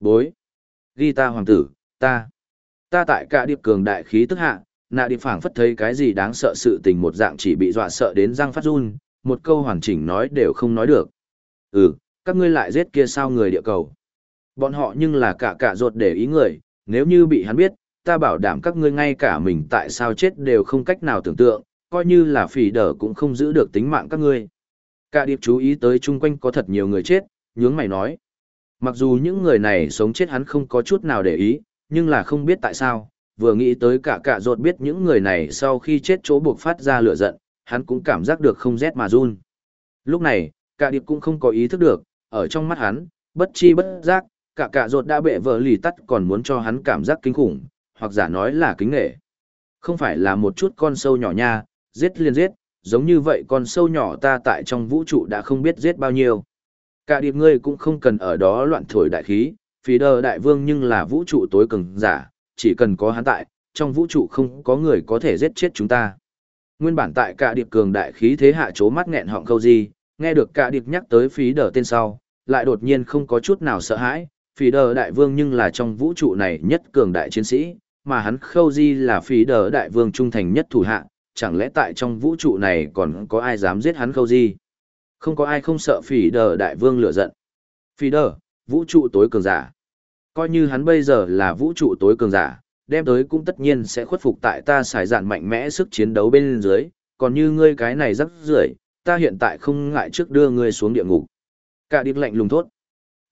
Bối. Ghi ta hoàng tử, ta. Ta tại cả điệp cường đại khí tức hạ, nạ điệp phảng phất thấy cái gì đáng sợ sự tình một dạng chỉ bị dọa sợ đến răng phát run, một câu hoàn chỉnh nói đều không nói được. Ừ, các ngươi lại giết kia sao người địa cầu. Bọn họ nhưng là cả cả ruột để ý người, nếu như bị hắn biết, ta bảo đảm các ngươi ngay cả mình tại sao chết đều không cách nào tưởng tượng, coi như là phỉ đỡ cũng không giữ được tính mạng các ngươi. Cả điệp chú ý tới chung quanh có thật nhiều người chết, nhướng mày nói. Mặc dù những người này sống chết hắn không có chút nào để ý, nhưng là không biết tại sao, vừa nghĩ tới cả cả ruột biết những người này sau khi chết chỗ buộc phát ra lửa giận, hắn cũng cảm giác được không rét mà run. Lúc này, cả điệp cũng không có ý thức được, ở trong mắt hắn, bất chi bất giác, cả cả ruột đã bệ vợ lì tắt còn muốn cho hắn cảm giác kinh khủng, hoặc giả nói là kính nghệ. Không phải là một chút con sâu nhỏ nha, giết liền giết, giống như vậy con sâu nhỏ ta tại trong vũ trụ đã không biết giết bao nhiêu. Cả điệp ngươi cũng không cần ở đó loạn thổi đại khí, phí đờ đại vương nhưng là vũ trụ tối cường giả, chỉ cần có hắn tại, trong vũ trụ không có người có thể giết chết chúng ta. Nguyên bản tại cả điệp cường đại khí thế hạ chố mắt nghẹn họng câu gì, nghe được cả điệp nhắc tới phí đờ tên sau, lại đột nhiên không có chút nào sợ hãi, phí đờ đại vương nhưng là trong vũ trụ này nhất cường đại chiến sĩ, mà hắn khâu di là phí đờ đại vương trung thành nhất thủ hạ, chẳng lẽ tại trong vũ trụ này còn có ai dám giết hắn khâu di? Không có ai không sợ phỉ đờ đại vương lửa giận. Phỉ đờ, vũ trụ tối cường giả. Coi như hắn bây giờ là vũ trụ tối cường giả, đem tới cũng tất nhiên sẽ khuất phục tại ta xài dạn mạnh mẽ sức chiến đấu bên dưới, còn như ngươi cái này rất rưởi, ta hiện tại không ngại trước đưa ngươi xuống địa ngục. Cả điệp lạnh lùng thốt.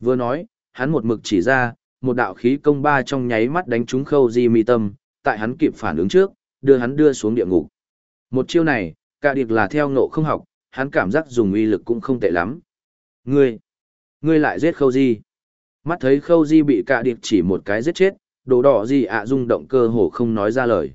Vừa nói, hắn một mực chỉ ra, một đạo khí công ba trong nháy mắt đánh trúng khâu di mi tâm, tại hắn kịp phản ứng trước, đưa hắn đưa xuống địa ngục. Một chiêu này, cả điệp là theo ngộ không học, hắn cảm giác dùng uy lực cũng không tệ lắm. Ngươi, ngươi lại giết khâu di. Mắt thấy khâu di bị cả điệp chỉ một cái giết chết, đồ đỏ gì ạ rung động cơ hồ không nói ra lời.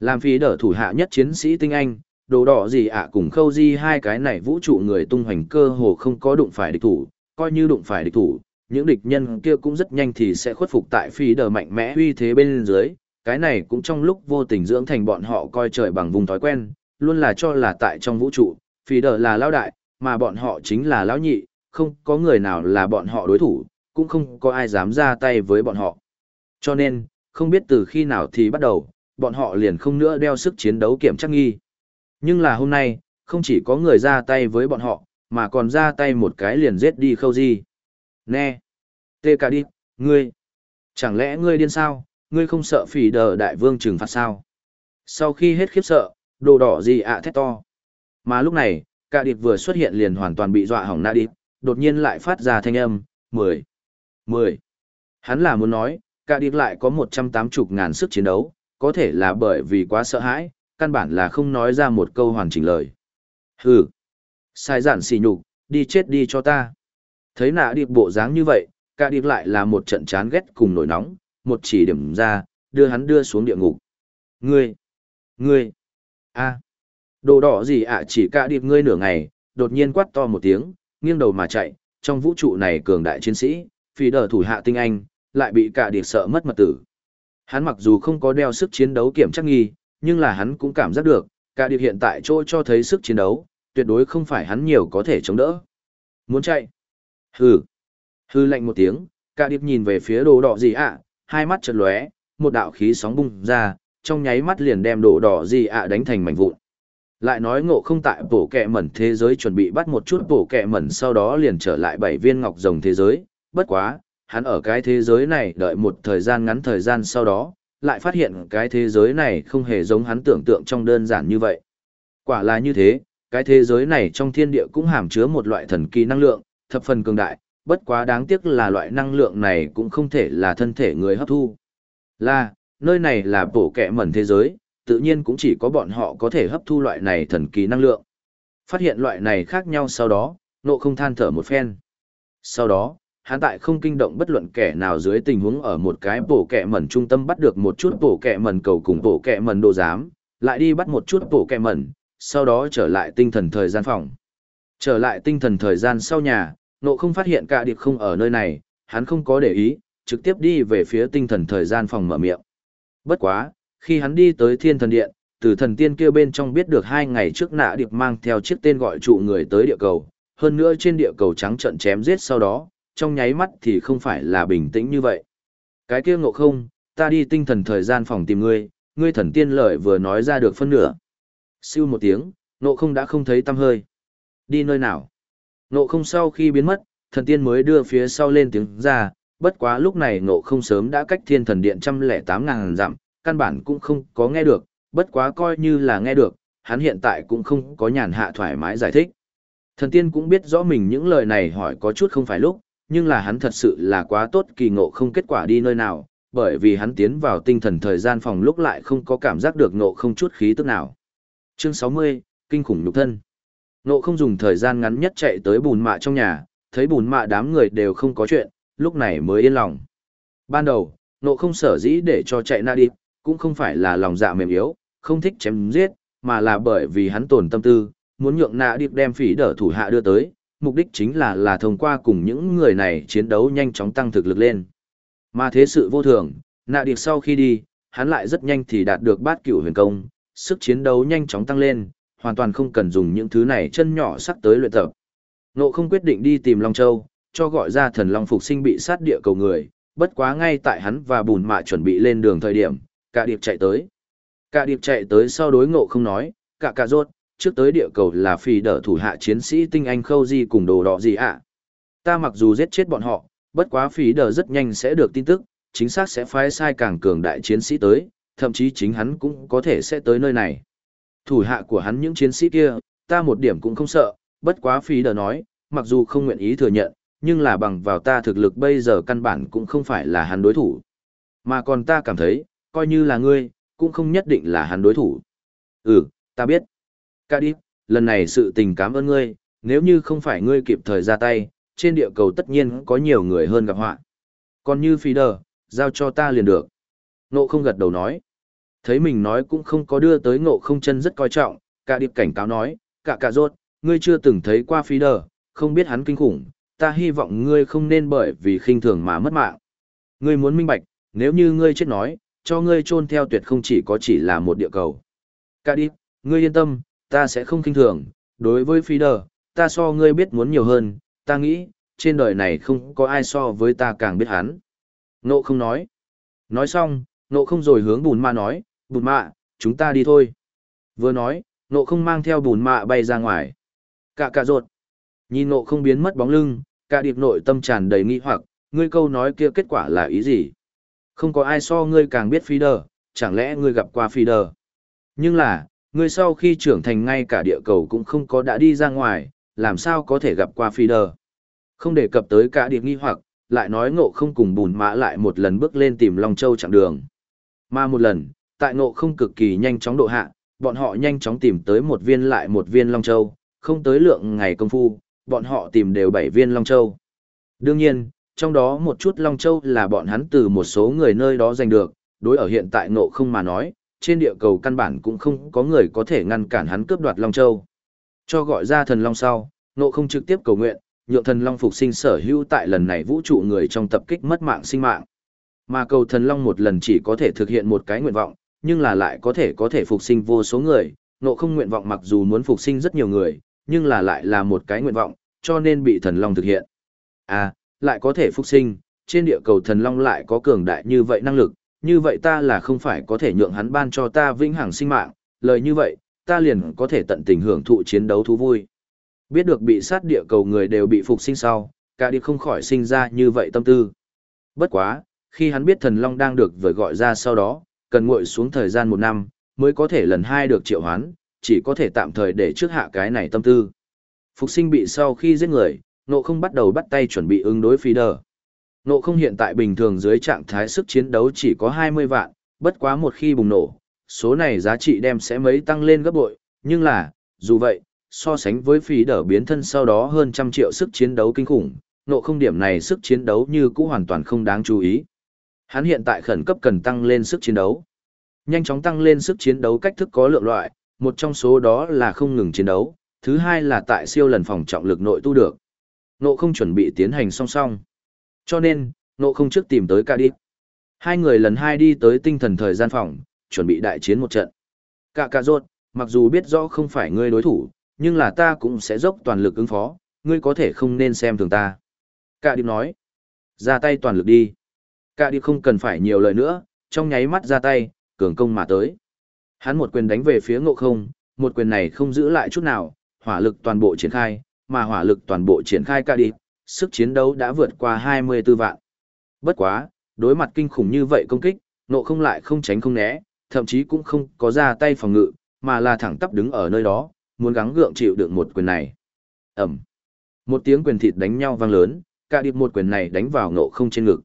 Làm phí đỡ thủ hạ nhất chiến sĩ tinh anh, đồ đỏ gì ạ cùng khâu di hai cái này vũ trụ người tung hoành cơ hồ không có đụng phải địch thủ, coi như đụng phải địch thủ, những địch nhân kia cũng rất nhanh thì sẽ khuất phục tại phí đờ mạnh mẽ uy thế bên dưới, cái này cũng trong lúc vô tình dưỡng thành bọn họ coi trời bằng vùng thói quen, luôn là cho là tại trong vũ trụ, Phì đờ là lão đại, mà bọn họ chính là lão nhị, không có người nào là bọn họ đối thủ, cũng không có ai dám ra tay với bọn họ. Cho nên, không biết từ khi nào thì bắt đầu, bọn họ liền không nữa đeo sức chiến đấu kiểm trắc nghi. Nhưng là hôm nay, không chỉ có người ra tay với bọn họ, mà còn ra tay một cái liền giết đi khâu di. Nè! Tê cả đi, ngươi! Chẳng lẽ ngươi điên sao, ngươi không sợ phỉ đờ đại vương trừng phạt sao? Sau khi hết khiếp sợ, đồ đỏ gì ạ thét to. Mà lúc này, cả điệp vừa xuất hiện liền hoàn toàn bị dọa hỏng na điệp, đột nhiên lại phát ra thanh âm, mười, mười. Hắn là muốn nói, cả điệp lại có một trăm tám chục ngàn sức chiến đấu, có thể là bởi vì quá sợ hãi, căn bản là không nói ra một câu hoàn chỉnh lời. Hừ, sai giản xỉ nhục, đi chết đi cho ta. Thấy nạ điệp bộ dáng như vậy, cả điệp lại là một trận chán ghét cùng nổi nóng, một chỉ điểm ra, đưa hắn đưa xuống địa ngục. Ngươi, ngươi, a, đồ đỏ gì ạ chỉ cả điệp ngươi nửa ngày, đột nhiên quát to một tiếng, nghiêng đầu mà chạy, trong vũ trụ này cường đại chiến sĩ, phi đờ thủ hạ tinh anh, lại bị cả điệp sợ mất mật tử. Hắn mặc dù không có đeo sức chiến đấu kiểm chắc nghi, nhưng là hắn cũng cảm giác được, cả điệp hiện tại chỗ cho thấy sức chiến đấu, tuyệt đối không phải hắn nhiều có thể chống đỡ. Muốn chạy? Hừ. Hừ lạnh một tiếng, cả điệp nhìn về phía đồ đỏ gì ạ, hai mắt chợt lóe, một đạo khí sóng bung ra, trong nháy mắt liền đem đồ đỏ gì ạ đánh thành mảnh vụn. Lại nói ngộ không tại bổ kẹ mẩn thế giới chuẩn bị bắt một chút bổ kẹ mẩn sau đó liền trở lại bảy viên ngọc rồng thế giới, bất quá, hắn ở cái thế giới này đợi một thời gian ngắn thời gian sau đó, lại phát hiện cái thế giới này không hề giống hắn tưởng tượng trong đơn giản như vậy. Quả là như thế, cái thế giới này trong thiên địa cũng hàm chứa một loại thần kỳ năng lượng, thập phần cường đại, bất quá đáng tiếc là loại năng lượng này cũng không thể là thân thể người hấp thu. Là, nơi này là bổ kẹ mẩn thế giới, tự nhiên cũng chỉ có bọn họ có thể hấp thu loại này thần kỳ năng lượng. Phát hiện loại này khác nhau sau đó, nộ không than thở một phen. Sau đó, hắn tại không kinh động bất luận kẻ nào dưới tình huống ở một cái bổ kẹ mẩn trung tâm bắt được một chút bổ kẹ mẩn cầu cùng bổ kẹ mẩn đồ giám, lại đi bắt một chút bổ kẹ mẩn, sau đó trở lại tinh thần thời gian phòng. Trở lại tinh thần thời gian sau nhà, nộ không phát hiện cả điệp không ở nơi này, hắn không có để ý, trực tiếp đi về phía tinh thần thời gian phòng mở miệng. Bất quá, khi hắn đi tới thiên thần điện, từ thần tiên kia bên trong biết được hai ngày trước nạ điệp mang theo chiếc tên gọi trụ người tới địa cầu, hơn nữa trên địa cầu trắng trận chém giết sau đó, trong nháy mắt thì không phải là bình tĩnh như vậy. Cái kia ngộ không, ta đi tinh thần thời gian phòng tìm ngươi, ngươi thần tiên lợi vừa nói ra được phân nửa. Siêu một tiếng, ngộ không đã không thấy tâm hơi. Đi nơi nào? Ngộ không sau khi biến mất, thần tiên mới đưa phía sau lên tiếng ra, bất quá lúc này ngộ không sớm đã cách thiên thần điện trăm lẻ tám ngàn dặm, căn bản cũng không có nghe được, bất quá coi như là nghe được, hắn hiện tại cũng không có nhàn hạ thoải mái giải thích. Thần tiên cũng biết rõ mình những lời này hỏi có chút không phải lúc, nhưng là hắn thật sự là quá tốt kỳ ngộ không kết quả đi nơi nào, bởi vì hắn tiến vào tinh thần thời gian phòng lúc lại không có cảm giác được ngộ không chút khí tức nào. Chương 60, Kinh khủng nhục thân. Ngộ không dùng thời gian ngắn nhất chạy tới bùn mạ trong nhà, thấy bùn mạ đám người đều không có chuyện, lúc này mới yên lòng. Ban đầu, ngộ không sở dĩ để cho chạy na đi, cũng không phải là lòng dạ mềm yếu, không thích chém giết, mà là bởi vì hắn tổn tâm tư, muốn nhượng nạ điệp đem phỉ đỡ thủ hạ đưa tới, mục đích chính là là thông qua cùng những người này chiến đấu nhanh chóng tăng thực lực lên. Mà thế sự vô thường, nạ điệp sau khi đi, hắn lại rất nhanh thì đạt được bát cửu huyền công, sức chiến đấu nhanh chóng tăng lên, hoàn toàn không cần dùng những thứ này chân nhỏ sắc tới luyện tập. Nộ không quyết định đi tìm Long Châu, cho gọi ra thần Long phục sinh bị sát địa cầu người, bất quá ngay tại hắn và bùn mạ chuẩn bị lên đường thời điểm, cả điệp chạy tới. Cả điệp chạy tới sau đối ngộ không nói, cả cả rốt, trước tới địa cầu là phi đỡ thủ hạ chiến sĩ tinh anh khâu gì cùng đồ đỏ gì ạ. Ta mặc dù giết chết bọn họ, bất quá phi đỡ rất nhanh sẽ được tin tức, chính xác sẽ phái sai càng cường đại chiến sĩ tới, thậm chí chính hắn cũng có thể sẽ tới nơi này. Thủ hạ của hắn những chiến sĩ kia, ta một điểm cũng không sợ, bất quá phi đỡ nói, mặc dù không nguyện ý thừa nhận, nhưng là bằng vào ta thực lực bây giờ căn bản cũng không phải là hắn đối thủ. Mà còn ta cảm thấy, coi như là ngươi, cũng không nhất định là hắn đối thủ. Ừ, ta biết. Cả đi, lần này sự tình cảm ơn ngươi, nếu như không phải ngươi kịp thời ra tay, trên địa cầu tất nhiên có nhiều người hơn gặp họa. Còn như phi đờ, giao cho ta liền được. Ngộ không gật đầu nói. Thấy mình nói cũng không có đưa tới ngộ không chân rất coi trọng, cả điệp cảnh cáo nói, cả cả rốt, ngươi chưa từng thấy qua phi đờ, không biết hắn kinh khủng, ta hy vọng ngươi không nên bởi vì khinh thường mà mất mạng. Ngươi muốn minh bạch, nếu như ngươi chết nói, cho ngươi chôn theo tuyệt không chỉ có chỉ là một địa cầu. Cả đi, ngươi yên tâm, ta sẽ không kinh thường, đối với phi đờ, ta so ngươi biết muốn nhiều hơn, ta nghĩ, trên đời này không có ai so với ta càng biết hắn. Nộ không nói. Nói xong, nộ không rồi hướng bùn mạ nói, bùn mạ, chúng ta đi thôi. Vừa nói, nộ không mang theo bùn mạ bay ra ngoài. Cả cả ruột. Nhìn nộ không biến mất bóng lưng, cả điệp nội tâm tràn đầy nghi hoặc, ngươi câu nói kia kết quả là ý gì? Không có ai so ngươi càng biết phi đờ, chẳng lẽ ngươi gặp qua phi đờ? Nhưng là, Ngươi sau khi trưởng thành ngay cả địa cầu cũng không có đã đi ra ngoài, làm sao có thể gặp qua phi đờ. Không đề cập tới cả địa nghi hoặc, lại nói ngộ không cùng bùn mã lại một lần bước lên tìm Long Châu chặng đường. Mà một lần, tại ngộ không cực kỳ nhanh chóng độ hạ, bọn họ nhanh chóng tìm tới một viên lại một viên Long Châu, không tới lượng ngày công phu, bọn họ tìm đều bảy viên Long Châu. Đương nhiên, trong đó một chút Long Châu là bọn hắn từ một số người nơi đó giành được, đối ở hiện tại ngộ không mà nói, trên địa cầu căn bản cũng không có người có thể ngăn cản hắn cướp đoạt Long Châu. Cho gọi ra thần Long sau, nộ không trực tiếp cầu nguyện, nhượng thần Long phục sinh sở hữu tại lần này vũ trụ người trong tập kích mất mạng sinh mạng. Mà cầu thần Long một lần chỉ có thể thực hiện một cái nguyện vọng, nhưng là lại có thể có thể phục sinh vô số người, nộ không nguyện vọng mặc dù muốn phục sinh rất nhiều người, nhưng là lại là một cái nguyện vọng, cho nên bị thần Long thực hiện. À, lại có thể phục sinh, trên địa cầu thần Long lại có cường đại như vậy năng lực, như vậy ta là không phải có thể nhượng hắn ban cho ta vĩnh hằng sinh mạng, lời như vậy, ta liền có thể tận tình hưởng thụ chiến đấu thú vui. Biết được bị sát địa cầu người đều bị phục sinh sau, cả đi không khỏi sinh ra như vậy tâm tư. Bất quá, khi hắn biết thần long đang được vời gọi ra sau đó, cần ngồi xuống thời gian một năm, mới có thể lần hai được triệu hoán, chỉ có thể tạm thời để trước hạ cái này tâm tư. Phục sinh bị sau khi giết người, nộ không bắt đầu bắt tay chuẩn bị ứng đối phi đờ. Nộ không hiện tại bình thường dưới trạng thái sức chiến đấu chỉ có 20 vạn, bất quá một khi bùng nổ, số này giá trị đem sẽ mấy tăng lên gấp bội, nhưng là, dù vậy, so sánh với phí đỡ biến thân sau đó hơn trăm triệu sức chiến đấu kinh khủng, nộ không điểm này sức chiến đấu như cũ hoàn toàn không đáng chú ý. Hắn hiện tại khẩn cấp cần tăng lên sức chiến đấu. Nhanh chóng tăng lên sức chiến đấu cách thức có lượng loại, một trong số đó là không ngừng chiến đấu, thứ hai là tại siêu lần phòng trọng lực nội tu được. Nộ không chuẩn bị tiến hành song song. Cho nên, nộ không trước tìm tới ca đi. Hai người lần hai đi tới tinh thần thời gian phòng, chuẩn bị đại chiến một trận. Cả cả rốt, mặc dù biết rõ không phải ngươi đối thủ, nhưng là ta cũng sẽ dốc toàn lực ứng phó, ngươi có thể không nên xem thường ta. Cả điệp nói. Ra tay toàn lực đi. Cả điệp không cần phải nhiều lời nữa, trong nháy mắt ra tay, cường công mà tới. Hắn một quyền đánh về phía ngộ không, một quyền này không giữ lại chút nào, hỏa lực toàn bộ triển khai, mà hỏa lực toàn bộ triển khai cả đi, sức chiến đấu đã vượt qua 24 vạn. Bất quá, đối mặt kinh khủng như vậy công kích, nộ không lại không tránh không né, thậm chí cũng không có ra tay phòng ngự, mà là thẳng tắp đứng ở nơi đó, muốn gắng gượng chịu được một quyền này. Ẩm. Một tiếng quyền thịt đánh nhau vang lớn, cả điệp một quyền này đánh vào ngộ không trên ngực.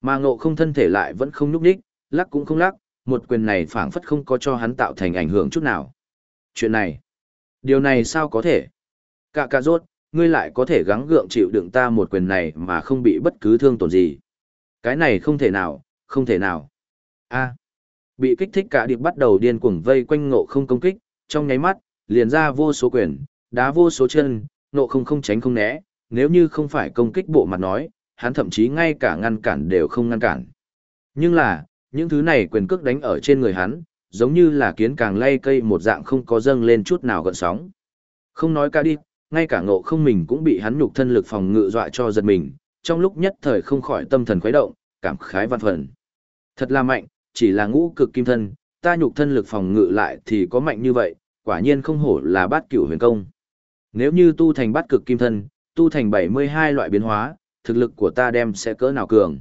Mà ngộ không thân thể lại vẫn không nhúc nhích, lắc cũng không lắc, một quyền này phảng phất không có cho hắn tạo thành ảnh hưởng chút nào. Chuyện này, điều này sao có thể? Cả cà rốt, ngươi lại có thể gắng gượng chịu đựng ta một quyền này mà không bị bất cứ thương tổn gì. Cái này không thể nào, không thể nào. A. Bị kích thích cả điệp bắt đầu điên cuồng vây quanh ngộ không công kích, trong nháy mắt, liền ra vô số quyền, đá vô số chân, ngộ không không tránh không né, nếu như không phải công kích bộ mặt nói, hắn thậm chí ngay cả ngăn cản đều không ngăn cản. Nhưng là, những thứ này quyền cước đánh ở trên người hắn, giống như là kiến càng lay cây một dạng không có dâng lên chút nào gợn sóng. Không nói ca đi, ngay cả ngộ không mình cũng bị hắn nhục thân lực phòng ngự dọa cho giật mình, trong lúc nhất thời không khỏi tâm thần khuấy động, cảm khái văn phần. Thật là mạnh, chỉ là ngũ cực kim thân, ta nhục thân lực phòng ngự lại thì có mạnh như vậy, quả nhiên không hổ là bát cửu huyền công. Nếu như tu thành bát cực kim thân, tu thành 72 loại biến hóa, thực lực của ta đem sẽ cỡ nào cường.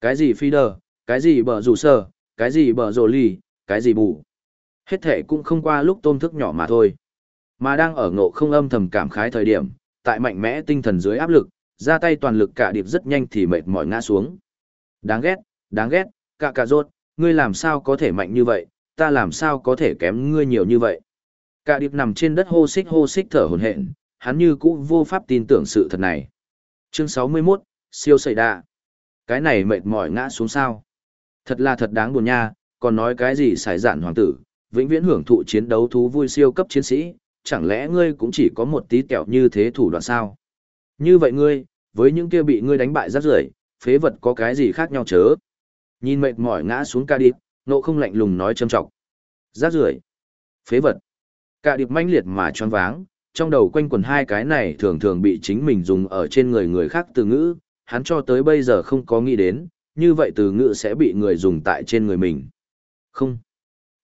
Cái gì phi đờ, cái gì bờ rủ sơ, cái gì bờ rồ lì, cái gì bù. Hết thể cũng không qua lúc tôm thức nhỏ mà thôi. Mà đang ở ngộ không âm thầm cảm khái thời điểm, tại mạnh mẽ tinh thần dưới áp lực, ra tay toàn lực cả điệp rất nhanh thì mệt mỏi ngã xuống. Đáng ghét, đáng ghét, cả cả rốt, ngươi làm sao có thể mạnh như vậy, ta làm sao có thể kém ngươi nhiều như vậy. Cả điệp nằm trên đất hô xích hô xích thở hồn hển, hắn như cũ vô pháp tin tưởng sự thật này. Chương 61, siêu xảy đa. Cái này mệt mỏi ngã xuống sao. Thật là thật đáng buồn nha, còn nói cái gì xài dạn hoàng tử, vĩnh viễn hưởng thụ chiến đấu thú vui siêu cấp chiến sĩ, chẳng lẽ ngươi cũng chỉ có một tí kẹo như thế thủ đoạn sao? Như vậy ngươi, với những kia bị ngươi đánh bại rác rưởi, phế vật có cái gì khác nhau chớ? Nhìn mệt mỏi ngã xuống ca điệp, nộ không lạnh lùng nói châm trọng. Rác rưởi, phế vật. Ca điệp manh liệt mà choáng váng, trong đầu quanh quần hai cái này thường thường bị chính mình dùng ở trên người người khác từ ngữ, hắn cho tới bây giờ không có nghĩ đến, như vậy từ ngữ sẽ bị người dùng tại trên người mình. Không,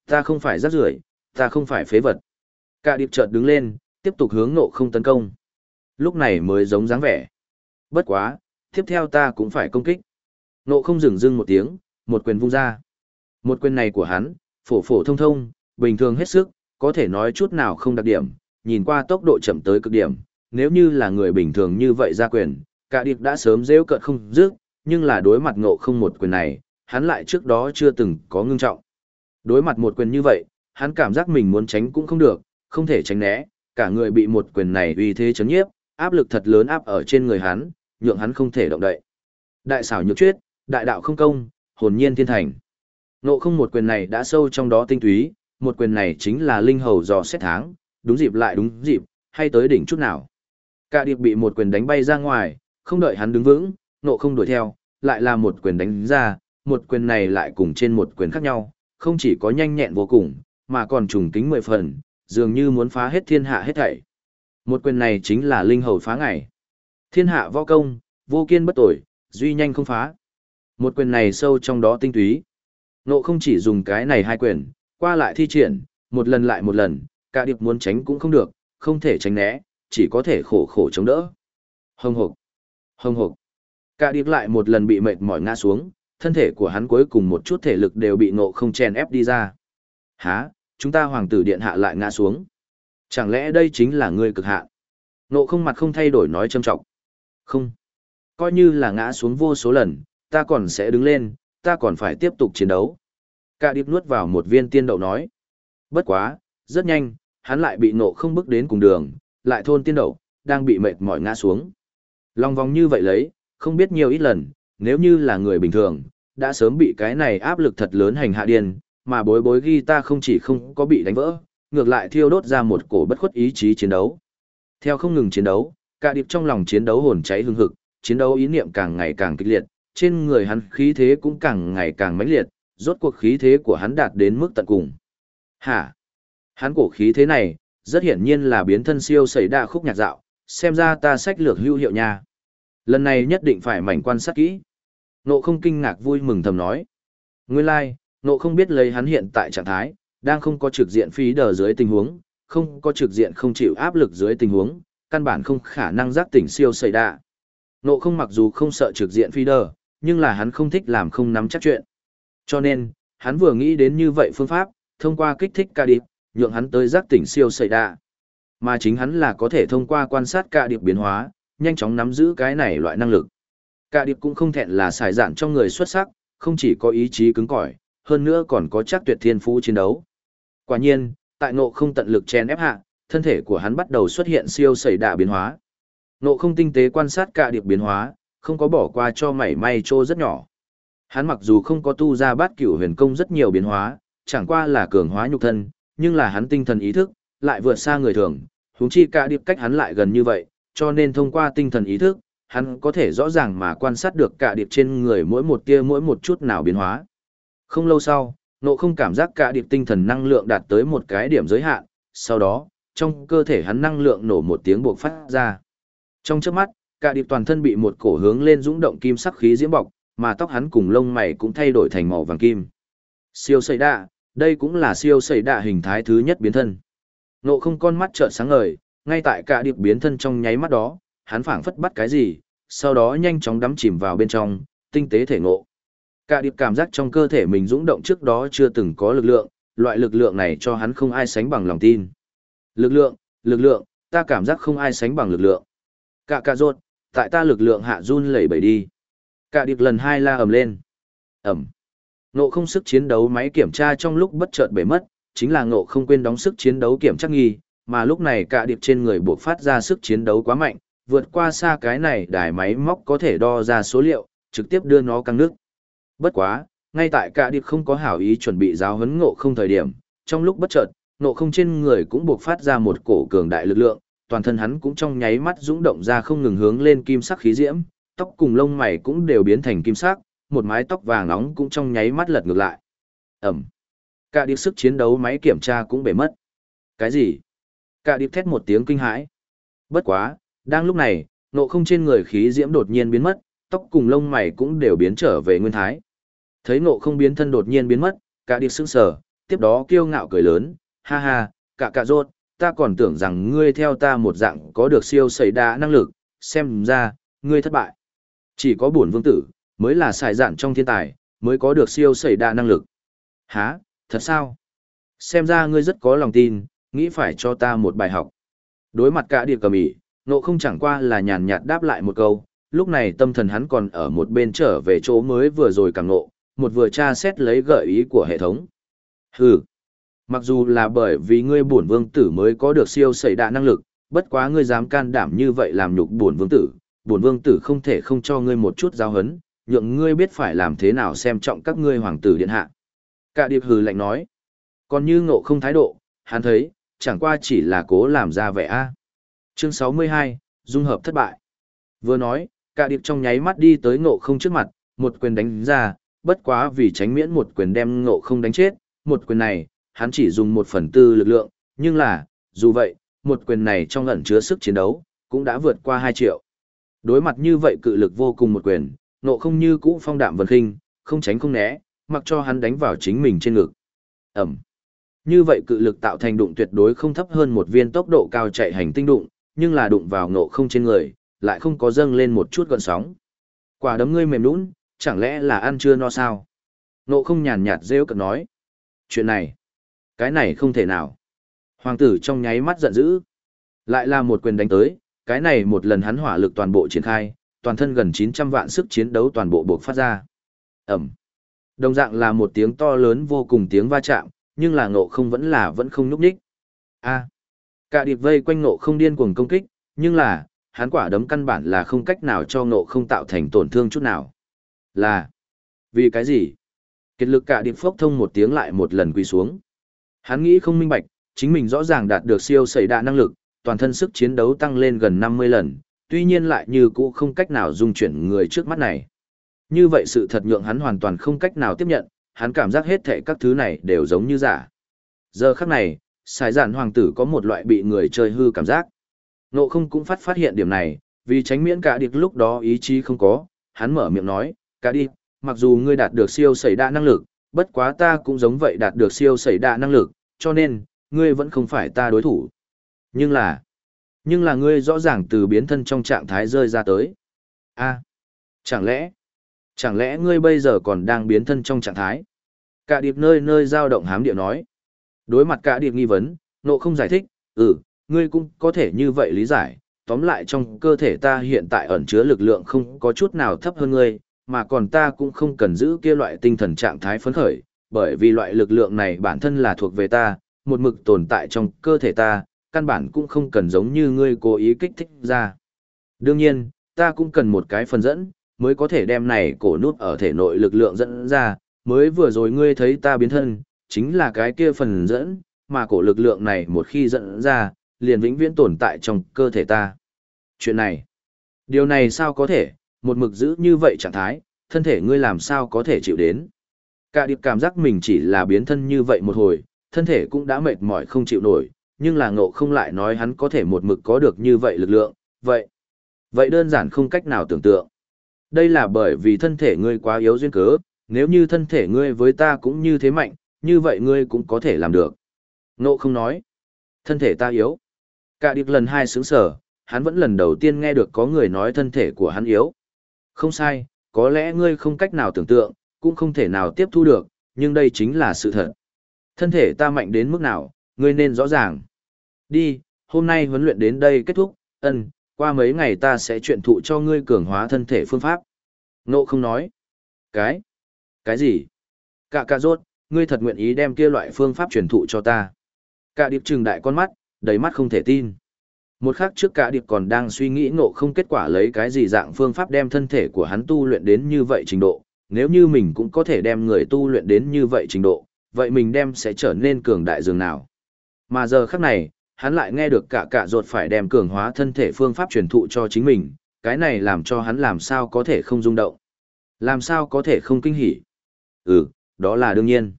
ta không phải rác rưởi, ta không phải phế vật. Cả điệp chợt đứng lên, tiếp tục hướng nộ không tấn công. Lúc này mới giống dáng vẻ. Bất quá, tiếp theo ta cũng phải công kích. Nộ không dừng dưng một tiếng, một quyền vung ra. Một quyền này của hắn, phổ phổ thông thông, bình thường hết sức, có thể nói chút nào không đặc điểm, nhìn qua tốc độ chậm tới cực điểm. Nếu như là người bình thường như vậy ra quyền, cả điệp đã sớm rêu cợt không dứt, nhưng là đối mặt ngộ không một quyền này, hắn lại trước đó chưa từng có ngưng trọng. Đối mặt một quyền như vậy, hắn cảm giác mình muốn tránh cũng không được, không thể tránh né, cả người bị một quyền này uy thế chấn nhiếp, áp lực thật lớn áp ở trên người hắn, nhượng hắn không thể động đậy. Đại xảo nhược chuyết, đại đạo không công, hồn nhiên thiên thành. Nộ không một quyền này đã sâu trong đó tinh túy, một quyền này chính là linh hầu dò xét tháng, đúng dịp lại đúng dịp, hay tới đỉnh chút nào. Cả điệp bị một quyền đánh bay ra ngoài, không đợi hắn đứng vững, nộ không đuổi theo, lại là một quyền đánh ra, một quyền này lại cùng trên một quyền khác nhau, không chỉ có nhanh nhẹn vô cùng, mà còn trùng kính mười phần, dường như muốn phá hết thiên hạ hết thảy. Một quyền này chính là linh hầu phá ngày. Thiên hạ võ công, vô kiên bất tội, duy nhanh không phá. Một quyền này sâu trong đó tinh túy. Nộ không chỉ dùng cái này hai quyền, qua lại thi triển, một lần lại một lần, cả điệp muốn tránh cũng không được, không thể tránh né, chỉ có thể khổ khổ chống đỡ. Hồng hộc, hồng hộc. Cả điệp lại một lần bị mệt mỏi ngã xuống, thân thể của hắn cuối cùng một chút thể lực đều bị nộ không chèn ép đi ra. Hả, chúng ta hoàng tử điện hạ lại ngã xuống. Chẳng lẽ đây chính là ngươi cực hạ? Nộ không mặt không thay đổi nói châm trọng. Không. Coi như là ngã xuống vô số lần, ta còn sẽ đứng lên, ta còn phải tiếp tục chiến đấu. Cả điệp nuốt vào một viên tiên đậu nói. Bất quá, rất nhanh, hắn lại bị nộ không bước đến cùng đường, lại thôn tiên đậu, đang bị mệt mỏi ngã xuống. Long vòng như vậy lấy, không biết nhiều ít lần, nếu như là người bình thường, đã sớm bị cái này áp lực thật lớn hành hạ điên, mà bối bối ghi ta không chỉ không có bị đánh vỡ, ngược lại thiêu đốt ra một cổ bất khuất ý chí chiến đấu. Theo không ngừng chiến đấu, cả điệp trong lòng chiến đấu hồn cháy hừng hực, chiến đấu ý niệm càng ngày càng kịch liệt, trên người hắn khí thế cũng càng ngày càng mãnh liệt, rốt cuộc khí thế của hắn đạt đến mức tận cùng. Hả? Hắn cổ khí thế này, rất hiển nhiên là biến thân siêu xảy đa khúc nhạc dạo, xem ra ta sách lược hữu hiệu nha. Lần này nhất định phải mảnh quan sát kỹ. Nộ không kinh ngạc vui mừng thầm nói. Nguyên lai, like, nộ không biết lấy hắn hiện tại trạng thái, đang không có trực diện phí đờ dưới tình huống, không có trực diện không chịu áp lực dưới tình huống, căn bản không khả năng giác tỉnh siêu xảy đạ. Nộ không mặc dù không sợ trực diện phi đờ, nhưng là hắn không thích làm không nắm chắc chuyện. Cho nên, hắn vừa nghĩ đến như vậy phương pháp, thông qua kích thích ca điệp, nhượng hắn tới giác tỉnh siêu xảy đạ. Mà chính hắn là có thể thông qua quan sát ca điệp biến hóa, nhanh chóng nắm giữ cái này loại năng lực. Ca điệp cũng không thẹn là xài giản trong người xuất sắc, không chỉ có ý chí cứng cỏi, hơn nữa còn có chắc tuyệt thiên phú chiến đấu. Quả nhiên, tại ngộ không tận lực chen ép hạ, thân thể của hắn bắt đầu xuất hiện siêu xảy đạ biến hóa. Ngộ không tinh tế quan sát cả điệp biến hóa, không có bỏ qua cho mảy may trô rất nhỏ. Hắn mặc dù không có tu ra bát cửu huyền công rất nhiều biến hóa, chẳng qua là cường hóa nhục thân, nhưng là hắn tinh thần ý thức, lại vượt xa người thường, huống chi cả điệp cách hắn lại gần như vậy, cho nên thông qua tinh thần ý thức, hắn có thể rõ ràng mà quan sát được cả điệp trên người mỗi một tia mỗi một chút nào biến hóa. Không lâu sau, nộ không cảm giác cả điệp tinh thần năng lượng đạt tới một cái điểm giới hạn, sau đó, trong cơ thể hắn năng lượng nổ một tiếng buộc phát ra. Trong chớp mắt, cả điệp toàn thân bị một cổ hướng lên dũng động kim sắc khí diễm bọc, mà tóc hắn cùng lông mày cũng thay đổi thành màu vàng kim. Siêu sẩy đạ, đây cũng là siêu sẩy đạ hình thái thứ nhất biến thân. Nộ không con mắt trợn sáng ngời, ngay tại cả điệp biến thân trong nháy mắt đó, hắn phảng phất bắt cái gì, sau đó nhanh chóng đắm chìm vào bên trong, tinh tế thể ngộ. Cả điệp cảm giác trong cơ thể mình dũng động trước đó chưa từng có lực lượng, loại lực lượng này cho hắn không ai sánh bằng lòng tin. Lực lượng, lực lượng, ta cảm giác không ai sánh bằng lực lượng. Cả cả rốt, tại ta lực lượng hạ run lẩy bẩy đi. Cả điệp lần hai la ầm lên. Ẩm. Ngộ không sức chiến đấu máy kiểm tra trong lúc bất chợt bể mất, chính là ngộ không quên đóng sức chiến đấu kiểm chắc nghi, mà lúc này cả điệp trên người buộc phát ra sức chiến đấu quá mạnh, vượt qua xa cái này đài máy móc có thể đo ra số liệu, trực tiếp đưa nó căng nước. Bất quá, ngay tại cả điệp không có hảo ý chuẩn bị giáo huấn ngộ không thời điểm, trong lúc bất chợt, ngộ không trên người cũng buộc phát ra một cổ cường đại lực lượng, toàn thân hắn cũng trong nháy mắt dũng động ra không ngừng hướng lên kim sắc khí diễm, tóc cùng lông mày cũng đều biến thành kim sắc, một mái tóc vàng nóng cũng trong nháy mắt lật ngược lại. Ẩm. Cả điệp sức chiến đấu máy kiểm tra cũng bể mất. Cái gì? Cả điệp thét một tiếng kinh hãi. Bất quá, đang lúc này, nộ không trên người khí diễm đột nhiên biến mất, tóc cùng lông mày cũng đều biến trở về nguyên thái. Thấy nộ không biến thân đột nhiên biến mất, cả điệp sững sờ, tiếp đó kiêu ngạo cười lớn, ha ha, cả cả rốt, ta còn tưởng rằng ngươi theo ta một dạng có được siêu xảy đa năng lực, xem ra, ngươi thất bại. Chỉ có bổn vương tử, mới là xài dạn trong thiên tài, mới có được siêu xảy đa năng lực. Hả, thật sao? Xem ra ngươi rất có lòng tin, nghĩ phải cho ta một bài học. Đối mặt cả địa cầm ỉ, nộ không chẳng qua là nhàn nhạt đáp lại một câu, lúc này tâm thần hắn còn ở một bên trở về chỗ mới vừa rồi càng nộ, một vừa tra xét lấy gợi ý của hệ thống. Hừ, mặc dù là bởi vì ngươi bổn vương tử mới có được siêu xảy đại năng lực, bất quá ngươi dám can đảm như vậy làm nhục bổn vương tử, bổn vương tử không thể không cho ngươi một chút giao hấn, nhượng ngươi biết phải làm thế nào xem trọng các ngươi hoàng tử điện hạ. Cả điệp hừ lạnh nói, còn như ngộ không thái độ, hắn thấy, chẳng qua chỉ là cố làm ra vẻ a. Chương 62, dung hợp thất bại. Vừa nói, cả điệp trong nháy mắt đi tới ngộ không trước mặt, một quyền đánh ra, bất quá vì tránh miễn một quyền đem ngộ không đánh chết, một quyền này, hắn chỉ dùng một phần tư lực lượng, nhưng là, dù vậy, một quyền này trong ẩn chứa sức chiến đấu, cũng đã vượt qua 2 triệu. Đối mặt như vậy cự lực vô cùng một quyền, ngộ không như cũ phong đạm vần khinh, không tránh không né, mặc cho hắn đánh vào chính mình trên ngực. Ẩm. Như vậy cự lực tạo thành đụng tuyệt đối không thấp hơn một viên tốc độ cao chạy hành tinh đụng, nhưng là đụng vào ngộ không trên người, lại không có dâng lên một chút gọn sóng. Quả đấm ngươi mềm nũng, chẳng lẽ là ăn chưa no sao? nộ không nhàn nhạt rêu cực nói. Chuyện này, cái này không thể nào. Hoàng tử trong nháy mắt giận dữ. Lại là một quyền đánh tới, cái này một lần hắn hỏa lực toàn bộ triển khai, toàn thân gần 900 vạn sức chiến đấu toàn bộ buộc phát ra. Ẩm. Đồng dạng là một tiếng to lớn vô cùng tiếng va chạm, nhưng là ngộ không vẫn là vẫn không núp đích. A. Cả điệp vây quanh ngộ không điên cuồng công kích, nhưng là, hắn quả đấm căn bản là không cách nào cho ngộ không tạo thành tổn thương chút nào. Là. Vì cái gì? Kiệt lực cả điệp phốc thông một tiếng lại một lần quỳ xuống. Hắn nghĩ không minh bạch, chính mình rõ ràng đạt được siêu xảy đa năng lực, toàn thân sức chiến đấu tăng lên gần 50 lần, tuy nhiên lại như cũ không cách nào dung chuyển người trước mắt này. Như vậy sự thật nhượng hắn hoàn toàn không cách nào tiếp nhận, hắn cảm giác hết thảy các thứ này đều giống như giả. Giờ khắc này, xài giản hoàng tử có một loại bị người chơi hư cảm giác. Nộ không cũng phát phát hiện điểm này, Vì tránh miễn cả điệp lúc đó ý chí không có, hắn mở miệng nói, cả đi, mặc dù ngươi đạt được siêu xảy đa năng lực, bất quá ta cũng giống vậy đạt được siêu xảy đa năng lực, cho nên, ngươi vẫn không phải ta đối thủ. Nhưng là, nhưng là ngươi rõ ràng từ biến thân trong trạng thái rơi ra tới. a chẳng lẽ, chẳng lẽ ngươi bây giờ còn đang biến thân trong trạng thái? Cả điệp nơi nơi dao động hám điệu nói. Đối mặt cả điệp nghi vấn, nộ không giải thích, ừ, ngươi cũng có thể như vậy lý giải, tóm lại trong cơ thể ta hiện tại ẩn chứa lực lượng không có chút nào thấp hơn ngươi, mà còn ta cũng không cần giữ kia loại tinh thần trạng thái phấn khởi, bởi vì loại lực lượng này bản thân là thuộc về ta, một mực tồn tại trong cơ thể ta, căn bản cũng không cần giống như ngươi cố ý kích thích ra. Đương nhiên, ta cũng cần một cái phần dẫn, mới có thể đem này cổ nút ở thể nội lực lượng dẫn ra, mới vừa rồi ngươi thấy ta biến thân, chính là cái kia phần dẫn, mà cổ lực lượng này một khi dẫn ra, liền vĩnh viễn tồn tại trong cơ thể ta. Chuyện này, điều này sao có thể, một mực giữ như vậy trạng thái, thân thể ngươi làm sao có thể chịu đến. Cả điệp cảm giác mình chỉ là biến thân như vậy một hồi, thân thể cũng đã mệt mỏi không chịu nổi, nhưng là ngộ không lại nói hắn có thể một mực có được như vậy lực lượng, vậy. Vậy đơn giản không cách nào tưởng tượng. Đây là bởi vì thân thể ngươi quá yếu duyên cớ, nếu như thân thể ngươi với ta cũng như thế mạnh, như vậy ngươi cũng có thể làm được. Ngộ không nói. Thân thể ta yếu. Cả điệp lần hai sướng sở, hắn vẫn lần đầu tiên nghe được có người nói thân thể của hắn yếu. Không sai, có lẽ ngươi không cách nào tưởng tượng, cũng không thể nào tiếp thu được, nhưng đây chính là sự thật. Thân thể ta mạnh đến mức nào, ngươi nên rõ ràng. Đi, hôm nay huấn luyện đến đây kết thúc, ân, qua mấy ngày ta sẽ chuyện thụ cho ngươi cường hóa thân thể phương pháp. Nộ không nói. Cái? Cái gì? Cả cà rốt, ngươi thật nguyện ý đem kia loại phương pháp truyền thụ cho ta. Cả điệp trừng đại con mắt, đầy mắt không thể tin. Một khắc trước cả điệp còn đang suy nghĩ ngộ không kết quả lấy cái gì dạng phương pháp đem thân thể của hắn tu luyện đến như vậy trình độ, nếu như mình cũng có thể đem người tu luyện đến như vậy trình độ, vậy mình đem sẽ trở nên cường đại dường nào. Mà giờ khắc này, hắn lại nghe được cả cả ruột phải đem cường hóa thân thể phương pháp truyền thụ cho chính mình, cái này làm cho hắn làm sao có thể không rung động. Làm sao có thể không kinh hỉ. Ừ, đó là đương nhiên.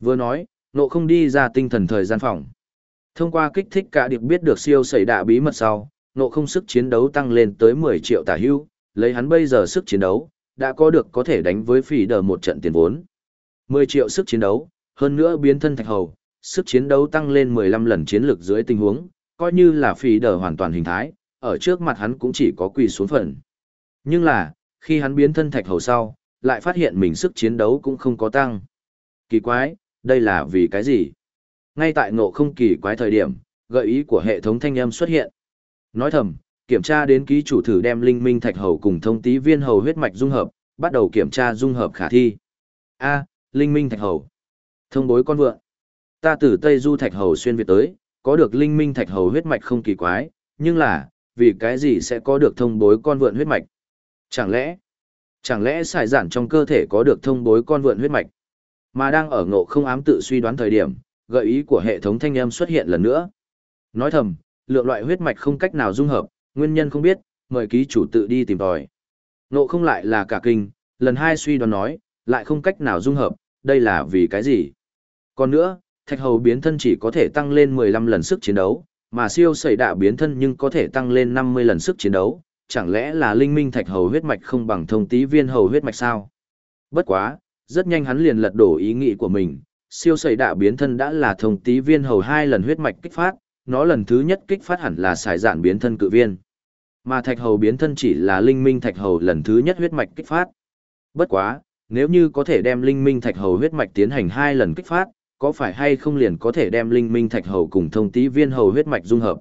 Vừa nói, nộ không đi ra tinh thần thời gian phòng. Thông qua kích thích cả điệp biết được siêu xảy đạ bí mật sau, nộ không sức chiến đấu tăng lên tới 10 triệu tả hưu, lấy hắn bây giờ sức chiến đấu, đã có được có thể đánh với phỉ đờ một trận tiền vốn. 10 triệu sức chiến đấu, hơn nữa biến thân thạch hầu, sức chiến đấu tăng lên 15 lần chiến lược dưới tình huống, coi như là phỉ đờ hoàn toàn hình thái, ở trước mặt hắn cũng chỉ có quỳ xuống phần. Nhưng là, khi hắn biến thân thạch hầu sau, lại phát hiện mình sức chiến đấu cũng không có tăng. Kỳ quái, đây là vì cái gì? Ngay tại ngộ không kỳ quái thời điểm, gợi ý của hệ thống thanh âm xuất hiện. Nói thầm, kiểm tra đến ký chủ thử đem linh minh thạch hầu cùng thông tí viên hầu huyết mạch dung hợp, bắt đầu kiểm tra dung hợp khả thi. A, linh minh thạch hầu. Thông bối con vượn, Ta từ Tây Du thạch hầu xuyên việt tới, có được linh minh thạch hầu huyết mạch không kỳ quái, nhưng là, vì cái gì sẽ có được thông bối con vượn huyết mạch? Chẳng lẽ, chẳng lẽ xài giản trong cơ thể có được thông bối con vượn huyết mạch? Mà đang ở ngộ không ám tự suy đoán thời điểm, gợi ý của hệ thống thanh âm xuất hiện lần nữa. Nói thầm, lượng loại huyết mạch không cách nào dung hợp, nguyên nhân không biết, mời ký chủ tự đi tìm tòi. Ngộ không lại là cả kinh, lần hai suy đoán nói, lại không cách nào dung hợp, đây là vì cái gì? Còn nữa, thạch hầu biến thân chỉ có thể tăng lên 15 lần sức chiến đấu, mà siêu sẩy đạ biến thân nhưng có thể tăng lên 50 lần sức chiến đấu, chẳng lẽ là linh minh thạch hầu huyết mạch không bằng thông tí viên hầu huyết mạch sao? Bất quá, rất nhanh hắn liền lật đổ ý nghĩ của mình, siêu sẩy đạ biến thân đã là thông tí viên hầu hai lần huyết mạch kích phát, nó lần thứ nhất kích phát hẳn là xài giản biến thân cự viên. Mà thạch hầu biến thân chỉ là linh minh thạch hầu lần thứ nhất huyết mạch kích phát. Bất quá, nếu như có thể đem linh minh thạch hầu huyết mạch tiến hành hai lần kích phát, có phải hay không liền có thể đem linh minh thạch hầu cùng thông tí viên hầu huyết mạch dung hợp.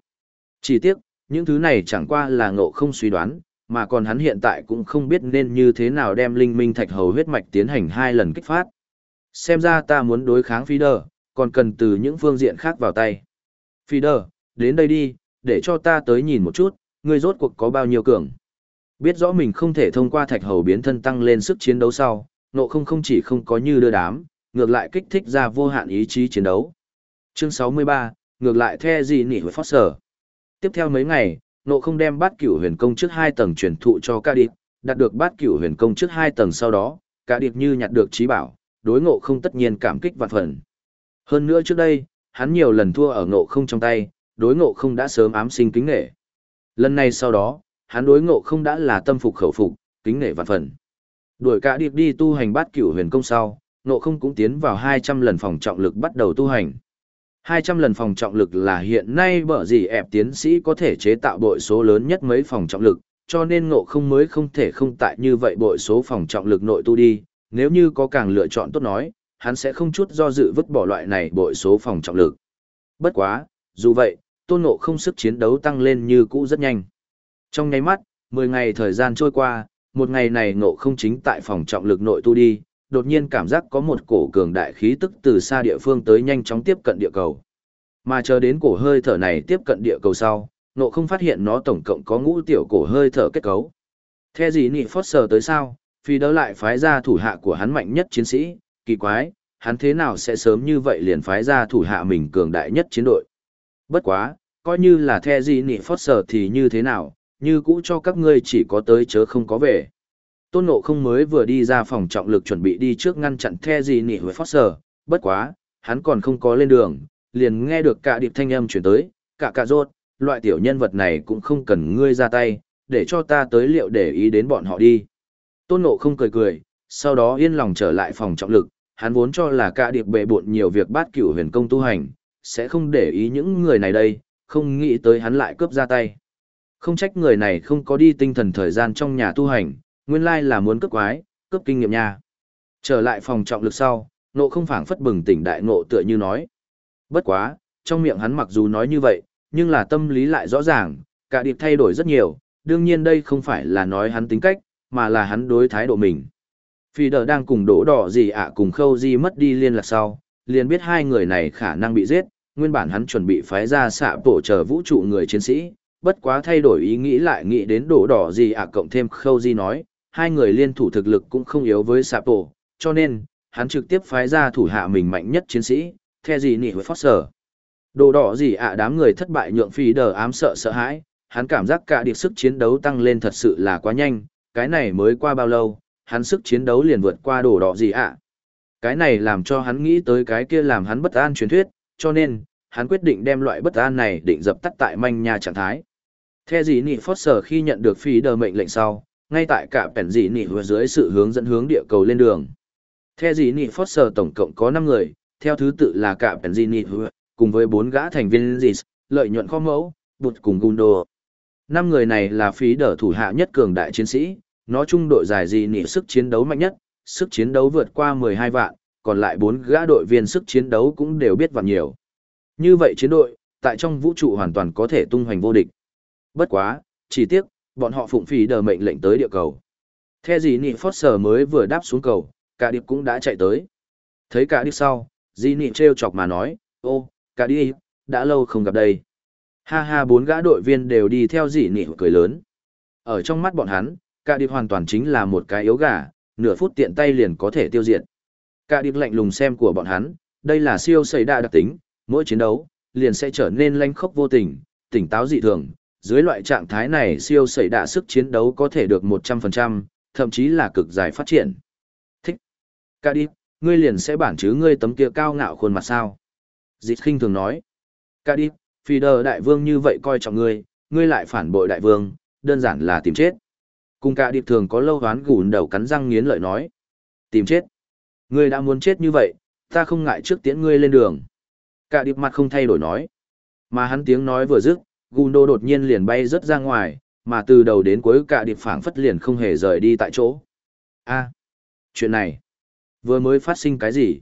Chỉ tiếc, những thứ này chẳng qua là ngộ không suy đoán, mà còn hắn hiện tại cũng không biết nên như thế nào đem linh minh thạch hầu huyết mạch tiến hành hai lần kích phát. Xem ra ta muốn đối kháng phi đờ, còn cần từ những phương diện khác vào tay. Phi đờ, đến đây đi, để cho ta tới nhìn một chút, ngươi rốt cuộc có bao nhiêu cường. Biết rõ mình không thể thông qua thạch hầu biến thân tăng lên sức chiến đấu sau, nộ không không chỉ không có như đưa đám, ngược lại kích thích ra vô hạn ý chí chiến đấu. Chương 63, ngược lại the gì nỉ với Foster. Tiếp theo mấy ngày, nộ không đem bát cửu huyền công trước hai tầng truyền thụ cho ca điệp, đạt được bát cửu huyền công trước hai tầng sau đó, ca điệp như nhặt được trí bảo, đối ngộ không tất nhiên cảm kích vạn phần. Hơn nữa trước đây, hắn nhiều lần thua ở ngộ không trong tay, đối ngộ không đã sớm ám sinh kính nghệ. Lần này sau đó, hắn đối ngộ không đã là tâm phục khẩu phục, kính nghệ vạn phần. Đuổi cả điệp đi tu hành bát cửu huyền công sau, ngộ không cũng tiến vào 200 lần phòng trọng lực bắt đầu tu hành. 200 lần phòng trọng lực là hiện nay bở gì ẹp tiến sĩ có thể chế tạo bội số lớn nhất mấy phòng trọng lực, cho nên ngộ không mới không thể không tại như vậy bội số phòng trọng lực nội tu đi, nếu như có càng lựa chọn tốt nói, hắn sẽ không chút do dự vứt bỏ loại này bội số phòng trọng lực. Bất quá, dù vậy, tôn ngộ không sức chiến đấu tăng lên như cũ rất nhanh. Trong nháy mắt, 10 ngày thời gian trôi qua, một ngày này ngộ không chính tại phòng trọng lực nội tu đi, đột nhiên cảm giác có một cổ cường đại khí tức từ xa địa phương tới nhanh chóng tiếp cận địa cầu. Mà chờ đến cổ hơi thở này tiếp cận địa cầu sau, ngộ không phát hiện nó tổng cộng có ngũ tiểu cổ hơi thở kết cấu. Theo gì nị phót sờ tới sao, phi đỡ lại phái ra thủ hạ của hắn mạnh nhất chiến sĩ, kỳ quái, hắn thế nào sẽ sớm như vậy liền phái ra thủ hạ mình cường đại nhất chiến đội. Bất quá, coi như là the gì nị phót sở thì như thế nào, như cũ cho các ngươi chỉ có tới chớ không có về. Tôn Ngộ không mới vừa đi ra phòng trọng lực chuẩn bị đi trước ngăn chặn the gì nị với Foster, bất quá, hắn còn không có lên đường, liền nghe được cả điệp thanh âm chuyển tới, cả cả rốt, loại tiểu nhân vật này cũng không cần ngươi ra tay, để cho ta tới liệu để ý đến bọn họ đi. Tôn Ngộ không cười cười, sau đó yên lòng trở lại phòng trọng lực, hắn vốn cho là cả điệp bệ bộn nhiều việc bát cửu huyền công tu hành, sẽ không để ý những người này đây, không nghĩ tới hắn lại cướp ra tay. Không trách người này không có đi tinh thần thời gian trong nhà tu hành, nguyên lai là muốn cướp quái, cướp kinh nghiệm nha. Trở lại phòng trọng lực sau, nộ không phảng phất bừng tỉnh đại nộ tựa như nói. Bất quá, trong miệng hắn mặc dù nói như vậy, nhưng là tâm lý lại rõ ràng, cả điệp thay đổi rất nhiều, đương nhiên đây không phải là nói hắn tính cách, mà là hắn đối thái độ mình. Phi đờ đang cùng đổ đỏ gì ạ cùng khâu di mất đi liên lạc sau, liền biết hai người này khả năng bị giết, nguyên bản hắn chuẩn bị phái ra xạ bổ chờ vũ trụ người chiến sĩ, bất quá thay đổi ý nghĩ lại nghĩ đến đổ đỏ gì ạ cộng thêm khâu di nói, hai người liên thủ thực lực cũng không yếu với xạ bổ, cho nên, hắn trực tiếp phái ra thủ hạ mình mạnh nhất chiến sĩ, The gì nị với Foster. Đồ đỏ gì ạ đám người thất bại nhượng phi đờ ám sợ sợ hãi, hắn cảm giác cả điệp sức chiến đấu tăng lên thật sự là quá nhanh, cái này mới qua bao lâu, hắn sức chiến đấu liền vượt qua đổ đỏ gì ạ. Cái này làm cho hắn nghĩ tới cái kia làm hắn bất an truyền thuyết, cho nên, hắn quyết định đem loại bất an này định dập tắt tại manh nhà trạng thái. Theo gì nị Foster khi nhận được phi đờ mệnh lệnh sau, ngay tại cả pèn dị nị vừa dưới sự hướng dẫn hướng địa cầu lên đường. Theo dị nị Foster tổng cộng có 5 người, theo thứ tự là cả pèn dị nị vừa, cùng với 4 gã thành viên dị, lợi nhuận kho mẫu, bụt cùng Gundo. Năm người này là phí Đờ thủ hạ nhất cường đại chiến sĩ, nó trung đội dài gì nỉ sức chiến đấu mạnh nhất, sức chiến đấu vượt qua 12 vạn, còn lại 4 gã đội viên sức chiến đấu cũng đều biết vạn nhiều. Như vậy chiến đội, tại trong vũ trụ hoàn toàn có thể tung hoành vô địch. Bất quá, chỉ tiếc, bọn họ phụng phí đờ mệnh lệnh tới địa cầu. Theo gì nị Foster mới vừa đáp xuống cầu, cả điệp cũng đã chạy tới. Thấy cả điệp sau, Di nị treo chọc mà nói, ô, cả điệp, đã lâu không gặp đây. Ha ha bốn gã đội viên đều đi theo dị nị cười lớn. Ở trong mắt bọn hắn, cả điệp hoàn toàn chính là một cái yếu gà, nửa phút tiện tay liền có thể tiêu diệt. Cả điệp lạnh lùng xem của bọn hắn, đây là siêu xảy đa đặc tính, mỗi chiến đấu, liền sẽ trở nên lanh khốc vô tình, tỉnh táo dị thường, dưới loại trạng thái này siêu sẩy đạ sức chiến đấu có thể được 100%, thậm chí là cực dài phát triển. Thích. cả đi, ngươi liền sẽ bản chứ ngươi tấm kia cao ngạo khuôn mặt sao. Dịch khinh thường nói. cả đi, phi đờ đại vương như vậy coi trọng ngươi, ngươi lại phản bội đại vương, đơn giản là tìm chết. Cùng cả điệp thường có lâu hoán gùn đầu cắn răng nghiến lợi nói. Tìm chết. Ngươi đã muốn chết như vậy, ta không ngại trước tiễn ngươi lên đường. Cả điệp mặt không thay đổi nói. Mà hắn tiếng nói vừa dứt, Gundo đột nhiên liền bay rất ra ngoài, mà từ đầu đến cuối cả điệp phảng phất liền không hề rời đi tại chỗ. a chuyện này, vừa mới phát sinh cái gì?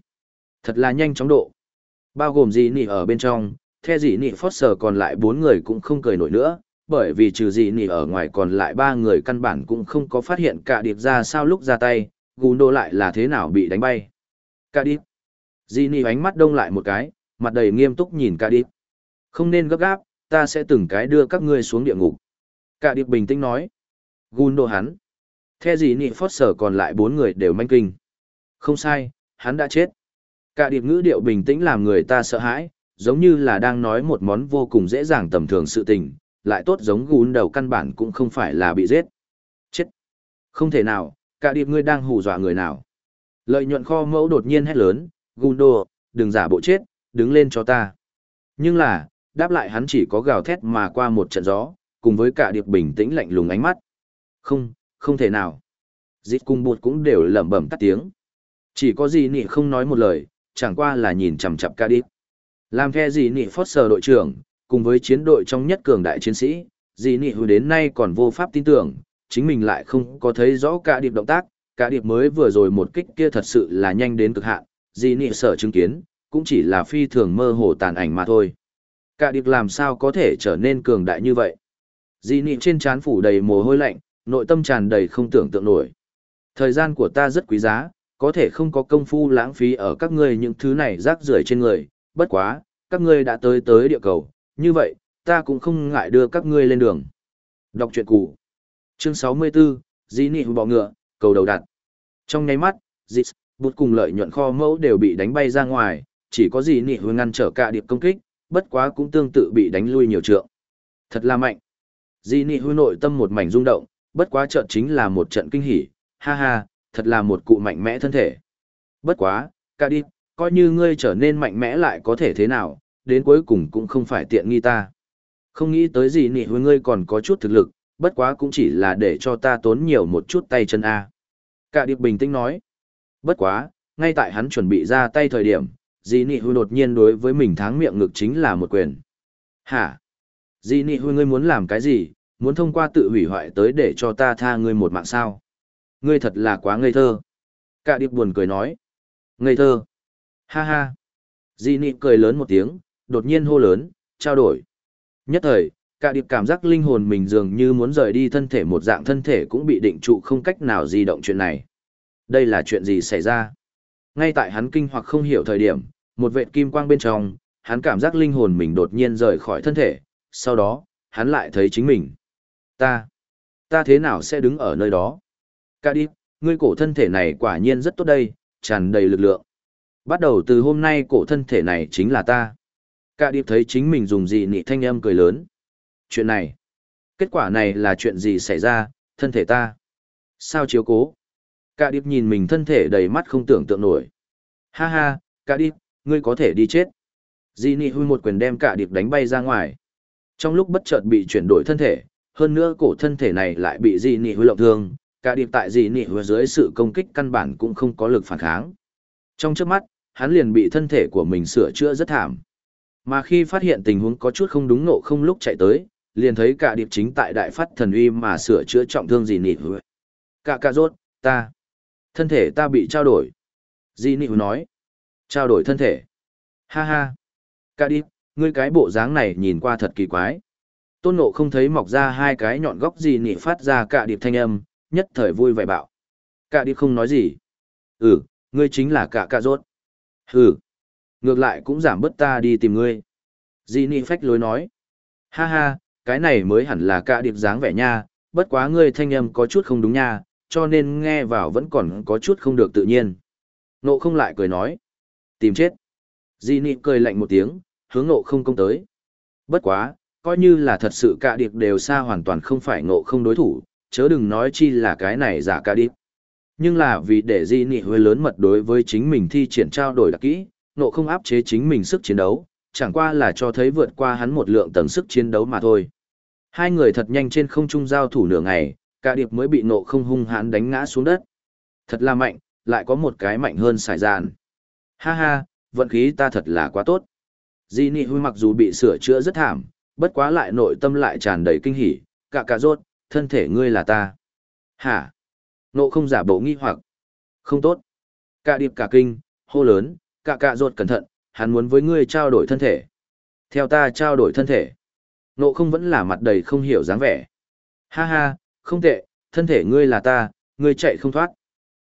Thật là nhanh chóng độ. Bao gồm gì nị ở bên trong, theo gì nị sờ còn lại bốn người cũng không cười nổi nữa, bởi vì trừ gì nị ở ngoài còn lại ba người căn bản cũng không có phát hiện cả điệp ra sao lúc ra tay, Gundo lại là thế nào bị đánh bay. Cả điệp. Dì nị ánh mắt đông lại một cái, mặt đầy nghiêm túc nhìn cả điệp. Không nên gấp gáp, ta sẽ từng cái đưa các ngươi xuống địa ngục. Cả điệp bình tĩnh nói. Gun đồ hắn. Theo gì nị phót sở còn lại bốn người đều manh kinh. Không sai, hắn đã chết. Cả điệp ngữ điệu bình tĩnh làm người ta sợ hãi, giống như là đang nói một món vô cùng dễ dàng tầm thường sự tình, lại tốt giống gún đầu căn bản cũng không phải là bị giết. Chết. Không thể nào, cả điệp ngươi đang hù dọa người nào. Lợi nhuận kho mẫu đột nhiên hét lớn, Gundo, đừng giả bộ chết, đứng lên cho ta. Nhưng là, đáp lại hắn chỉ có gào thét mà qua một trận gió, cùng với cả điệp bình tĩnh lạnh lùng ánh mắt. Không, không thể nào. Dịch cung bụt cũng đều lẩm bẩm tắt tiếng. Chỉ có gì nị không nói một lời, chẳng qua là nhìn chằm chằm cả điệp. Làm theo gì nị phót sờ đội trưởng, cùng với chiến đội trong nhất cường đại chiến sĩ, gì nị hồi đến nay còn vô pháp tin tưởng, chính mình lại không có thấy rõ cả điệp động tác, cả điệp mới vừa rồi một kích kia thật sự là nhanh đến cực hạn, gì nị sợ chứng kiến, cũng chỉ là phi thường mơ hồ tàn ảnh mà thôi. Cả điệp làm sao có thể trở nên cường đại như vậy? Dì nị trên trán phủ đầy mồ hôi lạnh, nội tâm tràn đầy không tưởng tượng nổi. Thời gian của ta rất quý giá, có thể không có công phu lãng phí ở các ngươi những thứ này rác rưởi trên người, bất quá, các ngươi đã tới tới địa cầu, như vậy, ta cũng không ngại đưa các ngươi lên đường. Đọc truyện cũ. Chương 64, Dĩ Nị bọ ngựa, cầu đầu đặt. Trong nháy mắt, Dịch, bụt cùng lợi nhuận kho mẫu đều bị đánh bay ra ngoài, chỉ có Dĩ Nị ngăn trở cả điệp công kích, bất quá cũng tương tự bị đánh lui nhiều trượng. Thật là mạnh. Dĩ Nị hư nội tâm một mảnh rung động, bất quá trận chính là một trận kinh hỉ, ha ha, thật là một cụ mạnh mẽ thân thể. Bất quá, cả điệp, coi như ngươi trở nên mạnh mẽ lại có thể thế nào, đến cuối cùng cũng không phải tiện nghi ta. Không nghĩ tới gì nị với ngươi còn có chút thực lực, bất quá cũng chỉ là để cho ta tốn nhiều một chút tay chân A. Cả điệp bình tĩnh nói. Bất quá, ngay tại hắn chuẩn bị ra tay thời điểm, Dì Nị Huy đột nhiên đối với mình tháng miệng ngực chính là một quyền. Hả? Dì Nị Huy ngươi muốn làm cái gì? Muốn thông qua tự hủy hoại tới để cho ta tha ngươi một mạng sao? Ngươi thật là quá ngây thơ. Cả điệp buồn cười nói. Ngây thơ. Ha ha. Dì Nị cười lớn một tiếng, đột nhiên hô lớn, trao đổi. Nhất thời, cả điệp cảm giác linh hồn mình dường như muốn rời đi thân thể một dạng thân thể cũng bị định trụ không cách nào di động chuyện này. Đây là chuyện gì xảy ra? Ngay tại hắn kinh hoặc không hiểu thời điểm, một vệt kim quang bên trong, hắn cảm giác linh hồn mình đột nhiên rời khỏi thân thể, sau đó, hắn lại thấy chính mình. Ta, ta thế nào sẽ đứng ở nơi đó? Cả điệp, ngươi cổ thân thể này quả nhiên rất tốt đây, tràn đầy lực lượng. Bắt đầu từ hôm nay cổ thân thể này chính là ta. Cả điệp thấy chính mình dùng gì nị thanh âm cười lớn. Chuyện này, kết quả này là chuyện gì xảy ra, thân thể ta. Sao chiếu cố? Cả điệp nhìn mình thân thể đầy mắt không tưởng tượng nổi. Ha ha, cả điệp, ngươi có thể đi chết. Di nị hui một quyền đem cả điệp đánh bay ra ngoài. Trong lúc bất chợt bị chuyển đổi thân thể, hơn nữa cổ thân thể này lại bị di nị hui lộng thương, cả điệp tại di nị hui dưới sự công kích căn bản cũng không có lực phản kháng. Trong trước mắt, hắn liền bị thân thể của mình sửa chữa rất thảm. Mà khi phát hiện tình huống có chút không đúng nộ không lúc chạy tới, liền thấy cả điệp chính tại đại phát thần uy mà sửa chữa trọng thương gì nị hứa. Cả cả rốt, ta, thân thể ta bị trao đổi. Di nị nói, trao đổi thân thể. Ha ha, cả điệp, ngươi cái bộ dáng này nhìn qua thật kỳ quái. Tôn nộ không thấy mọc ra hai cái nhọn góc gì nị phát ra cả điệp thanh âm, nhất thời vui vẻ bạo. Cả điệp không nói gì. Ừ, ngươi chính là cả cả rốt. Ừ. Ngược lại cũng giảm bớt ta đi tìm ngươi. Di Nị phách lối nói. Ha ha, cái này mới hẳn là cả điệp dáng vẻ nha, bất quá ngươi thanh âm có chút không đúng nha, cho nên nghe vào vẫn còn có chút không được tự nhiên. Nộ không lại cười nói. Tìm chết. Di Nị cười lạnh một tiếng, hướng nộ không công tới. Bất quá, coi như là thật sự cả điệp đều xa hoàn toàn không phải nộ không đối thủ, chớ đừng nói chi là cái này giả cả điệp. Nhưng là vì để Di Nị hơi lớn mật đối với chính mình thi triển trao đổi đặc kỹ, nộ không áp chế chính mình sức chiến đấu, chẳng qua là cho thấy vượt qua hắn một lượng tầng sức chiến đấu mà thôi. Hai người thật nhanh trên không trung giao thủ nửa ngày, cả điệp mới bị nộ không hung hãn đánh ngã xuống đất. Thật là mạnh, lại có một cái mạnh hơn xài dàn. Ha ha, vận khí ta thật là quá tốt. Di Nị Huy mặc dù bị sửa chữa rất thảm, bất quá lại nội tâm lại tràn đầy kinh hỉ, cả cả rốt, thân thể ngươi là ta. Hả? Nộ không giả bộ nghi hoặc. Không tốt. Cả điệp cả kinh, hô lớn, Cạ cạ ruột cẩn thận, hắn muốn với ngươi trao đổi thân thể. Theo ta trao đổi thân thể. Nộ không vẫn là mặt đầy không hiểu dáng vẻ. Ha ha, không tệ, thân thể ngươi là ta, ngươi chạy không thoát.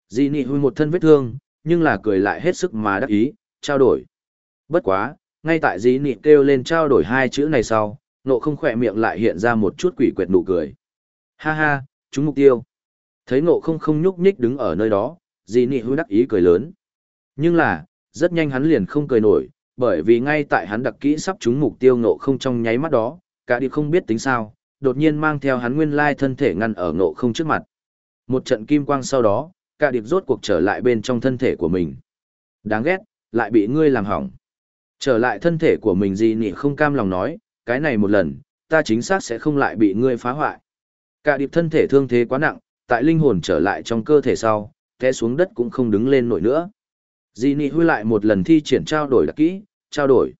Di nị hui một thân vết thương, nhưng là cười lại hết sức mà đắc ý, trao đổi. Bất quá, ngay tại di nị kêu lên trao đổi hai chữ này sau, nộ không khỏe miệng lại hiện ra một chút quỷ quyệt nụ cười. Ha ha, chúng mục tiêu. Thấy nộ không không nhúc nhích đứng ở nơi đó, di nị hui đắc ý cười lớn. Nhưng là, rất nhanh hắn liền không cười nổi, bởi vì ngay tại hắn đặc kỹ sắp trúng mục tiêu ngộ không trong nháy mắt đó, cả đi không biết tính sao, đột nhiên mang theo hắn nguyên lai thân thể ngăn ở ngộ không trước mặt. Một trận kim quang sau đó, cả điệp rốt cuộc trở lại bên trong thân thể của mình. Đáng ghét, lại bị ngươi làm hỏng. Trở lại thân thể của mình gì nị không cam lòng nói, cái này một lần, ta chính xác sẽ không lại bị ngươi phá hoại. Cả điệp thân thể thương thế quá nặng, tại linh hồn trở lại trong cơ thể sau, té xuống đất cũng không đứng lên nổi nữa. Di Nị huy lại một lần thi triển trao đổi đặc kỹ, trao đổi.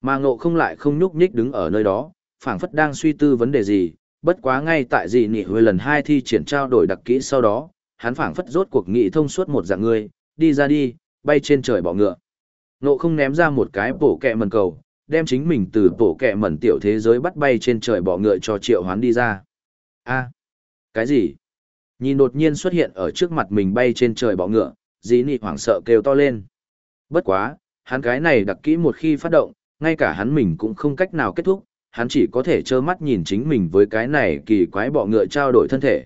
Mà ngộ không lại không nhúc nhích đứng ở nơi đó, phảng phất đang suy tư vấn đề gì, bất quá ngay tại Di Nị huy lần hai thi triển trao đổi đặc kỹ sau đó, hắn phảng phất rốt cuộc nghị thông suốt một dạng người, đi ra đi, bay trên trời bọ ngựa. Ngộ không ném ra một cái bổ kẹ mần cầu, đem chính mình từ bổ kẹ mần tiểu thế giới bắt bay trên trời bọ ngựa cho triệu hoán đi ra. a cái gì? Nhìn đột nhiên xuất hiện ở trước mặt mình bay trên trời bọ ngựa, dĩ nị hoảng sợ kêu to lên. Bất quá, hắn cái này đặc kỹ một khi phát động, ngay cả hắn mình cũng không cách nào kết thúc, hắn chỉ có thể trơ mắt nhìn chính mình với cái này kỳ quái bọ ngựa trao đổi thân thể.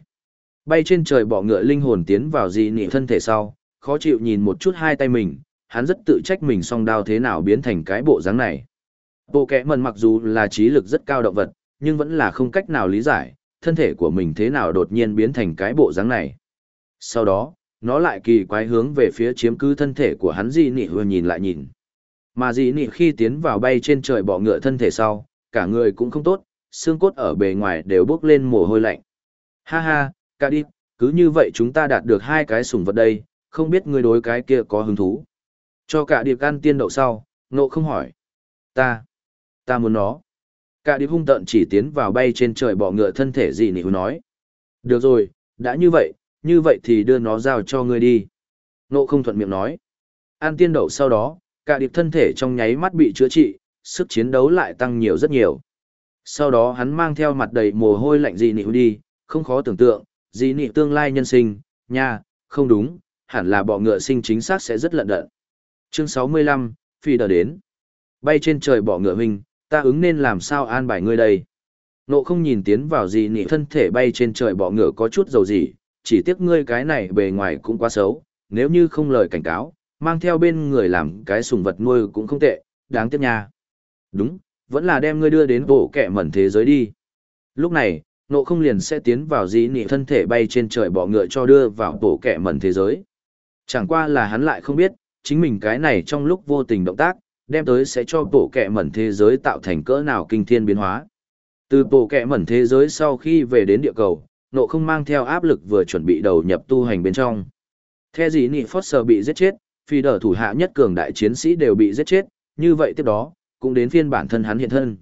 Bay trên trời bọ ngựa linh hồn tiến vào dĩ nị thân thể sau, khó chịu nhìn một chút hai tay mình, hắn rất tự trách mình song đao thế nào biến thành cái bộ dáng này. Bộ kẻ mần mặc dù là trí lực rất cao động vật, nhưng vẫn là không cách nào lý giải, thân thể của mình thế nào đột nhiên biến thành cái bộ dáng này. Sau đó, nó lại kỳ quái hướng về phía chiếm cứ thân thể của hắn dị nị vừa nhìn lại nhìn. Mà dị nị khi tiến vào bay trên trời bọ ngựa thân thể sau, cả người cũng không tốt, xương cốt ở bề ngoài đều bốc lên mồ hôi lạnh. Ha ha, ca đi, cứ như vậy chúng ta đạt được hai cái sủng vật đây, không biết ngươi đối cái kia có hứng thú. Cho cả điệp ăn tiên đậu sau, nộ không hỏi. Ta, ta muốn nó. Cả điệp hung tợn chỉ tiến vào bay trên trời bọ ngựa thân thể dị nị nói. Được rồi, đã như vậy, như vậy thì đưa nó giao cho ngươi đi. Nộ không thuận miệng nói. An tiên đậu sau đó, cả điệp thân thể trong nháy mắt bị chữa trị, sức chiến đấu lại tăng nhiều rất nhiều. Sau đó hắn mang theo mặt đầy mồ hôi lạnh dị nịu đi, không khó tưởng tượng, dị nịu tương lai nhân sinh, nha, không đúng, hẳn là bọ ngựa sinh chính xác sẽ rất lận đận. Chương 65, Phi đờ đến. Bay trên trời bọ ngựa huynh, ta ứng nên làm sao an bài ngươi đây. Nộ không nhìn tiến vào dị nị thân thể bay trên trời bọ ngựa có chút dầu gì, chỉ tiếc ngươi cái này bề ngoài cũng quá xấu, nếu như không lời cảnh cáo, mang theo bên người làm cái sùng vật nuôi cũng không tệ, đáng tiếc nha. Đúng, vẫn là đem ngươi đưa đến bộ kẻ mẩn thế giới đi. Lúc này, nộ không liền sẽ tiến vào dĩ nị thân thể bay trên trời bỏ ngựa cho đưa vào bộ kẻ mẩn thế giới. Chẳng qua là hắn lại không biết, chính mình cái này trong lúc vô tình động tác, đem tới sẽ cho bộ kẻ mẩn thế giới tạo thành cỡ nào kinh thiên biến hóa. Từ bộ kẻ mẩn thế giới sau khi về đến địa cầu, nộ không mang theo áp lực vừa chuẩn bị đầu nhập tu hành bên trong. Theo gì nị Foster bị giết chết, phi đỡ thủ hạ nhất cường đại chiến sĩ đều bị giết chết, như vậy tiếp đó, cũng đến phiên bản thân hắn hiện thân.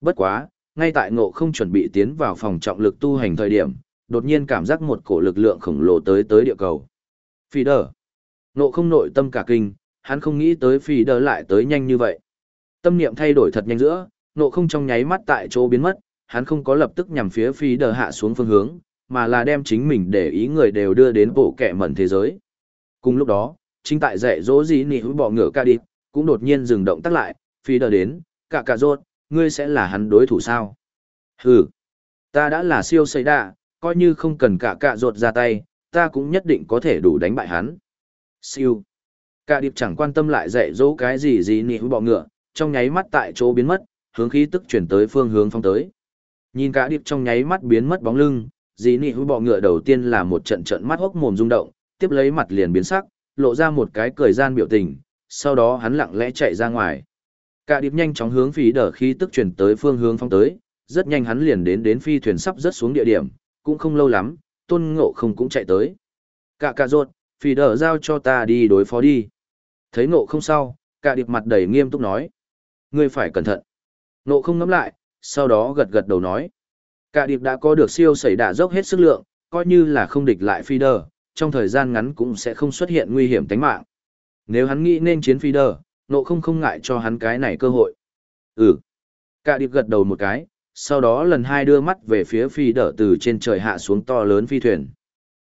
Bất quá, ngay tại ngộ không chuẩn bị tiến vào phòng trọng lực tu hành thời điểm, đột nhiên cảm giác một cổ lực lượng khổng lồ tới tới địa cầu. Phi đỡ. Ngộ không nội tâm cả kinh, hắn không nghĩ tới phi đỡ lại tới nhanh như vậy. Tâm niệm thay đổi thật nhanh giữa, ngộ không trong nháy mắt tại chỗ biến mất, hắn không có lập tức nhằm phía phi đờ hạ xuống phương hướng, mà là đem chính mình để ý người đều đưa đến bộ kẻ mẩn thế giới. Cùng lúc đó, chính tại dạy dỗ gì nị hữu bọ ngựa ca đi, cũng đột nhiên dừng động tác lại, phi đờ đến, cả cả rốt, ngươi sẽ là hắn đối thủ sao? Hừ, ta đã là siêu xây đạ, coi như không cần cả cả rốt ra tay, ta cũng nhất định có thể đủ đánh bại hắn. Siêu. Cả điệp chẳng quan tâm lại dạy dỗ cái gì gì nị hữu bọ ngựa, trong nháy mắt tại chỗ biến mất, hướng khí tức chuyển tới phương hướng phong tới. Nhìn cả điệp trong nháy mắt biến mất bóng lưng, dì nị hư bọ ngựa đầu tiên là một trận trận mắt hốc mồm rung động, tiếp lấy mặt liền biến sắc, lộ ra một cái cười gian biểu tình, sau đó hắn lặng lẽ chạy ra ngoài. Cả điệp nhanh chóng hướng phí đờ khí tức chuyển tới phương hướng phong tới, rất nhanh hắn liền đến đến phi thuyền sắp rớt xuống địa điểm, cũng không lâu lắm, tôn ngộ không cũng chạy tới. Cả cả rột, phí đờ giao cho ta đi đối phó đi. Thấy ngộ không sao, cả điệp mặt đầy nghiêm túc nói. Ngươi phải cẩn thận. Ngộ không ngắm lại, sau đó gật gật đầu nói. Cả điệp đã có được siêu sẩy đả dốc hết sức lượng, coi như là không địch lại phi đờ, trong thời gian ngắn cũng sẽ không xuất hiện nguy hiểm tính mạng. Nếu hắn nghĩ nên chiến phi đờ, nộ không không ngại cho hắn cái này cơ hội. Ừ. Cả điệp gật đầu một cái, sau đó lần hai đưa mắt về phía phi đờ từ trên trời hạ xuống to lớn phi thuyền.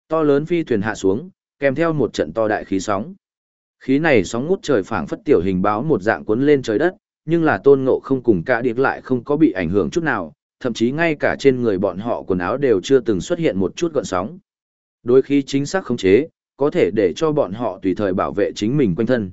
To lớn phi thuyền hạ xuống, kèm theo một trận to đại khí sóng. Khí này sóng ngút trời phảng phất tiểu hình báo một dạng cuốn lên trời đất, nhưng là tôn ngộ không cùng cả điệp lại không có bị ảnh hưởng chút nào, thậm chí ngay cả trên người bọn họ quần áo đều chưa từng xuất hiện một chút gợn sóng. Đôi khi chính xác khống chế, có thể để cho bọn họ tùy thời bảo vệ chính mình quanh thân.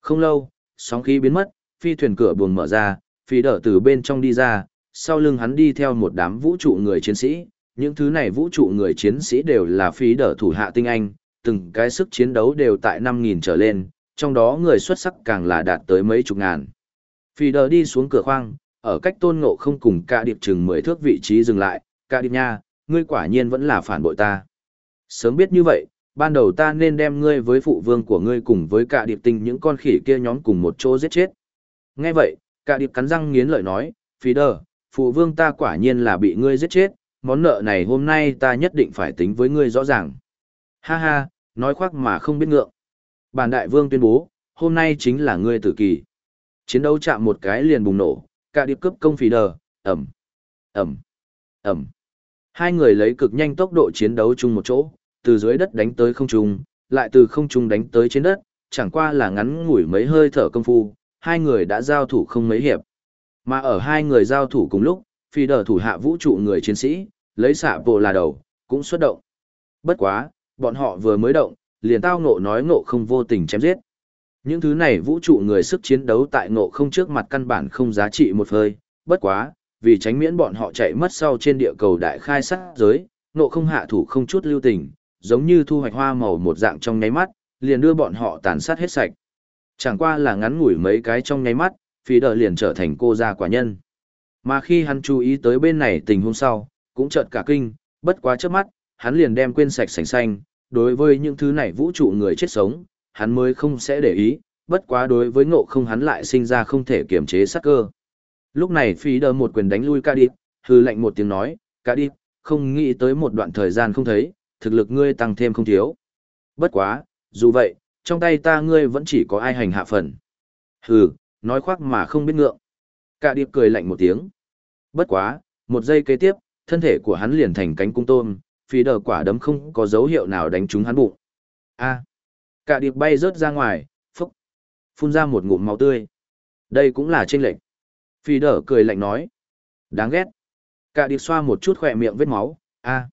Không lâu, sóng khí biến mất, phi thuyền cửa buồng mở ra, phi đỡ từ bên trong đi ra, sau lưng hắn đi theo một đám vũ trụ người chiến sĩ. Những thứ này vũ trụ người chiến sĩ đều là phi đỡ thủ hạ tinh anh, từng cái sức chiến đấu đều tại 5.000 trở lên, trong đó người xuất sắc càng là đạt tới mấy chục ngàn. Phi Đờ đi xuống cửa khoang, ở cách tôn ngộ không cùng cả điệp chừng mười thước vị trí dừng lại, cả điệp nha, ngươi quả nhiên vẫn là phản bội ta. Sớm biết như vậy, ban đầu ta nên đem ngươi với phụ vương của ngươi cùng với cả điệp tình những con khỉ kia nhóm cùng một chỗ giết chết. Nghe vậy, cả điệp cắn răng nghiến lợi nói, phí đờ, phụ vương ta quả nhiên là bị ngươi giết chết, món nợ này hôm nay ta nhất định phải tính với ngươi rõ ràng. Ha ha, nói khoác mà không biết ngượng. Bản đại vương tuyên bố, hôm nay chính là ngươi tử kỳ. Chiến đấu chạm một cái liền bùng nổ, cả điệp cướp công phì đờ, ẩm, ẩm, ẩm. Hai người lấy cực nhanh tốc độ chiến đấu chung một chỗ, từ dưới đất đánh tới không trung, lại từ không trung đánh tới trên đất, chẳng qua là ngắn ngủi mấy hơi thở công phu, hai người đã giao thủ không mấy hiệp. Mà ở hai người giao thủ cùng lúc, phi đờ thủ hạ vũ trụ người chiến sĩ, lấy xạ bộ là đầu, cũng xuất động. Bất quá, bọn họ vừa mới động, liền tao ngộ nói ngộ không vô tình chém giết. Những thứ này vũ trụ người sức chiến đấu tại ngộ không trước mặt căn bản không giá trị một hơi, bất quá, vì tránh miễn bọn họ chạy mất sau trên địa cầu đại khai sát giới, ngộ không hạ thủ không chút lưu tình, giống như thu hoạch hoa màu một dạng trong nháy mắt, liền đưa bọn họ tàn sát hết sạch. Chẳng qua là ngắn ngủi mấy cái trong nháy mắt, phí đờ liền trở thành cô gia quả nhân. Mà khi hắn chú ý tới bên này tình huống sau, cũng chợt cả kinh, bất quá trước mắt, hắn liền đem quên sạch sành xanh, đối với những thứ này vũ trụ người chết sống, hắn mới không sẽ để ý, bất quá đối với ngộ không hắn lại sinh ra không thể kiềm chế sắc cơ. Lúc này phí đờ một quyền đánh lui ca điệp, hư lệnh một tiếng nói, ca điệp, không nghĩ tới một đoạn thời gian không thấy, thực lực ngươi tăng thêm không thiếu. Bất quá, dù vậy, trong tay ta ngươi vẫn chỉ có ai hành hạ phần. Hừ, nói khoác mà không biết ngượng. Cả điệp cười lạnh một tiếng. Bất quá, một giây kế tiếp, thân thể của hắn liền thành cánh cung tôm, phí đờ quả đấm không có dấu hiệu nào đánh trúng hắn bụng. A. Cả điệp bay rớt ra ngoài, phúc. Phun ra một ngụm máu tươi. Đây cũng là chênh lệch. Phi đờ cười lạnh nói. Đáng ghét. Cả điệp xoa một chút khỏe miệng vết máu. A.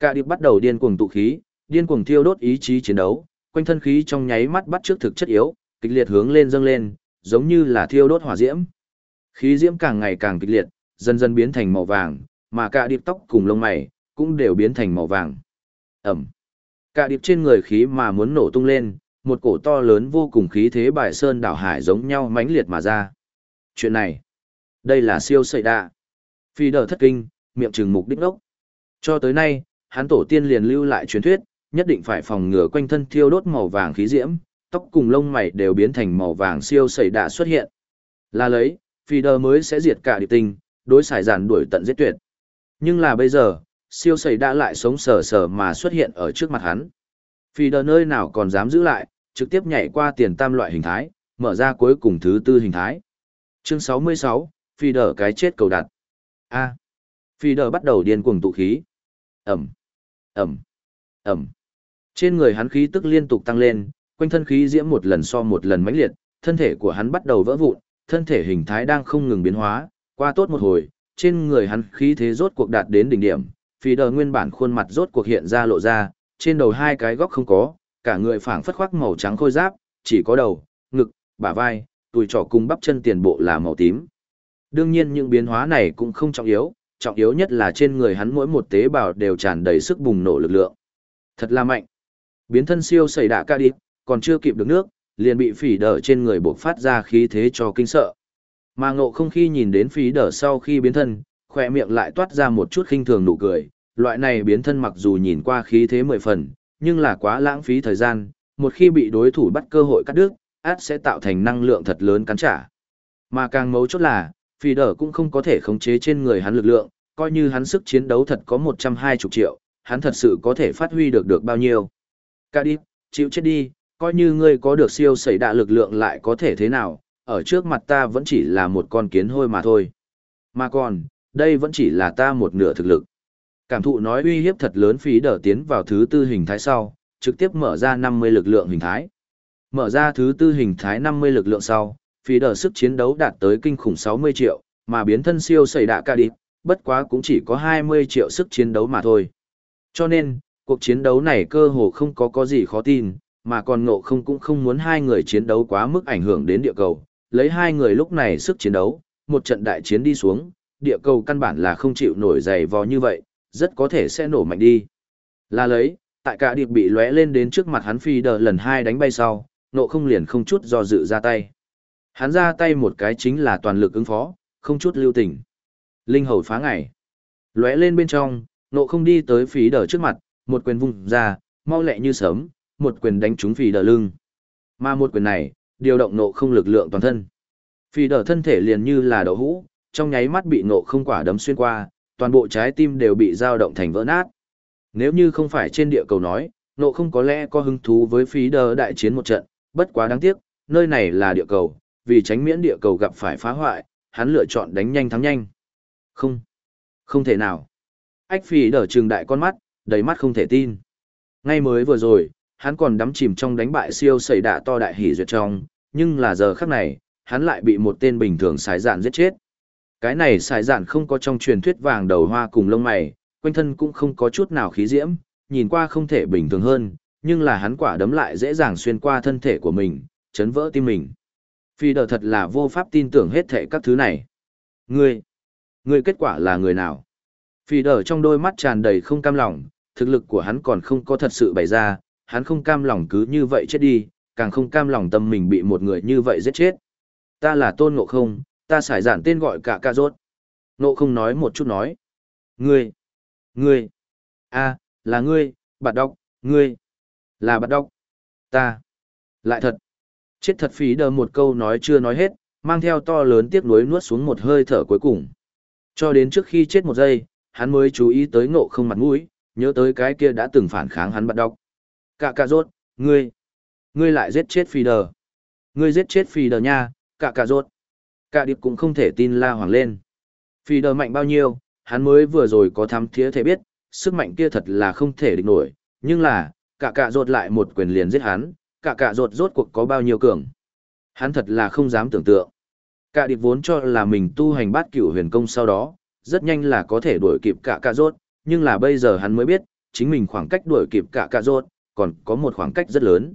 Cả điệp bắt đầu điên cuồng tụ khí, điên cuồng thiêu đốt ý chí chiến đấu, quanh thân khí trong nháy mắt bắt trước thực chất yếu, kịch liệt hướng lên dâng lên, giống như là thiêu đốt hỏa diễm. Khí diễm càng ngày càng kịch liệt, dần dần biến thành màu vàng, mà cả điệp tóc cùng lông mày cũng đều biến thành màu vàng. Ẩm. Cả điệp trên người khí mà muốn nổ tung lên, một cổ to lớn vô cùng khí thế bài sơn đảo hải giống nhau mãnh liệt mà ra. Chuyện này, đây là siêu sợi đạ. Phi đờ thất kinh, miệng trừng mục đích đốc. Cho tới nay, hắn tổ tiên liền lưu lại truyền thuyết, nhất định phải phòng ngừa quanh thân thiêu đốt màu vàng khí diễm, tóc cùng lông mày đều biến thành màu vàng siêu sẩy đạ xuất hiện. Là lấy, phi đờ mới sẽ diệt cả địa tinh, đối xài giản đuổi tận giết tuyệt. Nhưng là bây giờ, siêu sầy đã lại sống sờ sờ mà xuất hiện ở trước mặt hắn. Phi đờ nơi nào còn dám giữ lại, trực tiếp nhảy qua tiền tam loại hình thái, mở ra cuối cùng thứ tư hình thái. Chương 66, phi đờ cái chết cầu đặt. A. Phi đờ bắt đầu điên cuồng tụ khí. Ẩm, Ẩm, Ẩm. Trên người hắn khí tức liên tục tăng lên, quanh thân khí diễm một lần so một lần mãnh liệt, thân thể của hắn bắt đầu vỡ vụn, thân thể hình thái đang không ngừng biến hóa, qua tốt một hồi, trên người hắn khí thế rốt cuộc đạt đến đỉnh điểm, Phí đờ nguyên bản khuôn mặt rốt cuộc hiện ra lộ ra, trên đầu hai cái góc không có, cả người phảng phất khoác màu trắng khôi giáp, chỉ có đầu, ngực, bả vai, tùi trỏ cùng bắp chân tiền bộ là màu tím. Đương nhiên những biến hóa này cũng không trọng yếu, trọng yếu nhất là trên người hắn mỗi một tế bào đều tràn đầy sức bùng nổ lực lượng. Thật là mạnh. Biến thân siêu xảy đạ ca đi, còn chưa kịp được nước, liền bị phỉ đỡ trên người bộc phát ra khí thế cho kinh sợ. Mà ngộ không khi nhìn đến phỉ đỡ sau khi biến thân, khoe miệng lại toát ra một chút khinh thường nụ cười. Loại này biến thân mặc dù nhìn qua khí thế mười phần, nhưng là quá lãng phí thời gian, một khi bị đối thủ bắt cơ hội cắt đứt, át sẽ tạo thành năng lượng thật lớn cắn trả. Mà càng mấu chốt là, phi đỡ cũng không có thể khống chế trên người hắn lực lượng, coi như hắn sức chiến đấu thật có 120 triệu, hắn thật sự có thể phát huy được được bao nhiêu. Cả đi, chịu chết đi, coi như ngươi có được siêu sẩy đạ lực lượng lại có thể thế nào, ở trước mặt ta vẫn chỉ là một con kiến hôi mà thôi. Mà còn, đây vẫn chỉ là ta một nửa thực lực. Cảm thụ nói uy hiếp thật lớn phí đỡ tiến vào thứ tư hình thái sau, trực tiếp mở ra 50 lực lượng hình thái. Mở ra thứ tư hình thái 50 lực lượng sau, phí đỡ sức chiến đấu đạt tới kinh khủng 60 triệu, mà biến thân siêu sẩy đạ ca đi, bất quá cũng chỉ có 20 triệu sức chiến đấu mà thôi. Cho nên, cuộc chiến đấu này cơ hồ không có có gì khó tin, mà còn ngộ không cũng không muốn hai người chiến đấu quá mức ảnh hưởng đến địa cầu. Lấy hai người lúc này sức chiến đấu, một trận đại chiến đi xuống, địa cầu căn bản là không chịu nổi dày vò như vậy, rất có thể sẽ nổ mạnh đi. Là lấy, tại cả điệp bị lóe lên đến trước mặt hắn phi đờ lần hai đánh bay sau, nộ không liền không chút do dự ra tay. Hắn ra tay một cái chính là toàn lực ứng phó, không chút lưu tình. Linh hầu phá ngày. Lóe lên bên trong, nộ không đi tới phí đờ trước mặt, một quyền vung ra, mau lẹ như sớm, một quyền đánh trúng phí đờ lưng. Mà một quyền này, điều động nộ không lực lượng toàn thân. Phí đờ thân thể liền như là đậu hũ, trong nháy mắt bị nộ không quả đấm xuyên qua, toàn bộ trái tim đều bị dao động thành vỡ nát. Nếu như không phải trên địa cầu nói, nộ không có lẽ có hứng thú với phí đờ đại chiến một trận, bất quá đáng tiếc, nơi này là địa cầu, vì tránh miễn địa cầu gặp phải phá hoại, hắn lựa chọn đánh nhanh thắng nhanh. Không, không thể nào. Ách phí đờ trừng đại con mắt, đầy mắt không thể tin. Ngay mới vừa rồi, hắn còn đắm chìm trong đánh bại siêu sẩy đạ to đại hỉ duyệt trong, nhưng là giờ khắc này, hắn lại bị một tên bình thường xài dạn giết chết. Cái này xài dạn không có trong truyền thuyết vàng đầu hoa cùng lông mày, quanh thân cũng không có chút nào khí diễm, nhìn qua không thể bình thường hơn, nhưng là hắn quả đấm lại dễ dàng xuyên qua thân thể của mình, chấn vỡ tim mình. Phi đờ thật là vô pháp tin tưởng hết thệ các thứ này. Ngươi, ngươi kết quả là người nào? Phi đờ trong đôi mắt tràn đầy không cam lòng, thực lực của hắn còn không có thật sự bày ra, hắn không cam lòng cứ như vậy chết đi, càng không cam lòng tâm mình bị một người như vậy giết chết. Ta là tôn ngộ không, ta xài giản tên gọi cả ca rốt. Nộ không nói một chút nói. Ngươi, ngươi, a, là ngươi, bạt đọc, ngươi, là bạt đọc, ta, lại thật. Chết thật phí đờ một câu nói chưa nói hết, mang theo to lớn tiếc nuối nuốt xuống một hơi thở cuối cùng. Cho đến trước khi chết một giây, hắn mới chú ý tới ngộ không mặt mũi, nhớ tới cái kia đã từng phản kháng hắn bắt đọc. Cạ cạ rốt, ngươi, ngươi lại giết chết phi đờ. Ngươi giết chết phi đờ nha, cạ cạ rốt. Cả điệp cũng không thể tin la hoàng lên. Phi đờ mạnh bao nhiêu, hắn mới vừa rồi có thám thía thể biết, sức mạnh kia thật là không thể địch nổi, nhưng là, cả cạ rột lại một quyền liền giết hắn, cả cạ rột rốt cuộc có bao nhiêu cường. Hắn thật là không dám tưởng tượng. Cả điệp vốn cho là mình tu hành bát cửu huyền công sau đó, rất nhanh là có thể đuổi kịp cả cạ rốt, nhưng là bây giờ hắn mới biết, chính mình khoảng cách đuổi kịp cả cạ rốt, còn có một khoảng cách rất lớn.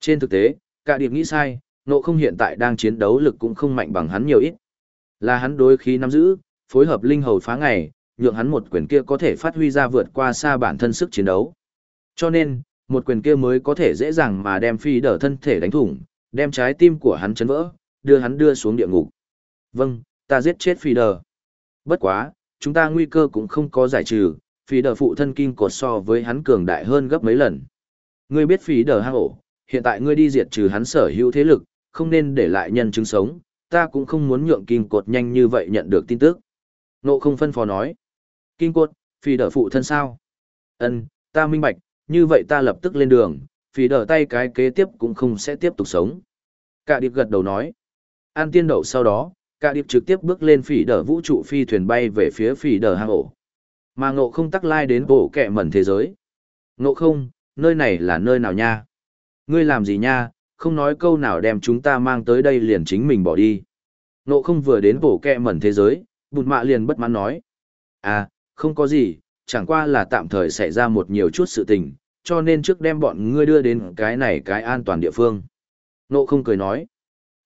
Trên thực tế, cả điệp nghĩ sai, nộ không hiện tại đang chiến đấu lực cũng không mạnh bằng hắn nhiều ít. Là hắn đối khí nắm giữ, phối hợp linh hầu phá ngày, nhượng hắn một quyền kia có thể phát huy ra vượt qua xa bản thân sức chiến đấu. Cho nên, một quyền kia mới có thể dễ dàng mà đem phi đỡ thân thể đánh thủng, đem trái tim của hắn chấn vỡ, đưa hắn đưa xuống địa ngục. Vâng, ta giết chết phi đờ. Bất quá, chúng ta nguy cơ cũng không có giải trừ, phi đờ phụ thân kinh cột so với hắn cường đại hơn gấp mấy lần. Ngươi biết phi đờ hang ổ, hiện tại ngươi đi diệt trừ hắn sở hữu thế lực, không nên để lại nhân chứng sống, ta cũng không muốn nhượng kinh cột nhanh như vậy nhận được tin tức. Nộ không phân phó nói. Kinh cột, phi đỡ phụ thân sao? Ân, ta minh bạch, như vậy ta lập tức lên đường, phi đỡ tay cái kế tiếp cũng không sẽ tiếp tục sống. Cả điệp gật đầu nói. An tiên đậu sau đó, cả điệp trực tiếp bước lên phỉ đỡ vũ trụ phi thuyền bay về phía phỉ đỡ hang ổ. Mà ngộ không tắc lai đến bộ kẹ mẩn thế giới. Ngộ không, nơi này là nơi nào nha? Ngươi làm gì nha, không nói câu nào đem chúng ta mang tới đây liền chính mình bỏ đi. Nộ không vừa đến bổ kẹ mẩn thế giới, bụt mạ liền bất mãn nói. À, không có gì, chẳng qua là tạm thời xảy ra một nhiều chút sự tình, cho nên trước đem bọn ngươi đưa đến cái này cái an toàn địa phương. Nộ không cười nói.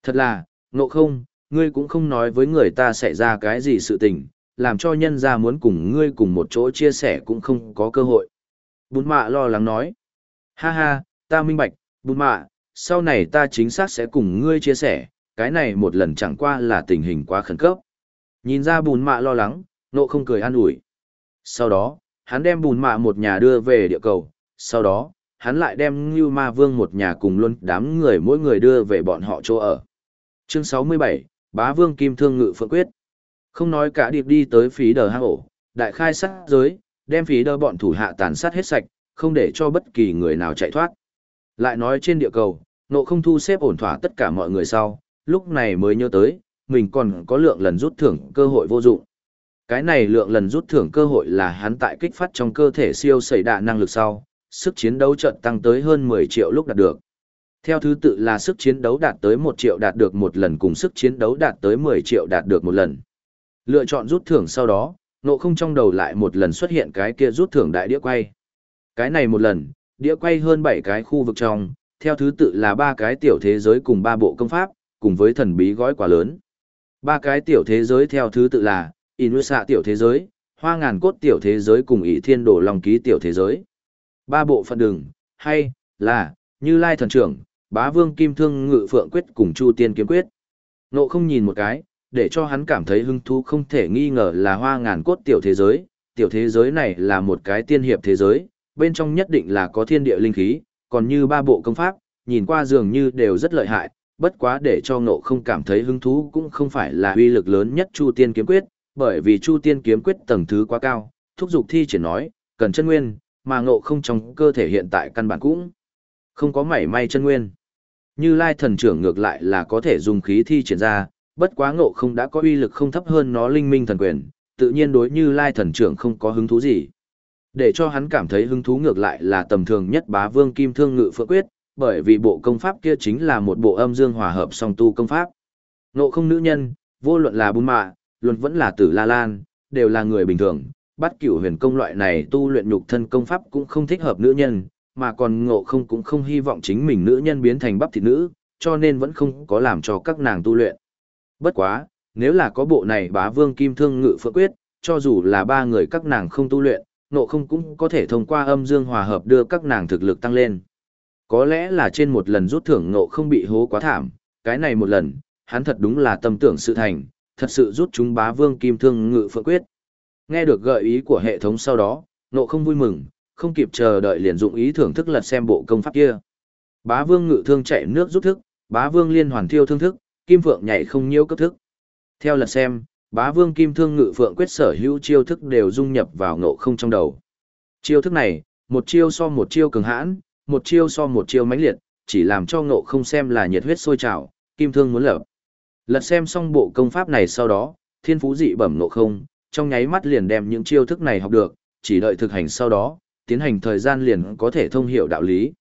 Thật là, Nộ không, ngươi cũng không nói với người ta xảy ra cái gì sự tình, làm cho nhân ra muốn cùng ngươi cùng một chỗ chia sẻ cũng không có cơ hội. Bùn mạ lo lắng nói. Ha ha, ta minh bạch, Bùn mạ, sau này ta chính xác sẽ cùng ngươi chia sẻ, cái này một lần chẳng qua là tình hình quá khẩn cấp. Nhìn ra bùn mạ lo lắng, nộ không cười an ủi. Sau đó, hắn đem bùn mạ một nhà đưa về địa cầu, sau đó, hắn lại đem Ngưu Ma Vương một nhà cùng luôn đám người mỗi người đưa về bọn họ chỗ ở. Chương 67, Bá Vương Kim Thương Ngự Phượng Quyết. Không nói cả điệp đi tới phí đờ hang ổ, đại khai sát giới, đem phí đờ bọn thủ hạ tàn sát hết sạch, không để cho bất kỳ người nào chạy thoát. Lại nói trên địa cầu, nộ không thu xếp ổn thỏa tất cả mọi người sau, lúc này mới nhớ tới, mình còn có lượng lần rút thưởng cơ hội vô dụng. Cái này lượng lần rút thưởng cơ hội là hắn tại kích phát trong cơ thể siêu xảy đạ năng lực sau, sức chiến đấu trận tăng tới hơn 10 triệu lúc đạt được. Theo thứ tự là sức chiến đấu đạt tới 1 triệu đạt được một lần cùng sức chiến đấu đạt tới 10 triệu đạt được một lần. Lựa chọn rút thưởng sau đó, nộ không trong đầu lại một lần xuất hiện cái kia rút thưởng đại đĩa quay. Cái này một lần, đĩa quay hơn 7 cái khu vực trong, theo thứ tự là ba cái tiểu thế giới cùng ba bộ công pháp, cùng với thần bí gói quà lớn. Ba cái tiểu thế giới theo thứ tự là Inusa tiểu thế giới, Hoa ngàn cốt tiểu thế giới cùng ỷ thiên đổ Long ký tiểu thế giới. Ba bộ phận đường, hay, là, như Lai thần trưởng, bá vương kim thương ngự phượng quyết cùng chu tiên kiếm quyết. Nộ không nhìn một cái, để cho hắn cảm thấy hứng thú không thể nghi ngờ là hoa ngàn cốt tiểu thế giới. Tiểu thế giới này là một cái tiên hiệp thế giới, bên trong nhất định là có thiên địa linh khí, còn như ba bộ công pháp, nhìn qua dường như đều rất lợi hại, bất quá để cho ngộ không cảm thấy hứng thú cũng không phải là uy lực lớn nhất Chu Tiên Kiếm Quyết, bởi vì Chu Tiên Kiếm Quyết tầng thứ quá cao, thúc dục thi triển nói, cần chân nguyên, mà ngộ không trong cơ thể hiện tại căn bản cũng không có mảy may chân nguyên. Như Lai thần trưởng ngược lại là có thể dùng khí thi triển ra, bất quá ngộ không đã có uy lực không thấp hơn nó linh minh thần quyền, tự nhiên đối như Lai thần trưởng không có hứng thú gì. Để cho hắn cảm thấy hứng thú ngược lại là tầm thường nhất bá vương kim thương ngự phượng quyết, bởi vì bộ công pháp kia chính là một bộ âm dương hòa hợp song tu công pháp. Ngộ không nữ nhân, vô luận là bún mạ, luận vẫn là tử la lan, đều là người bình thường, bắt cửu huyền công loại này tu luyện nhục thân công pháp cũng không thích hợp nữ nhân, mà còn ngộ không cũng không hy vọng chính mình nữ nhân biến thành bắp thịt nữ, cho nên vẫn không có làm cho các nàng tu luyện. Bất quá, nếu là có bộ này bá vương kim thương ngự phượng quyết, cho dù là ba người các nàng không tu luyện, ngộ không cũng có thể thông qua âm dương hòa hợp đưa các nàng thực lực tăng lên. Có lẽ là trên một lần rút thưởng ngộ không bị hố quá thảm, cái này một lần, hắn thật đúng là tâm tưởng sự thành, thật sự rút chúng bá vương kim thương ngự phượng quyết. Nghe được gợi ý của hệ thống sau đó, ngộ không vui mừng, không kịp chờ đợi liền dụng ý thưởng thức lật xem bộ công pháp kia. Bá vương ngự thương chạy nước rút thức, bá vương liên hoàn thiêu thương thức, kim phượng nhảy không nhiễu cấp thức. Theo lật xem, bá vương kim thương ngự phượng quyết sở hữu chiêu thức đều dung nhập vào ngộ không trong đầu. Chiêu thức này, một chiêu so một chiêu cường hãn, một chiêu so một chiêu mãnh liệt, chỉ làm cho ngộ không xem là nhiệt huyết sôi trào, kim thương muốn lở. Lật xem xong bộ công pháp này sau đó, thiên phú dị bẩm ngộ không, trong nháy mắt liền đem những chiêu thức này học được, chỉ đợi thực hành sau đó, tiến hành thời gian liền có thể thông hiểu đạo lý.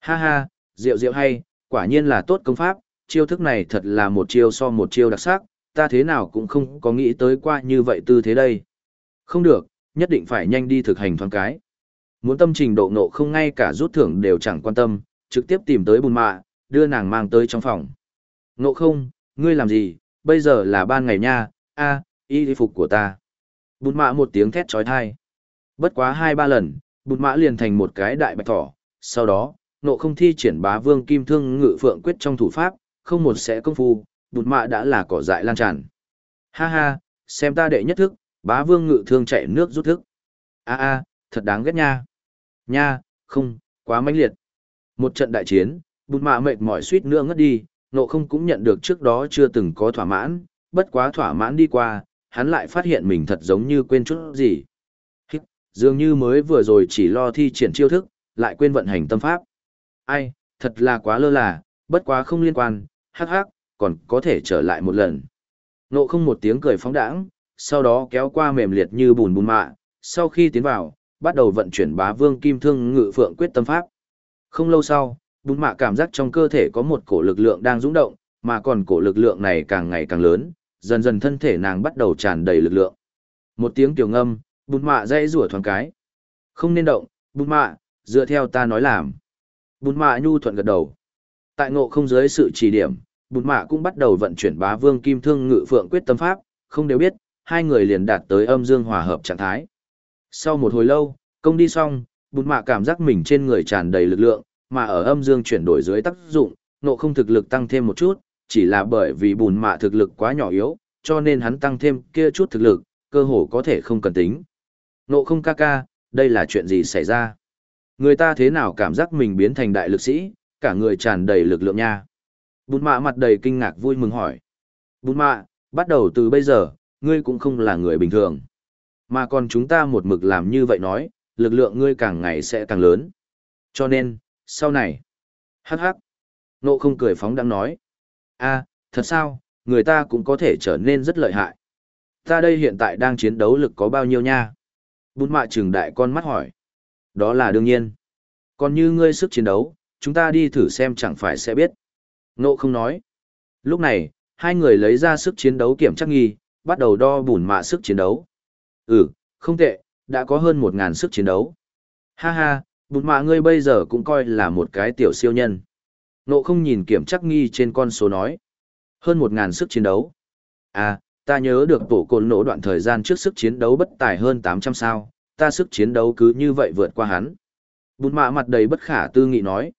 Ha ha, diệu diệu hay, quả nhiên là tốt công pháp, chiêu thức này thật là một chiêu so một chiêu đặc sắc, ta thế nào cũng không có nghĩ tới qua như vậy tư thế đây. Không được, nhất định phải nhanh đi thực hành thoáng cái. Muốn tâm trình độ nộ không ngay cả rút thưởng đều chẳng quan tâm, trực tiếp tìm tới bùn mạ, đưa nàng mang tới trong phòng. Nộ không, ngươi làm gì, bây giờ là ban ngày nha, a, y phục của ta. Bùn mạ một tiếng thét trói thai. Bất quá hai ba lần, bùn mạ liền thành một cái đại bạch thỏ, sau đó, nộ không thi triển bá vương kim thương ngự phượng quyết trong thủ pháp, không một sẽ công phu, bụt mạ đã là cỏ dại lan tràn. Ha ha, xem ta đệ nhất thức, bá vương ngự thương chạy nước rút thức. A a, thật đáng ghét nha. Nha, không, quá mãnh liệt. Một trận đại chiến, bùn mạ mệt mỏi suýt nữa ngất đi, nộ không cũng nhận được trước đó chưa từng có thỏa mãn, bất quá thỏa mãn đi qua, hắn lại phát hiện mình thật giống như quên chút gì. Hít, dường như mới vừa rồi chỉ lo thi triển chiêu thức, lại quên vận hành tâm pháp. Ai, thật là quá lơ là, bất quá không liên quan, hắc hắc, còn có thể trở lại một lần. Nộ không một tiếng cười phóng đãng, sau đó kéo qua mềm liệt như bùn bùn mạ, sau khi tiến vào, bắt đầu vận chuyển bá vương kim thương ngự phượng quyết tâm pháp. Không lâu sau, bùn mạ cảm giác trong cơ thể có một cổ lực lượng đang dũng động, mà còn cổ lực lượng này càng ngày càng lớn, dần dần thân thể nàng bắt đầu tràn đầy lực lượng. Một tiếng tiểu ngâm, bùn mạ dây rủa thoáng cái. Không nên động, bùn mạ, dựa theo ta nói làm. Bùn mạ nhu thuận gật đầu. Tại ngộ không dưới sự chỉ điểm, bùn mạ cũng bắt đầu vận chuyển bá vương kim thương ngự phượng quyết tâm pháp, không đều biết, hai người liền đạt tới âm dương hòa hợp trạng thái. Sau một hồi lâu, công đi xong, bùn mạ cảm giác mình trên người tràn đầy lực lượng, mà ở âm dương chuyển đổi dưới tác dụng, nộ không thực lực tăng thêm một chút, chỉ là bởi vì bùn mạ thực lực quá nhỏ yếu, cho nên hắn tăng thêm kia chút thực lực, cơ hồ có thể không cần tính. Nộ không ca ca, đây là chuyện gì xảy ra? Người ta thế nào cảm giác mình biến thành đại lực sĩ, cả người tràn đầy lực lượng nha. Bùn mạ mặt đầy kinh ngạc vui mừng hỏi. Bùn mạ, bắt đầu từ bây giờ, ngươi cũng không là người bình thường. Mà còn chúng ta một mực làm như vậy nói, lực lượng ngươi càng ngày sẽ càng lớn. Cho nên, sau này, hắc hắc, nộ không cười phóng đang nói. a thật sao, người ta cũng có thể trở nên rất lợi hại. Ta đây hiện tại đang chiến đấu lực có bao nhiêu nha? Bùn mạ trừng đại con mắt hỏi. Đó là đương nhiên. Còn như ngươi sức chiến đấu, chúng ta đi thử xem chẳng phải sẽ biết. Ngộ không nói. Lúc này, hai người lấy ra sức chiến đấu kiểm chắc nghi, bắt đầu đo bùn mạ sức chiến đấu. Ừ, không tệ, đã có hơn một ngàn sức chiến đấu. Ha ha, bùn mạ ngươi bây giờ cũng coi là một cái tiểu siêu nhân. Ngộ không nhìn kiểm chắc nghi trên con số nói. Hơn một ngàn sức chiến đấu. À, ta nhớ được tổ cồn nổ đoạn thời gian trước sức chiến đấu bất tài hơn 800 sao, ta sức chiến đấu cứ như vậy vượt qua hắn. Bùn mạ mặt đầy bất khả tư nghị nói.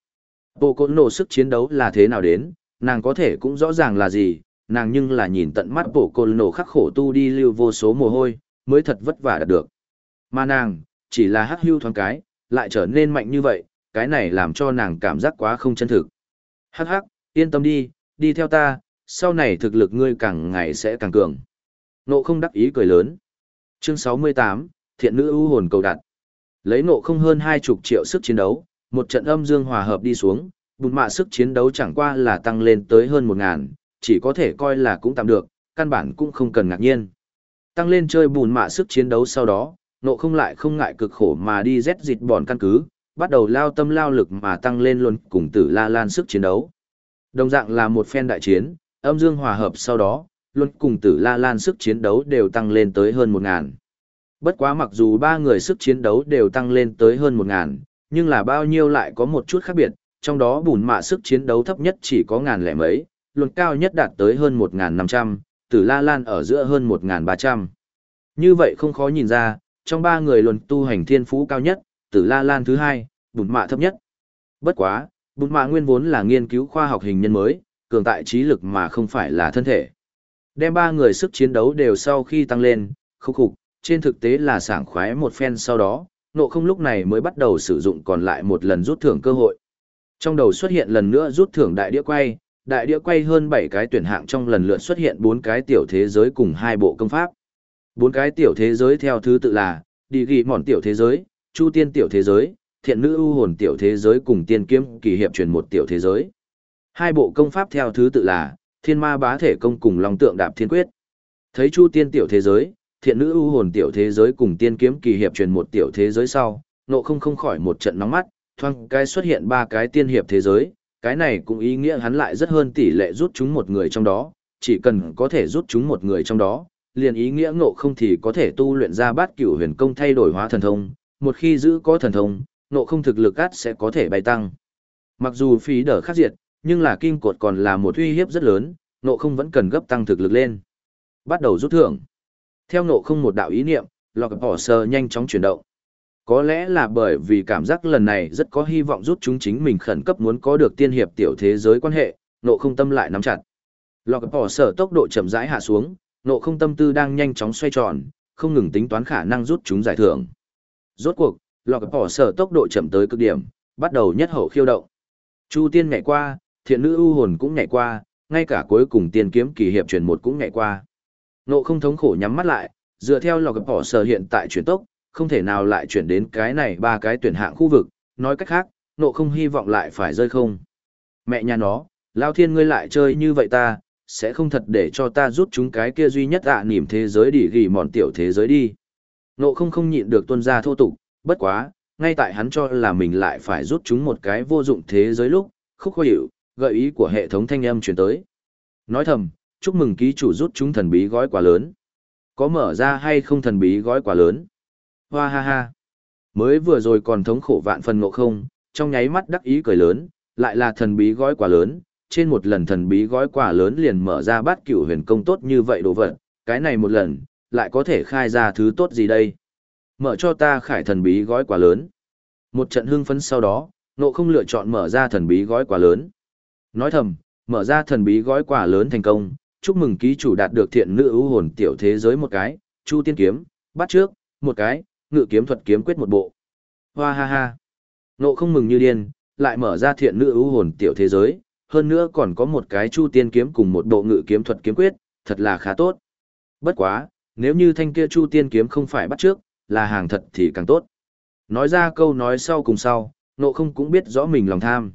Bộ Côn nổ sức chiến đấu là thế nào đến, nàng có thể cũng rõ ràng là gì, nàng nhưng là nhìn tận mắt bộ côn nổ khắc khổ tu đi lưu vô số mồ hôi, mới thật vất vả đạt được. Mà nàng, chỉ là hắc hưu thoáng cái, lại trở nên mạnh như vậy, cái này làm cho nàng cảm giác quá không chân thực. Hắc hắc, yên tâm đi, đi theo ta, sau này thực lực ngươi càng ngày sẽ càng cường. Nộ không đắc ý cười lớn. Chương 68, Thiện nữ ưu hồn cầu đặt. Lấy nộ không hơn hai chục triệu sức chiến đấu, một trận âm dương hòa hợp đi xuống, bùn mạ sức chiến đấu chẳng qua là tăng lên tới hơn một ngàn, chỉ có thể coi là cũng tạm được, căn bản cũng không cần ngạc nhiên. Tăng lên chơi bùn mạ sức chiến đấu sau đó, nộ không lại không ngại cực khổ mà đi rét dịt bòn căn cứ, bắt đầu lao tâm lao lực mà tăng lên luôn cùng tử la lan sức chiến đấu. Đồng dạng là một phen đại chiến, âm dương hòa hợp sau đó, luôn cùng tử la lan sức chiến đấu đều tăng lên tới hơn một ngàn. Bất quá mặc dù ba người sức chiến đấu đều tăng lên tới hơn một ngàn, nhưng là bao nhiêu lại có một chút khác biệt, trong đó bùn mạ sức chiến đấu thấp nhất chỉ có ngàn lẻ mấy, luận cao nhất đạt tới hơn một ngàn năm trăm, tử la lan ở giữa hơn một ngàn ba trăm. Như vậy không khó nhìn ra, trong ba người luận tu hành thiên phú cao nhất, tử la lan thứ hai, bùn mạ thấp nhất. Bất quá, bùn mạ nguyên vốn là nghiên cứu khoa học hình nhân mới, cường tại trí lực mà không phải là thân thể. Đem ba người sức chiến đấu đều sau khi tăng lên, khúc khục, trên thực tế là sảng khoái một phen sau đó, nộ không lúc này mới bắt đầu sử dụng còn lại một lần rút thưởng cơ hội. Trong đầu xuất hiện lần nữa rút thưởng đại đĩa quay, đại đĩa quay hơn 7 cái tuyển hạng trong lần lượt xuất hiện 4 cái tiểu thế giới cùng hai bộ công pháp. 4 cái tiểu thế giới theo thứ tự là, đi ghi mòn tiểu thế giới, chu tiên tiểu thế giới, thiện nữ ưu hồn tiểu thế giới cùng tiên kiếm kỳ hiệp truyền một tiểu thế giới. Hai bộ công pháp theo thứ tự là, thiên ma bá thể công cùng long tượng đạp thiên quyết. Thấy chu tiên tiểu thế giới, thiện nữ ưu hồn tiểu thế giới cùng tiên kiếm kỳ hiệp truyền một tiểu thế giới sau, nộ không không khỏi một trận nóng mắt, thoang cái xuất hiện ba cái tiên hiệp thế giới, cái này cũng ý nghĩa hắn lại rất hơn tỷ lệ rút chúng một người trong đó, chỉ cần có thể rút chúng một người trong đó, liền ý nghĩa ngộ không thì có thể tu luyện ra bát cửu huyền công thay đổi hóa thần thông, một khi giữ có thần thông, ngộ không thực lực át sẽ có thể bay tăng. Mặc dù phí đỡ khắc diệt, nhưng là kim cột còn là một uy hiếp rất lớn, ngộ không vẫn cần gấp tăng thực lực lên. Bắt đầu rút thưởng. Theo ngộ không một đạo ý niệm, lọc bỏ sơ nhanh chóng chuyển động. Có lẽ là bởi vì cảm giác lần này rất có hy vọng rút chúng chính mình khẩn cấp muốn có được tiên hiệp tiểu thế giới quan hệ, nộ không tâm lại nắm chặt. Lọc bỏ sở tốc độ chậm rãi hạ xuống, nộ không tâm tư đang nhanh chóng xoay tròn, không ngừng tính toán khả năng rút chúng giải thưởng. Rốt cuộc, lọc bỏ sở tốc độ chậm tới cực điểm, bắt đầu nhất hậu khiêu động. Chu tiên nhảy qua, thiện nữ ưu hồn cũng nhảy qua, ngay cả cuối cùng tiên kiếm kỳ hiệp truyền một cũng nhảy qua. Nộ không thống khổ nhắm mắt lại, dựa theo lọc bỏ sở hiện tại chuyển tốc, không thể nào lại chuyển đến cái này ba cái tuyển hạng khu vực, nói cách khác, nộ không hy vọng lại phải rơi không. Mẹ nhà nó, lao thiên ngươi lại chơi như vậy ta, sẽ không thật để cho ta rút chúng cái kia duy nhất ạ à, nỉm thế giới đi ghi mòn tiểu thế giới đi. Nộ không không nhịn được tuân ra thô tục, bất quá, ngay tại hắn cho là mình lại phải rút chúng một cái vô dụng thế giới lúc, khúc khó hiểu, gợi ý của hệ thống thanh âm chuyển tới. Nói thầm, chúc mừng ký chủ rút chúng thần bí gói quà lớn. Có mở ra hay không thần bí gói quà lớn? Hoa ha ha. Mới vừa rồi còn thống khổ vạn phần ngộ không, trong nháy mắt đắc ý cười lớn, lại là thần bí gói quà lớn, trên một lần thần bí gói quà lớn liền mở ra bát cửu huyền công tốt như vậy đồ vật, cái này một lần, lại có thể khai ra thứ tốt gì đây? Mở cho ta khải thần bí gói quà lớn. Một trận hưng phấn sau đó, nộ không lựa chọn mở ra thần bí gói quà lớn. Nói thầm, mở ra thần bí gói quà lớn thành công, chúc mừng ký chủ đạt được thiện nữ ưu hồn tiểu thế giới một cái, chu tiên kiếm, bắt trước, một cái, ngự kiếm thuật kiếm quyết một bộ. Hoa ha ha. Nộ không mừng như điên, lại mở ra thiện nữ ưu hồn tiểu thế giới, hơn nữa còn có một cái chu tiên kiếm cùng một bộ ngự kiếm thuật kiếm quyết, thật là khá tốt. Bất quá, nếu như thanh kia chu tiên kiếm không phải bắt trước, là hàng thật thì càng tốt. Nói ra câu nói sau cùng sau, nộ không cũng biết rõ mình lòng tham.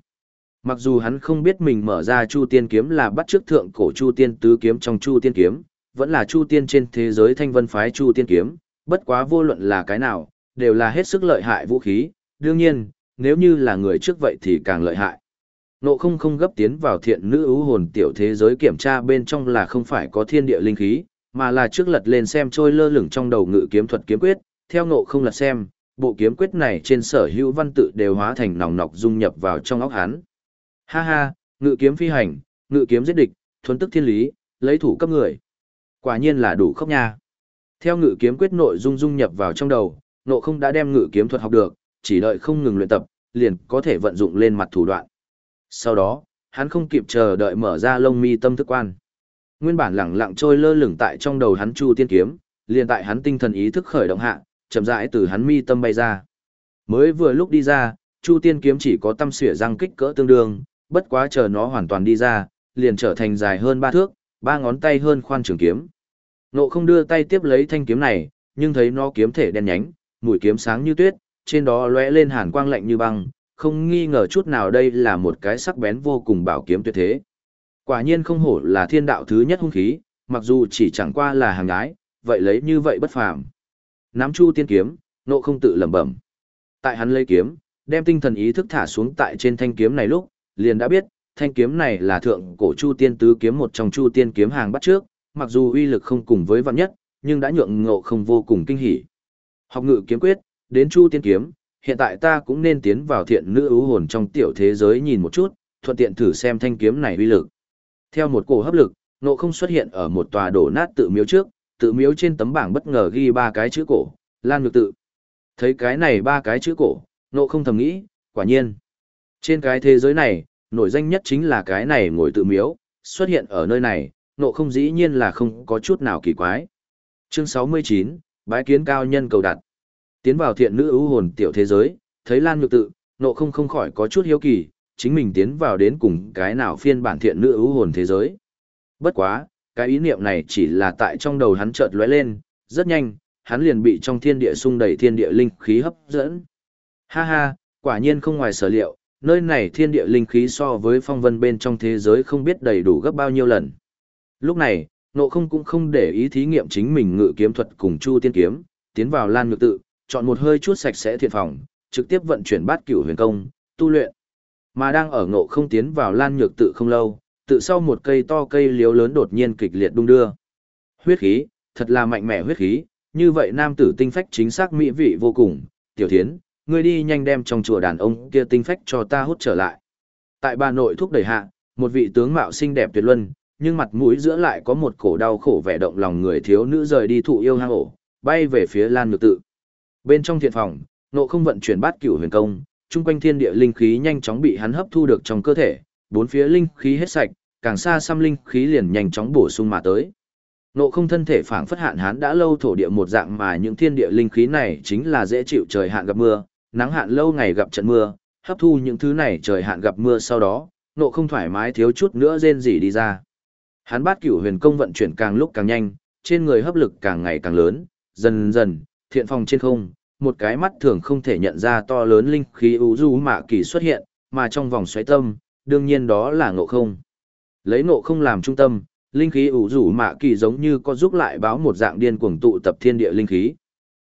Mặc dù hắn không biết mình mở ra chu tiên kiếm là bắt trước thượng cổ chu tiên tứ kiếm trong chu tiên kiếm, vẫn là chu tiên trên thế giới thanh vân phái chu tiên kiếm, bất quá vô luận là cái nào, đều là hết sức lợi hại vũ khí, đương nhiên, nếu như là người trước vậy thì càng lợi hại. Nộ không không gấp tiến vào thiện nữ ưu hồn tiểu thế giới kiểm tra bên trong là không phải có thiên địa linh khí, mà là trước lật lên xem trôi lơ lửng trong đầu ngự kiếm thuật kiếm quyết, theo nộ không lật xem, bộ kiếm quyết này trên sở hữu văn tự đều hóa thành nòng nọc dung nhập vào trong óc hắn. Ha ha, ngự kiếm phi hành, ngự kiếm giết địch, thuần tức thiên lý, lấy thủ cấp người. Quả nhiên là đủ khóc nha. Theo ngự kiếm quyết nội dung dung nhập vào trong đầu, nộ không đã đem ngự kiếm thuật học được, chỉ đợi không ngừng luyện tập, liền có thể vận dụng lên mặt thủ đoạn. Sau đó, hắn không kịp chờ đợi mở ra lông mi tâm thức quan. Nguyên bản lẳng lặng trôi lơ lửng tại trong đầu hắn Chu Tiên kiếm, liền tại hắn tinh thần ý thức khởi động hạ, chậm rãi từ hắn mi tâm bay ra. Mới vừa lúc đi ra, Chu Tiên kiếm chỉ có tâm xỉa răng kích cỡ tương đương, bất quá chờ nó hoàn toàn đi ra, liền trở thành dài hơn ba thước, ba ngón tay hơn khoan trường kiếm. Nộ không đưa tay tiếp lấy thanh kiếm này, nhưng thấy nó kiếm thể đen nhánh, mũi kiếm sáng như tuyết, trên đó lóe lên hàn quang lạnh như băng, không nghi ngờ chút nào đây là một cái sắc bén vô cùng bảo kiếm tuyệt thế. Quả nhiên không hổ là thiên đạo thứ nhất hung khí, mặc dù chỉ chẳng qua là hàng ái, vậy lấy như vậy bất phàm. Nắm chu tiên kiếm, nộ không tự lẩm bẩm. Tại hắn lấy kiếm, đem tinh thần ý thức thả xuống tại trên thanh kiếm này lúc, liền đã biết, thanh kiếm này là thượng cổ chu tiên tứ kiếm một trong chu tiên kiếm hàng bắt trước, mặc dù uy lực không cùng với vạn nhất, nhưng đã nhượng ngộ không vô cùng kinh hỉ. Học ngự kiếm quyết, đến chu tiên kiếm, hiện tại ta cũng nên tiến vào thiện nữ ưu hồn trong tiểu thế giới nhìn một chút, thuận tiện thử xem thanh kiếm này uy lực. Theo một cổ hấp lực, ngộ không xuất hiện ở một tòa đổ nát tự miếu trước, tự miếu trên tấm bảng bất ngờ ghi ba cái chữ cổ, Lan Nhược tự. Thấy cái này ba cái chữ cổ, ngộ không thầm nghĩ, quả nhiên. Trên cái thế giới này, nổi danh nhất chính là cái này ngồi tự miếu, xuất hiện ở nơi này, nộ không dĩ nhiên là không có chút nào kỳ quái. Chương 69, bái kiến cao nhân cầu đặt. Tiến vào thiện nữ ưu hồn tiểu thế giới, thấy Lan Nhược tự, nộ không không khỏi có chút hiếu kỳ, chính mình tiến vào đến cùng cái nào phiên bản thiện nữ ưu hồn thế giới. Bất quá, cái ý niệm này chỉ là tại trong đầu hắn chợt lóe lên, rất nhanh, hắn liền bị trong thiên địa sung đầy thiên địa linh khí hấp dẫn. Ha ha, quả nhiên không ngoài sở liệu, nơi này thiên địa linh khí so với phong vân bên trong thế giới không biết đầy đủ gấp bao nhiêu lần. Lúc này, nộ không cũng không để ý thí nghiệm chính mình ngự kiếm thuật cùng chu tiên kiếm, tiến vào lan nhược tự, chọn một hơi chút sạch sẽ thiện phòng, trực tiếp vận chuyển bát cửu huyền công, tu luyện. Mà đang ở ngộ không tiến vào lan nhược tự không lâu, tự sau một cây to cây liếu lớn đột nhiên kịch liệt đung đưa. Huyết khí, thật là mạnh mẽ huyết khí, như vậy nam tử tinh phách chính xác mỹ vị vô cùng, tiểu thiến, ngươi đi nhanh đem trong chùa đàn ông kia tinh phách cho ta hút trở lại. Tại bà nội thúc đẩy hạ, một vị tướng mạo xinh đẹp tuyệt luân, nhưng mặt mũi giữa lại có một cổ đau khổ vẻ động lòng người thiếu nữ rời đi thụ yêu hang ổ, bay về phía Lan Nhược Tự. Bên trong thiện phòng, nộ không vận chuyển bát cửu huyền công, chung quanh thiên địa linh khí nhanh chóng bị hắn hấp thu được trong cơ thể, bốn phía linh khí hết sạch, càng xa xăm linh khí liền nhanh chóng bổ sung mà tới. Nộ không thân thể phảng phất hạn hán đã lâu thổ địa một dạng mà những thiên địa linh khí này chính là dễ chịu trời hạn gặp mưa, nắng hạn lâu ngày gặp trận mưa, hấp thu những thứ này trời hạn gặp mưa sau đó, nộ không thoải mái thiếu chút nữa rên rỉ đi ra. Hắn bát cửu huyền công vận chuyển càng lúc càng nhanh, trên người hấp lực càng ngày càng lớn, dần dần, thiện phòng trên không, một cái mắt thường không thể nhận ra to lớn linh khí u du mạ kỳ xuất hiện, mà trong vòng xoáy tâm, đương nhiên đó là ngộ không. Lấy ngộ không làm trung tâm, linh khí ủ du mạ kỳ giống như có giúp lại báo một dạng điên cuồng tụ tập thiên địa linh khí.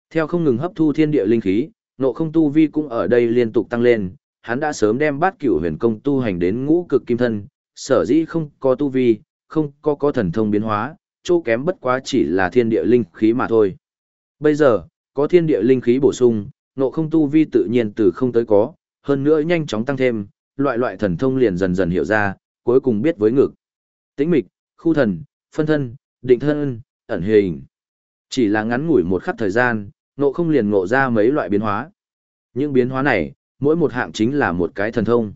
Theo không ngừng hấp thu thiên địa linh khí, nộ không tu vi cũng ở đây liên tục tăng lên, hắn đã sớm đem bát cửu huyền công tu hành đến ngũ cực kim thân, sở dĩ không có tu vi, không có có thần thông biến hóa, chỗ kém bất quá chỉ là thiên địa linh khí mà thôi. Bây giờ, có thiên địa linh khí bổ sung, nộ không tu vi tự nhiên từ không tới có, hơn nữa nhanh chóng tăng thêm, loại loại thần thông liền dần dần hiểu ra, cuối cùng biết với ngực. Tĩnh mịch, khu thần, phân thân, định thân, ẩn hình. Chỉ là ngắn ngủi một khắc thời gian, nộ không liền ngộ ra mấy loại biến hóa. Những biến hóa này, mỗi một hạng chính là một cái thần thông.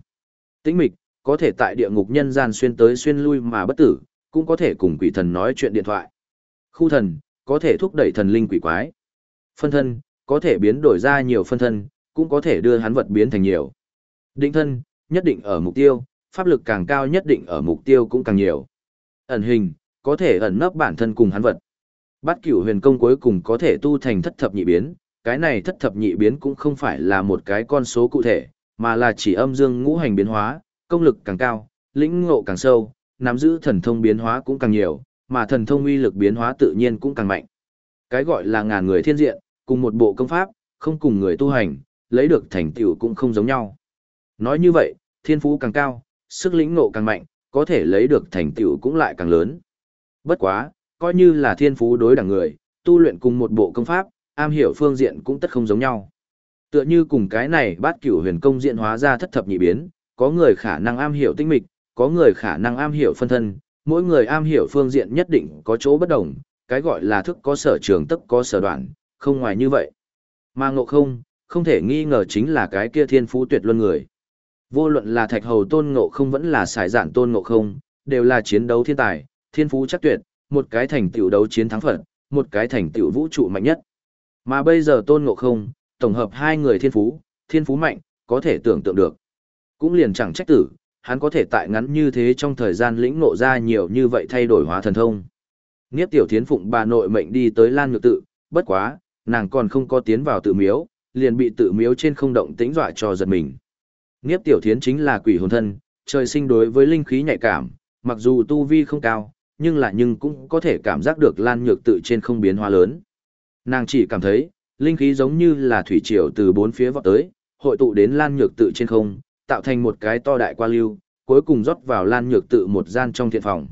Tĩnh mịch, có thể tại địa ngục nhân gian xuyên tới xuyên lui mà bất tử, cũng có thể cùng quỷ thần nói chuyện điện thoại. Khu thần, có thể thúc đẩy thần linh quỷ quái. Phân thân, có thể biến đổi ra nhiều phân thân, cũng có thể đưa hắn vật biến thành nhiều. Định thân, nhất định ở mục tiêu, pháp lực càng cao nhất định ở mục tiêu cũng càng nhiều. Ẩn hình, có thể ẩn nấp bản thân cùng hắn vật. Bát cửu huyền công cuối cùng có thể tu thành thất thập nhị biến, cái này thất thập nhị biến cũng không phải là một cái con số cụ thể, mà là chỉ âm dương ngũ hành biến hóa, công lực càng cao, lĩnh ngộ càng sâu, nắm giữ thần thông biến hóa cũng càng nhiều, mà thần thông uy lực biến hóa tự nhiên cũng càng mạnh. Cái gọi là ngàn người thiên diện, cùng một bộ công pháp, không cùng người tu hành, lấy được thành tựu cũng không giống nhau. Nói như vậy, thiên phú càng cao, sức lĩnh ngộ càng mạnh, có thể lấy được thành tựu cũng lại càng lớn. Bất quá, coi như là thiên phú đối đẳng người, tu luyện cùng một bộ công pháp, am hiểu phương diện cũng tất không giống nhau. Tựa như cùng cái này bát cửu huyền công diện hóa ra thất thập nhị biến, có người khả năng am hiểu tinh mịch, có người khả năng am hiểu phân thân, mỗi người am hiểu phương diện nhất định có chỗ bất đồng, cái gọi là thức có sở trường tức có sở đoạn, không ngoài như vậy. Mà ngộ không, không thể nghi ngờ chính là cái kia thiên phú tuyệt luân người. Vô luận là thạch hầu tôn ngộ không vẫn là sải giản tôn ngộ không, đều là chiến đấu thiên tài, thiên phú chắc tuyệt, một cái thành tựu đấu chiến thắng Phật, một cái thành tựu vũ trụ mạnh nhất. Mà bây giờ tôn ngộ không, tổng hợp hai người thiên phú, thiên phú mạnh, có thể tưởng tượng được. Cũng liền chẳng trách tử, hắn có thể tại ngắn như thế trong thời gian lĩnh ngộ ra nhiều như vậy thay đổi hóa thần thông. Niếp tiểu thiến phụng bà nội mệnh đi tới Lan Nhược tự, bất quá, nàng còn không có tiến vào tự miếu, liền bị tự miếu trên không động tĩnh dọa cho giật mình. Niếp tiểu thiến chính là quỷ hồn thân, trời sinh đối với linh khí nhạy cảm, mặc dù tu vi không cao, nhưng là nhưng cũng có thể cảm giác được Lan Nhược tự trên không biến hóa lớn. Nàng chỉ cảm thấy, linh khí giống như là thủy triều từ bốn phía vọt tới, hội tụ đến Lan Nhược tự trên không, tạo thành một cái to đại qua lưu, cuối cùng rót vào Lan Nhược tự một gian trong thiện phòng.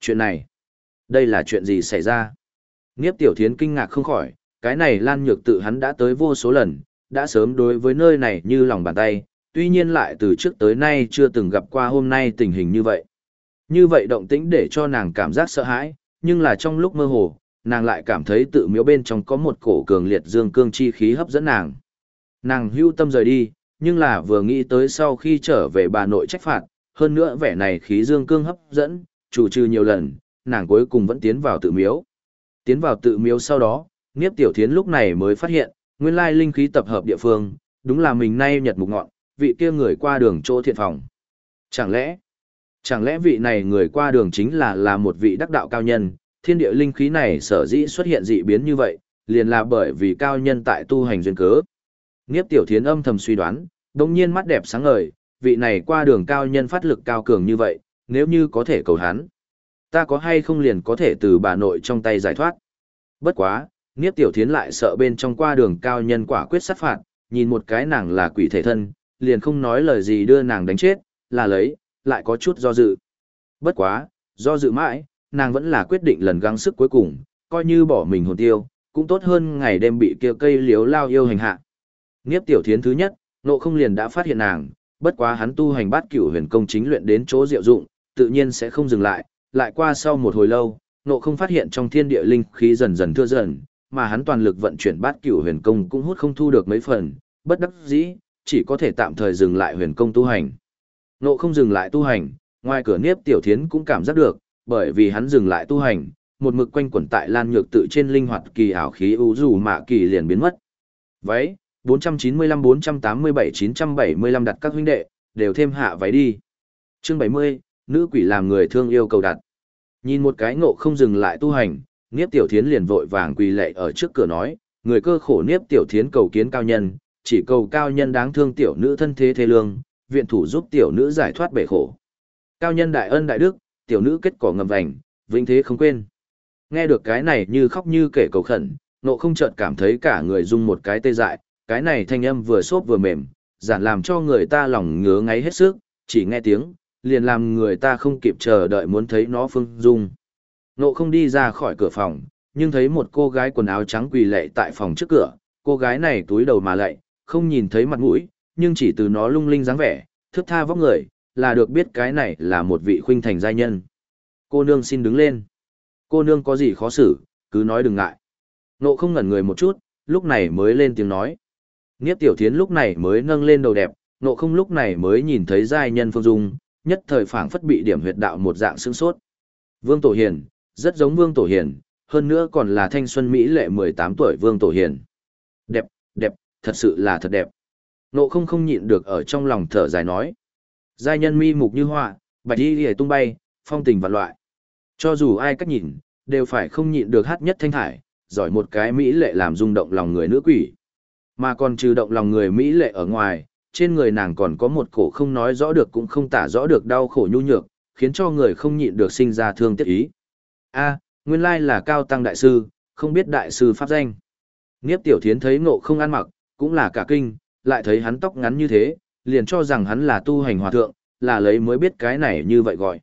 Chuyện này, đây là chuyện gì xảy ra? Niếp Tiểu Thiến kinh ngạc không khỏi, cái này Lan Nhược tự hắn đã tới vô số lần, đã sớm đối với nơi này như lòng bàn tay, tuy nhiên lại từ trước tới nay chưa từng gặp qua hôm nay tình hình như vậy. Như vậy động tĩnh để cho nàng cảm giác sợ hãi, nhưng là trong lúc mơ hồ, nàng lại cảm thấy tự miếu bên trong có một cổ cường liệt dương cương chi khí hấp dẫn nàng. Nàng hưu tâm rời đi, nhưng là vừa nghĩ tới sau khi trở về bà nội trách phạt, hơn nữa vẻ này khí dương cương hấp dẫn, chủ trừ nhiều lần, nàng cuối cùng vẫn tiến vào tự miếu. Tiến vào tự miếu sau đó, Niếp Tiểu Thiến lúc này mới phát hiện, nguyên lai linh khí tập hợp địa phương, đúng là mình nay nhật mục ngọn, vị kia người qua đường chỗ thiện phòng. Chẳng lẽ, chẳng lẽ vị này người qua đường chính là là một vị đắc đạo cao nhân, thiên địa linh khí này sở dĩ xuất hiện dị biến như vậy, liền là bởi vì cao nhân tại tu hành duyên cớ. Niếp Tiểu Thiến âm thầm suy đoán, đồng nhiên mắt đẹp sáng ngời, vị này qua đường cao nhân phát lực cao cường như vậy, nếu như có thể cầu hắn. Ta có hay không liền có thể từ bà nội trong tay giải thoát. Bất quá, Niếp Tiểu Thiến lại sợ bên trong qua đường cao nhân quả quyết sát phạt, nhìn một cái nàng là quỷ thể thân, liền không nói lời gì đưa nàng đánh chết, là lấy, lại có chút do dự. Bất quá, do dự mãi, nàng vẫn là quyết định lần gắng sức cuối cùng, coi như bỏ mình hồn tiêu, cũng tốt hơn ngày đêm bị kia cây liếu lao yêu hành hạ. Niếp Tiểu Thiến thứ nhất, nộ không liền đã phát hiện nàng, bất quá hắn tu hành bát cửu huyền công chính luyện đến chỗ diệu dụng, tự nhiên sẽ không dừng lại, lại qua sau một hồi lâu, nộ không phát hiện trong thiên địa linh khí dần dần thưa dần, mà hắn toàn lực vận chuyển bát cửu huyền công cũng hút không thu được mấy phần, bất đắc dĩ, chỉ có thể tạm thời dừng lại huyền công tu hành. Nộ không dừng lại tu hành, ngoài cửa Niếp Tiểu Thiến cũng cảm giác được, bởi vì hắn dừng lại tu hành, một mực quanh quẩn tại lan nhược tự trên linh hoạt kỳ ảo khí ưu dù mạ kỳ liền biến mất. Váy, 495-487-975 đặt các huynh đệ, đều thêm hạ váy đi. Chương 70, nữ quỷ làm người thương yêu cầu đặt. Nhìn một cái ngộ không dừng lại tu hành, Niếp Tiểu Thiến liền vội vàng quỳ lệ ở trước cửa nói, người cơ khổ Niếp Tiểu Thiến cầu kiến cao nhân, chỉ cầu cao nhân đáng thương tiểu nữ thân thế thế lương, viện thủ giúp tiểu nữ giải thoát bể khổ. Cao nhân đại ân đại đức, tiểu nữ kết cỏ ngầm vành, vĩnh thế không quên. Nghe được cái này như khóc như kể cầu khẩn, nộ không chợt cảm thấy cả người rung một cái tê dại, cái này thanh âm vừa xốp vừa mềm, giản làm cho người ta lòng ngứa ngáy hết sức, chỉ nghe tiếng, liền làm người ta không kịp chờ đợi muốn thấy nó phương dung. Nộ không đi ra khỏi cửa phòng, nhưng thấy một cô gái quần áo trắng quỳ lệ tại phòng trước cửa, cô gái này túi đầu mà lạy, không nhìn thấy mặt mũi, nhưng chỉ từ nó lung linh dáng vẻ, thước tha vóc người, là được biết cái này là một vị khuynh thành giai nhân. Cô nương xin đứng lên. Cô nương có gì khó xử, cứ nói đừng ngại. Nộ không ngẩn người một chút, lúc này mới lên tiếng nói. Niếp tiểu thiến lúc này mới nâng lên đầu đẹp, nộ không lúc này mới nhìn thấy giai nhân phương dung, nhất thời phảng phất bị điểm huyệt đạo một dạng sương sốt. Vương Tổ Hiền, rất giống Vương Tổ Hiền, hơn nữa còn là thanh xuân Mỹ lệ 18 tuổi Vương Tổ Hiền. Đẹp, đẹp, thật sự là thật đẹp. Nộ không không nhịn được ở trong lòng thở dài nói. Giai nhân mi mục như họa, bạch y hề tung bay, phong tình vạn loại. Cho dù ai cách nhìn, đều phải không nhịn được hát nhất thanh thải, giỏi một cái Mỹ lệ làm rung động lòng người nữ quỷ. Mà còn trừ động lòng người Mỹ lệ ở ngoài, trên người nàng còn có một cổ không nói rõ được cũng không tả rõ được đau khổ nhu nhược, khiến cho người không nhịn được sinh ra thương tiếc ý. A, nguyên lai là cao tăng đại sư, không biết đại sư pháp danh. Niếp tiểu thiến thấy ngộ không ăn mặc, cũng là cả kinh, lại thấy hắn tóc ngắn như thế, liền cho rằng hắn là tu hành hòa thượng, là lấy mới biết cái này như vậy gọi.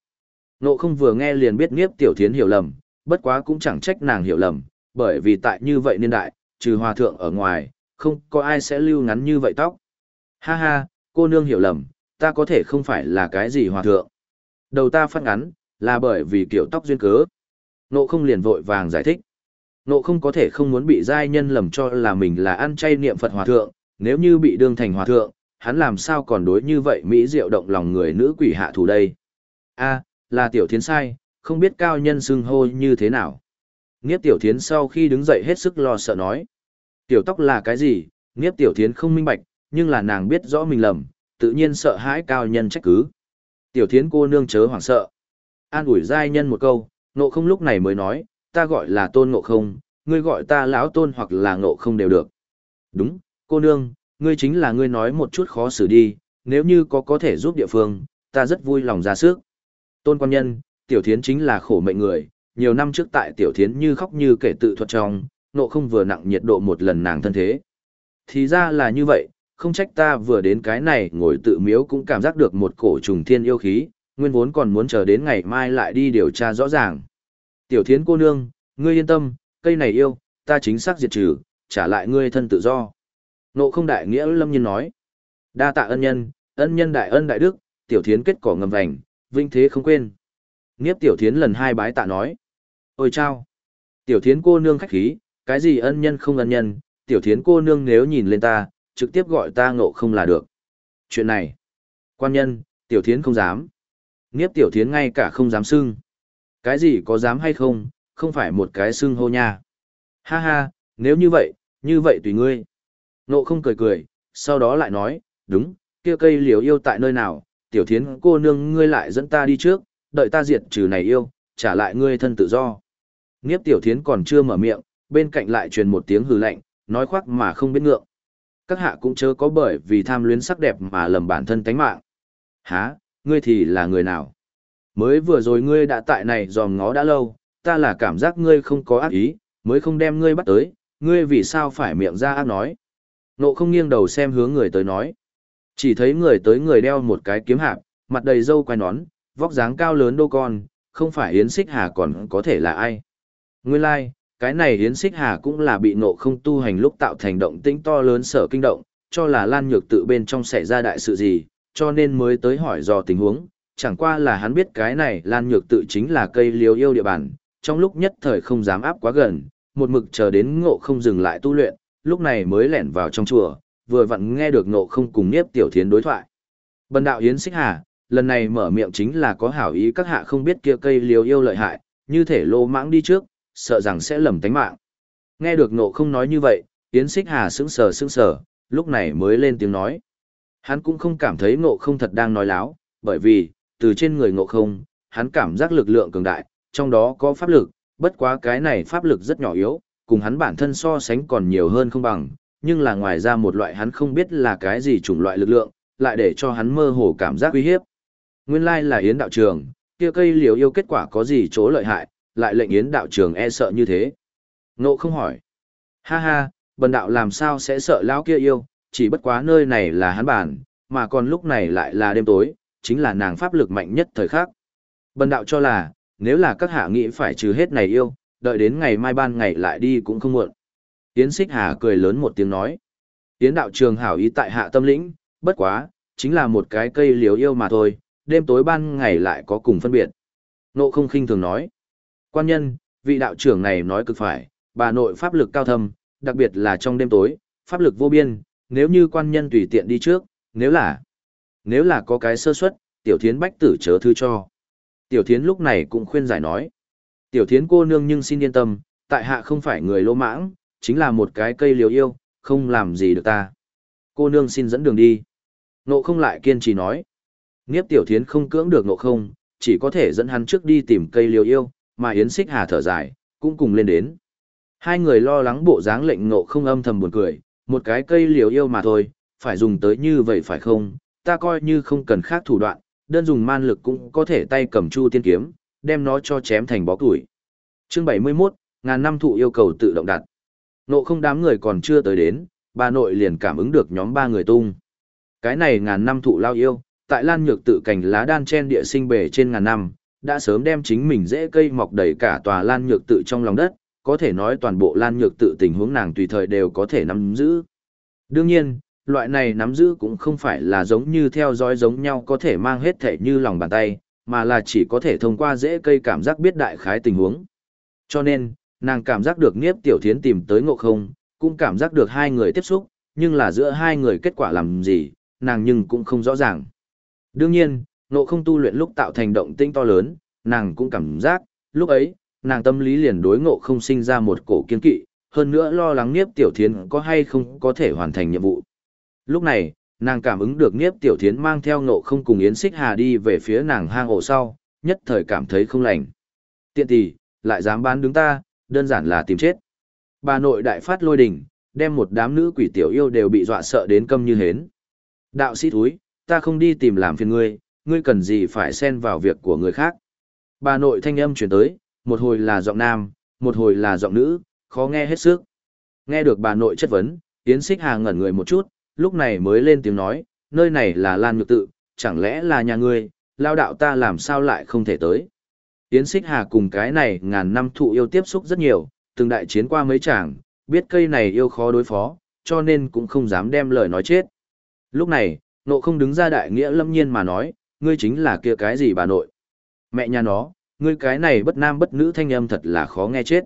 Nộ không vừa nghe liền biết nghiếp tiểu thiến hiểu lầm, bất quá cũng chẳng trách nàng hiểu lầm, bởi vì tại như vậy niên đại, trừ hòa thượng ở ngoài, không có ai sẽ lưu ngắn như vậy tóc. Ha ha, cô nương hiểu lầm, ta có thể không phải là cái gì hòa thượng. Đầu ta phát ngắn, là bởi vì kiểu tóc duyên cớ. Nộ không liền vội vàng giải thích. Nộ không có thể không muốn bị giai nhân lầm cho là mình là ăn chay niệm Phật hòa thượng, nếu như bị đương thành hòa thượng, hắn làm sao còn đối như vậy Mỹ diệu động lòng người nữ quỷ hạ thủ đây. a là tiểu thiến sai, không biết cao nhân xưng hô như thế nào. Nghiếp tiểu thiến sau khi đứng dậy hết sức lo sợ nói. Tiểu tóc là cái gì, nghiếp tiểu thiến không minh bạch, nhưng là nàng biết rõ mình lầm, tự nhiên sợ hãi cao nhân trách cứ. Tiểu thiến cô nương chớ hoảng sợ. An ủi giai nhân một câu, ngộ không lúc này mới nói, ta gọi là tôn ngộ không, ngươi gọi ta lão tôn hoặc là ngộ không đều được. Đúng, cô nương, ngươi chính là ngươi nói một chút khó xử đi, nếu như có có thể giúp địa phương, ta rất vui lòng ra sức. Tôn quan nhân, tiểu thiến chính là khổ mệnh người, nhiều năm trước tại tiểu thiến như khóc như kể tự thuật trong, nộ không vừa nặng nhiệt độ một lần nàng thân thế. Thì ra là như vậy, không trách ta vừa đến cái này ngồi tự miếu cũng cảm giác được một cổ trùng thiên yêu khí, nguyên vốn còn muốn chờ đến ngày mai lại đi điều tra rõ ràng. Tiểu thiến cô nương, ngươi yên tâm, cây này yêu, ta chính xác diệt trừ, trả lại ngươi thân tự do. Nộ không đại nghĩa lâm nhiên nói. Đa tạ ân nhân, ân nhân đại ân đại đức, tiểu thiến kết cỏ ngầm vành, vinh thế không quên. Nghiếp tiểu thiến lần hai bái tạ nói. Ôi chao! Tiểu thiến cô nương khách khí, cái gì ân nhân không ân nhân, tiểu thiến cô nương nếu nhìn lên ta, trực tiếp gọi ta ngộ không là được. Chuyện này, quan nhân, tiểu thiến không dám. Nghiếp tiểu thiến ngay cả không dám xưng. Cái gì có dám hay không, không phải một cái xưng hô nha. Ha ha, nếu như vậy, như vậy tùy ngươi. Ngộ không cười cười, sau đó lại nói, đúng, kia cây liều yêu tại nơi nào, tiểu thiến cô nương ngươi lại dẫn ta đi trước, đợi ta diệt trừ này yêu, trả lại ngươi thân tự do. Nghiếp tiểu thiến còn chưa mở miệng, bên cạnh lại truyền một tiếng hừ lạnh, nói khoác mà không biết ngượng. Các hạ cũng chớ có bởi vì tham luyến sắc đẹp mà lầm bản thân tánh mạng. Hả, ngươi thì là người nào? Mới vừa rồi ngươi đã tại này dòm ngó đã lâu, ta là cảm giác ngươi không có ác ý, mới không đem ngươi bắt tới, ngươi vì sao phải miệng ra ác nói. Nộ không nghiêng đầu xem hướng người tới nói. Chỉ thấy người tới người đeo một cái kiếm hạp, mặt đầy râu quai nón, vóc dáng cao lớn đô con, không phải Yến Xích Hà còn có thể là ai. Nguyên lai, like, cái này Yến Xích Hà cũng là bị nộ không tu hành lúc tạo thành động tĩnh to lớn sở kinh động, cho là Lan Nhược tự bên trong xảy ra đại sự gì, cho nên mới tới hỏi dò tình huống. Chẳng qua là hắn biết cái này Lan Nhược tự chính là cây liều yêu địa bàn, trong lúc nhất thời không dám áp quá gần, một mực chờ đến ngộ không dừng lại tu luyện, lúc này mới lẻn vào trong chùa, vừa vặn nghe được ngộ không cùng Niếp Tiểu Thiến đối thoại. Bần đạo Yến Xích Hà, lần này mở miệng chính là có hảo ý các hạ không biết kia cây liều yêu lợi hại, như thể lô mãng đi trước, sợ rằng sẽ lầm tánh mạng. Nghe được ngộ không nói như vậy, Yến Xích Hà sững sờ sững sờ, lúc này mới lên tiếng nói. Hắn cũng không cảm thấy ngộ không thật đang nói láo, bởi vì, từ trên người ngộ không, hắn cảm giác lực lượng cường đại, trong đó có pháp lực, bất quá cái này pháp lực rất nhỏ yếu, cùng hắn bản thân so sánh còn nhiều hơn không bằng, nhưng là ngoài ra một loại hắn không biết là cái gì chủng loại lực lượng, lại để cho hắn mơ hồ cảm giác uy hiếp. Nguyên lai là Yến đạo trường, kia cây liều yêu kết quả có gì chỗ lợi hại, lại lệnh Yến đạo trường e sợ như thế. Ngộ không hỏi. Ha ha, bần đạo làm sao sẽ sợ lão kia yêu, chỉ bất quá nơi này là hắn bản, mà còn lúc này lại là đêm tối, chính là nàng pháp lực mạnh nhất thời khắc. Bần đạo cho là, nếu là các hạ nghĩ phải trừ hết này yêu, đợi đến ngày mai ban ngày lại đi cũng không muộn. Yến Xích Hà cười lớn một tiếng nói. Yến đạo trường hảo ý tại hạ tâm lĩnh, bất quá, chính là một cái cây liếu yêu mà thôi, đêm tối ban ngày lại có cùng phân biệt. Nộ không khinh thường nói. Quan nhân, vị đạo trưởng này nói cực phải, bà nội pháp lực cao thâm, đặc biệt là trong đêm tối, pháp lực vô biên, nếu như quan nhân tùy tiện đi trước, nếu là, nếu là có cái sơ suất, tiểu thiến bách tử chớ thư cho. Tiểu thiến lúc này cũng khuyên giải nói. Tiểu thiến cô nương nhưng xin yên tâm, tại hạ không phải người lỗ mãng, chính là một cái cây liều yêu, không làm gì được ta. Cô nương xin dẫn đường đi. Nộ không lại kiên trì nói. Nghiếp tiểu thiến không cưỡng được nộ không, chỉ có thể dẫn hắn trước đi tìm cây liều yêu, mà Yến Xích Hà thở dài, cũng cùng lên đến. Hai người lo lắng bộ dáng lệnh nộ không âm thầm buồn cười, một cái cây liều yêu mà thôi, phải dùng tới như vậy phải không, ta coi như không cần khác thủ đoạn, đơn dùng man lực cũng có thể tay cầm chu tiên kiếm, đem nó cho chém thành bó củi. Chương 71, ngàn năm thụ yêu cầu tự động đặt. Nộ không đám người còn chưa tới đến, bà nội liền cảm ứng được nhóm ba người tung. Cái này ngàn năm thụ lao yêu, tại lan nhược tự cảnh lá đan chen địa sinh bể trên ngàn năm, đã sớm đem chính mình dễ cây mọc đầy cả tòa lan nhược tự trong lòng đất, có thể nói toàn bộ lan nhược tự tình huống nàng tùy thời đều có thể nắm giữ. Đương nhiên, loại này nắm giữ cũng không phải là giống như theo dõi giống nhau có thể mang hết thể như lòng bàn tay, mà là chỉ có thể thông qua dễ cây cảm giác biết đại khái tình huống. Cho nên, nàng cảm giác được Niếp Tiểu Thiến tìm tới ngộ không, cũng cảm giác được hai người tiếp xúc, nhưng là giữa hai người kết quả làm gì, nàng nhưng cũng không rõ ràng. Đương nhiên, ngộ không tu luyện lúc tạo thành động tinh to lớn, nàng cũng cảm giác, lúc ấy, nàng tâm lý liền đối ngộ không sinh ra một cổ kiên kỵ, hơn nữa lo lắng Niếp Tiểu Thiến có hay không có thể hoàn thành nhiệm vụ. Lúc này, nàng cảm ứng được Niếp Tiểu Thiến mang theo ngộ không cùng Yến Xích Hà đi về phía nàng hang ổ sau, nhất thời cảm thấy không lành. Tiện tỷ, lại dám bán đứng ta, đơn giản là tìm chết. Bà nội đại phát lôi đình, đem một đám nữ quỷ tiểu yêu đều bị dọa sợ đến câm như hến. Đạo sĩ thúi, ta không đi tìm làm phiền ngươi, ngươi cần gì phải xen vào việc của người khác. Bà nội thanh âm chuyển tới, một hồi là giọng nam, một hồi là giọng nữ, khó nghe hết sức. Nghe được bà nội chất vấn, Yến Xích Hà ngẩn người một chút, lúc này mới lên tiếng nói, nơi này là Lan Nhược Tự, chẳng lẽ là nhà ngươi, lao đạo ta làm sao lại không thể tới. Yến Xích Hà cùng cái này ngàn năm thụ yêu tiếp xúc rất nhiều, từng đại chiến qua mấy chàng, biết cây này yêu khó đối phó, cho nên cũng không dám đem lời nói chết. Lúc này, nộ không đứng ra đại nghĩa lâm nhiên mà nói, ngươi chính là kia cái gì bà nội. Mẹ nhà nó, ngươi cái này bất nam bất nữ thanh âm thật là khó nghe chết.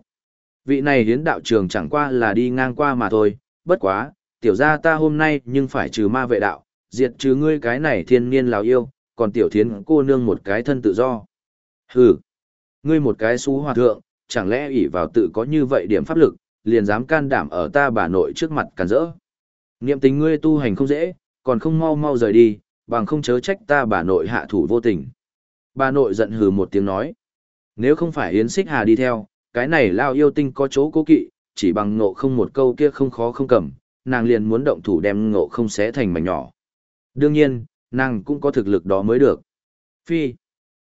Vị này hiến đạo trường chẳng qua là đi ngang qua mà thôi, bất quá, tiểu gia ta hôm nay nhưng phải trừ ma vệ đạo, diệt trừ ngươi cái này thiên niên lào yêu, còn tiểu thiến cô nương một cái thân tự do. Hừ, ngươi một cái xú hòa thượng, chẳng lẽ ỷ vào tự có như vậy điểm pháp lực, liền dám can đảm ở ta bà nội trước mặt cản rỡ. Niệm tính ngươi tu hành không dễ, còn không mau mau rời đi, bằng không chớ trách ta bà nội hạ thủ vô tình. Bà nội giận hừ một tiếng nói. Nếu không phải Yến Xích Hà đi theo, cái này lao yêu tinh có chỗ cố kỵ, chỉ bằng nộ không một câu kia không khó không cầm, nàng liền muốn động thủ đem ngộ không xé thành mảnh nhỏ. Đương nhiên, nàng cũng có thực lực đó mới được. Phi,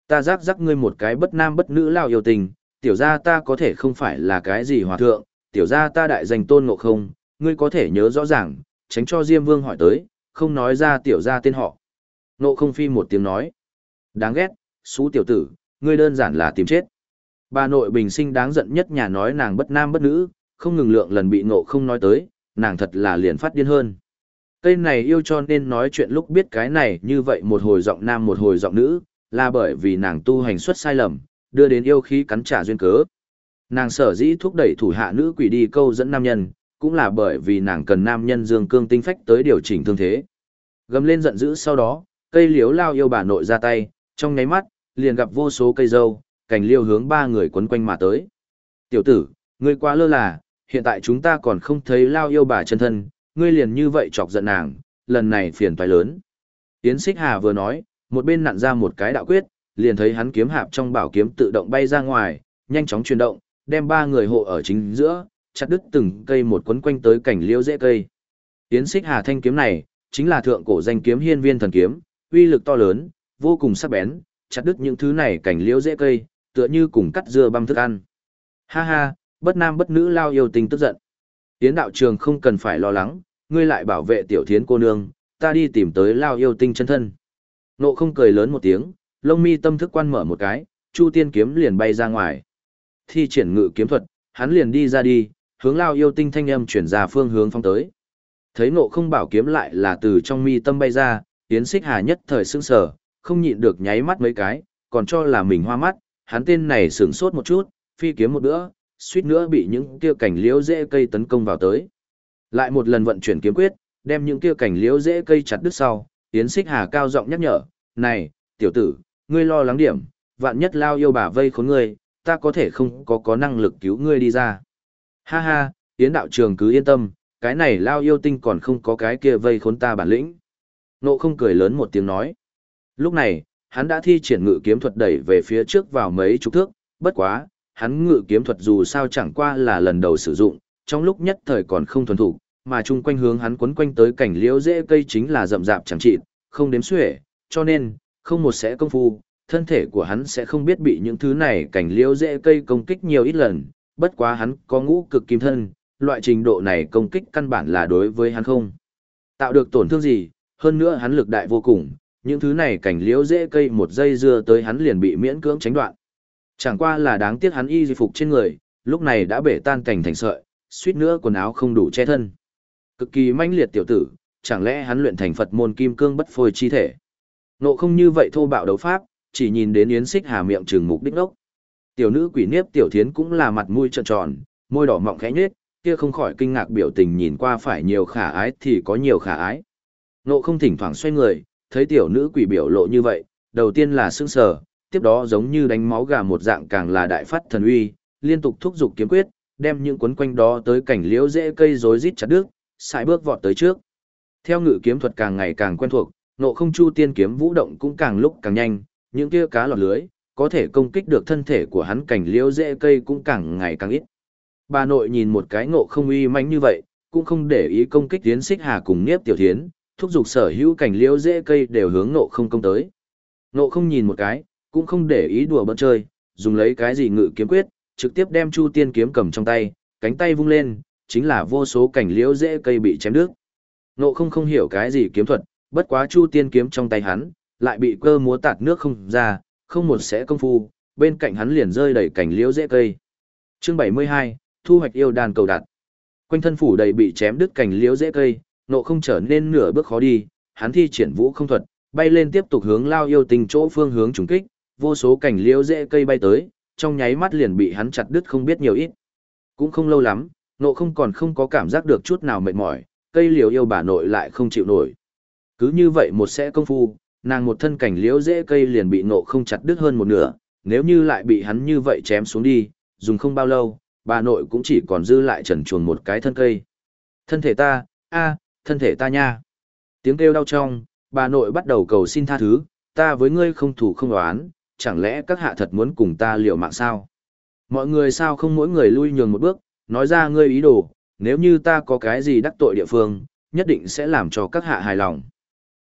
ta giác giác ngươi một cái bất nam bất nữ lao yêu tình, tiểu gia ta có thể không phải là cái gì hòa thượng, tiểu gia ta đại danh tôn ngộ không, ngươi có thể nhớ rõ ràng, tránh cho Diêm Vương hỏi tới, không nói ra tiểu gia tên họ. Ngộ không phi một tiếng nói. Đáng ghét, xú tiểu tử, ngươi đơn giản là tìm chết. Bà nội bình sinh đáng giận nhất nhà nói nàng bất nam bất nữ, không ngừng lượng lần bị ngộ không nói tới, nàng thật là liền phát điên hơn. Cây này yêu cho nên nói chuyện lúc biết cái này như vậy một hồi giọng nam một hồi giọng nữ, là bởi vì nàng tu hành xuất sai lầm, đưa đến yêu khí cắn trả duyên cớ. Nàng sở dĩ thúc đẩy thủ hạ nữ quỷ đi câu dẫn nam nhân, cũng là bởi vì nàng cần nam nhân dương cương tinh phách tới điều chỉnh thương thế. Gầm lên giận dữ sau đó, cây liếu lao yêu bà nội ra tay, trong nháy mắt, liền gặp vô số cây dâu, cành liêu hướng ba người quấn quanh mà tới. Tiểu tử, ngươi quá lơ là, hiện tại chúng ta còn không thấy lao yêu bà chân thân, ngươi liền như vậy chọc giận nàng, lần này phiền toái lớn. Tiến xích hà vừa nói, một bên nặn ra một cái đạo quyết, liền thấy hắn kiếm hạp trong bảo kiếm tự động bay ra ngoài, nhanh chóng chuyển động, đem ba người hộ ở chính giữa, chặt đứt từng cây một quấn quanh tới cảnh liễu dễ cây. Tiến xích hà thanh kiếm này, chính là thượng cổ danh kiếm hiên viên thần kiếm, uy lực to lớn, vô cùng sắc bén, chặt đứt những thứ này cảnh liễu dễ cây, tựa như cùng cắt dưa băm thức ăn. Ha ha, bất nam bất nữ lao yêu tình tức giận. Tiến đạo trường không cần phải lo lắng, ngươi lại bảo vệ tiểu thiến cô nương, ta đi tìm tới lao yêu tinh chân thân. Nộ không cười lớn một tiếng, lông mi tâm thức quan mở một cái, chu tiên kiếm liền bay ra ngoài. Thi triển ngự kiếm thuật, hắn liền đi ra đi, hướng lao yêu tinh thanh âm chuyển ra phương hướng phong tới. Thấy nộ không bảo kiếm lại là từ trong mi tâm bay ra, tiến xích hà nhất thời sững sờ, không nhịn được nháy mắt mấy cái, còn cho là mình hoa mắt, hắn tên này sửng sốt một chút, phi kiếm một bữa, suýt nữa bị những kia cảnh liễu dễ cây tấn công vào tới. Lại một lần vận chuyển kiếm quyết, đem những kia cảnh liễu dễ cây chặt đứt sau, Yến Xích Hà cao giọng nhắc nhở, "Này, tiểu tử, ngươi lo lắng điểm, vạn nhất lao yêu bà vây khốn ngươi, ta có thể không có có năng lực cứu ngươi đi ra." Ha ha, Yến đạo trường cứ yên tâm, cái này lao yêu tinh còn không có cái kia vây khốn ta bản lĩnh. Nộ không cười lớn một tiếng nói. Lúc này, hắn đã thi triển ngự kiếm thuật đẩy về phía trước vào mấy chục thước, bất quá, hắn ngự kiếm thuật dù sao chẳng qua là lần đầu sử dụng, trong lúc nhất thời còn không thuần thủ, mà chung quanh hướng hắn quấn quanh tới cảnh liễu dễ cây chính là rậm rạp chẳng trị, không đếm xuể, cho nên, không một sẽ công phu, thân thể của hắn sẽ không biết bị những thứ này cảnh liễu dễ cây công kích nhiều ít lần, bất quá hắn có ngũ cực kim thân, loại trình độ này công kích căn bản là đối với hắn không tạo được tổn thương gì, hơn nữa hắn lực đại vô cùng, những thứ này cảnh liễu dễ cây một giây dưa tới hắn liền bị miễn cưỡng tránh đoạn. Chẳng qua là đáng tiếc hắn y di phục trên người, lúc này đã bể tan cảnh thành sợi, suýt nữa quần áo không đủ che thân. Cực kỳ manh liệt tiểu tử, chẳng lẽ hắn luyện thành Phật môn kim cương bất phôi chi thể. Nộ không như vậy thô bạo đấu pháp, chỉ nhìn đến Yến Xích Hà miệng trừng mục đích đốc. Tiểu nữ quỷ niếp tiểu thiến cũng là mặt mũi tròn tròn, môi đỏ mọng khẽ nhếch, kia không khỏi kinh ngạc biểu tình nhìn qua phải nhiều khả ái thì có nhiều khả ái. Nộ không thỉnh thoảng xoay người, thấy tiểu nữ quỷ biểu lộ như vậy, đầu tiên là sững sờ, tiếp đó giống như đánh máu gà một dạng càng là đại phát thần uy, liên tục thúc giục kiếm quyết, đem những cuốn quanh đó tới cảnh liễu dễ cây rối rít chặt đứt, sải bước vọt tới trước. Theo ngự kiếm thuật càng ngày càng quen thuộc, nộ không chu tiên kiếm vũ động cũng càng lúc càng nhanh, những kia cá lọt lưới, có thể công kích được thân thể của hắn cảnh liễu dễ cây cũng càng ngày càng ít. Bà nội nhìn một cái ngộ không uy mãnh như vậy, cũng không để ý công kích tiến xích hà cùng Niếp Tiểu Thiến, thúc giục sở hữu cảnh liễu dễ cây đều hướng ngộ không công tới. Ngộ không nhìn một cái, cũng không để ý đùa bỡn chơi, dùng lấy cái gì ngự kiếm quyết, trực tiếp đem Chu Tiên kiếm cầm trong tay, cánh tay vung lên, chính là vô số cảnh liễu dễ cây bị chém đứt. Ngộ không không hiểu cái gì kiếm thuật, bất quá Chu Tiên kiếm trong tay hắn, lại bị cơ múa tạt nước không ra, không một sẽ công phu, bên cạnh hắn liền rơi đầy cảnh liễu dễ cây. Chương 72, thu hoạch yêu đàn cầu đặt. Quanh thân phủ đầy bị chém đứt cảnh liễu dễ cây, nộ không trở nên nửa bước khó đi, hắn thi triển vũ không thuật, bay lên tiếp tục hướng lao yêu tình chỗ phương hướng trùng kích, vô số cành liễu dễ cây bay tới, trong nháy mắt liền bị hắn chặt đứt không biết nhiều ít. Cũng không lâu lắm, nộ không còn không có cảm giác được chút nào mệt mỏi, cây liễu yêu bà nội lại không chịu nổi. Cứ như vậy một sẽ công phu, nàng một thân cảnh liễu dễ cây liền bị nộ không chặt đứt hơn một nửa, nếu như lại bị hắn như vậy chém xuống đi, dùng không bao lâu, bà nội cũng chỉ còn dư lại trần chuồn một cái thân cây. Thân thể ta, a, thân thể ta nha. Tiếng kêu đau trong, bà nội bắt đầu cầu xin tha thứ, ta với ngươi không thủ không đoán, chẳng lẽ các hạ thật muốn cùng ta liều mạng sao? Mọi người sao không mỗi người lui nhường một bước, nói ra ngươi ý đồ, nếu như ta có cái gì đắc tội địa phương, nhất định sẽ làm cho các hạ hài lòng.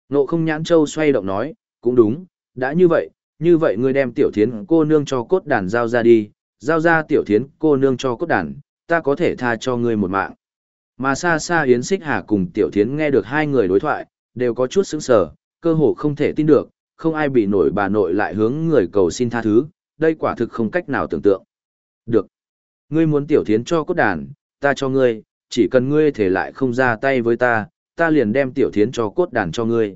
Nộ không nhãn châu xoay động nói, cũng đúng, đã như vậy, như vậy ngươi đem tiểu thiến cô nương cho cốt đàn giao ra đi, giao ra tiểu thiến cô nương cho cốt đàn, ta có thể tha cho ngươi một mạng. Mà xa xa Yến Xích Hà cùng tiểu thiến nghe được hai người đối thoại, đều có chút sững sờ, cơ hồ không thể tin được, không ai bị nổi bà nội lại hướng người cầu xin tha thứ, đây quả thực không cách nào tưởng tượng. Được. Ngươi muốn tiểu thiến cho cốt đàn, ta cho ngươi, chỉ cần ngươi thể lại không ra tay với ta, ta liền đem tiểu thiến cho cốt đàn cho ngươi.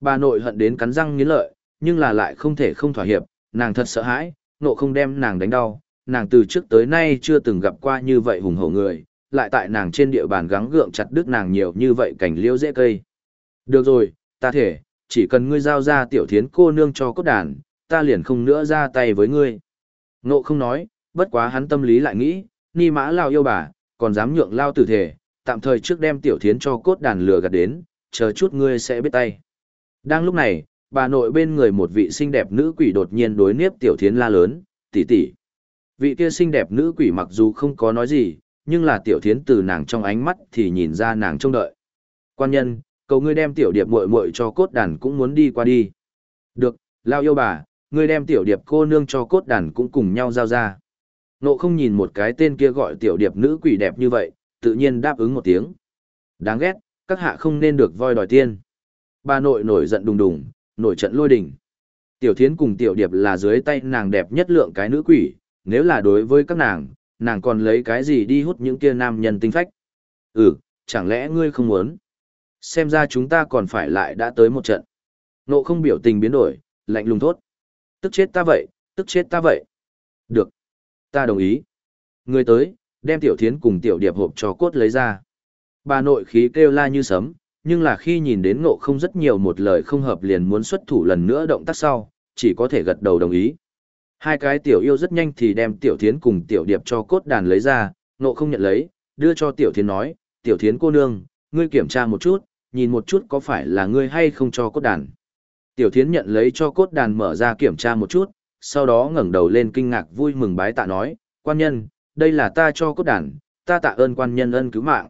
Bà nội hận đến cắn răng nghiến lợi, nhưng là lại không thể không thỏa hiệp, nàng thật sợ hãi, nộ không đem nàng đánh đau, nàng từ trước tới nay chưa từng gặp qua như vậy hùng hổ người, lại tại nàng trên địa bàn gắng gượng chặt đứt nàng nhiều như vậy cảnh liễu dễ cây. Được rồi, ta thể, chỉ cần ngươi giao ra tiểu thiến cô nương cho cốt đàn, ta liền không nữa ra tay với ngươi. Ngộ không nói, bất quá hắn tâm lý lại nghĩ, ni mã lao yêu bà, còn dám nhượng lao tử thể, tạm thời trước đem tiểu thiến cho cốt đàn lừa gạt đến, chờ chút ngươi sẽ biết tay. Đang lúc này, bà nội bên người một vị xinh đẹp nữ quỷ đột nhiên đối niếp tiểu thiến la lớn, tỷ tỷ. Vị kia xinh đẹp nữ quỷ mặc dù không có nói gì, nhưng là tiểu thiến từ nàng trong ánh mắt thì nhìn ra nàng trông đợi. Quan nhân, cầu ngươi đem tiểu điệp muội muội cho cốt đàn cũng muốn đi qua đi. Được, lao yêu bà, ngươi đem tiểu điệp cô nương cho cốt đàn cũng cùng nhau giao ra. Nộ không nhìn một cái tên kia gọi tiểu điệp nữ quỷ đẹp như vậy, tự nhiên đáp ứng một tiếng. Đáng ghét, các hạ không nên được voi đòi tiên. Bà nội nổi giận đùng đùng, nổi trận lôi đình. Tiểu thiến cùng tiểu điệp là dưới tay nàng đẹp nhất lượng cái nữ quỷ, nếu là đối với các nàng, nàng còn lấy cái gì đi hút những kia nam nhân tinh phách. Ừ, chẳng lẽ ngươi không muốn? Xem ra chúng ta còn phải lại đã tới một trận. Nộ không biểu tình biến đổi, lạnh lùng thốt. Tức chết ta vậy, tức chết ta vậy. Được. Ta đồng ý. người tới, đem tiểu thiến cùng tiểu điệp hộp cho cốt lấy ra. Bà nội khí kêu la như sấm, nhưng là khi nhìn đến ngộ không rất nhiều một lời không hợp liền muốn xuất thủ lần nữa động tác sau, chỉ có thể gật đầu đồng ý. Hai cái tiểu yêu rất nhanh thì đem tiểu thiến cùng tiểu điệp cho cốt đàn lấy ra, ngộ không nhận lấy, đưa cho tiểu thiến nói, tiểu thiến cô nương, ngươi kiểm tra một chút, nhìn một chút có phải là ngươi hay không cho cốt đàn. Tiểu thiến nhận lấy cho cốt đàn mở ra kiểm tra một chút, sau đó ngẩng đầu lên kinh ngạc vui mừng bái tạ nói, quan nhân, đây là ta cho cốt đàn, ta tạ ơn quan nhân ân cứu mạng.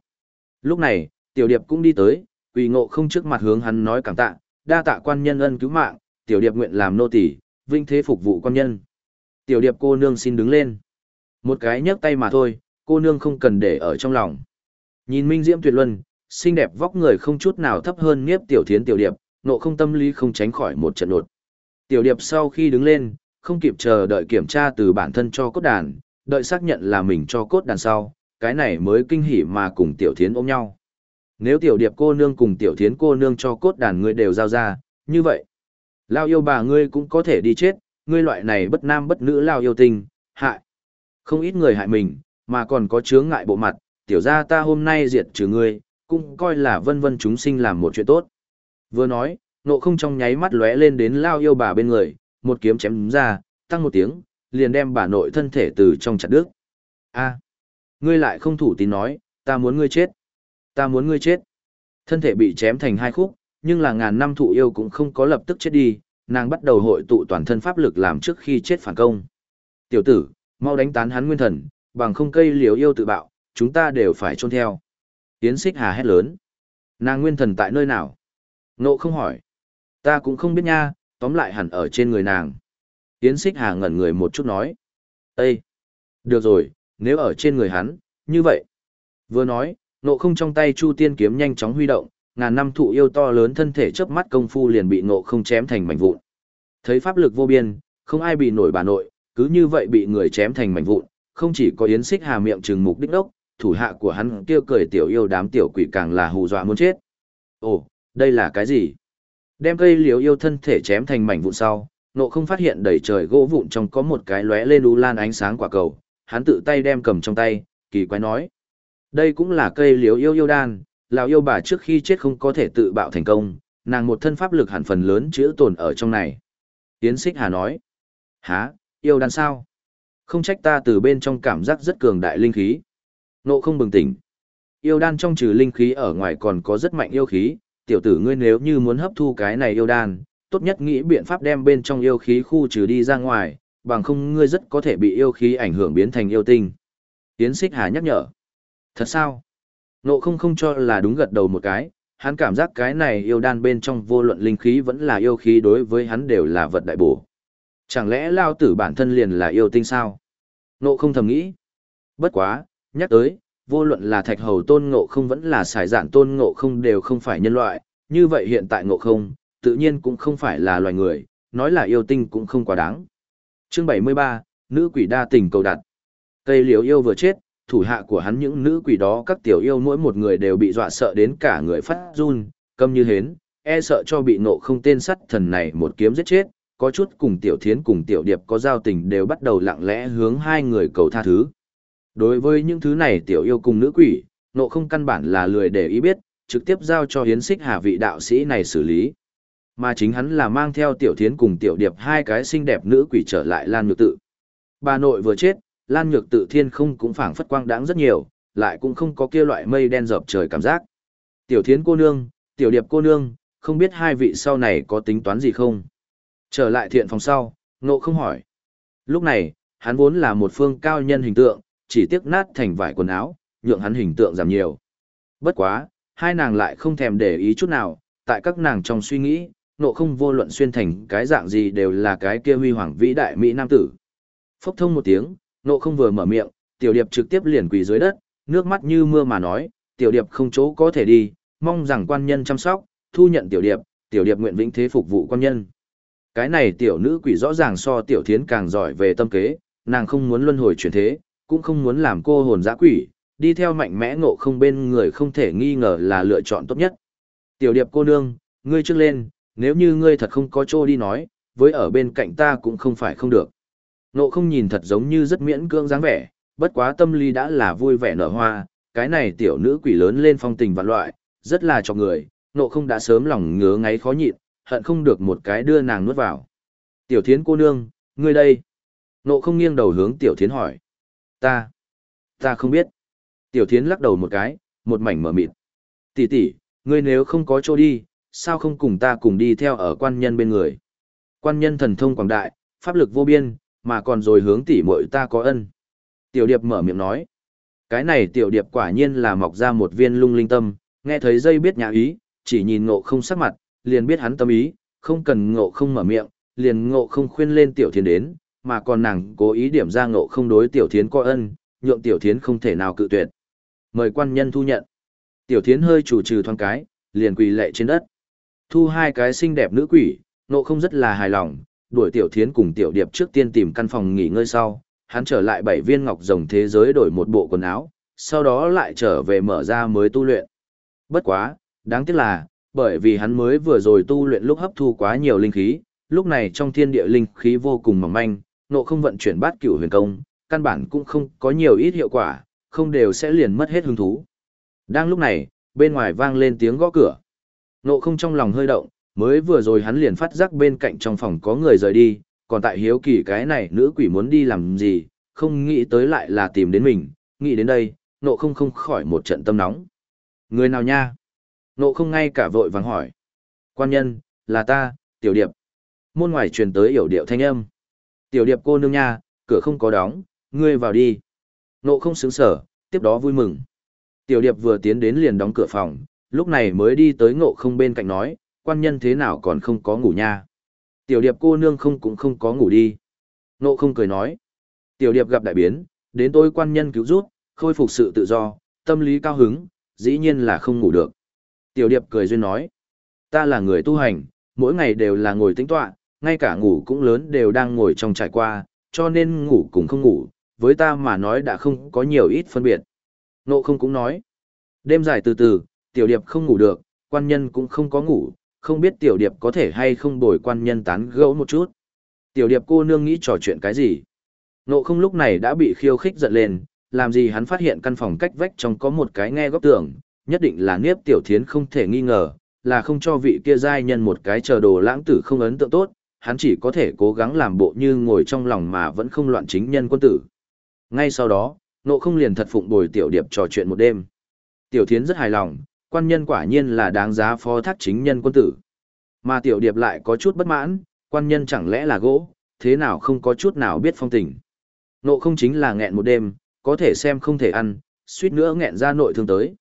Lúc này, tiểu điệp cũng đi tới, quỳ ngộ không trước mặt hướng hắn nói cảm tạ, đa tạ quan nhân ân cứu mạng, tiểu điệp nguyện làm nô tỳ, vinh thế phục vụ quan nhân. Tiểu điệp cô nương xin đứng lên. Một cái nhấc tay mà thôi, cô nương không cần để ở trong lòng. Nhìn Minh Diễm tuyệt luân, xinh đẹp vóc người không chút nào thấp hơn nhiếp Tiểu Thiến tiểu điệp, nộ không tâm lý không tránh khỏi một trận đột. Tiểu điệp sau khi đứng lên, không kịp chờ đợi kiểm tra từ bản thân cho cốt đàn, đợi xác nhận là mình cho cốt đàn sau, cái này mới kinh hỉ mà cùng Tiểu Thiến ôm nhau. Nếu tiểu điệp cô nương cùng tiểu thiến cô nương cho cốt đàn ngươi đều giao ra, như vậy. Lao yêu bà ngươi cũng có thể đi chết, ngươi loại này bất nam bất nữ lao yêu tình, hại. Không ít người hại mình, mà còn có chướng ngại bộ mặt, tiểu ra ta hôm nay diệt trừ ngươi, cũng coi là vân vân chúng sinh làm một chuyện tốt. Vừa nói, nộ không trong nháy mắt lóe lên đến lao yêu bà bên người, một kiếm chém ra, tăng một tiếng, liền đem bà nội thân thể từ trong chặt đứt. A, ngươi lại không thủ tín nói, ta muốn ngươi chết. Ta muốn ngươi chết. Thân thể bị chém thành hai khúc, nhưng là ngàn năm thụ yêu cũng không có lập tức chết đi, nàng bắt đầu hội tụ toàn thân pháp lực làm trước khi chết phản công. Tiểu tử, mau đánh tán hắn nguyên thần, bằng không cây liều yêu tự bạo, chúng ta đều phải trôn theo. Yến xích hà hét lớn. Nàng nguyên thần tại nơi nào? Nộ không hỏi. Ta cũng không biết nha, tóm lại hẳn ở trên người nàng. Yến xích hà ngẩn người một chút nói. Ê! Được rồi, nếu ở trên người hắn, như vậy. Vừa nói, nộ không trong tay chu tiên kiếm nhanh chóng huy động, ngàn năm thụ yêu to lớn thân thể chớp mắt công phu liền bị nộ không chém thành mảnh vụn. Thấy pháp lực vô biên, không ai bị nổi bà nội, cứ như vậy bị người chém thành mảnh vụn, không chỉ có yến xích hà miệng trừng mục đích đốc, thủ hạ của hắn kêu cười tiểu yêu đám tiểu quỷ càng là hù dọa muốn chết. Ồ, đây là cái gì? Đem cây liếu yêu thân thể chém thành mảnh vụn sau, nộ không phát hiện đầy trời gỗ vụn trong có một cái lóe lên u lan ánh sáng quả cầu, hắn tự tay đem cầm trong tay, kỳ quái nói. Đây cũng là cây liếu yêu yêu đan, lão yêu bà trước khi chết không có thể tự bạo thành công, nàng một thân pháp lực hẳn phần lớn chữ tồn ở trong này. Tiến xích hà nói. Hả, yêu đan sao? Không trách ta từ bên trong cảm giác rất cường đại linh khí. Nộ không bừng tỉnh. Yêu đan trong trừ linh khí ở ngoài còn có rất mạnh yêu khí, tiểu tử ngươi nếu như muốn hấp thu cái này yêu đan, tốt nhất nghĩ biện pháp đem bên trong yêu khí khu trừ đi ra ngoài, bằng không ngươi rất có thể bị yêu khí ảnh hưởng biến thành yêu tinh. Tiến xích hà nhắc nhở. Thật sao? Nộ không không cho là đúng gật đầu một cái, hắn cảm giác cái này yêu đan bên trong vô luận linh khí vẫn là yêu khí đối với hắn đều là vật đại bổ. Chẳng lẽ lao tử bản thân liền là yêu tinh sao? Nộ không thầm nghĩ. Bất quá, nhắc tới, vô luận là thạch hầu tôn ngộ không vẫn là xài dạn tôn ngộ không đều không phải nhân loại, như vậy hiện tại ngộ không, tự nhiên cũng không phải là loài người, nói là yêu tinh cũng không quá đáng. Chương 73, Nữ quỷ đa tình cầu đặt. Cây liễu yêu vừa chết, thủ hạ của hắn những nữ quỷ đó các tiểu yêu mỗi một người đều bị dọa sợ đến cả người phát run, câm như hến, e sợ cho bị ngộ không tên sắt thần này một kiếm giết chết, có chút cùng tiểu thiến cùng tiểu điệp có giao tình đều bắt đầu lặng lẽ hướng hai người cầu tha thứ. Đối với những thứ này tiểu yêu cùng nữ quỷ, nộ không căn bản là lười để ý biết, trực tiếp giao cho hiến xích hà vị đạo sĩ này xử lý. Mà chính hắn là mang theo tiểu thiến cùng tiểu điệp hai cái xinh đẹp nữ quỷ trở lại Lan Nhược Tự. Bà nội vừa chết, Lan Nhược Tự thiên không cũng phảng phất quang đáng rất nhiều, lại cũng không có kia loại mây đen dập trời cảm giác. Tiểu thiến cô nương, tiểu điệp cô nương, không biết hai vị sau này có tính toán gì không? Trở lại thiện phòng sau, nộ không hỏi. Lúc này, hắn vốn là một phương cao nhân hình tượng, chỉ tiếc nát thành vải quần áo, nhượng hắn hình tượng giảm nhiều. Bất quá, hai nàng lại không thèm để ý chút nào, tại các nàng trong suy nghĩ, nộ không vô luận xuyên thành cái dạng gì đều là cái kia huy hoàng vĩ đại Mỹ Nam tử. Phốc thông một tiếng, nộ không vừa mở miệng, tiểu điệp trực tiếp liền quỳ dưới đất, nước mắt như mưa mà nói, tiểu điệp không chỗ có thể đi, mong rằng quan nhân chăm sóc, thu nhận tiểu điệp, tiểu điệp nguyện vĩnh thế phục vụ quan nhân. Cái này tiểu nữ quỷ rõ ràng so tiểu thiến càng giỏi về tâm kế, nàng không muốn luân hồi chuyển thế, cũng không muốn làm cô hồn dã quỷ, đi theo mạnh mẽ ngộ không bên người không thể nghi ngờ là lựa chọn tốt nhất. Tiểu điệp cô nương, ngươi trước lên, nếu như ngươi thật không có chỗ đi nói, với ở bên cạnh ta cũng không phải không được. Ngộ không nhìn thật giống như rất miễn cưỡng dáng vẻ, bất quá tâm lý đã là vui vẻ nở hoa, cái này tiểu nữ quỷ lớn lên phong tình vạn loại, rất là cho người, ngộ không đã sớm lòng ngứa ngáy khó nhịn, hận không được một cái đưa nàng nuốt vào. Tiểu thiến cô nương, ngươi đây. Ngộ không nghiêng đầu hướng tiểu thiến hỏi. Ta, ta không biết. Tiểu thiến lắc đầu một cái, một mảnh mở mịt. Tỷ tỷ, ngươi nếu không có chỗ đi, sao không cùng ta cùng đi theo ở quan nhân bên người? Quan nhân thần thông quảng đại, pháp lực vô biên, mà còn rồi hướng tỷ muội ta có ân. Tiểu điệp mở miệng nói. Cái này tiểu điệp quả nhiên là mọc ra một viên lung linh tâm, nghe thấy dây biết nhà ý, chỉ nhìn ngộ không sắc mặt, liền biết hắn tâm ý, không cần ngộ không mở miệng, liền ngộ không khuyên lên tiểu thiến đến, mà còn nàng cố ý điểm ra ngộ không đối tiểu thiến coi ân, nhượng tiểu thiến không thể nào cự tuyệt. Mời quan nhân thu nhận. Tiểu thiến hơi chủ trừ thoáng cái, liền quỳ lệ trên đất. Thu hai cái xinh đẹp nữ quỷ, ngộ không rất là hài lòng, đuổi tiểu thiến cùng tiểu điệp trước tiên tìm căn phòng nghỉ ngơi sau, hắn trở lại bảy viên ngọc rồng thế giới đổi một bộ quần áo, sau đó lại trở về mở ra mới tu luyện. Bất quá, đáng tiếc là, bởi vì hắn mới vừa rồi tu luyện lúc hấp thu quá nhiều linh khí, lúc này trong thiên địa linh khí vô cùng mỏng manh, nộ không vận chuyển bát cửu huyền công, căn bản cũng không có nhiều ít hiệu quả, không đều sẽ liền mất hết hứng thú. Đang lúc này, bên ngoài vang lên tiếng gõ cửa. Nộ không trong lòng hơi động, mới vừa rồi hắn liền phát giác bên cạnh trong phòng có người rời đi, còn tại hiếu kỳ cái này nữ quỷ muốn đi làm gì, không nghĩ tới lại là tìm đến mình, nghĩ đến đây, nộ không không khỏi một trận tâm nóng. Người nào nha? Nộ không ngay cả vội vàng hỏi. Quan nhân, là ta, tiểu điệp. Môn ngoài truyền tới hiểu điệu thanh âm. Tiểu điệp cô nương nha, cửa không có đóng, ngươi vào đi. Nộ không sướng sở, tiếp đó vui mừng. Tiểu điệp vừa tiến đến liền đóng cửa phòng, lúc này mới đi tới ngộ không bên cạnh nói, quan nhân thế nào còn không có ngủ nha. Tiểu điệp cô nương không cũng không có ngủ đi. Ngộ không cười nói. Tiểu điệp gặp đại biến, đến tôi quan nhân cứu rút, khôi phục sự tự do, tâm lý cao hứng, dĩ nhiên là không ngủ được. Tiểu điệp cười duyên nói. Ta là người tu hành, mỗi ngày đều là ngồi tĩnh tọa, ngay cả ngủ cũng lớn đều đang ngồi trong trải qua, cho nên ngủ cũng không ngủ, với ta mà nói đã không có nhiều ít phân biệt. Nộ không cũng nói. Đêm dài từ từ, tiểu điệp không ngủ được, quan nhân cũng không có ngủ, không biết tiểu điệp có thể hay không bồi quan nhân tán gẫu một chút. Tiểu điệp cô nương nghĩ trò chuyện cái gì? Nộ không lúc này đã bị khiêu khích giận lên, làm gì hắn phát hiện căn phòng cách vách trong có một cái nghe góc tường, nhất định là niếp tiểu thiến không thể nghi ngờ, là không cho vị kia giai nhân một cái chờ đồ lãng tử không ấn tượng tốt, hắn chỉ có thể cố gắng làm bộ như ngồi trong lòng mà vẫn không loạn chính nhân quân tử. Ngay sau đó, nộ không liền thật phụng bồi tiểu điệp trò chuyện một đêm. Tiểu thiến rất hài lòng, quan nhân quả nhiên là đáng giá phó thác chính nhân quân tử. Mà tiểu điệp lại có chút bất mãn, quan nhân chẳng lẽ là gỗ, thế nào không có chút nào biết phong tình. Nộ không chính là nghẹn một đêm, có thể xem không thể ăn, suýt nữa nghẹn ra nội thương tới.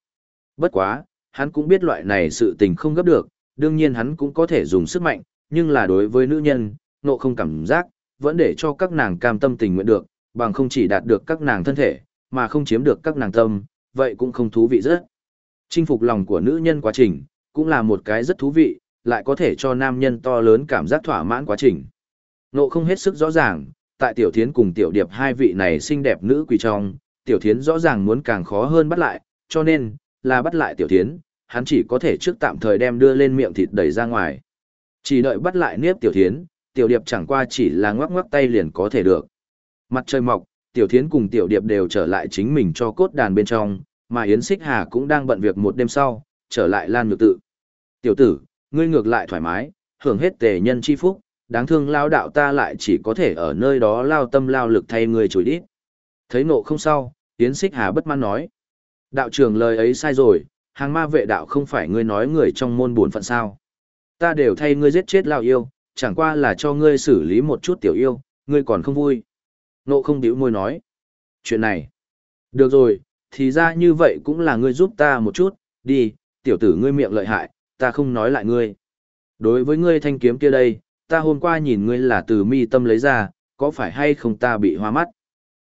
Bất quá, hắn cũng biết loại này sự tình không gấp được, đương nhiên hắn cũng có thể dùng sức mạnh, nhưng là đối với nữ nhân, nộ không cảm giác, vẫn để cho các nàng cam tâm tình nguyện được, bằng không chỉ đạt được các nàng thân thể, mà không chiếm được các nàng tâm, vậy cũng không thú vị rất. Chinh phục lòng của nữ nhân quá trình, cũng là một cái rất thú vị, lại có thể cho nam nhân to lớn cảm giác thỏa mãn quá trình. Nộ không hết sức rõ ràng, tại tiểu thiến cùng tiểu điệp hai vị này xinh đẹp nữ quỷ trong, tiểu thiến rõ ràng muốn càng khó hơn bắt lại, cho nên, là bắt lại tiểu thiến, hắn chỉ có thể trước tạm thời đem đưa lên miệng thịt đẩy ra ngoài. Chỉ đợi bắt lại niếp tiểu thiến, tiểu điệp chẳng qua chỉ là ngoắc ngoắc tay liền có thể được. Mặt trời mọc, tiểu thiến cùng tiểu điệp đều trở lại chính mình cho cốt đàn bên trong, mà Yến Xích Hà cũng đang bận việc một đêm sau, trở lại Lan Nhược Tự. Tiểu tử, ngươi ngược lại thoải mái, hưởng hết tề nhân chi phúc, đáng thương lao đạo ta lại chỉ có thể ở nơi đó lao tâm lao lực thay ngươi chối đít. Thấy nộ không sao, Yến Xích Hà bất mãn nói. Đạo trưởng lời ấy sai rồi, hàng ma vệ đạo không phải ngươi nói người trong môn buồn phận sao. Ta đều thay ngươi giết chết lao yêu, chẳng qua là cho ngươi xử lý một chút tiểu yêu, ngươi còn không vui. Nộ không biểu môi nói. Chuyện này. Được rồi, thì ra như vậy cũng là ngươi giúp ta một chút, đi, tiểu tử ngươi miệng lợi hại, ta không nói lại ngươi. Đối với ngươi thanh kiếm kia đây, ta hôm qua nhìn ngươi là từ mi tâm lấy ra, có phải hay không ta bị hoa mắt?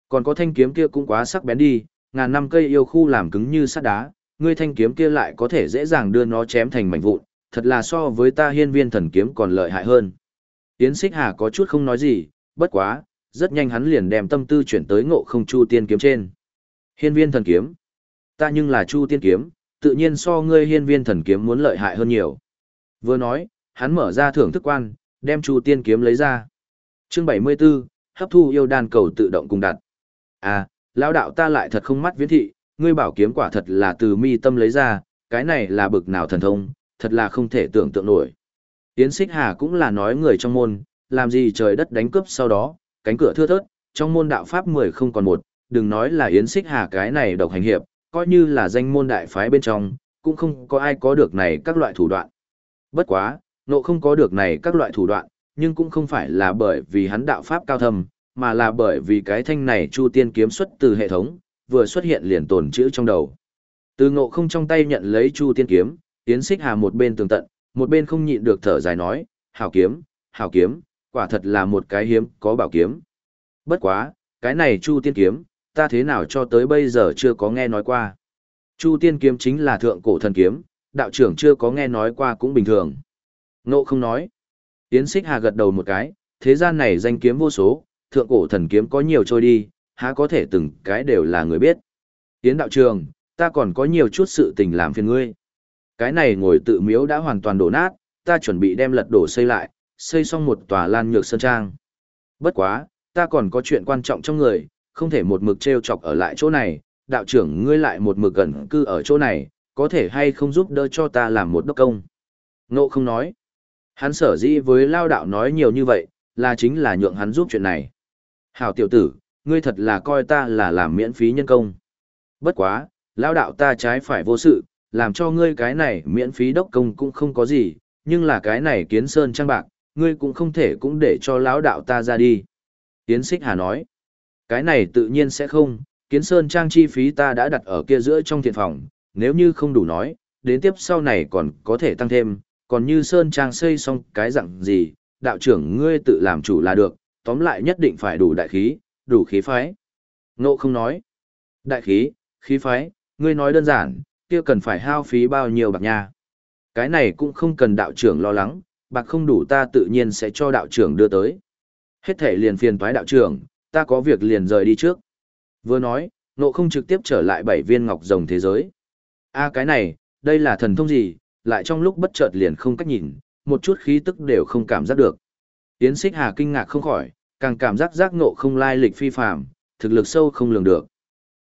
Còn có thanh kiếm kia cũng quá sắc bén đi, ngàn năm cây yêu khu làm cứng như sắt đá, ngươi thanh kiếm kia lại có thể dễ dàng đưa nó chém thành mảnh vụn, thật là so với ta hiên viên thần kiếm còn lợi hại hơn. Yến Xích Hà có chút không nói gì, bất quá, rất nhanh hắn liền đem tâm tư chuyển tới ngộ không chu tiên kiếm trên. Hiên viên thần kiếm. Ta nhưng là chu tiên kiếm, tự nhiên so ngươi hiên viên thần kiếm muốn lợi hại hơn nhiều. Vừa nói, hắn mở ra thưởng thức quan, đem chu tiên kiếm lấy ra. Chương 74, hấp thu yêu đan cầu tự động cùng đặt. À, lão đạo ta lại thật không mắt viễn thị, ngươi bảo kiếm quả thật là từ mi tâm lấy ra, cái này là bực nào thần thông, thật là không thể tưởng tượng nổi. Yến Xích Hà cũng là nói người trong môn, làm gì trời đất đánh cướp sau đó, cánh cửa thưa thớt, trong môn đạo pháp 10 không còn một, đừng nói là Yến Xích Hà cái này độc hành hiệp, coi như là danh môn đại phái bên trong, cũng không có ai có được này các loại thủ đoạn. Bất quá, nộ không có được này các loại thủ đoạn, nhưng cũng không phải là bởi vì hắn đạo pháp cao thâm, mà là bởi vì cái thanh này Chu Tiên kiếm xuất từ hệ thống, vừa xuất hiện liền tồn chữ trong đầu. Từ ngộ không trong tay nhận lấy Chu Tiên kiếm, Yến Xích Hà một bên tường tận, một bên không nhịn được thở dài nói, hảo kiếm, hảo kiếm, quả thật là một cái hiếm có bảo kiếm. Bất quá, cái này Chu Tiên kiếm, ta thế nào cho tới bây giờ chưa có nghe nói qua. Chu tiên kiếm chính là thượng cổ thần kiếm, đạo trưởng chưa có nghe nói qua cũng bình thường. Nộ không nói. Yến xích hà gật đầu một cái, thế gian này danh kiếm vô số, thượng cổ thần kiếm có nhiều trôi đi, há có thể từng cái đều là người biết. Yến đạo trường, ta còn có nhiều chút sự tình làm phiền ngươi. Cái này ngồi tự miếu đã hoàn toàn đổ nát, ta chuẩn bị đem lật đổ xây lại, xây xong một tòa lan nhược sơn trang. Bất quá, ta còn có chuyện quan trọng trong người, không thể một mực treo chọc ở lại chỗ này, đạo trưởng ngươi lại một mực gần cư ở chỗ này, có thể hay không giúp đỡ cho ta làm một đốc công. Ngộ không nói. Hắn sở dĩ với lao đạo nói nhiều như vậy, là chính là nhượng hắn giúp chuyện này. Hảo tiểu tử, ngươi thật là coi ta là làm miễn phí nhân công. Bất quá, lão đạo ta trái phải vô sự, làm cho ngươi cái này miễn phí đốc công cũng không có gì, nhưng là cái này kiến sơn trang bạc, ngươi cũng không thể cũng để cho lão đạo ta ra đi. Tiến xích hà nói, cái này tự nhiên sẽ không, kiến sơn trang chi phí ta đã đặt ở kia giữa trong thiện phòng, nếu như không đủ nói, đến tiếp sau này còn có thể tăng thêm, còn như sơn trang xây xong cái dạng gì, đạo trưởng ngươi tự làm chủ là được, tóm lại nhất định phải đủ đại khí, đủ khí phái. Ngộ không nói, đại khí, khí phái, ngươi nói đơn giản, kia cần phải hao phí bao nhiêu bạc nha. Cái này cũng không cần đạo trưởng lo lắng, bạc không đủ ta tự nhiên sẽ cho đạo trưởng đưa tới. Hết thể liền phiền toái đạo trưởng, ta có việc liền rời đi trước. Vừa nói, nộ không trực tiếp trở lại bảy viên ngọc rồng thế giới. a cái này, đây là thần thông gì, lại trong lúc bất chợt liền không cách nhìn, một chút khí tức đều không cảm giác được. yến xích hà kinh ngạc không khỏi, càng cảm giác giác nộ không lai lịch phi phàm, thực lực sâu không lường được.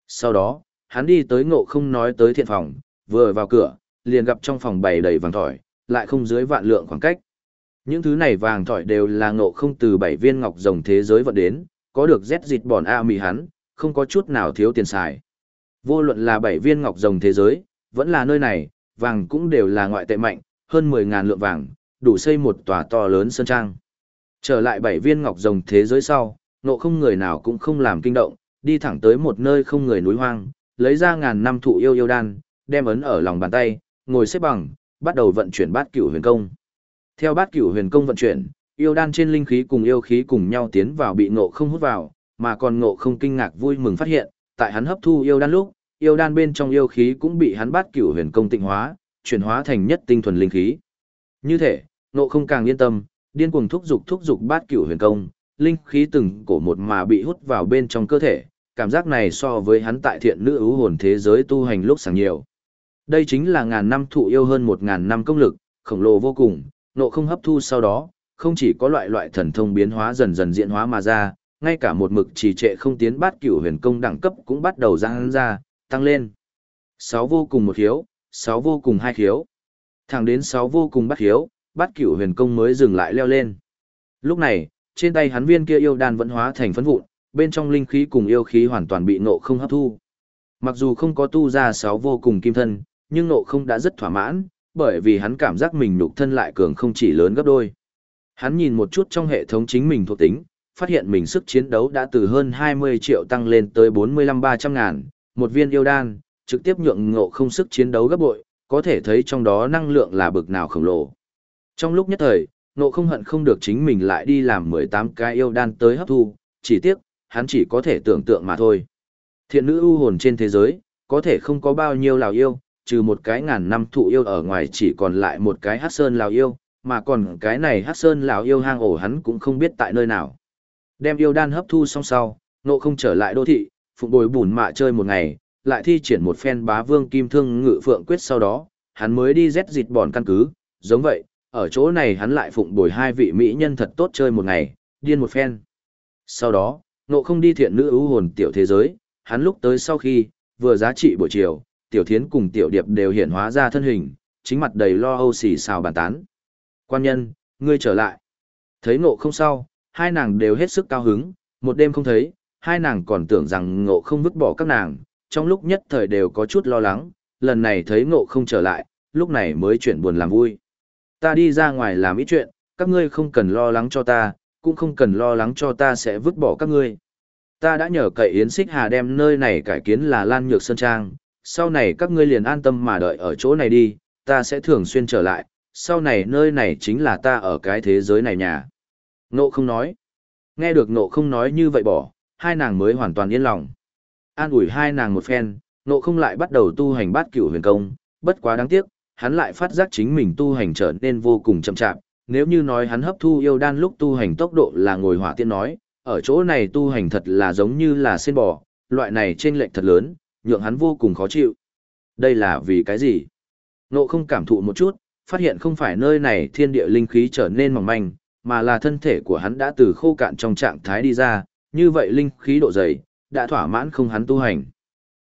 Sau đó, hắn đi tới ngộ không nói tới thiện phòng, vừa vào cửa, liền gặp trong phòng bày đầy vàng thỏi, lại không dưới vạn lượng khoảng cách. Những thứ này vàng thỏi đều là ngộ không từ bảy viên ngọc rồng thế giới vận đến, có được rét dịt bòn A mì hắn, không có chút nào thiếu tiền xài. Vô luận là bảy viên ngọc rồng thế giới, vẫn là nơi này, vàng cũng đều là ngoại tệ mạnh, hơn 10.000 lượng vàng, đủ xây một tòa to lớn sơn trang. Trở lại bảy viên ngọc rồng thế giới sau, nộ không người nào cũng không làm kinh động, đi thẳng tới một nơi không người núi hoang, lấy ra ngàn năm thụ yêu yêu đan, đem ấn ở lòng bàn tay, ngồi xếp bằng, bắt đầu vận chuyển bát cửu huyền công. Theo bát cửu huyền công vận chuyển, yêu đan trên linh khí cùng yêu khí cùng nhau tiến vào bị ngộ không hút vào, mà còn ngộ không kinh ngạc vui mừng phát hiện, tại hắn hấp thu yêu đan lúc, yêu đan bên trong yêu khí cũng bị hắn bát cửu huyền công tịnh hóa, chuyển hóa thành nhất tinh thuần linh khí. Như thế, ngộ không càng yên tâm, điên cuồng thúc dục thúc dục bát cửu huyền công, linh khí từng cổ một mà bị hút vào bên trong cơ thể, cảm giác này so với hắn tại thiện nữ ưu hồn thế giới tu hành lúc sáng nhiều. Đây chính là ngàn năm thụ yêu hơn một ngàn năm công lực, khổng lồ vô cùng, nộ không hấp thu sau đó, không chỉ có loại loại thần thông biến hóa dần dần diễn hóa mà ra, ngay cả một mực trì trệ không tiến bát cửu huyền công đẳng cấp cũng bắt đầu giang ra, tăng lên. Sáu vô cùng một khiếu, sáu vô cùng hai khiếu. Thẳng đến sáu vô cùng bắt khiếu, bát cửu huyền công mới dừng lại leo lên. Lúc này, trên tay hắn viên kia yêu đan vẫn hóa thành phấn vụn, bên trong linh khí cùng yêu khí hoàn toàn bị nộ không hấp thu. Mặc dù không có tu ra sáu vô cùng kim thân, nhưng nộ không đã rất thỏa mãn, bởi vì hắn cảm giác mình nhục thân lại cường không chỉ lớn gấp đôi. Hắn nhìn một chút trong hệ thống chính mình thuộc tính, phát hiện mình sức chiến đấu đã từ hơn 20 triệu tăng lên tới 45-300 ngàn, một viên yêu đan, trực tiếp nhượng ngộ không sức chiến đấu gấp bội, có thể thấy trong đó năng lượng là bực nào khổng lồ. Trong lúc nhất thời, ngộ không hận không được chính mình lại đi làm 18 cái yêu đan tới hấp thu, chỉ tiếc, hắn chỉ có thể tưởng tượng mà thôi. Thiện nữ ưu hồn trên thế giới, có thể không có bao nhiêu lào yêu, trừ một cái ngàn năm thụ yêu ở ngoài chỉ còn lại một cái hát sơn lào yêu, mà còn cái này hát sơn lào yêu hang ổ hắn cũng không biết tại nơi nào. Đem yêu đan hấp thu xong sau, nộ không trở lại đô thị, phụng bồi bùn mạ chơi một ngày, lại thi triển một phen bá vương kim thương ngự phượng quyết sau đó, hắn mới đi rét dịt bòn căn cứ, giống vậy, ở chỗ này hắn lại phụng bồi hai vị mỹ nhân thật tốt chơi một ngày, điên một phen. Sau đó, nộ không đi thiện nữ ưu hồn tiểu thế giới, hắn lúc tới sau khi, vừa giá trị buổi chiều, tiểu thiến cùng tiểu điệp đều hiện hóa ra thân hình, chính mặt đầy lo âu xì xào bàn tán. Quan nhân, ngươi trở lại. Thấy ngộ không sau, hai nàng đều hết sức cao hứng, một đêm không thấy, hai nàng còn tưởng rằng ngộ không vứt bỏ các nàng, trong lúc nhất thời đều có chút lo lắng, lần này thấy ngộ không trở lại, lúc này mới chuyển buồn làm vui. Ta đi ra ngoài làm ít chuyện, các ngươi không cần lo lắng cho ta, cũng không cần lo lắng cho ta sẽ vứt bỏ các ngươi. Ta đã nhờ cậy Yến Xích Hà đem nơi này cải kiến là Lan Nhược Sơn Trang, sau này các ngươi liền an tâm mà đợi ở chỗ này đi, ta sẽ thường xuyên trở lại, sau này nơi này chính là ta ở cái thế giới này nhà. Nộ không nói. Nghe được nộ không nói như vậy bỏ, hai nàng mới hoàn toàn yên lòng. An ủi hai nàng một phen, nộ không lại bắt đầu tu hành bát cửu huyền công, bất quá đáng tiếc, hắn lại phát giác chính mình tu hành trở nên vô cùng chậm chạp. Nếu như nói hắn hấp thu yêu đan lúc tu hành tốc độ là ngồi hỏa tiên nói, ở chỗ này tu hành thật là giống như là sen bò, loại này trên lệch thật lớn, nhượng hắn vô cùng khó chịu. Đây là vì cái gì? Nộ không cảm thụ một chút, phát hiện không phải nơi này thiên địa linh khí trở nên mỏng manh, mà là thân thể của hắn đã từ khô cạn trong trạng thái đi ra, như vậy linh khí độ dày, đã thỏa mãn không hắn tu hành.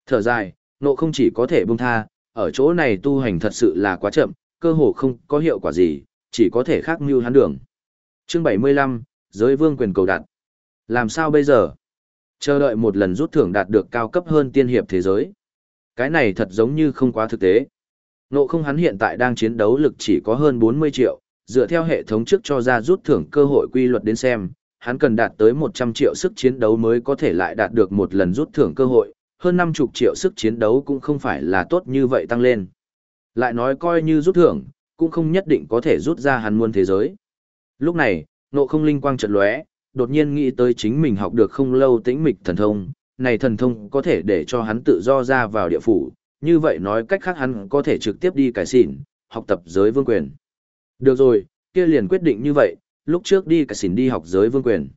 Thở dài, nộ không chỉ có thể buông tha, ở chỗ này tu hành thật sự là quá chậm, cơ hồ không có hiệu quả gì, chỉ có thể khác mưu hắn đường. Chương 75, Giới vương quyền cầu đặt. Làm sao bây giờ? Chờ đợi một lần rút thưởng đạt được cao cấp hơn tiên hiệp thế giới. Cái này thật giống như không quá thực tế. Nộ không hắn hiện tại đang chiến đấu lực chỉ có hơn 40 triệu, dựa theo hệ thống trước cho ra rút thưởng cơ hội quy luật đến xem, hắn cần đạt tới 100 triệu sức chiến đấu mới có thể lại đạt được một lần rút thưởng cơ hội, hơn 50 triệu sức chiến đấu cũng không phải là tốt như vậy tăng lên. Lại nói coi như rút thưởng, cũng không nhất định có thể rút ra hắn muôn thế giới. Lúc này, nộ không linh quang chợt lóe, đột nhiên nghĩ tới chính mình học được không lâu tĩnh mịch thần thông, này thần thông có thể để cho hắn tự do ra vào địa phủ, như vậy nói cách khác hắn có thể trực tiếp đi cải xỉn, học tập giới vương quyền. Được rồi, kia liền quyết định như vậy, lúc trước đi cải xỉn đi học giới vương quyền.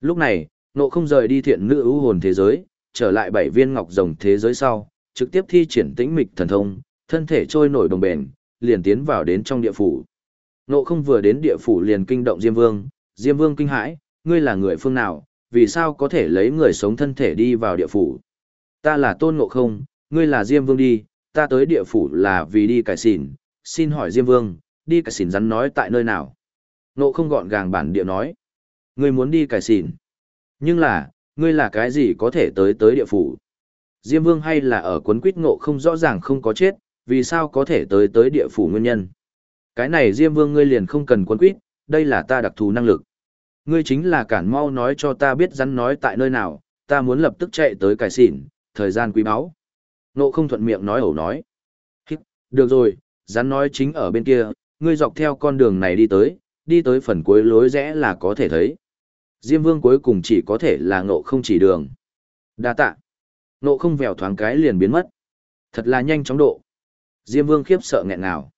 Lúc này, nộ không rời đi thiện nữ ưu hồn thế giới, trở lại bảy viên ngọc rồng thế giới sau, trực tiếp thi triển tĩnh mịch thần thông, thân thể trôi nổi đồng bền, liền tiến vào đến trong địa phủ. Nộ không vừa đến địa phủ liền kinh động Diêm Vương, Diêm Vương kinh hãi, ngươi là người phương nào, vì sao có thể lấy người sống thân thể đi vào địa phủ? Ta là Tôn Ngộ Không, ngươi là Diêm Vương đi, ta tới địa phủ là vì đi cải xỉn, xin hỏi Diêm Vương, đi cải xỉn rắn nói tại nơi nào? Ngộ không gọn gàng bản địa nói, ngươi muốn đi cải xỉn. Nhưng là, ngươi là cái gì có thể tới tới địa phủ? Diêm Vương hay là ở quấn quýt ngộ không rõ ràng không có chết, vì sao có thể tới tới địa phủ nguyên nhân? Cái này Diêm Vương ngươi liền không cần quân quýt, đây là ta đặc thù năng lực. Ngươi chính là cản mau nói cho ta biết rắn nói tại nơi nào, ta muốn lập tức chạy tới cải xỉn, thời gian quý báu. Nộ không thuận miệng nói ẩu nói. Hít, được rồi, rắn nói chính ở bên kia, ngươi dọc theo con đường này đi tới, đi tới phần cuối lối rẽ là có thể thấy. Diêm vương cuối cùng chỉ có thể là ngộ không chỉ đường. đa tạ. Ngộ không vèo thoáng cái liền biến mất. Thật là nhanh chóng độ. Diêm vương khiếp sợ nghẹn ngào,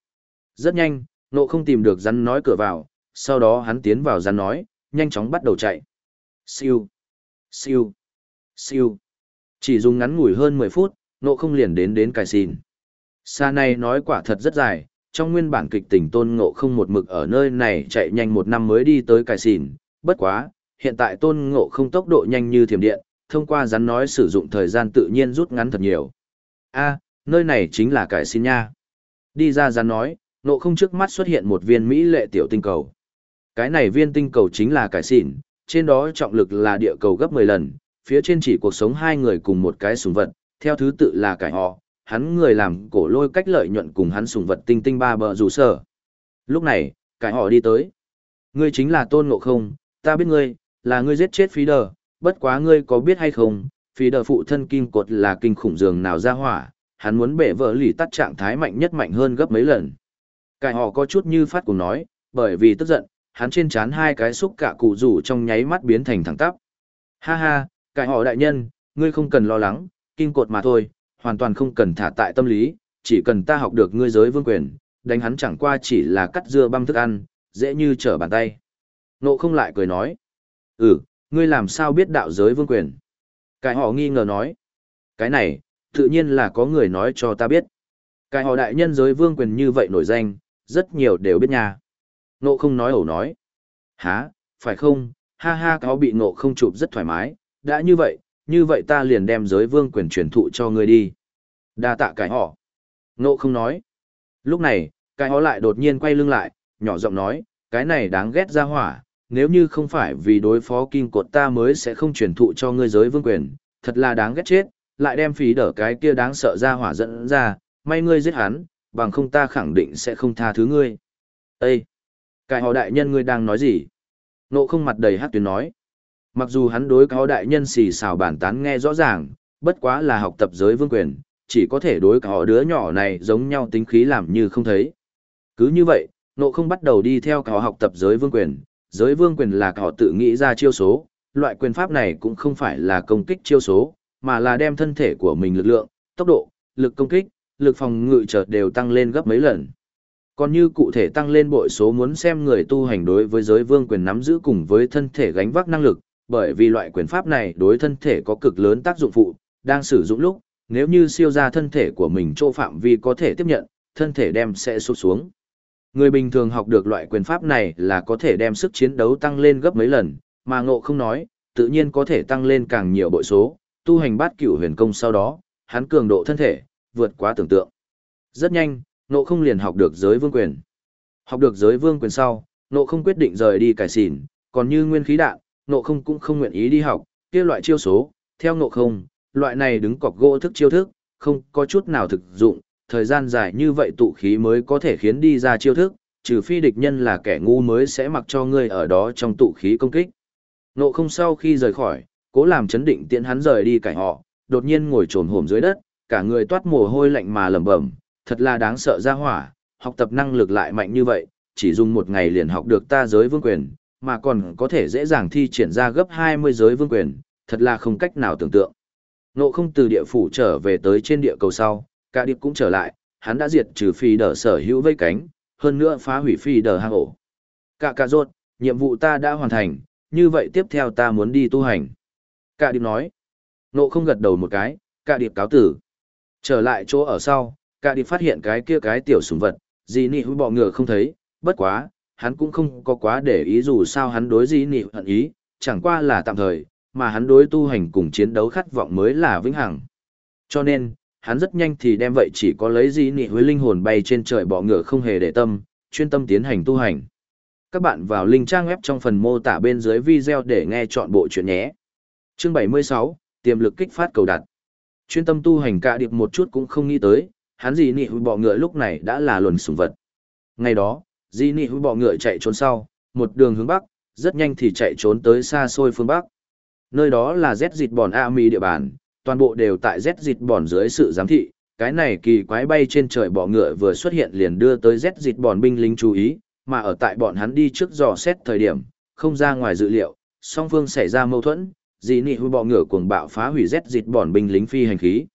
Rất nhanh, ngộ không tìm được rắn nói cửa vào, sau đó hắn tiến vào rắn nói, nhanh chóng bắt đầu chạy. Siêu, siêu, siêu. Chỉ dùng ngắn ngủi hơn 10 phút, nộ không liền đến đến cài xìn. Xa này nói quả thật rất dài, trong nguyên bản kịch tình tôn ngộ không một mực ở nơi này chạy nhanh một năm mới đi tới cài xìn. Bất quá, hiện tại tôn ngộ không tốc độ nhanh như thiểm điện, thông qua rắn nói sử dụng thời gian tự nhiên rút ngắn thật nhiều. a nơi này chính là cải xin nha. Đi ra rắn nói, nộ không trước mắt xuất hiện một viên Mỹ lệ tiểu tinh cầu. Cái này viên tinh cầu chính là cải xỉn, trên đó trọng lực là địa cầu gấp 10 lần, phía trên chỉ cuộc sống hai người cùng một cái sùng vật, theo thứ tự là cải họ, hắn người làm cổ lôi cách lợi nhuận cùng hắn sùng vật tinh tinh ba bờ rủ sở. Lúc này, cải họ đi tới. Ngươi chính là tôn ngộ không, ta biết ngươi, là ngươi giết chết phí đờ, bất quá ngươi có biết hay không, phí đờ phụ thân kim cột là kinh khủng dường nào ra hỏa, hắn muốn bể vỡ lì tắt trạng thái mạnh nhất mạnh hơn gấp mấy lần. Cải họ có chút như phát cùng nói, bởi vì tức giận, hắn trên chán hai cái xúc cả cụ rủ trong nháy mắt biến thành thẳng tắp. Ha ha, cải họ đại nhân, ngươi không cần lo lắng, kinh cột mà thôi, hoàn toàn không cần thả tại tâm lý, chỉ cần ta học được ngươi giới vương quyền, đánh hắn chẳng qua chỉ là cắt dưa băm thức ăn, dễ như trở bàn tay. Nộ không lại cười nói. Ừ, ngươi làm sao biết đạo giới vương quyền? Cái họ nghi ngờ nói. Cái này, tự nhiên là có người nói cho ta biết. Cái họ đại nhân giới vương quyền như vậy nổi danh, rất nhiều đều biết nha. Nộ không nói ẩu nói. Hả, phải không, ha ha cáo bị nộ không chụp rất thoải mái, đã như vậy, như vậy ta liền đem giới vương quyền truyền thụ cho ngươi đi. đa tạ cái họ. Nộ không nói. Lúc này, cái họ lại đột nhiên quay lưng lại, nhỏ giọng nói, cái này đáng ghét ra hỏa, nếu như không phải vì đối phó kim cột ta mới sẽ không truyền thụ cho ngươi giới vương quyền, thật là đáng ghét chết, lại đem phí đỡ cái kia đáng sợ ra hỏa dẫn ra, may ngươi giết hắn, bằng không ta khẳng định sẽ không tha thứ ngươi. Ê! Cái họ đại nhân ngươi đang nói gì? Nộ không mặt đầy hát tuyến nói. Mặc dù hắn đối cáo đại nhân xì xào bản tán nghe rõ ràng, bất quá là học tập giới vương quyền, chỉ có thể đối cáo đứa nhỏ này giống nhau tính khí làm như không thấy. Cứ như vậy, nộ không bắt đầu đi theo cáo học tập giới vương quyền, giới vương quyền là cáo tự nghĩ ra chiêu số, loại quyền pháp này cũng không phải là công kích chiêu số, mà là đem thân thể của mình lực lượng, tốc độ, lực công kích, lực phòng ngự chợt đều tăng lên gấp mấy lần. Còn như cụ thể tăng lên bội số muốn xem người tu hành đối với giới vương quyền nắm giữ cùng với thân thể gánh vác năng lực, bởi vì loại quyền pháp này đối thân thể có cực lớn tác dụng phụ, đang sử dụng lúc, nếu như siêu ra thân thể của mình chỗ phạm vi có thể tiếp nhận, thân thể đem sẽ sụt xuống. Người bình thường học được loại quyền pháp này là có thể đem sức chiến đấu tăng lên gấp mấy lần, mà ngộ không nói, tự nhiên có thể tăng lên càng nhiều bội số, tu hành bát cửu huyền công sau đó, hắn cường độ thân thể, vượt quá tưởng tượng. Rất nhanh, nộ không liền học được giới vương quyền. Học được giới vương quyền sau, nộ không quyết định rời đi cải xỉn, còn như nguyên khí đạn, nộ không cũng không nguyện ý đi học, kia loại chiêu số, theo nộ không, loại này đứng cọc gỗ thức chiêu thức, không có chút nào thực dụng, thời gian dài như vậy tụ khí mới có thể khiến đi ra chiêu thức, trừ phi địch nhân là kẻ ngu mới sẽ mặc cho ngươi ở đó trong tụ khí công kích. Nộ không sau khi rời khỏi, cố làm chấn định tiễn hắn rời đi cải họ, đột nhiên ngồi trồn hổm dưới đất, cả người toát mồ hôi lạnh mà lẩm bẩm, thật là đáng sợ ra hỏa, học tập năng lực lại mạnh như vậy, chỉ dùng một ngày liền học được ta giới vương quyền, mà còn có thể dễ dàng thi triển ra gấp 20 giới vương quyền, thật là không cách nào tưởng tượng. Nộ không từ địa phủ trở về tới trên địa cầu sau, cả điệp cũng trở lại, hắn đã diệt trừ phi đờ sở hữu vây cánh, hơn nữa phá hủy phi đờ hang ổ. Cả cả rốt, nhiệm vụ ta đã hoàn thành, như vậy tiếp theo ta muốn đi tu hành. Cả điệp nói. Nộ không gật đầu một cái, cả điệp cáo tử. Trở lại chỗ ở sau, cả điệp phát hiện cái kia cái tiểu súng vật, gì nị hữu bọ ngựa không thấy, bất quá, hắn cũng không có quá để ý dù sao hắn đối gì nị hận ý, chẳng qua là tạm thời, mà hắn đối tu hành cùng chiến đấu khát vọng mới là vĩnh hằng. Cho nên, hắn rất nhanh thì đem vậy chỉ có lấy gì nị với linh hồn bay trên trời bọ ngựa không hề để tâm, chuyên tâm tiến hành tu hành. Các bạn vào link trang web trong phần mô tả bên dưới video để nghe chọn bộ chuyện nhé. Chương 76, tiềm lực kích phát cầu đặt. Chuyên tâm tu hành cả điệp một chút cũng không nghĩ tới, hắn gì nị bọ ngựa lúc này đã là luồn sủng vật. Ngày đó, di nị bọ ngựa chạy trốn sau, một đường hướng bắc, rất nhanh thì chạy trốn tới xa xôi phương bắc. Nơi đó là Z dịt bòn A Mi địa bàn, toàn bộ đều tại Z dịt bòn dưới sự giám thị, cái này kỳ quái bay trên trời bọ ngựa vừa xuất hiện liền đưa tới Z dịt bòn binh lính chú ý, mà ở tại bọn hắn đi trước dò xét thời điểm, không ra ngoài dự liệu, song phương xảy ra mâu thuẫn, dị nị hư bọ ngựa cuồng bạo phá hủy rét dịt bọn binh lính phi hành khí.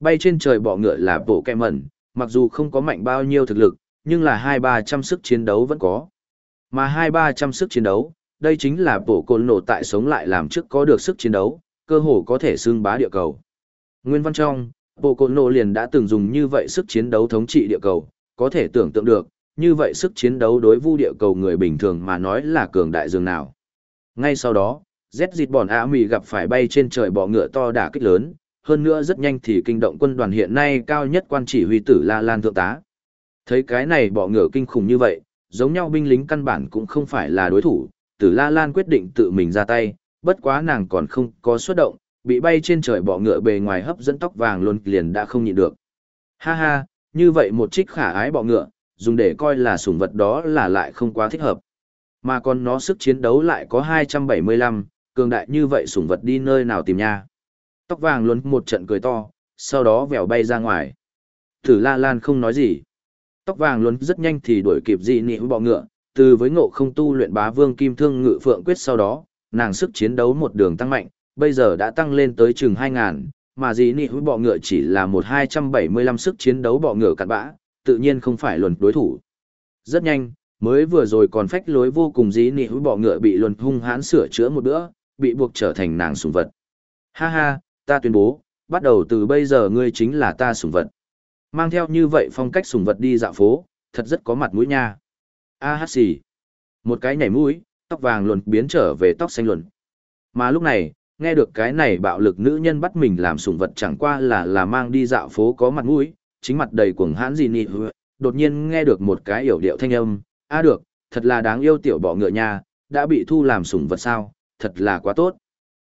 Bay trên trời bọ ngựa là bộ kẹ mẩn, mặc dù không có mạnh bao nhiêu thực lực, nhưng là hai ba trăm sức chiến đấu vẫn có. Mà hai ba trăm sức chiến đấu, đây chính là bộ côn nổ tại sống lại làm trước có được sức chiến đấu, cơ hồ có thể xưng bá địa cầu. Nguyên văn trong, bộ côn nổ liền đã từng dùng như vậy sức chiến đấu thống trị địa cầu, có thể tưởng tượng được, như vậy sức chiến đấu đối vu địa cầu người bình thường mà nói là cường đại dường nào. Ngay sau đó, Z dịt bòn á mì gặp phải bay trên trời bọ ngựa to đả kích lớn, hơn nữa rất nhanh thì kinh động quân đoàn hiện nay cao nhất quan chỉ huy tử La Lan thượng tá. Thấy cái này bọ ngựa kinh khủng như vậy, giống nhau binh lính căn bản cũng không phải là đối thủ, tử La Lan quyết định tự mình ra tay, bất quá nàng còn không có xuất động, bị bay trên trời bọ ngựa bề ngoài hấp dẫn tóc vàng luôn liền đã không nhịn được. Ha ha, như vậy một trích khả ái bọ ngựa, dùng để coi là sủng vật đó là lại không quá thích hợp. Mà còn nó sức chiến đấu lại có 275, cường đại như vậy sủng vật đi nơi nào tìm nha. Tóc vàng luôn một trận cười to, sau đó vèo bay ra ngoài. thử La Lan không nói gì. Tóc vàng luôn rất nhanh thì đuổi kịp dị nị bọ ngựa, từ với ngộ không tu luyện bá vương kim thương ngự phượng quyết sau đó, nàng sức chiến đấu một đường tăng mạnh, bây giờ đã tăng lên tới chừng 2.000, mà dị nị bọ ngựa chỉ là một 275 sức chiến đấu bọ ngựa cặn bã, tự nhiên không phải luận đối thủ. Rất nhanh, mới vừa rồi còn phách lối vô cùng dí nị bọ ngựa bị luận hung hãn sửa chữa một bữa, bị buộc trở thành nàng sùng vật. Ha ha, ta tuyên bố, bắt đầu từ bây giờ ngươi chính là ta sùng vật. Mang theo như vậy phong cách sùng vật đi dạo phố, thật rất có mặt mũi nha. A hát xì. Một cái nhảy mũi, tóc vàng luồn biến trở về tóc xanh luồn. Mà lúc này, nghe được cái này bạo lực nữ nhân bắt mình làm sùng vật chẳng qua là là mang đi dạo phố có mặt mũi, chính mặt đầy cuồng hãn gì nị đột nhiên nghe được một cái yểu điệu thanh âm, a được, thật là đáng yêu tiểu bọ ngựa nha, đã bị thu làm sùng vật sao, thật là quá tốt.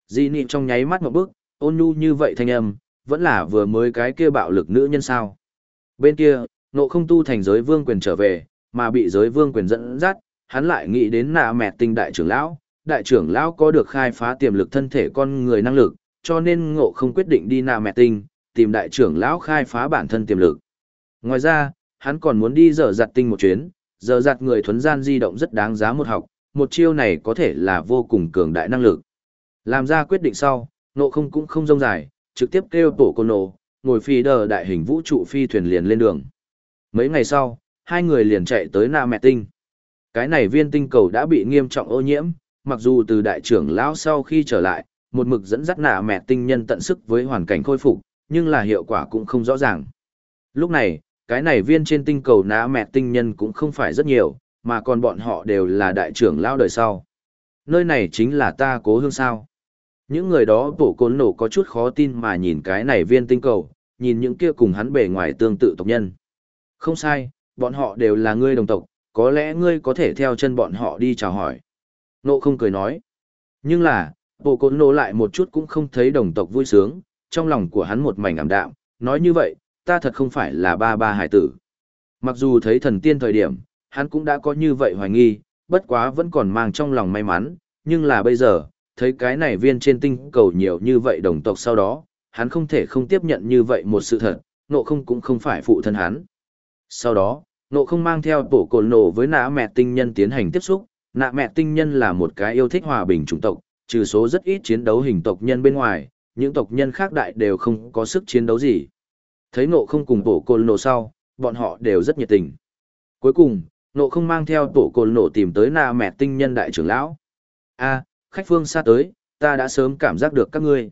Di nị trong nháy mắt một bước, ôn nhu như vậy thanh âm, vẫn là vừa mới cái kia bạo lực nữ nhân sao. Bên kia, nộ không tu thành giới vương quyền trở về, mà bị giới vương quyền dẫn dắt, hắn lại nghĩ đến nạ mẹ tinh đại trưởng lão. Đại trưởng lão có được khai phá tiềm lực thân thể con người năng lực, cho nên ngộ không quyết định đi nạ mẹ tinh, tìm đại trưởng lão khai phá bản thân tiềm lực. Ngoài ra, hắn còn muốn đi dở giặt tinh một chuyến, dở giặt người thuấn gian di động rất đáng giá một học, một chiêu này có thể là vô cùng cường đại năng lực. Làm ra quyết định sau, nộ không cũng không rông dài, trực tiếp kêu tổ cô nộ, ngồi phi đờ đại hình vũ trụ phi thuyền liền lên đường. Mấy ngày sau, hai người liền chạy tới Na Mẹ Tinh. Cái này viên tinh cầu đã bị nghiêm trọng ô nhiễm, mặc dù từ đại trưởng lão sau khi trở lại, một mực dẫn dắt nạ mẹ tinh nhân tận sức với hoàn cảnh khôi phục, nhưng là hiệu quả cũng không rõ ràng. Lúc này, cái này viên trên tinh cầu nạ mẹ tinh nhân cũng không phải rất nhiều, mà còn bọn họ đều là đại trưởng lao đời sau. Nơi này chính là ta cố hương sao. Những người đó bổ côn nổ có chút khó tin mà nhìn cái này viên tinh cầu, nhìn những kia cùng hắn bề ngoài tương tự tộc nhân. Không sai, bọn họ đều là ngươi đồng tộc, có lẽ ngươi có thể theo chân bọn họ đi chào hỏi. Nộ không cười nói. Nhưng là, bộ côn nộ lại một chút cũng không thấy đồng tộc vui sướng, trong lòng của hắn một mảnh ảm đạm, nói như vậy, ta thật không phải là ba ba hải tử. Mặc dù thấy thần tiên thời điểm, hắn cũng đã có như vậy hoài nghi, bất quá vẫn còn mang trong lòng may mắn, nhưng là bây giờ, thấy cái này viên trên tinh cầu nhiều như vậy đồng tộc sau đó, hắn không thể không tiếp nhận như vậy một sự thật, nộ không cũng không phải phụ thân hắn. Sau đó, nộ không mang theo tổ cồn nổ với nã mẹ tinh nhân tiến hành tiếp xúc, nạ mẹ tinh nhân là một cái yêu thích hòa bình chủng tộc, trừ số rất ít chiến đấu hình tộc nhân bên ngoài, những tộc nhân khác đại đều không có sức chiến đấu gì. Thấy nộ không cùng tổ cồn nổ sau, bọn họ đều rất nhiệt tình. Cuối cùng, nộ không mang theo tổ cồn nổ tìm tới nà mẹ tinh nhân đại trưởng lão. a khách phương xa tới, ta đã sớm cảm giác được các ngươi.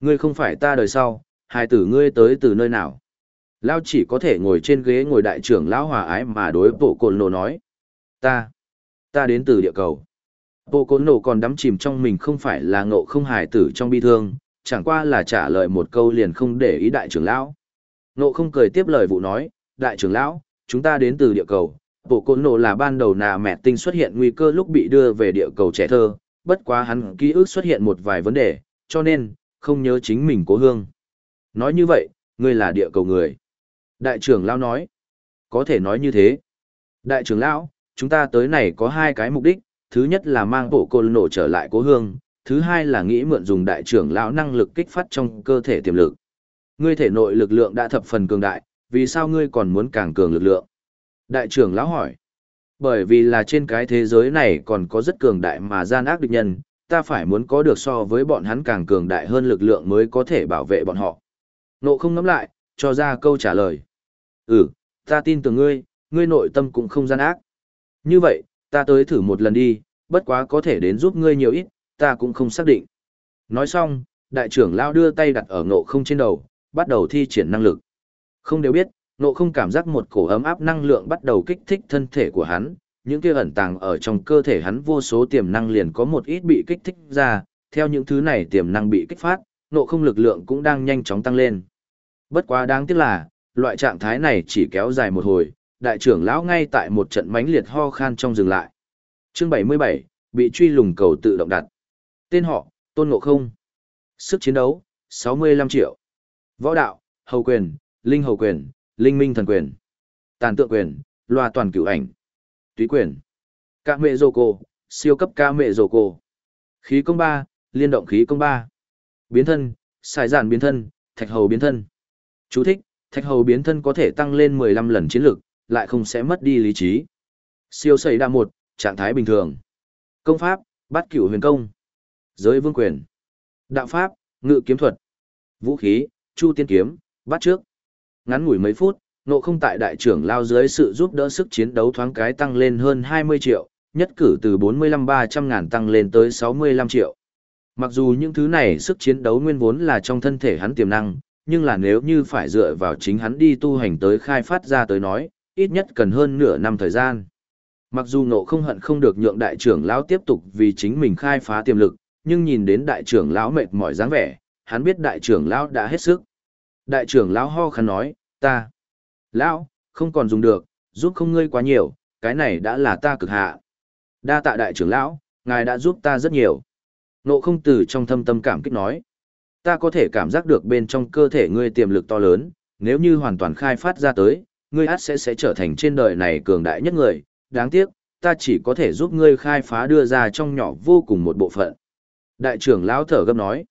Ngươi không phải ta đời sau, hai tử ngươi tới từ nơi nào. Lao chỉ có thể ngồi trên ghế ngồi đại trưởng lão hòa ái mà đối bộ cồn nổ nói. Ta, ta đến từ địa cầu. Bộ cồn nổ còn đắm chìm trong mình không phải là ngộ không hài tử trong bi thương, chẳng qua là trả lời một câu liền không để ý đại trưởng lão. Ngộ không cười tiếp lời vụ nói, đại trưởng lão, chúng ta đến từ địa cầu. Bộ côn nổ là ban đầu nà mẹ tinh xuất hiện nguy cơ lúc bị đưa về địa cầu trẻ thơ, bất quá hắn ký ức xuất hiện một vài vấn đề, cho nên, không nhớ chính mình cố hương. Nói như vậy, ngươi là địa cầu người. Đại trưởng lão nói, có thể nói như thế. Đại trưởng lão, chúng ta tới này có hai cái mục đích, thứ nhất là mang bộ côn nổ trở lại cố hương, thứ hai là nghĩ mượn dùng đại trưởng lão năng lực kích phát trong cơ thể tiềm lực. Ngươi thể nội lực lượng đã thập phần cường đại, vì sao ngươi còn muốn càng cường lực lượng? Đại trưởng lão hỏi. Bởi vì là trên cái thế giới này còn có rất cường đại mà gian ác địch nhân, ta phải muốn có được so với bọn hắn càng cường đại hơn lực lượng mới có thể bảo vệ bọn họ. Nộ không ngắm lại, cho ra câu trả lời. Ừ, ta tin tưởng ngươi, ngươi nội tâm cũng không gian ác. Như vậy, ta tới thử một lần đi, bất quá có thể đến giúp ngươi nhiều ít, ta cũng không xác định. Nói xong, đại trưởng lao đưa tay đặt ở ngộ không trên đầu, bắt đầu thi triển năng lực. Không đều biết, nộ không cảm giác một cổ ấm áp năng lượng bắt đầu kích thích thân thể của hắn, những kia ẩn tàng ở trong cơ thể hắn vô số tiềm năng liền có một ít bị kích thích ra, theo những thứ này tiềm năng bị kích phát, nộ không lực lượng cũng đang nhanh chóng tăng lên. Bất quá đáng tiếc là, loại trạng thái này chỉ kéo dài một hồi, đại trưởng lão ngay tại một trận mãnh liệt ho khan trong dừng lại. Chương 77, bị truy lùng cầu tự động đặt. Tên họ, Tôn Ngộ Không. Sức chiến đấu, 65 triệu. Võ đạo, hầu quyền, linh hầu quyền, linh minh thần quyền. Tàn tượng quyền, loa toàn cửu ảnh. Túy quyền. Ca mệ dô cô siêu cấp ca mệ dô cô Khí công ba, liên động khí công ba, Biến thân, xài giản biến thân, thạch hầu biến thân. Chú thích, thạch hầu biến thân có thể tăng lên 15 lần chiến lực, lại không sẽ mất đi lý trí. Siêu xảy đa một, trạng thái bình thường. Công pháp, bắt cửu huyền công. Giới vương quyền. Đạo pháp, ngự kiếm thuật. Vũ khí, chu tiên kiếm, bắt trước. Ngắn ngủi mấy phút, nộ không tại đại trưởng lao dưới sự giúp đỡ sức chiến đấu thoáng cái tăng lên hơn 20 triệu, nhất cử từ 45-300 ngàn tăng lên tới 65 triệu. Mặc dù những thứ này sức chiến đấu nguyên vốn là trong thân thể hắn tiềm năng, nhưng là nếu như phải dựa vào chính hắn đi tu hành tới khai phát ra tới nói, ít nhất cần hơn nửa năm thời gian. Mặc dù nộ không hận không được nhượng đại trưởng lão tiếp tục vì chính mình khai phá tiềm lực, nhưng nhìn đến đại trưởng lão mệt mỏi dáng vẻ, hắn biết đại trưởng lão đã hết sức. Đại trưởng lão ho khăn nói, ta, lão, không còn dùng được, giúp không ngươi quá nhiều, cái này đã là ta cực hạ. Đa tạ đại trưởng lão, ngài đã giúp ta rất nhiều. Nộ không từ trong thâm tâm cảm kích nói ta có thể cảm giác được bên trong cơ thể ngươi tiềm lực to lớn, nếu như hoàn toàn khai phát ra tới, ngươi át sẽ sẽ trở thành trên đời này cường đại nhất người, đáng tiếc, ta chỉ có thể giúp ngươi khai phá đưa ra trong nhỏ vô cùng một bộ phận. Đại trưởng lão thở gấp nói.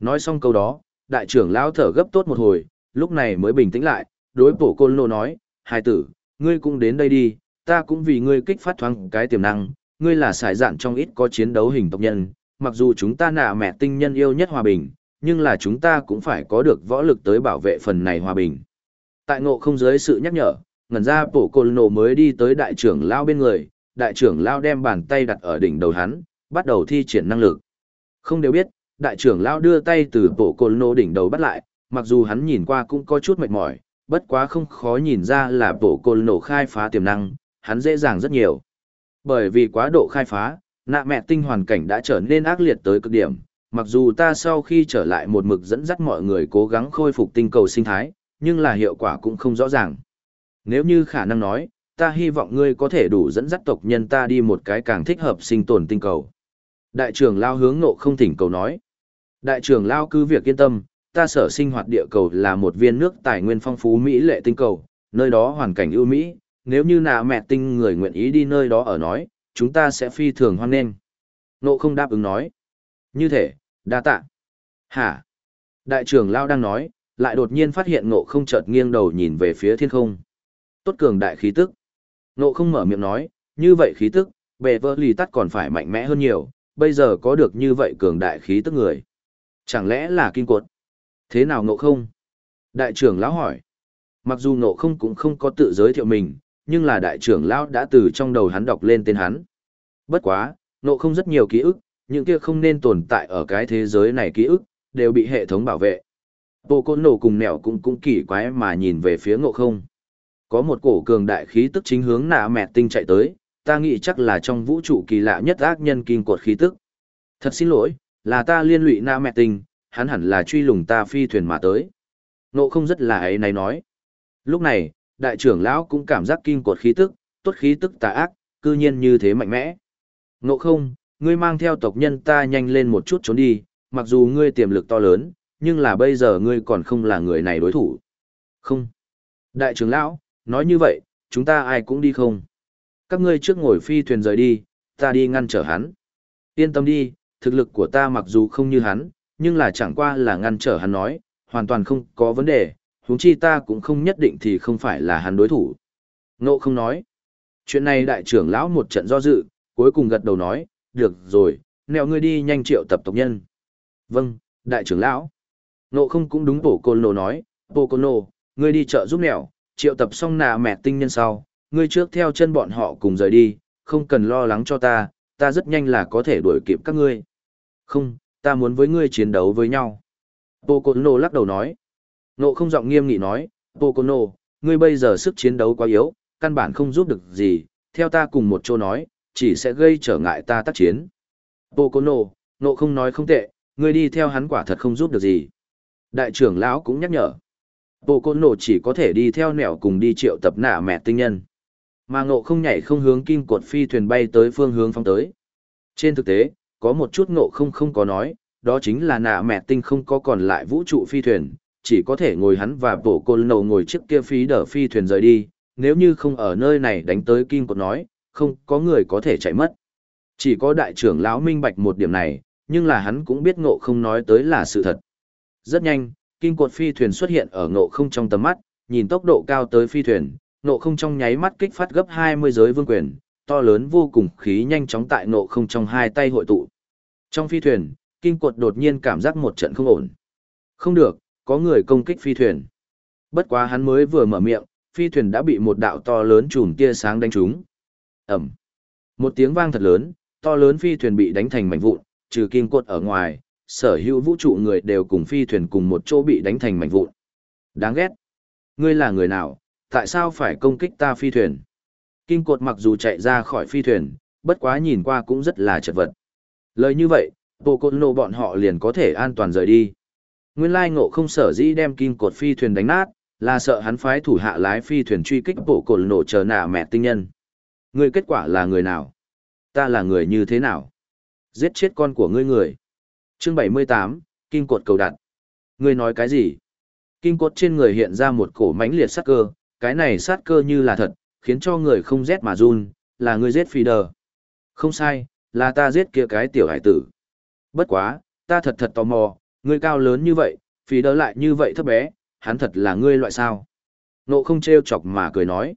Nói xong câu đó, đại trưởng lão thở gấp tốt một hồi, lúc này mới bình tĩnh lại, đối bổ côn lô nói, hài tử, ngươi cũng đến đây đi, ta cũng vì ngươi kích phát thoáng cái tiềm năng, ngươi là sải dạn trong ít có chiến đấu hình tộc nhân, mặc dù chúng ta nạ mẹ tinh nhân yêu nhất hòa bình, nhưng là chúng ta cũng phải có được võ lực tới bảo vệ phần này hòa bình. Tại ngộ không dưới sự nhắc nhở, ngần ra bổ côn lô mới đi tới đại trưởng lao bên người, đại trưởng lao đem bàn tay đặt ở đỉnh đầu hắn, bắt đầu thi triển năng lực. Không đều biết, đại trưởng lao đưa tay từ bộ côn nổ đỉnh đầu bắt lại, mặc dù hắn nhìn qua cũng có chút mệt mỏi, bất quá không khó nhìn ra là bộ côn nổ khai phá tiềm năng, hắn dễ dàng rất nhiều. Bởi vì quá độ khai phá, nạ mẹ tinh hoàn cảnh đã trở nên ác liệt tới cực điểm, mặc dù ta sau khi trở lại một mực dẫn dắt mọi người cố gắng khôi phục tinh cầu sinh thái, nhưng là hiệu quả cũng không rõ ràng. Nếu như khả năng nói, ta hy vọng ngươi có thể đủ dẫn dắt tộc nhân ta đi một cái càng thích hợp sinh tồn tinh cầu. Đại trưởng lao hướng nộ không thỉnh cầu nói. Đại trưởng lao cứ việc yên tâm, ta sở sinh hoạt địa cầu là một viên nước tài nguyên phong phú Mỹ lệ tinh cầu, nơi đó hoàn cảnh ưu Mỹ, nếu như nạ mẹ tinh người nguyện ý đi nơi đó ở nói, chúng ta sẽ phi thường hoan nghênh. Nộ không đáp ứng nói. Như thể, đa tạ. Hả? Đại trưởng lao đang nói, lại đột nhiên phát hiện nộ không chợt nghiêng đầu nhìn về phía thiên không. Tốt cường đại khí tức. Nộ không mở miệng nói, như vậy khí tức, bề vỡ lì tắt còn phải mạnh mẽ hơn nhiều, bây giờ có được như vậy cường đại khí tức người. Chẳng lẽ là kinh cuột? Thế nào nộ không? Đại trưởng lão hỏi. Mặc dù nộ không cũng không có tự giới thiệu mình, nhưng là đại trưởng lão đã từ trong đầu hắn đọc lên tên hắn. Bất quá, nộ không rất nhiều ký ức, những kia không nên tồn tại ở cái thế giới này ký ức, đều bị hệ thống bảo vệ. Bộ côn nổ cùng nẻo cũng cũng kỳ quái mà nhìn về phía ngộ không. Có một cổ cường đại khí tức chính hướng nạ mẹ tinh chạy tới, ta nghĩ chắc là trong vũ trụ kỳ lạ nhất ác nhân kim cột khí tức. Thật xin lỗi, là ta liên lụy na mẹ tình hắn hẳn là truy lùng ta phi thuyền mà tới. nộ không rất là ấy này nói. Lúc này, đại trưởng lão cũng cảm giác kim cột khí tức, tốt khí tức tà ác, cư nhiên như thế mạnh mẽ. nộ không, ngươi mang theo tộc nhân ta nhanh lên một chút trốn đi, mặc dù ngươi tiềm lực to lớn, nhưng là bây giờ ngươi còn không là người này đối thủ. Không. Đại trưởng lão, nói như vậy, chúng ta ai cũng đi không. Các ngươi trước ngồi phi thuyền rời đi, ta đi ngăn trở hắn. Yên tâm đi, thực lực của ta mặc dù không như hắn, nhưng là chẳng qua là ngăn trở hắn nói, hoàn toàn không có vấn đề, huống chi ta cũng không nhất định thì không phải là hắn đối thủ. Ngộ không nói. Chuyện này đại trưởng lão một trận do dự, cuối cùng gật đầu nói, được rồi, nèo ngươi đi nhanh triệu tập tộc nhân. Vâng, đại trưởng lão. Nộ không cũng đúng bổ côn nô nói, bổ côn nô, ngươi đi chợ giúp nèo, triệu tập xong nà mẹ tinh nhân sau, ngươi trước theo chân bọn họ cùng rời đi, không cần lo lắng cho ta, ta rất nhanh là có thể đuổi kịp các ngươi. Không, ta muốn với ngươi chiến đấu với nhau. Bồ Côn Nô lắc đầu nói. Nộ không giọng nghiêm nghị nói, Bồ Côn Nô, ngươi bây giờ sức chiến đấu quá yếu, căn bản không giúp được gì, theo ta cùng một chỗ nói, chỉ sẽ gây trở ngại ta tác chiến. Bồ Côn Nô, nộ không nói không tệ, ngươi đi theo hắn quả thật không giúp được gì. Đại trưởng lão cũng nhắc nhở. Bộ côn Nô chỉ có thể đi theo nẻo cùng đi triệu tập nạ mẹ tinh nhân. Mà ngộ không nhảy không hướng kim cột phi thuyền bay tới phương hướng phong tới. Trên thực tế, có một chút ngộ không không có nói, đó chính là nạ mẹ tinh không có còn lại vũ trụ phi thuyền, chỉ có thể ngồi hắn và bộ côn nầu ngồi chiếc kia phí đỡ phi thuyền rời đi, nếu như không ở nơi này đánh tới kim cột nói, không có người có thể chạy mất. Chỉ có đại trưởng lão minh bạch một điểm này, nhưng là hắn cũng biết ngộ không nói tới là sự thật. Rất nhanh, kim cột phi thuyền xuất hiện ở ngộ không trong tầm mắt, nhìn tốc độ cao tới phi thuyền, Nộ không trong nháy mắt kích phát gấp 20 giới vương quyền, to lớn vô cùng khí nhanh chóng tại nộ không trong hai tay hội tụ. Trong phi thuyền, kim cột đột nhiên cảm giác một trận không ổn. Không được, có người công kích phi thuyền. Bất quá hắn mới vừa mở miệng, phi thuyền đã bị một đạo to lớn chùm tia sáng đánh trúng. Ẩm. Một tiếng vang thật lớn, to lớn phi thuyền bị đánh thành mảnh vụn, trừ kim cột ở ngoài, sở hữu vũ trụ người đều cùng phi thuyền cùng một chỗ bị đánh thành mảnh vụn. Đáng ghét. Ngươi là người nào, tại sao phải công kích ta phi thuyền? Kim cột mặc dù chạy ra khỏi phi thuyền, bất quá nhìn qua cũng rất là chật vật. Lời như vậy, bộ cột nổ bọn họ liền có thể an toàn rời đi. Nguyên lai ngộ không sở dĩ đem kim cột phi thuyền đánh nát, là sợ hắn phái thủ hạ lái phi thuyền truy kích bộ cột nổ chờ nạ mẹ tinh nhân. Ngươi kết quả là người nào? Ta là người như thế nào? Giết chết con của ngươi người chương 78, Kim cột cầu đặt. Ngươi nói cái gì? Kim cột trên người hiện ra một cổ mãnh liệt sắc cơ, cái này sát cơ như là thật, khiến cho người không rét mà run, là ngươi giết phi đờ. Không sai, là ta giết kia cái tiểu hải tử. Bất quá, ta thật thật tò mò, ngươi cao lớn như vậy, phi đờ lại như vậy thấp bé, hắn thật là ngươi loại sao. Nộ không trêu chọc mà cười nói.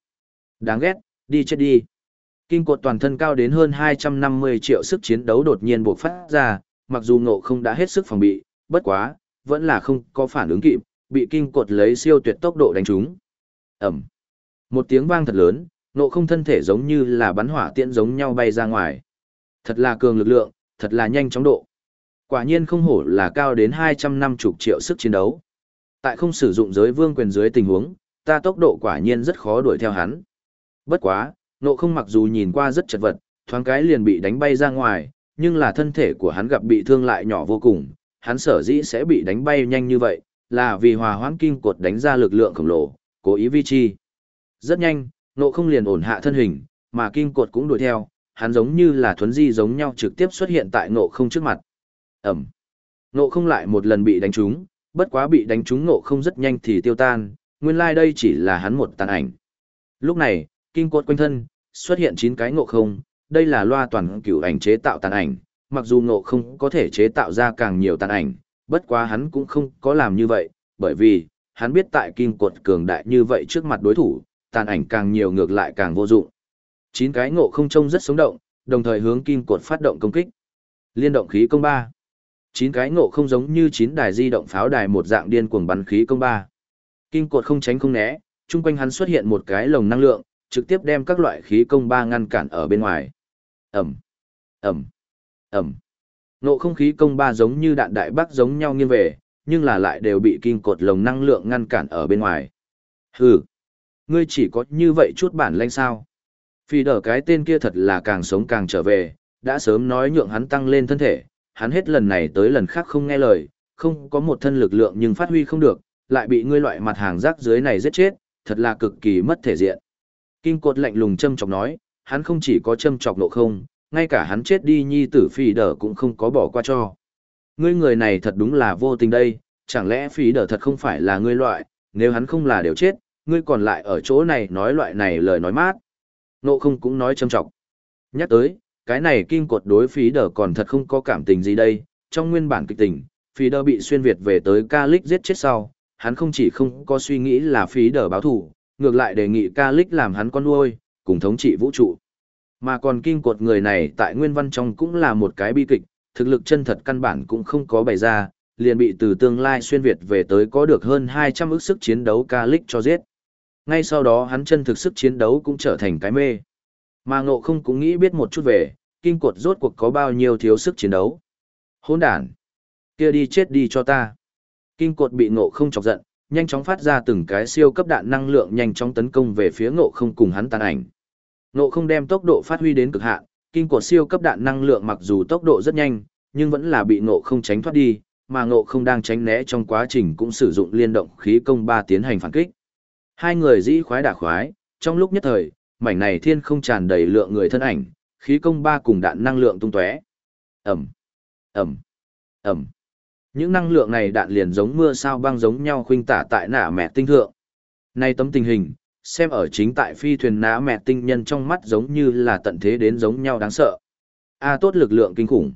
Đáng ghét, đi chết đi. Kim cột toàn thân cao đến hơn 250 triệu sức chiến đấu đột nhiên bộc phát ra, mặc dù ngộ không đã hết sức phòng bị, bất quá, vẫn là không có phản ứng kịp, bị kinh cột lấy siêu tuyệt tốc độ đánh trúng. Ẩm. Một tiếng vang thật lớn, nộ không thân thể giống như là bắn hỏa tiễn giống nhau bay ra ngoài. Thật là cường lực lượng, thật là nhanh chóng độ. Quả nhiên không hổ là cao đến 250 triệu sức chiến đấu. Tại không sử dụng giới vương quyền dưới tình huống, ta tốc độ quả nhiên rất khó đuổi theo hắn. Bất quá, nộ không mặc dù nhìn qua rất chật vật, thoáng cái liền bị đánh bay ra ngoài, nhưng là thân thể của hắn gặp bị thương lại nhỏ vô cùng, hắn sở dĩ sẽ bị đánh bay nhanh như vậy, là vì hòa hoãn kim cột đánh ra lực lượng khổng lồ, cố ý vi chi. Rất nhanh, nộ không liền ổn hạ thân hình, mà kim cột cũng đuổi theo, hắn giống như là thuấn di giống nhau trực tiếp xuất hiện tại ngộ không trước mặt. Ẩm. Ngộ không lại một lần bị đánh trúng, bất quá bị đánh trúng ngộ không rất nhanh thì tiêu tan, nguyên lai like đây chỉ là hắn một tàn ảnh. Lúc này, Kim Cột quanh thân, xuất hiện 9 cái ngộ không, đây là loa toàn cửu ảnh chế tạo tàn ảnh, mặc dù ngộ không có thể chế tạo ra càng nhiều tàn ảnh, bất quá hắn cũng không có làm như vậy, bởi vì, hắn biết tại kim cột cường đại như vậy trước mặt đối thủ, tàn ảnh càng nhiều ngược lại càng vô dụng. Chín cái ngộ không trông rất sống động, đồng thời hướng kim cột phát động công kích. Liên động khí công ba. Chín cái ngộ không giống như chín đài di động pháo đài một dạng điên cuồng bắn khí công ba. Kim cột không tránh không né, chung quanh hắn xuất hiện một cái lồng năng lượng, trực tiếp đem các loại khí công ba ngăn cản ở bên ngoài. Ẩm, Ẩm, Ẩm. Nộ không khí công ba giống như đạn đại bác giống nhau nghiêng về, nhưng là lại đều bị kim cột lồng năng lượng ngăn cản ở bên ngoài. Hừ, ngươi chỉ có như vậy chút bản lĩnh sao. Phi đỡ cái tên kia thật là càng sống càng trở về, đã sớm nói nhượng hắn tăng lên thân thể, hắn hết lần này tới lần khác không nghe lời, không có một thân lực lượng nhưng phát huy không được, lại bị ngươi loại mặt hàng rác dưới này giết chết, thật là cực kỳ mất thể diện. Kim cột lạnh lùng châm chọc nói, hắn không chỉ có châm chọc nộ không, ngay cả hắn chết đi nhi tử phi đỡ cũng không có bỏ qua cho. Ngươi người này thật đúng là vô tình đây, chẳng lẽ phí đỡ thật không phải là ngươi loại, nếu hắn không là đều chết, ngươi còn lại ở chỗ này nói loại này lời nói mát. Nộ không cũng nói châm trọng. Nhắc tới, cái này kim cột đối phí đỡ còn thật không có cảm tình gì đây, trong nguyên bản kịch tình, phí đỡ bị xuyên Việt về tới ca lích giết chết sau, hắn không chỉ không có suy nghĩ là phí đỡ báo thủ, ngược lại đề nghị ca lích làm hắn con nuôi, cùng thống trị vũ trụ. Mà còn kim cột người này tại nguyên văn trong cũng là một cái bi kịch, thực lực chân thật căn bản cũng không có bày ra, liền bị từ tương lai xuyên Việt về tới có được hơn 200 ức sức chiến đấu ca lích cho giết. Ngay sau đó hắn chân thực sức chiến đấu cũng trở thành cái mê. Mà ngộ không cũng nghĩ biết một chút về, kinh cột rốt cuộc có bao nhiêu thiếu sức chiến đấu. Hôn đản, kia đi chết đi cho ta. Kinh cột bị ngộ không chọc giận, nhanh chóng phát ra từng cái siêu cấp đạn năng lượng nhanh chóng tấn công về phía ngộ không cùng hắn tàn ảnh. Ngộ không đem tốc độ phát huy đến cực hạn, kim của siêu cấp đạn năng lượng mặc dù tốc độ rất nhanh, nhưng vẫn là bị ngộ không tránh thoát đi, mà ngộ không đang tránh né trong quá trình cũng sử dụng liên động khí công ba tiến hành phản kích. Hai người dĩ khoái đả khoái, trong lúc nhất thời, mảnh này thiên không tràn đầy lượng người thân ảnh, khí công ba cùng đạn năng lượng tung tóe. Ầm, ầm, ầm. Những năng lượng này đạn liền giống mưa sao băng giống nhau khuynh tả tại nã mẹ tinh thượng. Nay tấm tình hình, xem ở chính tại phi thuyền nã mẹ tinh nhân trong mắt giống như là tận thế đến giống nhau đáng sợ. A tốt lực lượng kinh khủng.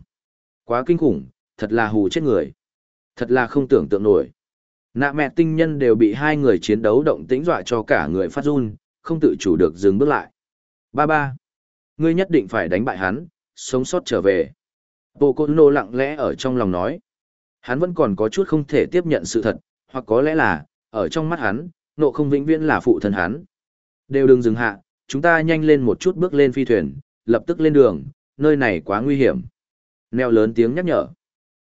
Quá kinh khủng, thật là hù chết người. Thật là không tưởng tượng nổi. Nạ mẹ tinh nhân đều bị hai người chiến đấu động tĩnh dọa cho cả người phát run, không tự chủ được dừng bước lại. Ba ba. Ngươi nhất định phải đánh bại hắn, sống sót trở về. Bộ côn nô lặng lẽ ở trong lòng nói. Hắn vẫn còn có chút không thể tiếp nhận sự thật, hoặc có lẽ là, ở trong mắt hắn, nộ không vĩnh viễn là phụ thân hắn. Đều đừng dừng hạ, chúng ta nhanh lên một chút bước lên phi thuyền, lập tức lên đường, nơi này quá nguy hiểm. Nèo lớn tiếng nhắc nhở.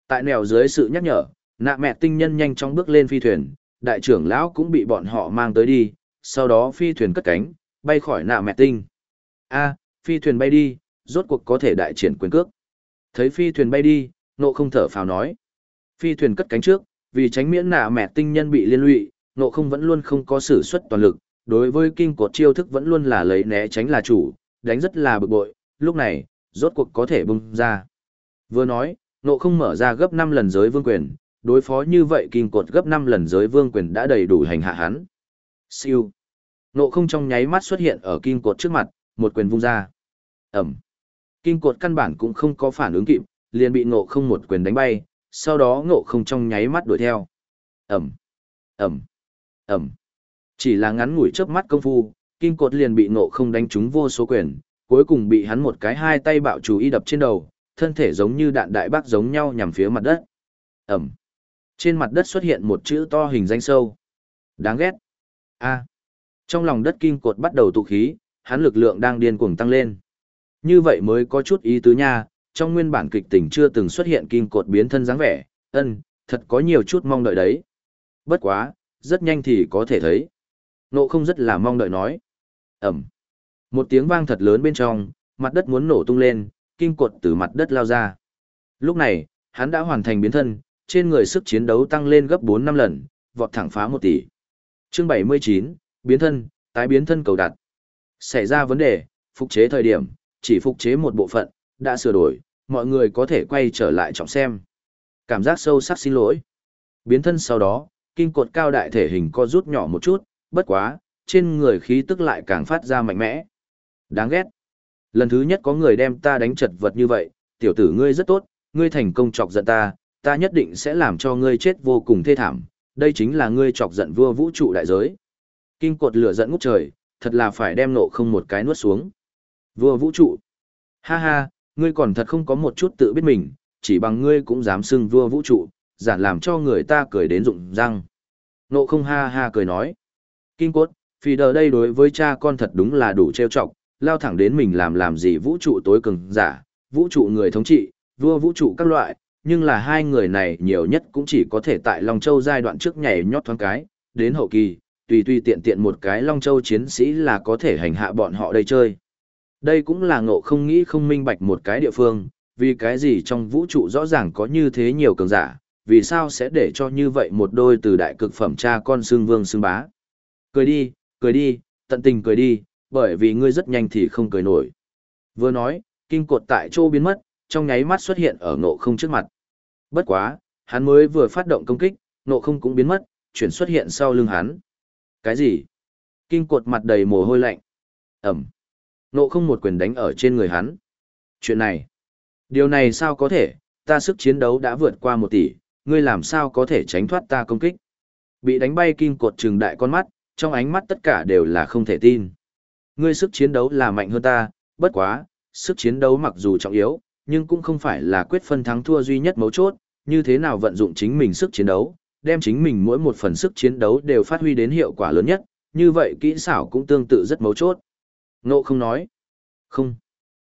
Tại nèo dưới sự nhắc nhở, nạ mẹ tinh nhân nhanh chóng bước lên phi thuyền, đại trưởng lão cũng bị bọn họ mang tới đi, sau đó phi thuyền cất cánh, bay khỏi nạ mẹ tinh. A, phi thuyền bay đi, rốt cuộc có thể đại triển quyền cước. Thấy phi thuyền bay đi, nộ không thở phào nói. Phi thuyền cất cánh trước, vì tránh miễn nạ mẹ tinh nhân bị liên lụy, nộ không vẫn luôn không có sử xuất toàn lực, đối với kinh cột chiêu thức vẫn luôn là lấy né tránh là chủ, đánh rất là bực bội, lúc này, rốt cuộc có thể bung ra. Vừa nói, nộ không mở ra gấp 5 lần giới vương quyền, đối phó như vậy kinh cột gấp 5 lần giới vương quyền đã đầy đủ hành hạ hắn. Siêu. Nộ không trong nháy mắt xuất hiện ở kinh cột trước mặt, một quyền vung ra. Ẩm. Kinh cột căn bản cũng không có phản ứng kịp, liền bị nộ không một quyền đánh bay, sau đó nộ không trong nháy mắt đuổi theo. Ẩm. Ẩm. Ẩm. Chỉ là ngắn ngủi chớp mắt công phu, kim cột liền bị nộ không đánh trúng vô số quyền, cuối cùng bị hắn một cái hai tay bạo chú y đập trên đầu, thân thể giống như đạn đại bác giống nhau nhằm phía mặt đất. Ẩm. Trên mặt đất xuất hiện một chữ to hình danh sâu. Đáng ghét. A. Trong lòng đất kim cột bắt đầu tụ khí, hắn lực lượng đang điên cuồng tăng lên. Như vậy mới có chút ý tứ nha, trong nguyên bản kịch tình chưa từng xuất hiện kim cột biến thân dáng vẻ, ân, thật có nhiều chút mong đợi đấy. Bất quá, rất nhanh thì có thể thấy. Nộ không rất là mong đợi nói. Ẩm. Một tiếng vang thật lớn bên trong, mặt đất muốn nổ tung lên, kim cột từ mặt đất lao ra. Lúc này, hắn đã hoàn thành biến thân, trên người sức chiến đấu tăng lên gấp 4 năm lần, vọt thẳng phá 1 tỷ. Chương 79, biến thân, tái biến thân cầu đặt. Xảy ra vấn đề, phục chế thời điểm, chỉ phục chế một bộ phận, đã sửa đổi, mọi người có thể quay trở lại trọng xem. Cảm giác sâu sắc xin lỗi. Biến thân sau đó, kinh cột cao đại thể hình co rút nhỏ một chút, bất quá, trên người khí tức lại càng phát ra mạnh mẽ. Đáng ghét. Lần thứ nhất có người đem ta đánh chật vật như vậy, tiểu tử ngươi rất tốt, ngươi thành công chọc giận ta, ta nhất định sẽ làm cho ngươi chết vô cùng thê thảm, đây chính là ngươi chọc giận vua vũ trụ đại giới. Kinh cột lửa giận ngút trời, thật là phải đem nộ không một cái nuốt xuống. Vua vũ trụ. Ha ha, ngươi còn thật không có một chút tự biết mình, chỉ bằng ngươi cũng dám xưng vua vũ trụ, giản làm cho người ta cười đến rụng răng. Nộ không ha ha cười nói. Kim cốt, phì đờ đây đối với cha con thật đúng là đủ trêu chọc, lao thẳng đến mình làm làm gì vũ trụ tối cường giả, vũ trụ người thống trị, vua vũ trụ các loại, nhưng là hai người này nhiều nhất cũng chỉ có thể tại Long Châu giai đoạn trước nhảy nhót thoáng cái, đến hậu kỳ, tùy tùy tiện tiện một cái Long Châu chiến sĩ là có thể hành hạ bọn họ đây chơi. Đây cũng là ngộ không nghĩ không minh bạch một cái địa phương, vì cái gì trong vũ trụ rõ ràng có như thế nhiều cường giả, vì sao sẽ để cho như vậy một đôi từ đại cực phẩm cha con xương vương xương bá. Cười đi, cười đi, tận tình cười đi, bởi vì ngươi rất nhanh thì không cười nổi. Vừa nói, kinh cột tại chỗ biến mất, trong nháy mắt xuất hiện ở ngộ không trước mặt. Bất quá, hắn mới vừa phát động công kích, ngộ không cũng biến mất, chuyển xuất hiện sau lưng hắn. Cái gì? Kinh cột mặt đầy mồ hôi lạnh. Ẩm. Ngộ không một quyền đánh ở trên người hắn. Chuyện này. Điều này sao có thể, ta sức chiến đấu đã vượt qua một tỷ, ngươi làm sao có thể tránh thoát ta công kích. Bị đánh bay kim cột trừng đại con mắt, trong ánh mắt tất cả đều là không thể tin. Ngươi sức chiến đấu là mạnh hơn ta, bất quá, sức chiến đấu mặc dù trọng yếu, nhưng cũng không phải là quyết phân thắng thua duy nhất mấu chốt, như thế nào vận dụng chính mình sức chiến đấu, đem chính mình mỗi một phần sức chiến đấu đều phát huy đến hiệu quả lớn nhất, như vậy kỹ xảo cũng tương tự rất mấu chốt. Nộ không nói. Không.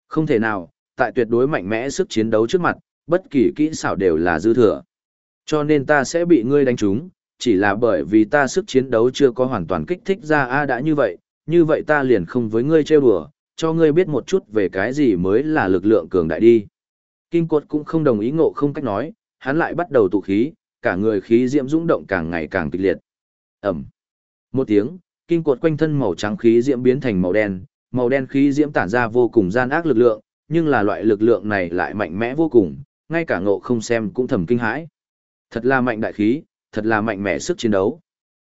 Không thể nào, tại tuyệt đối mạnh mẽ sức chiến đấu trước mặt, bất kỳ kỹ xảo đều là dư thừa. Cho nên ta sẽ bị ngươi đánh trúng, chỉ là bởi vì ta sức chiến đấu chưa có hoàn toàn kích thích ra a đã như vậy, như vậy ta liền không với ngươi trêu đùa, cho ngươi biết một chút về cái gì mới là lực lượng cường đại đi. kim cột cũng không đồng ý ngộ không cách nói, hắn lại bắt đầu tụ khí, cả người khí diễm dũng động càng ngày càng kịch liệt. Ẩm. Một tiếng, kim cột quanh thân màu trắng khí diễm biến thành màu đen, màu đen khí diễm tản ra vô cùng gian ác lực lượng, nhưng là loại lực lượng này lại mạnh mẽ vô cùng, ngay cả ngộ không xem cũng thầm kinh hãi. Thật là mạnh đại khí, thật là mạnh mẽ sức chiến đấu.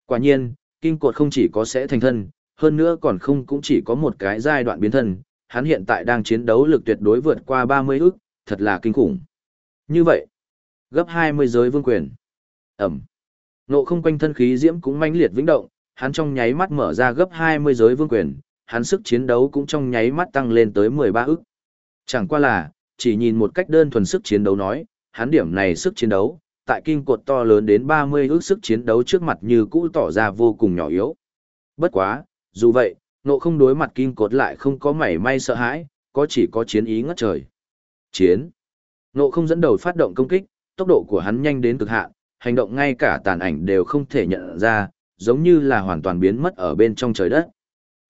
Quả nhiên, kinh cột không chỉ có sẽ thành thân, hơn nữa còn không cũng chỉ có một cái giai đoạn biến thân, hắn hiện tại đang chiến đấu lực tuyệt đối vượt qua 30 ức, thật là kinh khủng. Như vậy, gấp 20 giới vương quyền. Ẩm. Nộ không quanh thân khí diễm cũng mãnh liệt vĩnh động, hắn trong nháy mắt mở ra gấp 20 giới vương quyền, hắn sức chiến đấu cũng trong nháy mắt tăng lên tới 13 ức. Chẳng qua là, chỉ nhìn một cách đơn thuần sức chiến đấu nói, hắn điểm này sức chiến đấu, tại kinh cột to lớn đến 30 ước sức chiến đấu trước mặt như cũ tỏ ra vô cùng nhỏ yếu. Bất quá, dù vậy, nộ không đối mặt kinh cột lại không có mảy may sợ hãi, có chỉ có chiến ý ngất trời. Chiến. Nộ không dẫn đầu phát động công kích, tốc độ của hắn nhanh đến cực hạn, hành động ngay cả tàn ảnh đều không thể nhận ra, giống như là hoàn toàn biến mất ở bên trong trời đất.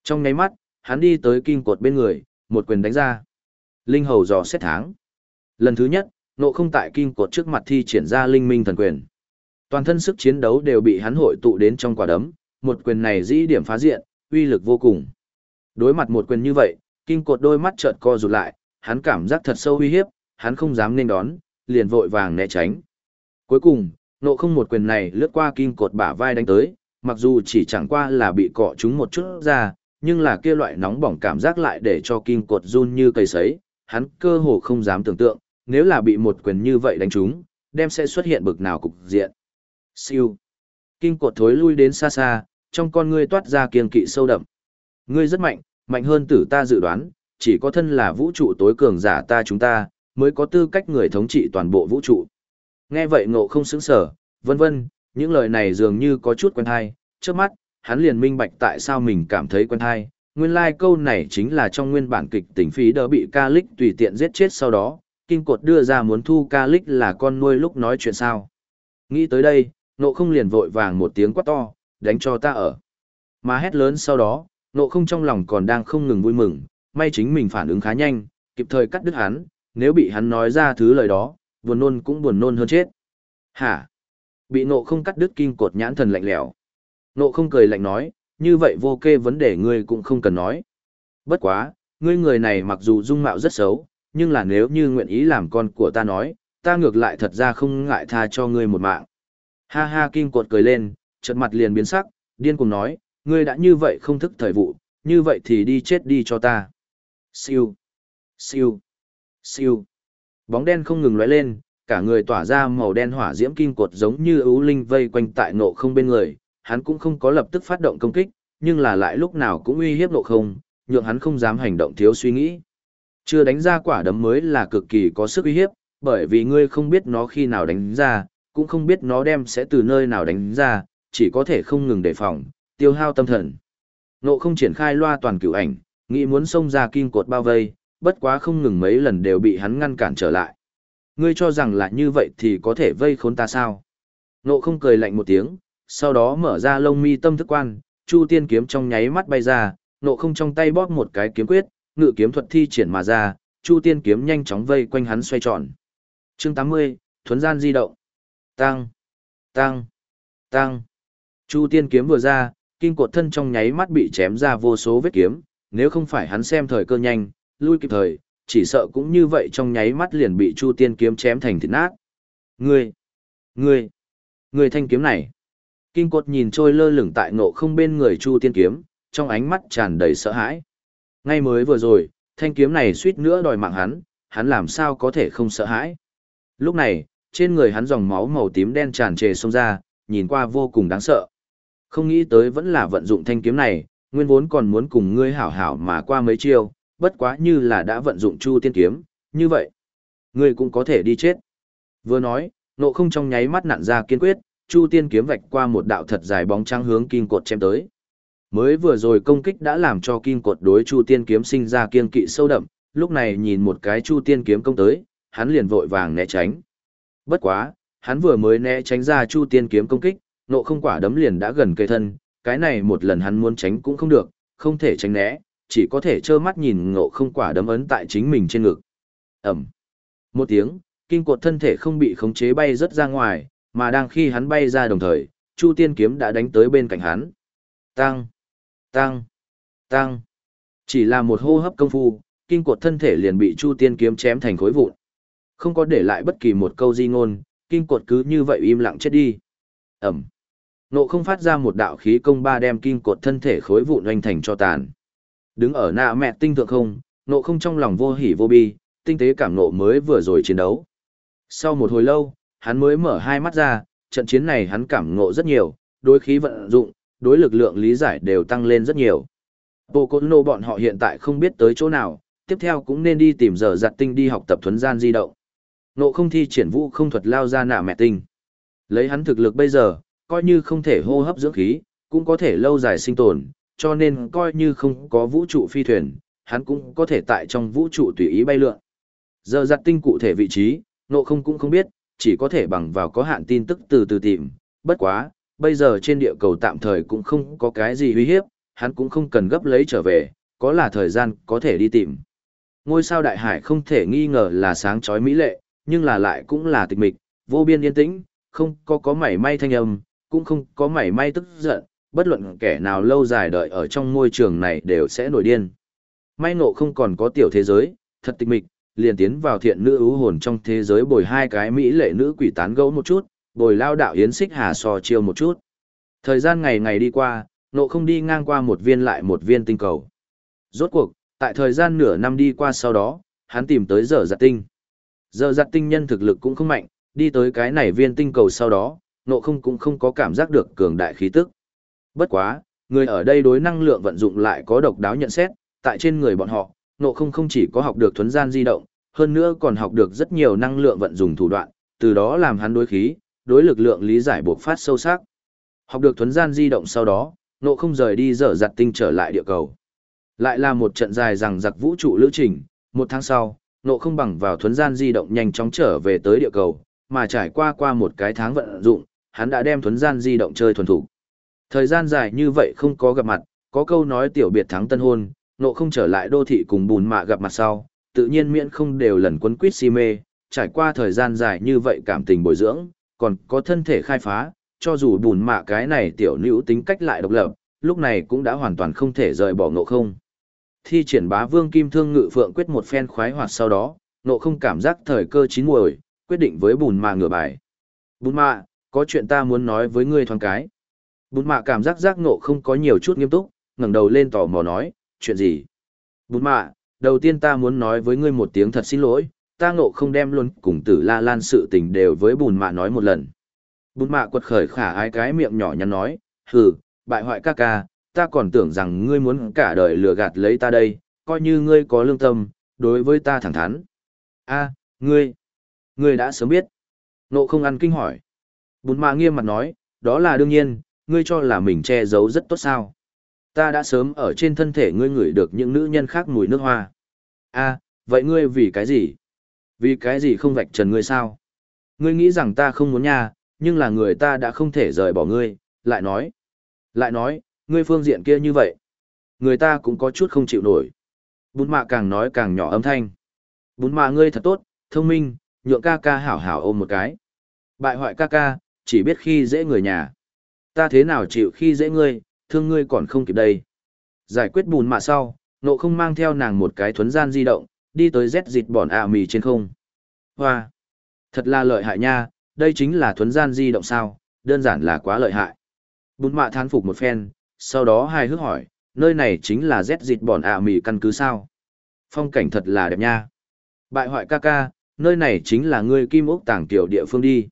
Trong nháy mắt, hắn đi tới kinh cột bên người, một quyền đánh ra. Linh hầu dò xét tháng. Lần thứ nhất, nộ không tại kim cột trước mặt thi triển ra linh minh thần quyền. Toàn thân sức chiến đấu đều bị hắn hội tụ đến trong quả đấm, một quyền này dĩ điểm phá diện, uy lực vô cùng. Đối mặt một quyền như vậy, kim cột đôi mắt trợn co rụt lại, hắn cảm giác thật sâu uy hiếp, hắn không dám nên đón, liền vội vàng né tránh. Cuối cùng, nộ không một quyền này lướt qua kim cột bả vai đánh tới, mặc dù chỉ chẳng qua là bị cọ chúng một chút ra, nhưng là kia loại nóng bỏng cảm giác lại để cho kim cột run như cây sấy, hắn cơ hồ không dám tưởng tượng, nếu là bị một quyền như vậy đánh trúng, đem sẽ xuất hiện bực nào cục diện. Siêu. Kim cột thối lui đến xa xa, trong con ngươi toát ra kiên kỵ sâu đậm. Ngươi rất mạnh, mạnh hơn tử ta dự đoán, chỉ có thân là vũ trụ tối cường giả ta chúng ta, mới có tư cách người thống trị toàn bộ vũ trụ. Nghe vậy ngộ không sững sở, vân vân, những lời này dường như có chút quen hay, trước mắt, hắn liền minh bạch tại sao mình cảm thấy quen hay. Nguyên lai like câu này chính là trong nguyên bản kịch tình phí đỡ bị ca lích tùy tiện giết chết sau đó, kinh cột đưa ra muốn thu ca lích là con nuôi lúc nói chuyện sao. Nghĩ tới đây, nộ không liền vội vàng một tiếng quát to, đánh cho ta ở. Mà hét lớn sau đó, nộ không trong lòng còn đang không ngừng vui mừng, may chính mình phản ứng khá nhanh, kịp thời cắt đứt hắn, nếu bị hắn nói ra thứ lời đó, buồn nôn cũng buồn nôn hơn chết. Hả? Bị nộ không cắt đứt kim cột nhãn thần lạnh lẽo. Nộ không cười lạnh nói, như vậy vô kê vấn đề ngươi cũng không cần nói. Bất quá, ngươi người này mặc dù dung mạo rất xấu, nhưng là nếu như nguyện ý làm con của ta nói, ta ngược lại thật ra không ngại tha cho ngươi một mạng. Ha ha Kim Cột cười lên, chợt mặt liền biến sắc, điên cùng nói, ngươi đã như vậy không thức thời vụ, như vậy thì đi chết đi cho ta. Siêu, siêu, siêu. Bóng đen không ngừng lóe lên, cả người tỏa ra màu đen hỏa diễm kim cột giống như ưu linh vây quanh tại nộ không bên người, hắn cũng không có lập tức phát động công kích, nhưng là lại lúc nào cũng uy hiếp nộ không, nhượng hắn không dám hành động thiếu suy nghĩ. Chưa đánh ra quả đấm mới là cực kỳ có sức uy hiếp, bởi vì ngươi không biết nó khi nào đánh ra, cũng không biết nó đem sẽ từ nơi nào đánh ra, chỉ có thể không ngừng đề phòng, tiêu hao tâm thần. Nộ không triển khai loa toàn cửu ảnh, nghĩ muốn xông ra kim cột bao vây, bất quá không ngừng mấy lần đều bị hắn ngăn cản trở lại. Ngươi cho rằng là như vậy thì có thể vây khốn ta sao? Nộ không cười lạnh một tiếng, sau đó mở ra lông mi tâm thức quan, chu tiên kiếm trong nháy mắt bay ra, nộ không trong tay bóp một cái kiếm quyết, ngự kiếm thuật thi triển mà ra, chu tiên kiếm nhanh chóng vây quanh hắn xoay tròn. Chương 80, thuấn gian di động. Tăng, tăng, tăng. Chu tiên kiếm vừa ra, kim cột thân trong nháy mắt bị chém ra vô số vết kiếm, nếu không phải hắn xem thời cơ nhanh, lui kịp thời, chỉ sợ cũng như vậy trong nháy mắt liền bị Chu tiên kiếm chém thành thịt nát. Ngươi, ngươi, ngươi thanh kiếm này. Kim cột nhìn trôi lơ lửng tại ngộ không bên người Chu tiên kiếm, trong ánh mắt tràn đầy sợ hãi. Ngay mới vừa rồi, thanh kiếm này suýt nữa đòi mạng hắn, hắn làm sao có thể không sợ hãi. Lúc này, trên người hắn dòng máu màu tím đen tràn trề xông ra, nhìn qua vô cùng đáng sợ. Không nghĩ tới vẫn là vận dụng thanh kiếm này, nguyên vốn còn muốn cùng ngươi hảo hảo mà qua mấy chiêu, bất quá như là đã vận dụng chu tiên kiếm, như vậy. Ngươi cũng có thể đi chết. Vừa nói, nộ không trong nháy mắt nặn ra kiên quyết, chu tiên kiếm vạch qua một đạo thật dài bóng trắng hướng kim cột chém tới. Mới vừa rồi công kích đã làm cho kim cột đối chu tiên kiếm sinh ra kiên kỵ sâu đậm, lúc này nhìn một cái chu tiên kiếm công tới, hắn liền vội vàng né tránh. Bất quá, hắn vừa mới né tránh ra chu tiên kiếm công kích, nộ không quả đấm liền đã gần cây thân, cái này một lần hắn muốn tránh cũng không được, không thể tránh né, chỉ có thể trơ mắt nhìn ngộ không quả đấm ấn tại chính mình trên ngực. Ẩm. Một tiếng, kim cột thân thể không bị khống chế bay rất ra ngoài, mà đang khi hắn bay ra đồng thời, Chu Tiên kiếm đã đánh tới bên cạnh hắn. Tăng, tăng, tăng. Chỉ là một hô hấp công phu, kim cột thân thể liền bị Chu Tiên kiếm chém thành khối vụn. Không có để lại bất kỳ một câu di ngôn, kim cột cứ như vậy im lặng chết đi. Ẩm. Nộ không phát ra một đạo khí công ba đem kim cột thân thể khối vụn oanh thành cho tàn. Đứng ở nạ mẹ tinh thượng không, nộ không trong lòng vô hỉ vô bi, tinh tế cảm nộ mới vừa rồi chiến đấu. Sau một hồi lâu, hắn mới mở hai mắt ra, trận chiến này hắn cảm ngộ rất nhiều, đối khí vận dụng, đối lực lượng lý giải đều tăng lên rất nhiều. Bộ Côn nô bọn họ hiện tại không biết tới chỗ nào, tiếp theo cũng nên đi tìm giờ giặt tinh đi học tập thuấn gian di động. Nộ không thi triển vũ không thuật lao ra nạ mẹ tinh. Lấy hắn thực lực bây giờ, coi như không thể hô hấp dưỡng khí, cũng có thể lâu dài sinh tồn, cho nên coi như không có vũ trụ phi thuyền, hắn cũng có thể tại trong vũ trụ tùy ý bay lượn. Giờ giặt tinh cụ thể vị trí, nộ không cũng không biết, chỉ có thể bằng vào có hạn tin tức từ từ tìm, bất quá, bây giờ trên địa cầu tạm thời cũng không có cái gì uy hiếp, hắn cũng không cần gấp lấy trở về, có là thời gian có thể đi tìm. Ngôi sao đại hải không thể nghi ngờ là sáng chói mỹ lệ, nhưng là lại cũng là tịch mịch, vô biên yên tĩnh, không có có mảy may thanh âm, cũng không có mảy may tức giận, bất luận kẻ nào lâu dài đợi ở trong môi trường này đều sẽ nổi điên. May ngộ không còn có tiểu thế giới, thật tịch mịch, liền tiến vào thiện nữ ưu hồn trong thế giới bồi hai cái mỹ lệ nữ quỷ tán gẫu một chút, bồi lao đạo yến xích hà so chiêu một chút. Thời gian ngày ngày đi qua, nộ không đi ngang qua một viên lại một viên tinh cầu. Rốt cuộc, tại thời gian nửa năm đi qua sau đó, hắn tìm tới giờ giặt dạ tinh. Giờ giặt dạ tinh nhân thực lực cũng không mạnh, đi tới cái này viên tinh cầu sau đó, nộ không cũng không có cảm giác được cường đại khí tức. Bất quá, người ở đây đối năng lượng vận dụng lại có độc đáo nhận xét, tại trên người bọn họ, nộ không không chỉ có học được thuấn gian di động, hơn nữa còn học được rất nhiều năng lượng vận dụng thủ đoạn, từ đó làm hắn đối khí, đối lực lượng lý giải buộc phát sâu sắc. Học được thuấn gian di động sau đó, nộ không rời đi dở giặt tinh trở lại địa cầu. Lại là một trận dài rằng giặc vũ trụ lữ trình, một tháng sau, nộ không bằng vào thuấn gian di động nhanh chóng trở về tới địa cầu, mà trải qua qua một cái tháng vận dụng, hắn đã đem thuấn gian di động chơi thuần thủ. Thời gian dài như vậy không có gặp mặt, có câu nói tiểu biệt thắng tân hôn, nộ không trở lại đô thị cùng bùn mạ gặp mặt sau, tự nhiên miễn không đều lần quấn quýt si mê, trải qua thời gian dài như vậy cảm tình bồi dưỡng, còn có thân thể khai phá, cho dù bùn mạ cái này tiểu nữ tính cách lại độc lập, lúc này cũng đã hoàn toàn không thể rời bỏ ngộ không. thi triển bá vương kim thương ngự phượng quyết một phen khoái hoạt sau đó, nộ không cảm giác thời cơ chín muồi, quyết định với bùn mạ ngửa bài. Bùn mạ, có chuyện ta muốn nói với ngươi thoáng cái. Bùn mạ cảm giác giác nộ không có nhiều chút nghiêm túc, ngẩng đầu lên tò mò nói, chuyện gì? Bùn mạ, đầu tiên ta muốn nói với ngươi một tiếng thật xin lỗi, ta ngộ không đem luôn cùng tử la lan sự tình đều với bùn mạ nói một lần. Bùn mạ quật khởi khả ái cái miệng nhỏ nhắn nói, hừ, bại hoại ca ca, ta còn tưởng rằng ngươi muốn cả đời lừa gạt lấy ta đây, coi như ngươi có lương tâm, đối với ta thẳng thắn. a ngươi, ngươi đã sớm biết. Nộ không ăn kinh hỏi. Bùn mạ nghiêm mặt nói, đó là đương nhiên, ngươi cho là mình che giấu rất tốt sao. Ta đã sớm ở trên thân thể ngươi ngửi được những nữ nhân khác mùi nước hoa. a vậy ngươi vì cái gì? Vì cái gì không vạch trần ngươi sao? Ngươi nghĩ rằng ta không muốn nha, nhưng là người ta đã không thể rời bỏ ngươi, lại nói. Lại nói, ngươi phương diện kia như vậy. Người ta cũng có chút không chịu nổi. Bún mạ càng nói càng nhỏ âm thanh. Bún mạ ngươi thật tốt, thông minh, nhượng ca ca hảo hảo ôm một cái. Bại hoại ca ca, chỉ biết khi dễ người nhà. Ta thế nào chịu khi dễ ngươi, thương ngươi còn không kịp đây. Giải quyết bùn mạ sau, nộ không mang theo nàng một cái thuấn gian di động, đi tới rét dịt bọn ạ mì trên không. Hoa! Thật là lợi hại nha, đây chính là thuấn gian di động sao, đơn giản là quá lợi hại. Bùn mạ thán phục một phen, sau đó hai hước hỏi, nơi này chính là rét dịt bọn ạ mì căn cứ sao. Phong cảnh thật là đẹp nha. Bại hoại ca ca, nơi này chính là ngươi kim ốc tàng tiểu địa phương đi.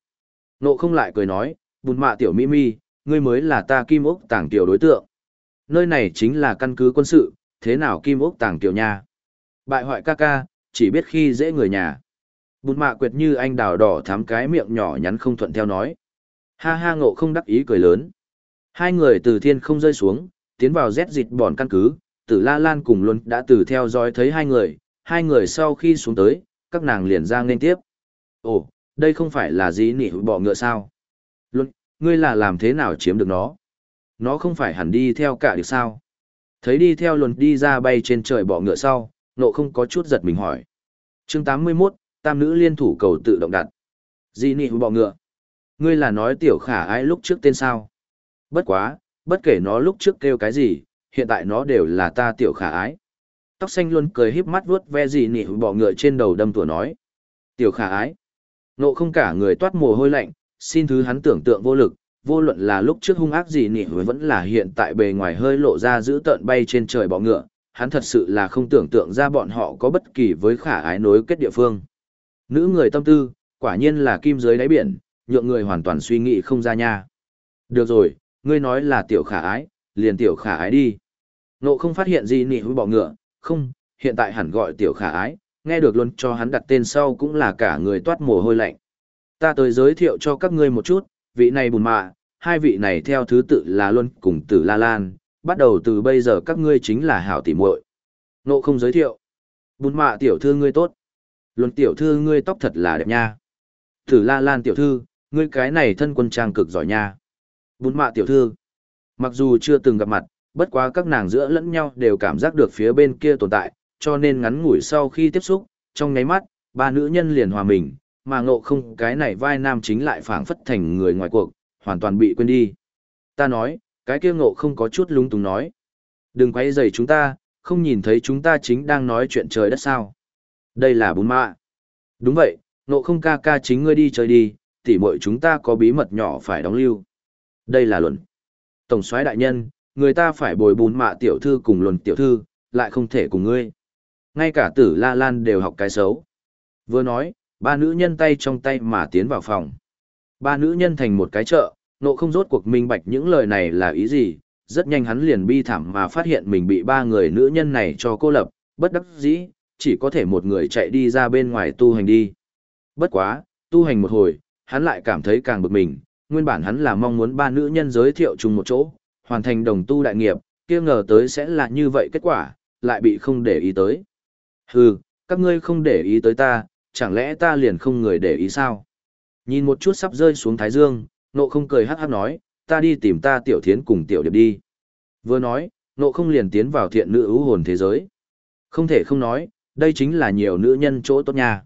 Nộ không lại cười nói, bùn mạ tiểu mỹ mi, ngươi mới là ta kim ốc tàng tiểu đối tượng. Nơi này chính là căn cứ quân sự, thế nào kim ốc tàng tiểu nha. Bại hoại ca ca, chỉ biết khi dễ người nhà. Bụt mạ quyệt như anh đào đỏ thắm cái miệng nhỏ nhắn không thuận theo nói. Ha ha ngộ không đắc ý cười lớn. Hai người từ thiên không rơi xuống, tiến vào rét dịch bòn căn cứ, tử la lan cùng luôn đã từ theo dõi thấy hai người, hai người sau khi xuống tới, các nàng liền ra nên tiếp. Ồ, đây không phải là gì nị bọ ngựa sao? Luôn, ngươi là làm thế nào chiếm được nó? Nó không phải hẳn đi theo cả được sao? Thấy đi theo luôn đi ra bay trên trời bọ ngựa sau, nộ không có chút giật mình hỏi. chương 81, tam nữ liên thủ cầu tự động đặt. Di nị bọ ngựa. Ngươi là nói tiểu khả ai lúc trước tên sao? Bất quá, bất kể nó lúc trước kêu cái gì, hiện tại nó đều là ta tiểu khả ái. Tóc xanh luôn cười híp mắt vuốt ve gì nị bọ ngựa trên đầu đâm tủa nói. Tiểu khả ái. Nộ không cả người toát mồ hôi lạnh, xin thứ hắn tưởng tượng vô lực, vô luận là lúc trước hung ác gì nị vẫn là hiện tại bề ngoài hơi lộ ra giữ tợn bay trên trời bọ ngựa, hắn thật sự là không tưởng tượng ra bọn họ có bất kỳ với khả ái nối kết địa phương. Nữ người tâm tư, quả nhiên là kim dưới đáy biển, nhượng người hoàn toàn suy nghĩ không ra nha. Được rồi, ngươi nói là tiểu khả ái, liền tiểu khả ái đi. Nộ không phát hiện gì nị hữu bỏ ngựa, không, hiện tại hẳn gọi tiểu khả ái, nghe được luôn cho hắn đặt tên sau cũng là cả người toát mồ hôi lạnh. Ta tới giới thiệu cho các ngươi một chút, vị này bùn mạ, hai vị này theo thứ tự là Luân cùng Tử La Lan, bắt đầu từ bây giờ các ngươi chính là hảo tỉ muội. Nộ không giới thiệu. Bùn mạ tiểu thư ngươi tốt. Luân tiểu thư ngươi tóc thật là đẹp nha. thử La Lan tiểu thư, ngươi cái này thân quân trang cực giỏi nha. Bùn mạ tiểu thư. Mặc dù chưa từng gặp mặt, bất quá các nàng giữa lẫn nhau đều cảm giác được phía bên kia tồn tại, cho nên ngắn ngủi sau khi tiếp xúc, trong nháy mắt, ba nữ nhân liền hòa mình, mà ngộ không cái này vai nam chính lại phảng phất thành người ngoài cuộc, hoàn toàn bị quên đi. Ta nói, cái kia ngộ không có chút lúng túng nói. Đừng quay dày chúng ta, không nhìn thấy chúng ta chính đang nói chuyện trời đất sao. Đây là bún mạ. Đúng vậy, ngộ không ca ca chính ngươi đi chơi đi, tỉ muội chúng ta có bí mật nhỏ phải đóng lưu. Đây là luận. Tổng soái đại nhân, người ta phải bồi bún mạ tiểu thư cùng luận tiểu thư, lại không thể cùng ngươi. Ngay cả tử la lan đều học cái xấu. Vừa nói, ba nữ nhân tay trong tay mà tiến vào phòng. Ba nữ nhân thành một cái chợ, nộ không rốt cuộc minh bạch những lời này là ý gì, rất nhanh hắn liền bi thảm mà phát hiện mình bị ba người nữ nhân này cho cô lập, bất đắc dĩ, chỉ có thể một người chạy đi ra bên ngoài tu hành đi. Bất quá, tu hành một hồi, hắn lại cảm thấy càng bực mình, nguyên bản hắn là mong muốn ba nữ nhân giới thiệu chung một chỗ, hoàn thành đồng tu đại nghiệp, kia ngờ tới sẽ là như vậy kết quả, lại bị không để ý tới. Hừ, các ngươi không để ý tới ta, chẳng lẽ ta liền không người để ý sao? Nhìn một chút sắp rơi xuống thái dương, nộ không cười hát hát nói, ta đi tìm ta tiểu thiến cùng tiểu điệp đi. Vừa nói, nộ không liền tiến vào thiện nữ ưu hồn thế giới. Không thể không nói, đây chính là nhiều nữ nhân chỗ tốt nha.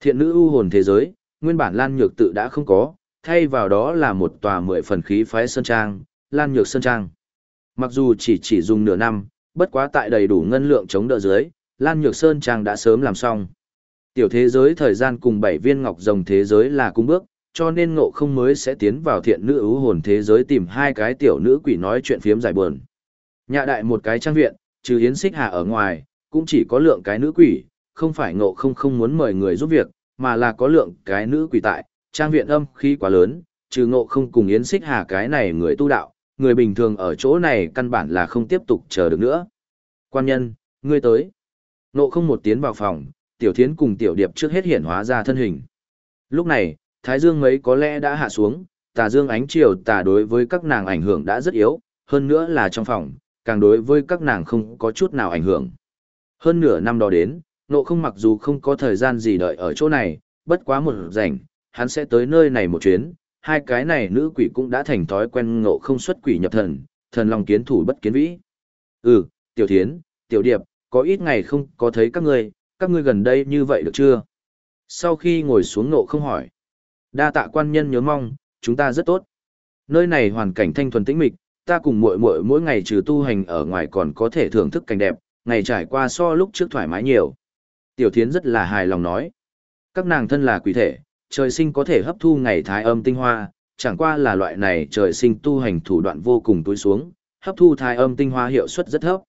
Thiện nữ ưu hồn thế giới, nguyên bản Lan Nhược tự đã không có, thay vào đó là một tòa mười phần khí phái sơn trang, Lan Nhược Sơn Trang. Mặc dù chỉ chỉ dùng nửa năm, Bất quá tại đầy đủ ngân lượng chống đỡ dưới, Lan Nhược Sơn Trang đã sớm làm xong. Tiểu thế giới thời gian cùng bảy viên ngọc rồng thế giới là cung bước, cho nên ngộ không mới sẽ tiến vào thiện nữ ưu hồn thế giới tìm hai cái tiểu nữ quỷ nói chuyện phiếm giải buồn. Nhà đại một cái trang viện, trừ Yến Xích Hà ở ngoài, cũng chỉ có lượng cái nữ quỷ, không phải ngộ không không muốn mời người giúp việc, mà là có lượng cái nữ quỷ tại, trang viện âm khí quá lớn, trừ ngộ không cùng Yến Xích Hà cái này người tu đạo, người bình thường ở chỗ này căn bản là không tiếp tục chờ được nữa. Quan nhân, ngươi tới. Ngộ không một tiến vào phòng, tiểu thiến cùng tiểu điệp trước hết hiện hóa ra thân hình. Lúc này, thái dương mấy có lẽ đã hạ xuống, tà dương ánh chiều tà đối với các nàng ảnh hưởng đã rất yếu, hơn nữa là trong phòng, càng đối với các nàng không có chút nào ảnh hưởng. Hơn nửa năm đó đến, nộ không mặc dù không có thời gian gì đợi ở chỗ này, bất quá một rảnh, hắn sẽ tới nơi này một chuyến, hai cái này nữ quỷ cũng đã thành thói quen ngộ không xuất quỷ nhập thần, thần lòng kiến thủ bất kiến vĩ. Ừ, tiểu thiến, tiểu điệp, có ít ngày không có thấy các ngươi, các ngươi gần đây như vậy được chưa? Sau khi ngồi xuống Nộ không hỏi. Đa tạ quan nhân nhớ mong, chúng ta rất tốt. Nơi này hoàn cảnh thanh thuần tĩnh mịch, ta cùng muội muội mỗi ngày trừ tu hành ở ngoài còn có thể thưởng thức cảnh đẹp, ngày trải qua so lúc trước thoải mái nhiều. Tiểu Thiến rất là hài lòng nói. Các nàng thân là quỷ thể, trời sinh có thể hấp thu ngày thái âm tinh hoa, chẳng qua là loại này trời sinh tu hành thủ đoạn vô cùng túi xuống, hấp thu thái âm tinh hoa hiệu suất rất thấp.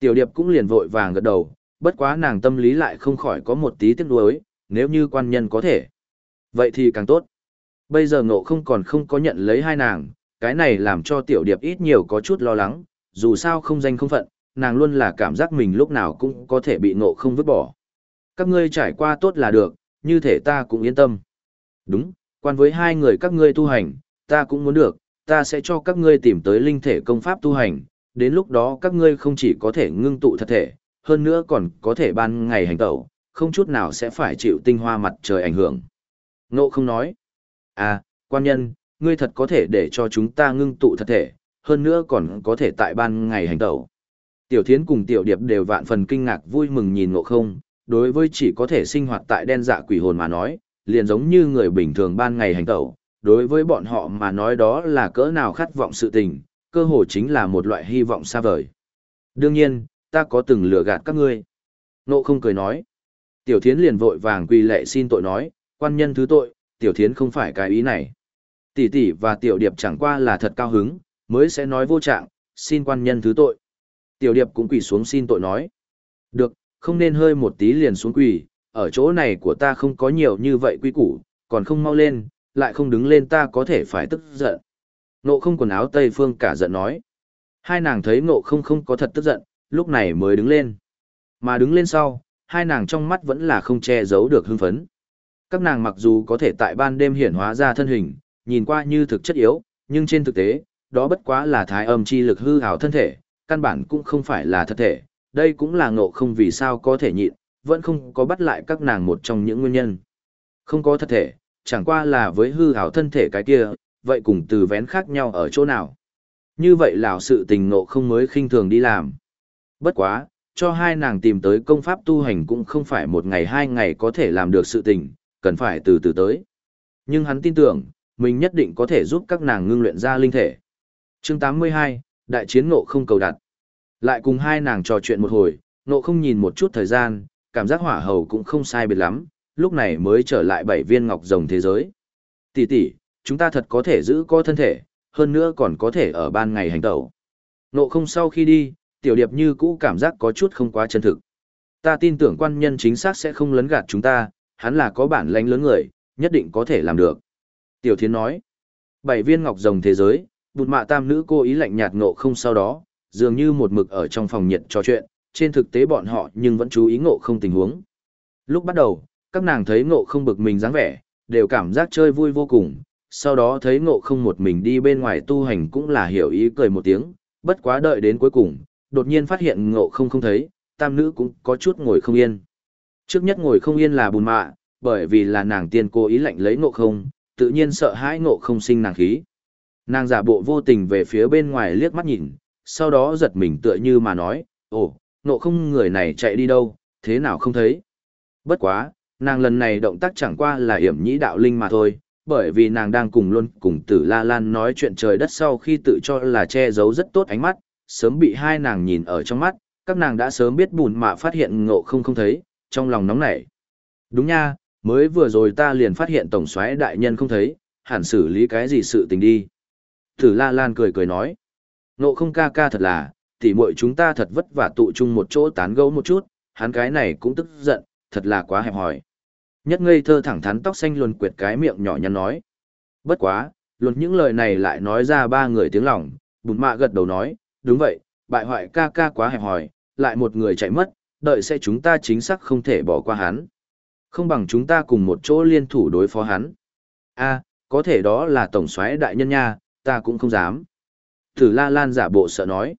Tiểu Điệp cũng liền vội vàng gật đầu, bất quá nàng tâm lý lại không khỏi có một tí tiếc nuối, nếu như quan nhân có thể. Vậy thì càng tốt. Bây giờ ngộ không còn không có nhận lấy hai nàng, cái này làm cho tiểu điệp ít nhiều có chút lo lắng, dù sao không danh không phận, nàng luôn là cảm giác mình lúc nào cũng có thể bị ngộ không vứt bỏ. Các ngươi trải qua tốt là được, như thể ta cũng yên tâm. Đúng, quan với hai người các ngươi tu hành, ta cũng muốn được, ta sẽ cho các ngươi tìm tới linh thể công pháp tu hành, đến lúc đó các ngươi không chỉ có thể ngưng tụ thật thể, hơn nữa còn có thể ban ngày hành tẩu, không chút nào sẽ phải chịu tinh hoa mặt trời ảnh hưởng. Ngộ không nói, à, quan nhân, ngươi thật có thể để cho chúng ta ngưng tụ thật thể, hơn nữa còn có thể tại ban ngày hành tẩu. Tiểu thiến cùng tiểu điệp đều vạn phần kinh ngạc vui mừng nhìn ngộ không, đối với chỉ có thể sinh hoạt tại đen dạ quỷ hồn mà nói, liền giống như người bình thường ban ngày hành tẩu, đối với bọn họ mà nói đó là cỡ nào khát vọng sự tình, cơ hồ chính là một loại hy vọng xa vời. Đương nhiên, ta có từng lừa gạt các ngươi. Nộ không cười nói. Tiểu thiến liền vội vàng quỳ lệ xin tội nói, quan nhân thứ tội, tiểu thiến không phải cái ý này. Tỷ tỷ và tiểu điệp chẳng qua là thật cao hứng, mới sẽ nói vô trạng, xin quan nhân thứ tội. Tiểu điệp cũng quỳ xuống xin tội nói. Được, không nên hơi một tí liền xuống quỳ, ở chỗ này của ta không có nhiều như vậy quy củ, còn không mau lên, lại không đứng lên ta có thể phải tức giận. Nộ không quần áo Tây Phương cả giận nói. Hai nàng thấy nộ không không có thật tức giận, lúc này mới đứng lên. Mà đứng lên sau, hai nàng trong mắt vẫn là không che giấu được hưng phấn. Các nàng mặc dù có thể tại ban đêm hiển hóa ra thân hình, nhìn qua như thực chất yếu, nhưng trên thực tế, đó bất quá là thái âm chi lực hư ảo thân thể, căn bản cũng không phải là thật thể, đây cũng là ngộ không vì sao có thể nhịn, vẫn không có bắt lại các nàng một trong những nguyên nhân. Không có thật thể, chẳng qua là với hư ảo thân thể cái kia, vậy cùng từ vén khác nhau ở chỗ nào. Như vậy lão sự tình ngộ không mới khinh thường đi làm. Bất quá, cho hai nàng tìm tới công pháp tu hành cũng không phải một ngày hai ngày có thể làm được sự tình, cần phải từ từ tới. Nhưng hắn tin tưởng, mình nhất định có thể giúp các nàng ngưng luyện ra linh thể. Chương 82, Đại chiến ngộ không cầu đặt. Lại cùng hai nàng trò chuyện một hồi, ngộ không nhìn một chút thời gian, cảm giác hỏa hầu cũng không sai biệt lắm, lúc này mới trở lại bảy viên ngọc rồng thế giới. Tỷ tỷ, chúng ta thật có thể giữ co thân thể, hơn nữa còn có thể ở ban ngày hành tẩu. Ngộ không sau khi đi, tiểu điệp như cũ cảm giác có chút không quá chân thực. Ta tin tưởng quan nhân chính xác sẽ không lấn gạt chúng ta, hắn là có bản lãnh lớn người, nhất định có thể làm được. Tiểu thiến nói, bảy viên ngọc rồng thế giới, bụt mạ tam nữ cô ý lạnh nhạt ngộ không sau đó, dường như một mực ở trong phòng nhiệt trò chuyện, trên thực tế bọn họ nhưng vẫn chú ý ngộ không tình huống. Lúc bắt đầu, các nàng thấy ngộ không bực mình dáng vẻ, đều cảm giác chơi vui vô cùng, sau đó thấy ngộ không một mình đi bên ngoài tu hành cũng là hiểu ý cười một tiếng, bất quá đợi đến cuối cùng, đột nhiên phát hiện ngộ không không thấy, tam nữ cũng có chút ngồi không yên. Trước nhất ngồi không yên là bùn mạ, bởi vì là nàng tiên cố ý lạnh lấy ngộ không, tự nhiên sợ hãi ngộ không sinh nàng khí. Nàng giả bộ vô tình về phía bên ngoài liếc mắt nhìn, sau đó giật mình tựa như mà nói, ồ, ngộ không người này chạy đi đâu, thế nào không thấy. Bất quá, nàng lần này động tác chẳng qua là hiểm nhĩ đạo linh mà thôi, bởi vì nàng đang cùng luôn cùng tử La Lan nói chuyện trời đất sau khi tự cho là che giấu rất tốt ánh mắt, sớm bị hai nàng nhìn ở trong mắt, các nàng đã sớm biết bùn mạ phát hiện ngộ không không thấy, trong lòng nóng nảy. Đúng nha, mới vừa rồi ta liền phát hiện tổng soái đại nhân không thấy, hẳn xử lý cái gì sự tình đi. Tử La Lan cười cười nói, nộ không ca ca thật là, tỉ muội chúng ta thật vất vả tụ chung một chỗ tán gẫu một chút, hắn cái này cũng tức giận, thật là quá hẹp hòi. Nhất ngây thơ thẳng thắn tóc xanh luồn quyệt cái miệng nhỏ nhắn nói. Bất quá, luồn những lời này lại nói ra ba người tiếng lòng, bùn mạ gật đầu nói, đúng vậy, bại hoại ca ca quá hẹp hòi, lại một người chạy mất, đợi sẽ chúng ta chính xác không thể bỏ qua hắn. Không bằng chúng ta cùng một chỗ liên thủ đối phó hắn. a có thể đó là tổng soái đại nhân nha, ta cũng không dám. Tử La Lan giả bộ sợ nói.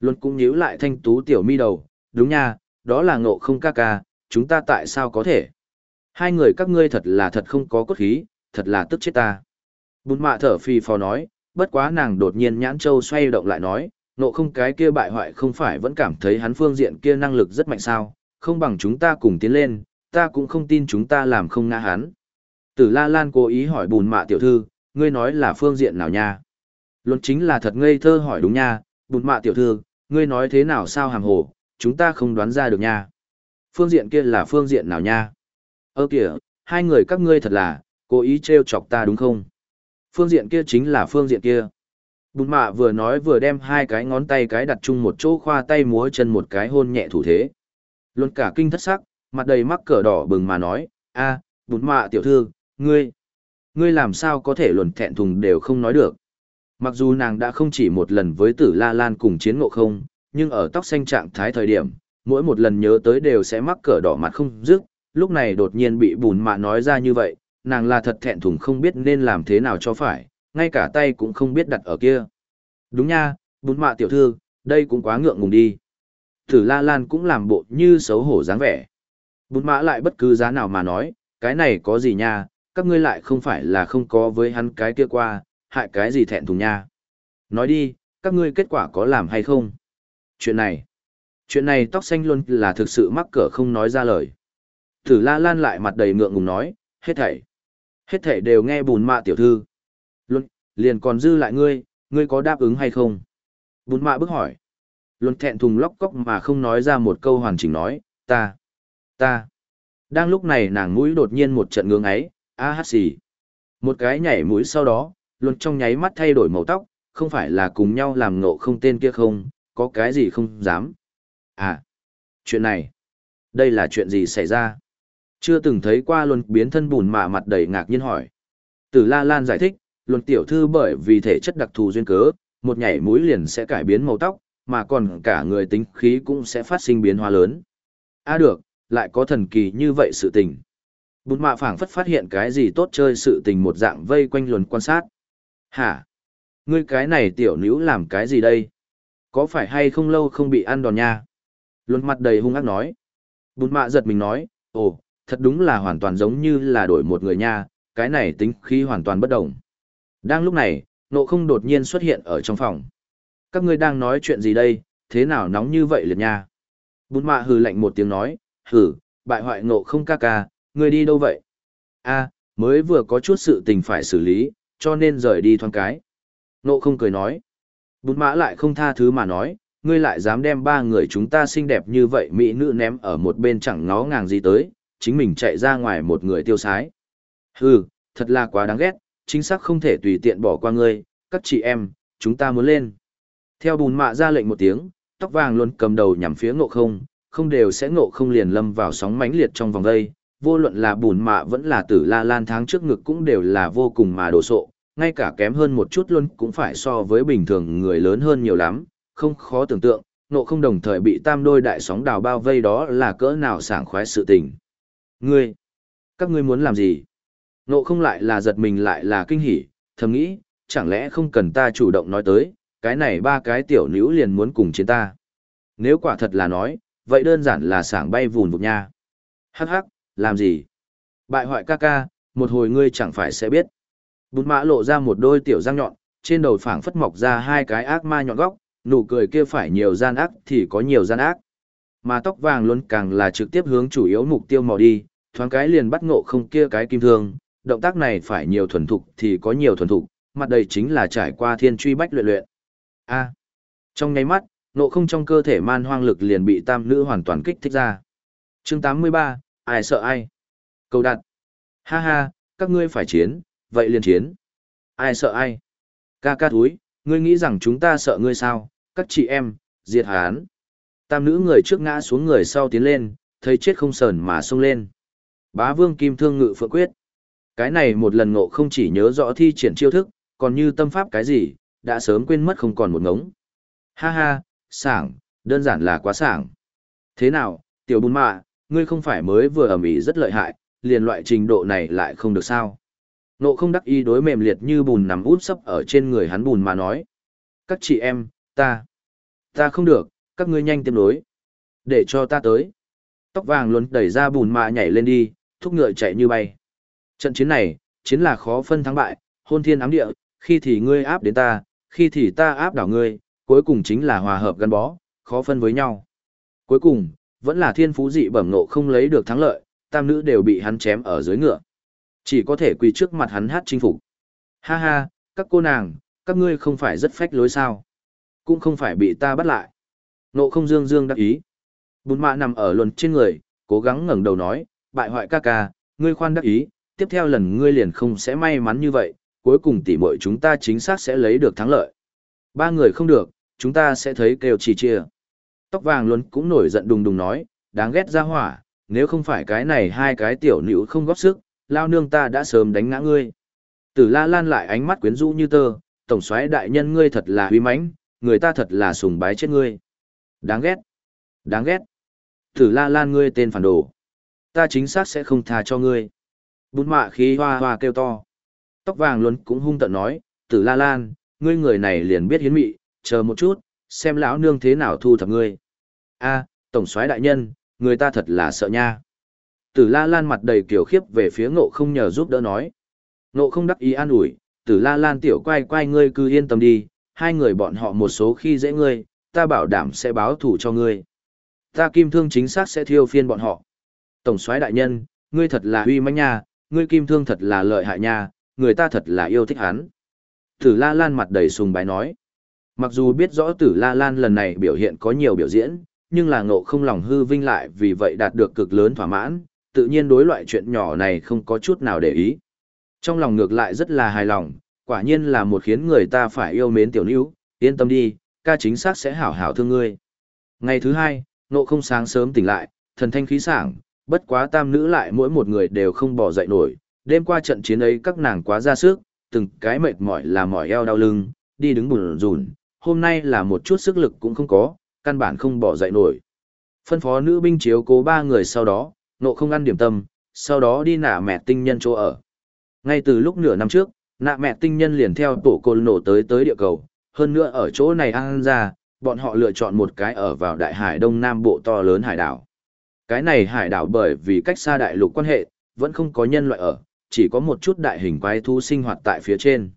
Luân cũng nhíu lại thanh tú tiểu mi đầu, đúng nha, đó là ngộ không ca ca, chúng ta tại sao có thể? Hai người các ngươi thật là thật không có cốt khí, thật là tức chết ta. Bùn mạ thở phì phò nói, bất quá nàng đột nhiên nhãn châu xoay động lại nói, nộ không cái kia bại hoại không phải vẫn cảm thấy hắn phương diện kia năng lực rất mạnh sao, không bằng chúng ta cùng tiến lên, ta cũng không tin chúng ta làm không ngã hắn. Tử La Lan cố ý hỏi bùn mạ tiểu thư, ngươi nói là phương diện nào nha? Luôn chính là thật ngây thơ hỏi đúng nha, bùn mạ tiểu thư, ngươi nói thế nào sao hàng hồ, chúng ta không đoán ra được nha. Phương diện kia là phương diện nào nha? Ơ kìa, hai người các ngươi thật là, cố ý trêu chọc ta đúng không? Phương diện kia chính là phương diện kia. Bùn mạ vừa nói vừa đem hai cái ngón tay cái đặt chung một chỗ khoa tay múa chân một cái hôn nhẹ thủ thế. Luôn cả kinh thất sắc, mặt đầy mắc cỡ đỏ bừng mà nói, a, bùn mạ tiểu thư, ngươi, ngươi làm sao có thể luồn thẹn thùng đều không nói được. Mặc dù nàng đã không chỉ một lần với tử La Lan cùng chiến ngộ không, nhưng ở tóc xanh trạng thái thời điểm, mỗi một lần nhớ tới đều sẽ mắc cỡ đỏ mặt không dứt, lúc này đột nhiên bị bùn mạ nói ra như vậy, nàng là thật thẹn thùng không biết nên làm thế nào cho phải, ngay cả tay cũng không biết đặt ở kia. Đúng nha, bún mạ tiểu thư, đây cũng quá ngượng ngùng đi. thử La Lan cũng làm bộ như xấu hổ dáng vẻ. Bún mạ lại bất cứ giá nào mà nói, cái này có gì nha, các ngươi lại không phải là không có với hắn cái kia qua, hại cái gì thẹn thùng nha. Nói đi, các ngươi kết quả có làm hay không? Chuyện này, chuyện này tóc xanh luôn là thực sự mắc cỡ không nói ra lời. thử La Lan lại mặt đầy ngượng ngùng nói, hết thảy. Hết thảy đều nghe bùn mạ tiểu thư. Luân, liền còn dư lại ngươi, ngươi có đáp ứng hay không? Bùn mạ bức hỏi. luân thẹn thùng lóc cóc mà không nói ra một câu hoàn chỉnh nói, ta, ta. Đang lúc này nàng mũi đột nhiên một trận ngưỡng ấy, a hát xì. Một cái nhảy mũi sau đó, luân trong nháy mắt thay đổi màu tóc, không phải là cùng nhau làm ngộ không tên kia không, có cái gì không dám. À, chuyện này, đây là chuyện gì xảy ra? Chưa từng thấy qua luân biến thân bùn mạ mặt đầy ngạc nhiên hỏi. Tử La Lan giải thích, luân tiểu thư bởi vì thể chất đặc thù duyên cớ, một nhảy mũi liền sẽ cải biến màu tóc, mà còn cả người tính khí cũng sẽ phát sinh biến hóa lớn. À được, lại có thần kỳ như vậy sự tình. Bụt mạ phảng phất phát hiện cái gì tốt chơi sự tình một dạng vây quanh luân quan sát. Hả? Ngươi cái này tiểu nữ làm cái gì đây? Có phải hay không lâu không bị ăn đòn nha? Luân mặt đầy hung ác nói. Bụt mạ giật mình nói, ồ, thật đúng là hoàn toàn giống như là đổi một người nha, cái này tính khí hoàn toàn bất động. Đang lúc này, nộ không đột nhiên xuất hiện ở trong phòng. Các ngươi đang nói chuyện gì đây, thế nào nóng như vậy liệt nha? Bún mạ hừ lạnh một tiếng nói, hừ, bại hoại nộ không ca ca, ngươi đi đâu vậy? a mới vừa có chút sự tình phải xử lý, cho nên rời đi thoáng cái. Nộ không cười nói. Bún mã lại không tha thứ mà nói, ngươi lại dám đem ba người chúng ta xinh đẹp như vậy mỹ nữ ném ở một bên chẳng ngó ngàng gì tới, chính mình chạy ra ngoài một người tiêu sái. Hừ, thật là quá đáng ghét, chính xác không thể tùy tiện bỏ qua ngươi, các chị em, chúng ta muốn lên. Theo bùn mạ ra lệnh một tiếng, tóc vàng luôn cầm đầu nhằm phía ngộ không, không đều sẽ ngộ không liền lâm vào sóng mãnh liệt trong vòng đây. Vô luận là bùn mạ vẫn là tử la lan tháng trước ngực cũng đều là vô cùng mà đồ sộ, ngay cả kém hơn một chút luôn cũng phải so với bình thường người lớn hơn nhiều lắm, không khó tưởng tượng, ngộ không đồng thời bị tam đôi đại sóng đào bao vây đó là cỡ nào sảng khoái sự tình. Ngươi, các ngươi muốn làm gì? Nộ không lại là giật mình lại là kinh hỉ, thầm nghĩ, chẳng lẽ không cần ta chủ động nói tới, cái này ba cái tiểu nữ liền muốn cùng chiến ta. Nếu quả thật là nói, vậy đơn giản là sảng bay vùn vụt nha. Hắc hắc, làm gì? Bại hoại ca ca, một hồi ngươi chẳng phải sẽ biết. Bụt mã lộ ra một đôi tiểu răng nhọn, trên đầu phảng phất mọc ra hai cái ác ma nhọn góc, nụ cười kia phải nhiều gian ác thì có nhiều gian ác. Mà tóc vàng luôn càng là trực tiếp hướng chủ yếu mục tiêu mò đi, thoáng cái liền bắt ngộ không kia cái kim thương, động tác này phải nhiều thuần thục thì có nhiều thuần thục, mặt đầy chính là trải qua thiên truy bách luyện luyện. A. Trong nháy mắt, nộ không trong cơ thể man hoang lực liền bị tam nữ hoàn toàn kích thích ra. chương 83, ai sợ ai? Câu đặt. Ha ha, các ngươi phải chiến, vậy liền chiến. Ai sợ ai? Ca ca thúi, ngươi nghĩ rằng chúng ta sợ ngươi sao? Các chị em, diệt hán. Tam nữ người trước ngã xuống người sau tiến lên, thấy chết không sờn mà xông lên. Bá vương kim thương ngự phượng quyết. Cái này một lần ngộ không chỉ nhớ rõ thi triển chiêu thức, còn như tâm pháp cái gì, đã sớm quên mất không còn một ngống. Ha ha, sảng, đơn giản là quá sảng. Thế nào, tiểu bùn mạ, ngươi không phải mới vừa ẩm ý rất lợi hại, liền loại trình độ này lại không được sao. Nộ không đắc ý đối mềm liệt như bùn nằm út sấp ở trên người hắn bùn mà nói. Các chị em, ta, ta không được, các ngươi nhanh tiêm đối. Để cho ta tới. Tóc vàng luôn đẩy ra bùn mạ nhảy lên đi, thúc ngựa chạy như bay. Trận chiến này, chiến là khó phân thắng bại, hôn thiên ám địa, khi thì ngươi áp đến ta, khi thì ta áp đảo ngươi, cuối cùng chính là hòa hợp gắn bó, khó phân với nhau. Cuối cùng, vẫn là thiên phú dị bẩm nộ không lấy được thắng lợi, tam nữ đều bị hắn chém ở dưới ngựa. Chỉ có thể quỳ trước mặt hắn hát chinh phục. Ha ha, các cô nàng, các ngươi không phải rất phách lối sao. Cũng không phải bị ta bắt lại. Nộ không dương dương đắc ý. Bùn mạ nằm ở luân trên người, cố gắng ngẩng đầu nói, bại hoại ca ca, ngươi khoan đắc ý, tiếp theo lần ngươi liền không sẽ may mắn như vậy, cuối cùng tỉ muội chúng ta chính xác sẽ lấy được thắng lợi. Ba người không được, chúng ta sẽ thấy kêu chỉ chia. Tóc vàng luôn cũng nổi giận đùng đùng nói, đáng ghét ra hỏa, nếu không phải cái này hai cái tiểu nữ không góp sức, lao nương ta đã sớm đánh ngã ngươi. Tử la lan lại ánh mắt quyến rũ như tơ, tổng soái đại nhân ngươi thật là uy mãnh, người ta thật là sùng bái chết ngươi. Đáng ghét, đáng ghét. Tử la lan ngươi tên phản đồ. Ta chính xác sẽ không tha cho ngươi. Bún mạ khí hoa hoa kêu to. Tóc vàng luôn cũng hung tận nói, tử la lan, ngươi người này liền biết hiến mị, chờ một chút, xem lão nương thế nào thu thập ngươi. A, tổng soái đại nhân, người ta thật là sợ nha. Tử la lan mặt đầy kiểu khiếp về phía ngộ không nhờ giúp đỡ nói. Ngộ không đắc ý an ủi, tử la lan tiểu quay quay ngươi cứ yên tâm đi, hai người bọn họ một số khi dễ ngươi, ta bảo đảm sẽ báo thủ cho ngươi. Ta kim thương chính xác sẽ thiêu phiên bọn họ. Tổng soái đại nhân, ngươi thật là uy mãnh nha, ngươi kim thương thật là lợi hại nha, người ta thật là yêu thích hắn. Tử La Lan mặt đầy sùng bái nói. Mặc dù biết rõ Tử La Lan lần này biểu hiện có nhiều biểu diễn, nhưng là ngộ không lòng hư vinh lại vì vậy đạt được cực lớn thỏa mãn, tự nhiên đối loại chuyện nhỏ này không có chút nào để ý. Trong lòng ngược lại rất là hài lòng, quả nhiên là một khiến người ta phải yêu mến tiểu níu, yên tâm đi, ca chính xác sẽ hảo hảo thương ngươi. Ngày thứ hai, ngộ không sáng sớm tỉnh lại, thần thanh khí sảng, bất quá tam nữ lại mỗi một người đều không bỏ dậy nổi, đêm qua trận chiến ấy các nàng quá ra sức, từng cái mệt mỏi là mỏi eo đau lưng, đi đứng bùn rùn, hôm nay là một chút sức lực cũng không có, căn bản không bỏ dậy nổi. Phân phó nữ binh chiếu cố ba người sau đó, nộ không ăn điểm tâm, sau đó đi nạ mẹ tinh nhân chỗ ở. Ngay từ lúc nửa năm trước, nạ mẹ tinh nhân liền theo tổ côn nổ tới tới địa cầu, hơn nữa ở chỗ này ăn ra, bọn họ lựa chọn một cái ở vào đại hải đông nam bộ to lớn hải đảo. Cái này hải đảo bởi vì cách xa đại lục quan hệ, vẫn không có nhân loại ở, chỉ có một chút đại hình quái thú sinh hoạt tại phía trên.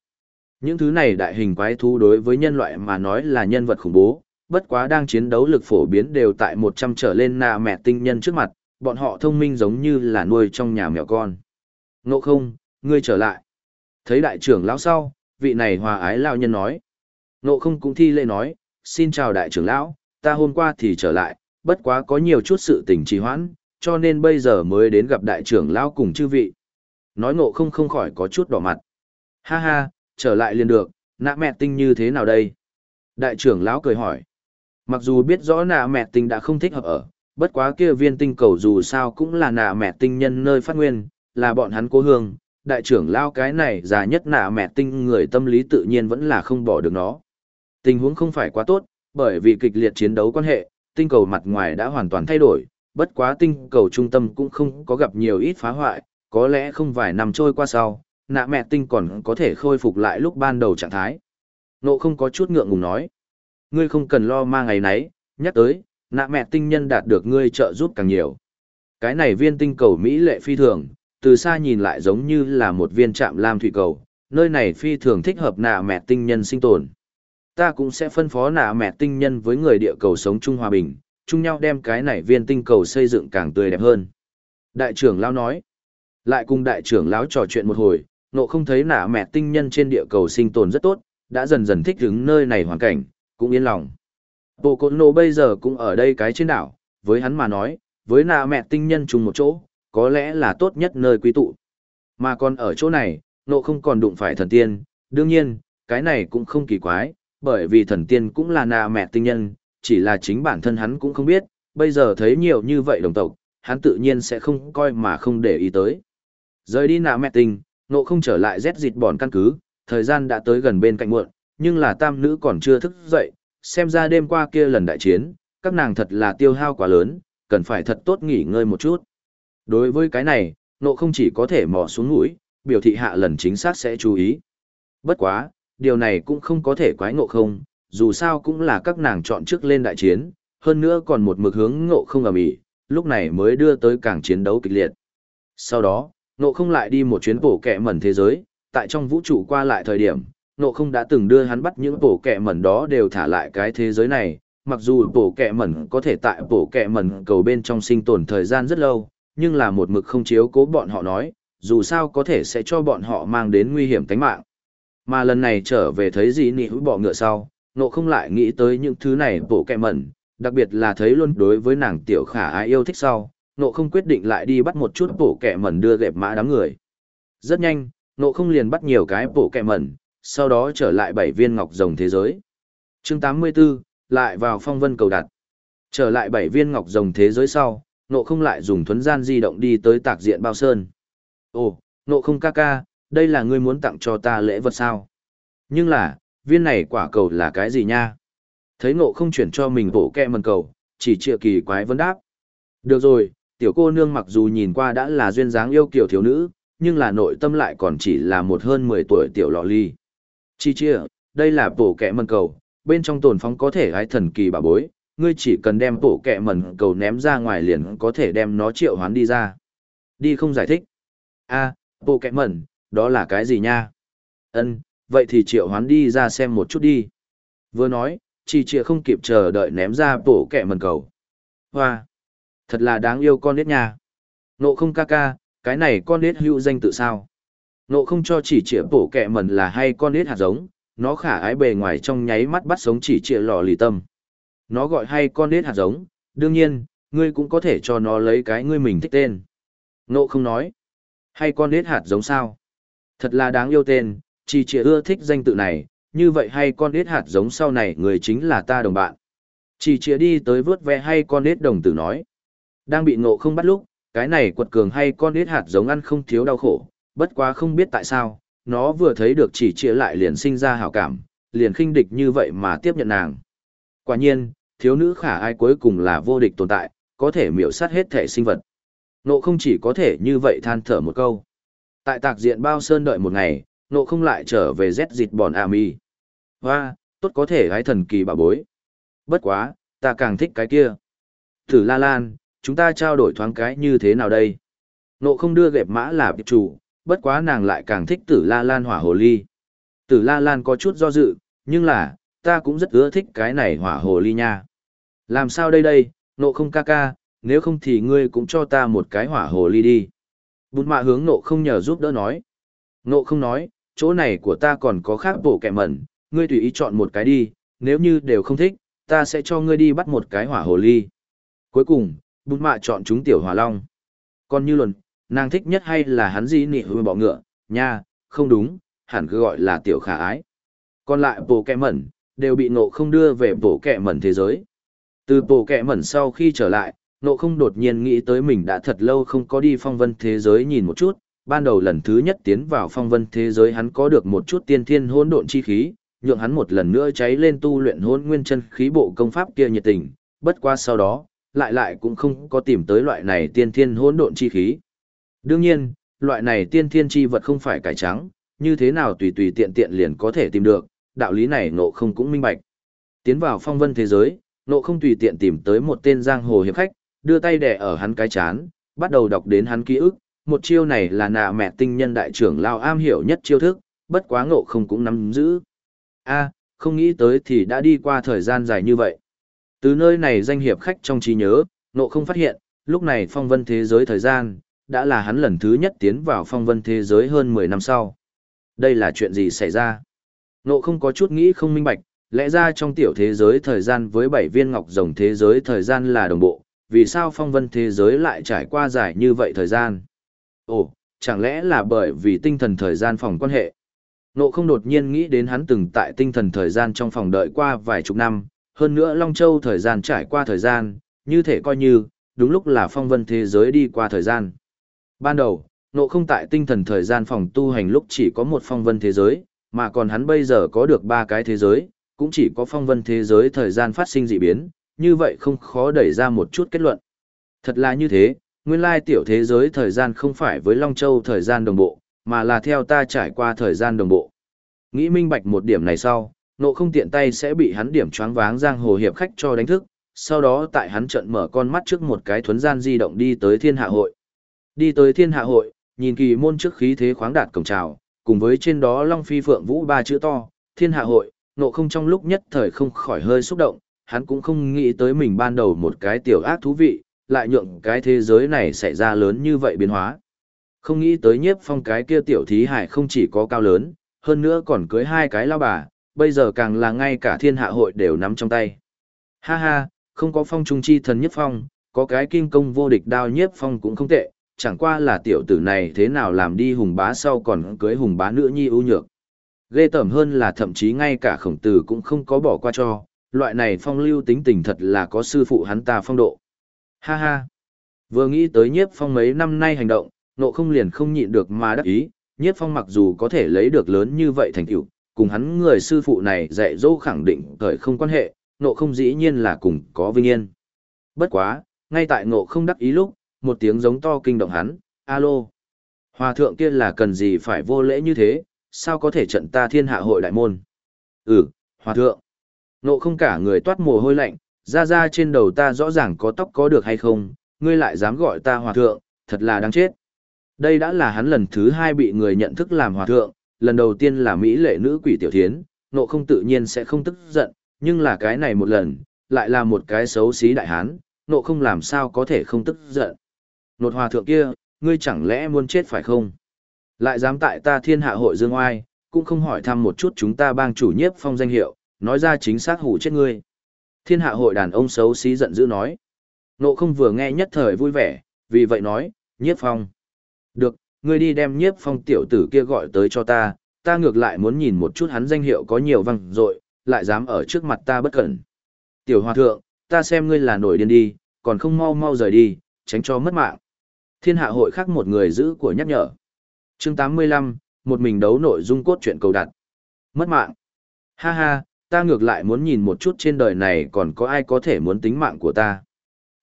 Những thứ này đại hình quái thú đối với nhân loại mà nói là nhân vật khủng bố, bất quá đang chiến đấu lực phổ biến đều tại 100 trở lên nà mẹ tinh nhân trước mặt, bọn họ thông minh giống như là nuôi trong nhà mèo con. Ngộ không, ngươi trở lại. Thấy đại trưởng lão sau, vị này hòa ái lao nhân nói. Ngộ không cũng thi lễ nói, xin chào đại trưởng lão, ta hôm qua thì trở lại, bất quá có nhiều chút sự tình trì hoãn, cho nên bây giờ mới đến gặp đại trưởng lão cùng chư vị. Nói ngộ không không khỏi có chút đỏ mặt. Ha ha, trở lại liền được, nạ mẹ tinh như thế nào đây? Đại trưởng lão cười hỏi. Mặc dù biết rõ nạ mẹ tinh đã không thích hợp ở, bất quá kia viên tinh cầu dù sao cũng là nạ mẹ tinh nhân nơi phát nguyên, là bọn hắn cố hương. Đại trưởng lão cái này già nhất nạ mẹ tinh người tâm lý tự nhiên vẫn là không bỏ được nó. Tình huống không phải quá tốt, bởi vì kịch liệt chiến đấu quan hệ, tinh cầu mặt ngoài đã hoàn toàn thay đổi, bất quá tinh cầu trung tâm cũng không có gặp nhiều ít phá hoại, có lẽ không vài năm trôi qua sau, nạ mẹ tinh còn có thể khôi phục lại lúc ban đầu trạng thái. Nộ không có chút ngượng ngùng nói. Ngươi không cần lo ma ngày nấy, nhắc tới, nạ mẹ tinh nhân đạt được ngươi trợ giúp càng nhiều. Cái này viên tinh cầu Mỹ lệ phi thường, từ xa nhìn lại giống như là một viên trạm lam thủy cầu, nơi này phi thường thích hợp nạ mẹ tinh nhân sinh tồn. Ta cũng sẽ phân phó nạ mẹ tinh nhân với người địa cầu sống chung hòa bình, chung nhau đem cái này viên tinh cầu xây dựng càng tươi đẹp hơn. Đại trưởng lão nói, lại cùng đại trưởng lão trò chuyện một hồi, nộ không thấy nạ mẹ tinh nhân trên địa cầu sinh tồn rất tốt, đã dần dần thích ứng nơi này hoàn cảnh, cũng yên lòng. Bộ cột nộ bây giờ cũng ở đây cái trên đảo, với hắn mà nói, với nạ mẹ tinh nhân chung một chỗ, có lẽ là tốt nhất nơi quý tụ. Mà còn ở chỗ này, nộ không còn đụng phải thần tiên, đương nhiên, cái này cũng không kỳ quái, bởi vì thần tiên cũng là nà mẹ tinh nhân, chỉ là chính bản thân hắn cũng không biết, bây giờ thấy nhiều như vậy đồng tộc, hắn tự nhiên sẽ không coi mà không để ý tới. Rời đi nà mẹ tinh, nộ không trở lại rét dịt bòn căn cứ, thời gian đã tới gần bên cạnh muộn, nhưng là tam nữ còn chưa thức dậy, xem ra đêm qua kia lần đại chiến, các nàng thật là tiêu hao quá lớn, cần phải thật tốt nghỉ ngơi một chút. Đối với cái này, nộ không chỉ có thể mò xuống mũi, biểu thị hạ lần chính xác sẽ chú ý. Bất quá, điều này cũng không có thể quái ngộ không, dù sao cũng là các nàng chọn trước lên đại chiến, hơn nữa còn một mực hướng ngộ không ầm ĩ, lúc này mới đưa tới càng chiến đấu kịch liệt. Sau đó, ngộ không lại đi một chuyến bổ kẹ mẩn thế giới, tại trong vũ trụ qua lại thời điểm, ngộ không đã từng đưa hắn bắt những bổ kẹ mẩn đó đều thả lại cái thế giới này, mặc dù bổ kẹ mẩn có thể tại bổ kẹ mẩn cầu bên trong sinh tồn thời gian rất lâu, nhưng là một mực không chiếu cố bọn họ nói, dù sao có thể sẽ cho bọn họ mang đến nguy hiểm tính mạng. Mà lần này trở về thấy gì nị hữu bỏ ngựa sau, nộ không lại nghĩ tới những thứ này bổ kẹ mẩn, đặc biệt là thấy luôn đối với nàng tiểu khả ai yêu thích sau, nộ không quyết định lại đi bắt một chút bổ kẹ mẩn đưa gẹp mã đám người. Rất nhanh, nộ không liền bắt nhiều cái bổ kẹ mẩn, sau đó trở lại bảy viên ngọc rồng thế giới. chương 84, lại vào phong vân cầu đặt. Trở lại bảy viên ngọc rồng thế giới sau, nộ không lại dùng thuấn gian di động đi tới tạc diện bao sơn. Ồ, nộ không ca ca, đây là ngươi muốn tặng cho ta lễ vật sao? Nhưng là, viên này quả cầu là cái gì nha? Thấy ngộ không chuyển cho mình bộ kẹ mần cầu, chỉ trịa kỳ quái vấn đáp. Được rồi, tiểu cô nương mặc dù nhìn qua đã là duyên dáng yêu kiểu thiếu nữ, nhưng là nội tâm lại còn chỉ là một hơn 10 tuổi tiểu lọ ly. Chi chia, đây là bộ kẹ mần cầu, bên trong tồn phóng có thể gái thần kỳ bà bối, ngươi chỉ cần đem bộ kẹ mần cầu ném ra ngoài liền có thể đem nó triệu hoán đi ra. Đi không giải thích. a à, bộ kẹ mần, đó là cái gì nha? ân vậy thì triệu hoán đi ra xem một chút đi. Vừa nói, chỉ trịa không kịp chờ đợi ném ra bổ kẹ mần cầu. Hoa! Thật là đáng yêu con nết nha. Nộ không ca ca, cái này con nết hữu danh tự sao? Nộ không cho chỉ trịa bổ kẹ mần là hay con nết hạt giống, nó khả ái bề ngoài trong nháy mắt bắt sống chỉ trịa lò lì tâm. Nó gọi hay con nết hạt giống, đương nhiên, ngươi cũng có thể cho nó lấy cái ngươi mình thích tên. Nộ không nói. Hay con nết hạt giống sao? Thật là đáng yêu tên, chỉ chỉ ưa thích danh tự này, như vậy hay con nết hạt giống sau này người chính là ta đồng bạn. Chỉ chỉ đi tới vớt ve hay con nết đồng tử nói. Đang bị nộ không bắt lúc, cái này quật cường hay con nết hạt giống ăn không thiếu đau khổ, bất quá không biết tại sao, nó vừa thấy được chỉ chỉ lại liền sinh ra hảo cảm, liền khinh địch như vậy mà tiếp nhận nàng. Quả nhiên, thiếu nữ khả ai cuối cùng là vô địch tồn tại, có thể miểu sát hết thể sinh vật. Nộ không chỉ có thể như vậy than thở một câu. Tại tạc diện bao sơn đợi một ngày, nộ không lại trở về rét dịt bòn à mi. Hoa, tốt có thể gái thần kỳ bà bối. Bất quá, ta càng thích cái kia. Thử la lan, chúng ta trao đổi thoáng cái như thế nào đây? Nộ không đưa gẹp mã là biệt chủ, bất quá nàng lại càng thích tử la lan hỏa hồ ly. Tử la lan có chút do dự, nhưng là, ta cũng rất ưa thích cái này hỏa hồ ly nha. Làm sao đây đây, nộ không ca ca, nếu không thì ngươi cũng cho ta một cái hỏa hồ ly đi. Bụt mạ hướng nộ không nhờ giúp đỡ nói. Nộ không nói, chỗ này của ta còn có khác bổ kẹ mẩn, ngươi tùy ý chọn một cái đi, nếu như đều không thích, ta sẽ cho ngươi đi bắt một cái hỏa hồ ly. Cuối cùng, bụt mạ chọn chúng tiểu hỏa long. Còn như luận, nàng thích nhất hay là hắn gì nị hư bọ ngựa, nha, không đúng, hẳn cứ gọi là tiểu khả ái. Còn lại bổ kẹ mẩn, đều bị nộ không đưa về bổ kẹ mẩn thế giới. Từ bổ kẹ mẩn sau khi trở lại, nộ không đột nhiên nghĩ tới mình đã thật lâu không có đi phong vân thế giới nhìn một chút. Ban đầu lần thứ nhất tiến vào phong vân thế giới hắn có được một chút tiên thiên hỗn độn chi khí, nhượng hắn một lần nữa cháy lên tu luyện hỗn nguyên chân khí bộ công pháp kia nhiệt tình, bất qua sau đó, lại lại cũng không có tìm tới loại này tiên thiên hỗn độn chi khí. Đương nhiên, loại này tiên thiên chi vật không phải cải trắng, như thế nào tùy tùy tiện tiện liền có thể tìm được, đạo lý này nộ không cũng minh bạch. Tiến vào phong vân thế giới, nộ không tùy tiện tìm tới một tên giang hồ hiệp khách, đưa tay đẻ ở hắn cái chán, bắt đầu đọc đến hắn ký ức, một chiêu này là nạ mẹ tinh nhân đại trưởng lao am hiểu nhất chiêu thức, bất quá ngộ không cũng nắm giữ. a không nghĩ tới thì đã đi qua thời gian dài như vậy. Từ nơi này danh hiệp khách trong trí nhớ, ngộ không phát hiện, lúc này phong vân thế giới thời gian, đã là hắn lần thứ nhất tiến vào phong vân thế giới hơn 10 năm sau. Đây là chuyện gì xảy ra? Ngộ không có chút nghĩ không minh bạch, Lẽ ra trong tiểu thế giới thời gian với bảy viên ngọc rồng thế giới thời gian là đồng bộ, vì sao phong vân thế giới lại trải qua dài như vậy thời gian? Ồ, chẳng lẽ là bởi vì tinh thần thời gian phòng quan hệ? Nộ không đột nhiên nghĩ đến hắn từng tại tinh thần thời gian trong phòng đợi qua vài chục năm, hơn nữa Long Châu thời gian trải qua thời gian, như thể coi như, đúng lúc là phong vân thế giới đi qua thời gian. Ban đầu, nộ không tại tinh thần thời gian phòng tu hành lúc chỉ có một phong vân thế giới, mà còn hắn bây giờ có được ba cái thế giới, cũng chỉ có phong vân thế giới thời gian phát sinh dị biến, như vậy không khó đẩy ra một chút kết luận. Thật là như thế, nguyên lai tiểu thế giới thời gian không phải với Long Châu thời gian đồng bộ, mà là theo ta trải qua thời gian đồng bộ. Nghĩ minh bạch một điểm này sau, nộ không tiện tay sẽ bị hắn điểm choáng váng giang hồ hiệp khách cho đánh thức, sau đó tại hắn trận mở con mắt trước một cái thuấn gian di động đi tới thiên hạ hội. Đi tới thiên hạ hội, nhìn kỳ môn trước khí thế khoáng đạt cổng trào, cùng với trên đó Long Phi Phượng Vũ ba chữ to, thiên hạ hội, nộ không trong lúc nhất thời không khỏi hơi xúc động, hắn cũng không nghĩ tới mình ban đầu một cái tiểu ác thú vị, lại nhượng cái thế giới này xảy ra lớn như vậy biến hóa. Không nghĩ tới nhiếp phong cái kia tiểu thí hải không chỉ có cao lớn, hơn nữa còn cưới hai cái lao bà, bây giờ càng là ngay cả thiên hạ hội đều nắm trong tay. Ha ha, không có phong trung chi thần nhiếp phong, có cái kim công vô địch đao nhiếp phong cũng không tệ, chẳng qua là tiểu tử này thế nào làm đi hùng bá sau còn cưới hùng bá nữ nhi ưu nhược. Ghê tởm hơn là thậm chí ngay cả khổng tử cũng không có bỏ qua cho, loại này phong lưu tính tình thật là có sư phụ hắn ta phong độ. Ha ha! Vừa nghĩ tới nhiếp phong mấy năm nay hành động, nộ không liền không nhịn được mà đắc ý, nhiếp phong mặc dù có thể lấy được lớn như vậy thành tựu cùng hắn người sư phụ này dạy dỗ khẳng định thời không quan hệ, nộ không dĩ nhiên là cùng có vinh yên. Bất quá, ngay tại nộ không đắc ý lúc, một tiếng giống to kinh động hắn, alo. Hòa thượng kia là cần gì phải vô lễ như thế, sao có thể trận ta thiên hạ hội đại môn? Ừ, hòa thượng. Nộ không cả người toát mồ hôi lạnh, ra ra trên đầu ta rõ ràng có tóc có được hay không, ngươi lại dám gọi ta hòa thượng, thật là đáng chết. Đây đã là hắn lần thứ hai bị người nhận thức làm hòa thượng, lần đầu tiên là Mỹ lệ nữ quỷ tiểu thiến, nộ không tự nhiên sẽ không tức giận, nhưng là cái này một lần, lại là một cái xấu xí đại hán, nộ không làm sao có thể không tức giận. Nột hòa thượng kia, ngươi chẳng lẽ muốn chết phải không? Lại dám tại ta thiên hạ hội dương oai, cũng không hỏi thăm một chút chúng ta bang chủ nhiếp phong danh hiệu, nói ra chính xác hủ chết ngươi. Thiên hạ hội đàn ông xấu xí giận dữ nói. Nộ không vừa nghe nhất thời vui vẻ, vì vậy nói, nhiếp phong. Được, ngươi đi đem nhiếp phong tiểu tử kia gọi tới cho ta, ta ngược lại muốn nhìn một chút hắn danh hiệu có nhiều văng dội lại dám ở trước mặt ta bất cẩn. Tiểu hòa thượng, ta xem ngươi là nổi điên đi, còn không mau mau rời đi, tránh cho mất mạng. Thiên hạ hội khác một người giữ của nhắc nhở. chương 85, một mình đấu nội dung cốt truyện cầu đặt. Mất mạng. Ha ha, ta ngược lại muốn nhìn một chút trên đời này còn có ai có thể muốn tính mạng của ta.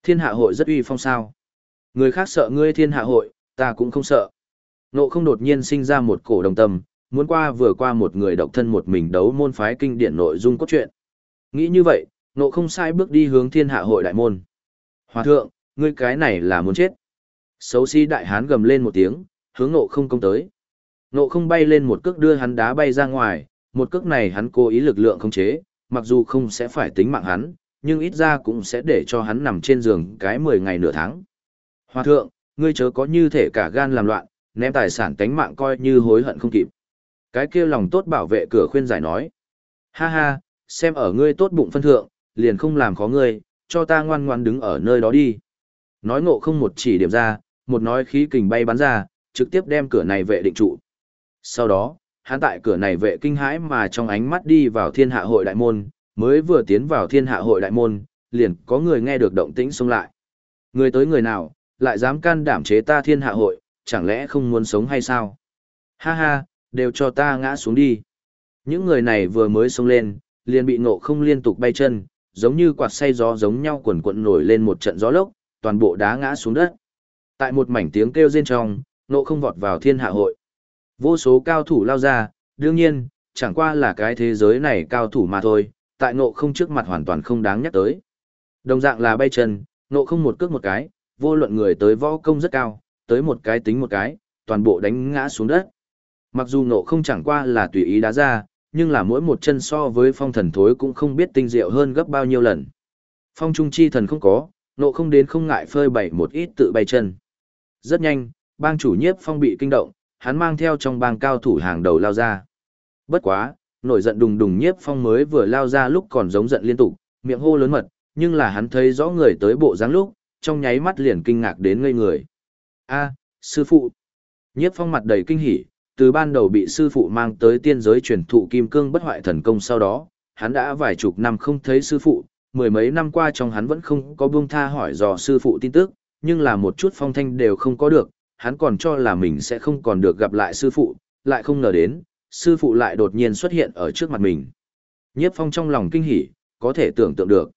Thiên hạ hội rất uy phong sao. Người khác sợ ngươi thiên hạ hội, ta cũng không sợ. Nộ không đột nhiên sinh ra một cổ đồng tâm, muốn qua vừa qua một người độc thân một mình đấu môn phái kinh điển nội dung cốt truyện. Nghĩ như vậy, nộ không sai bước đi hướng thiên hạ hội đại môn. Hòa thượng, ngươi cái này là muốn chết. Xấu xí đại hán gầm lên một tiếng, hướng nộ không công tới. Nộ không bay lên một cước đưa hắn đá bay ra ngoài, một cước này hắn cố ý lực lượng không chế, mặc dù không sẽ phải tính mạng hắn, nhưng ít ra cũng sẽ để cho hắn nằm trên giường cái 10 ngày nửa tháng. Hòa thượng, ngươi chớ có như thể cả gan làm loạn, ném tài sản tánh mạng coi như hối hận không kịp. Cái kia lòng tốt bảo vệ cửa khuyên giải nói. Ha ha, xem ở ngươi tốt bụng phân thượng, liền không làm khó ngươi, cho ta ngoan ngoan đứng ở nơi đó đi. Nói ngộ không một chỉ điểm ra, một nói khí kình bay bắn ra, trực tiếp đem cửa này vệ định trụ. Sau đó, hắn tại cửa này vệ kinh hãi mà trong ánh mắt đi vào thiên hạ hội đại môn, mới vừa tiến vào thiên hạ hội đại môn, liền có người nghe được động tĩnh xông lại. Người tới người nào, lại dám can đảm chế ta thiên hạ hội, chẳng lẽ không muốn sống hay sao? Ha ha, đều cho ta ngã xuống đi. Những người này vừa mới xông lên, liền bị ngộ không liên tục bay chân, giống như quạt say gió giống nhau quần quận nổi lên một trận gió lốc, toàn bộ đá ngã xuống đất. Tại một mảnh tiếng kêu rên trong, ngộ không vọt vào thiên hạ hội. Vô số cao thủ lao ra, đương nhiên, chẳng qua là cái thế giới này cao thủ mà thôi, tại ngộ không trước mặt hoàn toàn không đáng nhắc tới. Đồng dạng là bay chân, ngộ không một cước một cái, vô luận người tới võ công rất cao, tới một cái tính một cái, toàn bộ đánh ngã xuống đất. Mặc dù ngộ không chẳng qua là tùy ý đá ra, nhưng là mỗi một chân so với phong thần thối cũng không biết tinh diệu hơn gấp bao nhiêu lần. Phong trung chi thần không có, ngộ không đến không ngại phơi bày một ít tự bay chân. Rất nhanh, bang chủ nhiếp phong bị kinh động, hắn mang theo trong bang cao thủ hàng đầu lao ra. Bất quá, Nổi giận đùng đùng nhiếp phong mới vừa lao ra lúc còn giống giận liên tục, miệng hô lớn mật, nhưng là hắn thấy rõ người tới bộ dáng lúc, trong nháy mắt liền kinh ngạc đến ngây người. A, sư phụ. Nhiếp phong mặt đầy kinh hỉ, từ ban đầu bị sư phụ mang tới tiên giới truyền thụ kim cương bất hoại thần công sau đó, hắn đã vài chục năm không thấy sư phụ, mười mấy năm qua trong hắn vẫn không có buông tha hỏi dò sư phụ tin tức, nhưng là một chút phong thanh đều không có được, hắn còn cho là mình sẽ không còn được gặp lại sư phụ, lại không ngờ đến, sư phụ lại đột nhiên xuất hiện ở trước mặt mình. Nhiếp phong trong lòng kinh hỉ, có thể tưởng tượng được.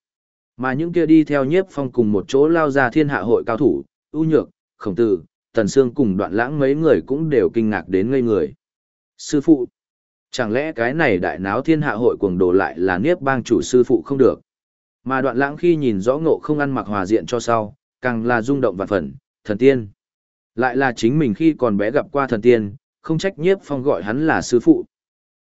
Mà những kia đi theo nhiếp phong cùng một chỗ lao ra thiên hạ hội cao thủ, ưu nhược, khổng tử, tần sương cùng đoạn lãng mấy người cũng đều kinh ngạc đến ngây người. Sư phụ, chẳng lẽ cái này đại náo thiên hạ hội cuồng đồ lại là niếp bang chủ sư phụ không được. Mà đoạn lãng khi nhìn rõ ngộ không ăn mặc hòa diện cho sau, càng là rung động vạn phần, thần tiên. Lại là chính mình khi còn bé gặp qua thần tiên, không trách nhiếp phong gọi hắn là sư phụ.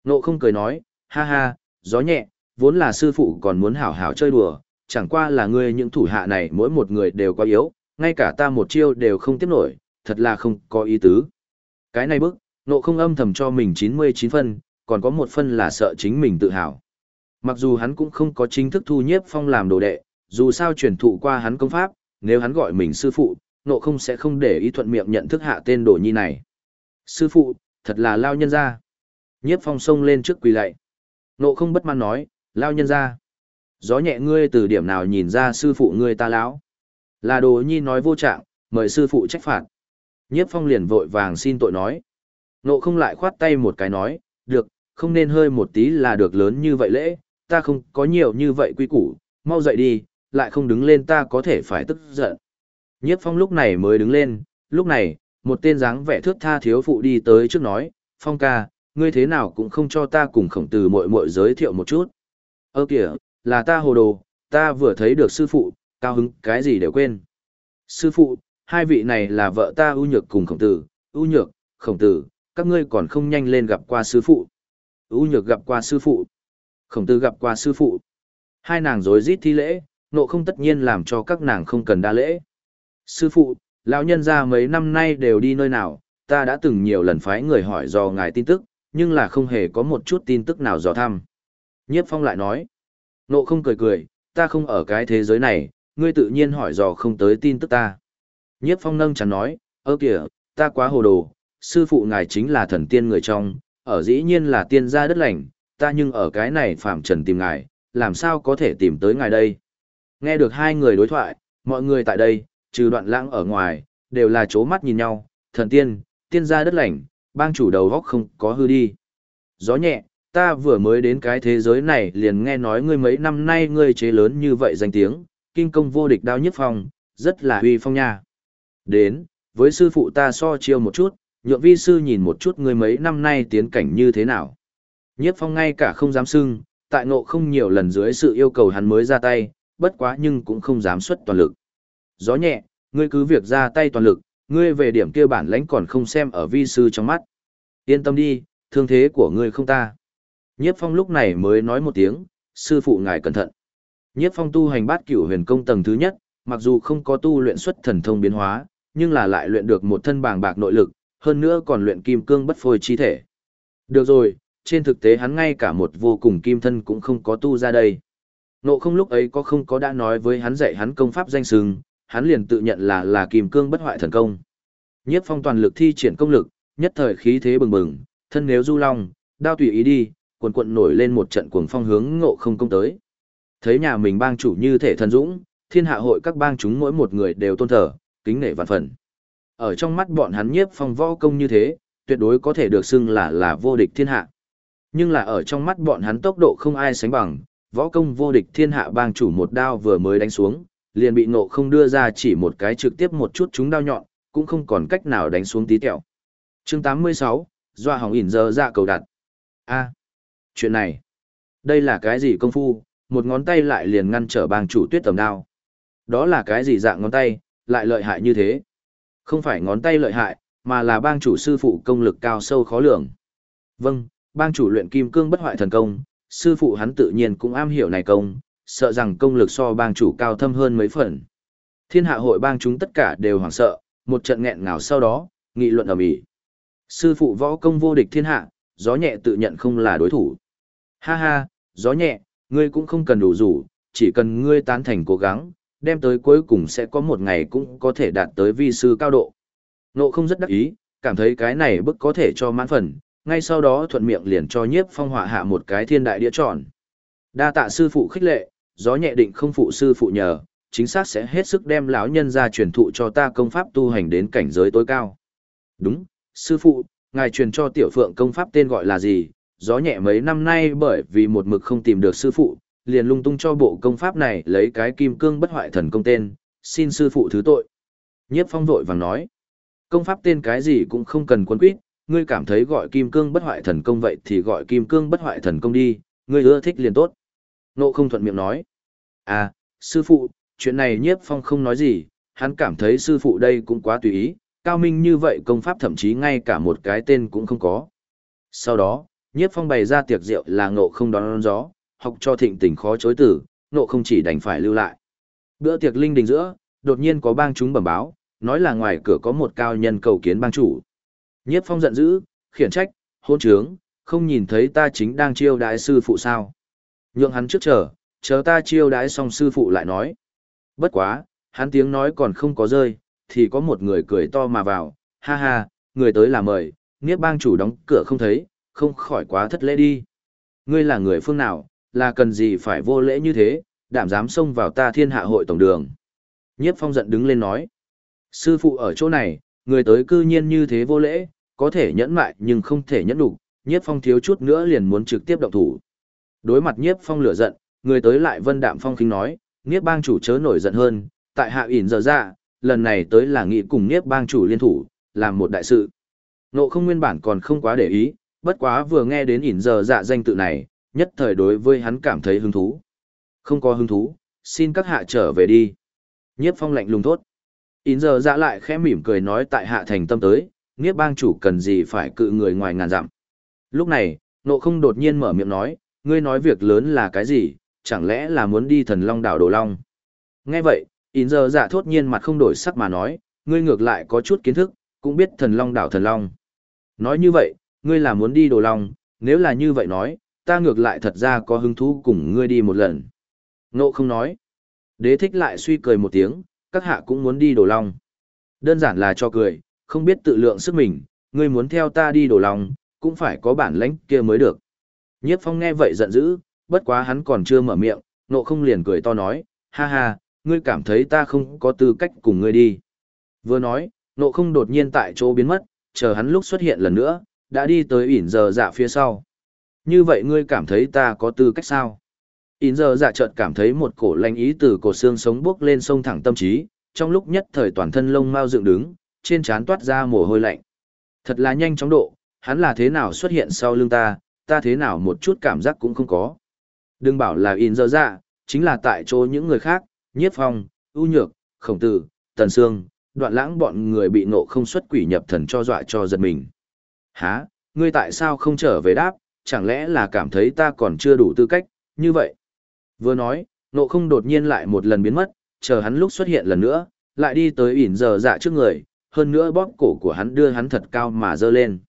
Nộ không cười nói, ha ha, gió nhẹ, vốn là sư phụ còn muốn hảo hảo chơi đùa, chẳng qua là ngươi những thủ hạ này mỗi một người đều quá yếu, ngay cả ta một chiêu đều không tiếp nổi, thật là không có ý tứ. Cái này bức, nộ không âm thầm cho mình 99 phân, còn có một phân là sợ chính mình tự hào. Mặc dù hắn cũng không có chính thức thu nhiếp phong làm đồ đệ, dù sao truyền thụ qua hắn công pháp, nếu hắn gọi mình sư phụ, nộ không sẽ không để ý thuận miệng nhận thức hạ tên đồ nhi này. Sư phụ, thật là lao nhân ra. Nhiếp phong xông lên trước quỳ lạy. Nộ không bất mãn nói, lao nhân ra. Gió nhẹ ngươi từ điểm nào nhìn ra sư phụ ngươi ta lão Là đồ nhi nói vô trạng, mời sư phụ trách phạt. Nhiếp phong liền vội vàng xin tội nói. Nộ không lại khoát tay một cái nói, được, không nên hơi một tí là được lớn như vậy lễ, ta không có nhiều như vậy quy củ, mau dậy đi, lại không đứng lên ta có thể phải tức giận. Nhiếp phong lúc này mới đứng lên, lúc này, một tên dáng vẻ thước tha thiếu phụ đi tới trước nói, phong ca, ngươi thế nào cũng không cho ta cùng khổng tử muội muội giới thiệu một chút. Ơ kìa, là ta hồ đồ, ta vừa thấy được sư phụ, cao hứng, cái gì đều quên. Sư phụ, hai vị này là vợ ta ưu nhược cùng khổng tử, ưu nhược, khổng tử, các ngươi còn không nhanh lên gặp qua sư phụ. ưu nhược gặp qua sư phụ, khổng tử gặp qua sư phụ. Hai nàng rối rít thi lễ, nộ không tất nhiên làm cho các nàng không cần đa lễ. Sư phụ, lão nhân ra mấy năm nay đều đi nơi nào, ta đã từng nhiều lần phái người hỏi dò ngài tin tức, nhưng là không hề có một chút tin tức nào dò thăm. Nhiếp phong lại nói, nộ không cười cười, ta không ở cái thế giới này, ngươi tự nhiên hỏi dò không tới tin tức ta. Nhiếp phong nâng chắn nói, ơ kìa, ta quá hồ đồ, sư phụ ngài chính là thần tiên người trong, ở dĩ nhiên là tiên gia đất lành, ta nhưng ở cái này phạm trần tìm ngài, làm sao có thể tìm tới ngài đây. Nghe được hai người đối thoại, mọi người tại đây, trừ đoạn lãng ở ngoài, đều là chố mắt nhìn nhau, thần tiên, tiên gia đất lành, bang chủ đầu góc không có hư đi. Gió nhẹ, ta vừa mới đến cái thế giới này liền nghe nói ngươi mấy năm nay ngươi chế lớn như vậy danh tiếng, kinh công vô địch đao nhất phong, rất là huy phong nha. Đến, với sư phụ ta so chiêu một chút, nhượng vi sư nhìn một chút ngươi mấy năm nay tiến cảnh như thế nào. Nhiếp phong ngay cả không dám sưng tại ngộ không nhiều lần dưới sự yêu cầu hắn mới ra tay, bất quá nhưng cũng không dám xuất toàn lực. Gió nhẹ, ngươi cứ việc ra tay toàn lực, ngươi về điểm kia bản lãnh còn không xem ở vi sư trong mắt. Yên tâm đi, thương thế của ngươi không ta. Nhiếp phong lúc này mới nói một tiếng, sư phụ ngài cẩn thận. Nhiếp phong tu hành bát cửu huyền công tầng thứ nhất, mặc dù không có tu luyện xuất thần thông biến hóa, nhưng là lại luyện được một thân bàng bạc nội lực, hơn nữa còn luyện kim cương bất phôi chi thể. Được rồi, trên thực tế hắn ngay cả một vô cùng kim thân cũng không có tu ra đây. Nộ không lúc ấy có không có đã nói với hắn dạy hắn công pháp danh sừng, hắn liền tự nhận là là kim cương bất hoại thần công. Nhiếp phong toàn lực thi triển công lực, nhất thời khí thế bừng bừng, thân nếu du long, đao tùy ý đi, cuộn cuộn nổi lên một trận cuồng phong hướng ngộ không công tới. Thấy nhà mình bang chủ như thể thần dũng, thiên hạ hội các bang chúng mỗi một người đều tôn thờ, kính nể vạn phần. Ở trong mắt bọn hắn nhiếp phong võ công như thế, tuyệt đối có thể được xưng là là vô địch thiên hạ. Nhưng là ở trong mắt bọn hắn tốc độ không ai sánh bằng, võ công vô địch thiên hạ bang chủ một đao vừa mới đánh xuống, liền bị ngộ không đưa ra chỉ một cái trực tiếp một chút chúng đao nhọn, cũng không còn cách nào đánh xuống tí tẹo. Chương 86, Doa hỏng ỉn giờ ra dạ cầu đặt. A, chuyện này, đây là cái gì công phu, một ngón tay lại liền ngăn trở bang chủ tuyết tầm đao. Đó là cái gì dạng ngón tay, lại lợi hại như thế. Không phải ngón tay lợi hại, mà là bang chủ sư phụ công lực cao sâu khó lường. Vâng, bang chủ luyện kim cương bất hoại thần công, sư phụ hắn tự nhiên cũng am hiểu này công, sợ rằng công lực so bang chủ cao thâm hơn mấy phần. Thiên hạ hội bang chúng tất cả đều hoảng sợ, một trận nghẹn ngào sau đó, nghị luận ở ĩ. Sư phụ võ công vô địch thiên hạ, gió nhẹ tự nhận không là đối thủ. Ha ha, gió nhẹ, ngươi cũng không cần đủ rủ, chỉ cần ngươi tán thành cố gắng, đem tới cuối cùng sẽ có một ngày cũng có thể đạt tới vi sư cao độ. Nộ không rất đắc ý, cảm thấy cái này bức có thể cho mãn phần, ngay sau đó thuận miệng liền cho nhiếp phong họa hạ một cái thiên đại đĩa tròn. Đa tạ sư phụ khích lệ, gió nhẹ định không phụ sư phụ nhờ, chính xác sẽ hết sức đem lão nhân ra truyền thụ cho ta công pháp tu hành đến cảnh giới tối cao. Đúng, sư phụ, ngài truyền cho tiểu phượng công pháp tên gọi là gì? Gió nhẹ mấy năm nay bởi vì một mực không tìm được sư phụ, liền lung tung cho bộ công pháp này lấy cái kim cương bất hoại thần công tên, xin sư phụ thứ tội. Nhiếp phong vội vàng nói, công pháp tên cái gì cũng không cần quân quyết, ngươi cảm thấy gọi kim cương bất hoại thần công vậy thì gọi kim cương bất hoại thần công đi, ngươi ưa thích liền tốt. Nộ không thuận miệng nói, à, sư phụ, chuyện này nhiếp phong không nói gì, hắn cảm thấy sư phụ đây cũng quá tùy ý, cao minh như vậy công pháp thậm chí ngay cả một cái tên cũng không có. Sau đó, nhiếp phong bày ra tiệc rượu là ngộ không đón, gió, học cho thịnh tình khó chối tử, ngộ không chỉ đành phải lưu lại. Bữa tiệc linh đình giữa, đột nhiên có bang chúng bẩm báo, nói là ngoài cửa có một cao nhân cầu kiến bang chủ. Nhiếp phong giận dữ, khiển trách, hôn trướng, không nhìn thấy ta chính đang chiêu đại sư phụ sao. Nhượng hắn trước chờ, chờ ta chiêu đãi xong sư phụ lại nói. Bất quá, hắn tiếng nói còn không có rơi, thì có một người cười to mà vào, ha ha, người tới là mời, Niếp bang chủ đóng cửa không thấy, không khỏi quá thất lễ đi. Ngươi là người phương nào, là cần gì phải vô lễ như thế, đảm dám xông vào ta thiên hạ hội tổng đường. Nhiếp phong giận đứng lên nói, sư phụ ở chỗ này, người tới cư nhiên như thế vô lễ, có thể nhẫn mại nhưng không thể nhẫn đủ, nhiếp phong thiếu chút nữa liền muốn trực tiếp động thủ. Đối mặt nhiếp phong lửa giận, người tới lại vân đạm phong khinh nói, niếp bang chủ chớ nổi giận hơn, tại hạ ỉn giờ ra, lần này tới là nghị cùng niếp bang chủ liên thủ, làm một đại sự. Nộ không nguyên bản còn không quá để ý, bất quá vừa nghe đến ỉn giờ dạ danh tự này, nhất thời đối với hắn cảm thấy hứng thú. Không có hứng thú, xin các hạ trở về đi. Nhiếp phong lạnh lùng thốt. ỉn giờ dạ lại khẽ mỉm cười nói tại hạ thành tâm tới, nhiếp bang chủ cần gì phải cự người ngoài ngàn dặm. Lúc này, nộ không đột nhiên mở miệng nói, ngươi nói việc lớn là cái gì, chẳng lẽ là muốn đi thần long đảo đồ long. Nghe vậy, In giờ dạ thốt nhiên mặt không đổi sắc mà nói, ngươi ngược lại có chút kiến thức, cũng biết thần long đảo thần long. Nói như vậy, ngươi là muốn đi đồ long, nếu là như vậy nói, ta ngược lại thật ra có hứng thú cùng ngươi đi một lần. Nộ không nói. Đế thích lại suy cười một tiếng, các hạ cũng muốn đi đồ long. Đơn giản là cho cười, không biết tự lượng sức mình, ngươi muốn theo ta đi đồ long, cũng phải có bản lãnh kia mới được. Nhiếp phong nghe vậy giận dữ, bất quá hắn còn chưa mở miệng, nộ không liền cười to nói, ha ha, ngươi cảm thấy ta không có tư cách cùng ngươi đi. Vừa nói, nộ không đột nhiên tại chỗ biến mất, chờ hắn lúc xuất hiện lần nữa, đã đi tới ỉn giờ dạ phía sau. Như vậy ngươi cảm thấy ta có tư cách sao? ỉn giờ dạ chợt cảm thấy một cổ lanh ý từ cổ xương sống bước lên sông thẳng tâm trí, trong lúc nhất thời toàn thân lông mau dựng đứng, trên trán toát ra mồ hôi lạnh. Thật là nhanh chóng độ, hắn là thế nào xuất hiện sau lưng ta, ta thế nào một chút cảm giác cũng không có. Đừng bảo là in dơ dạ, chính là tại chỗ những người khác, nhiếp phong, ưu nhược, khổng tử, tần sương, đoạn lãng bọn người bị nộ không xuất quỷ nhập thần cho dọa cho giật mình. Hả, ngươi tại sao không trở về đáp, chẳng lẽ là cảm thấy ta còn chưa đủ tư cách, như vậy? Vừa nói, nộ không đột nhiên lại một lần biến mất, chờ hắn lúc xuất hiện lần nữa, lại đi tới ỉn giờ dạ trước người, hơn nữa bóp cổ của hắn đưa hắn thật cao mà dơ lên.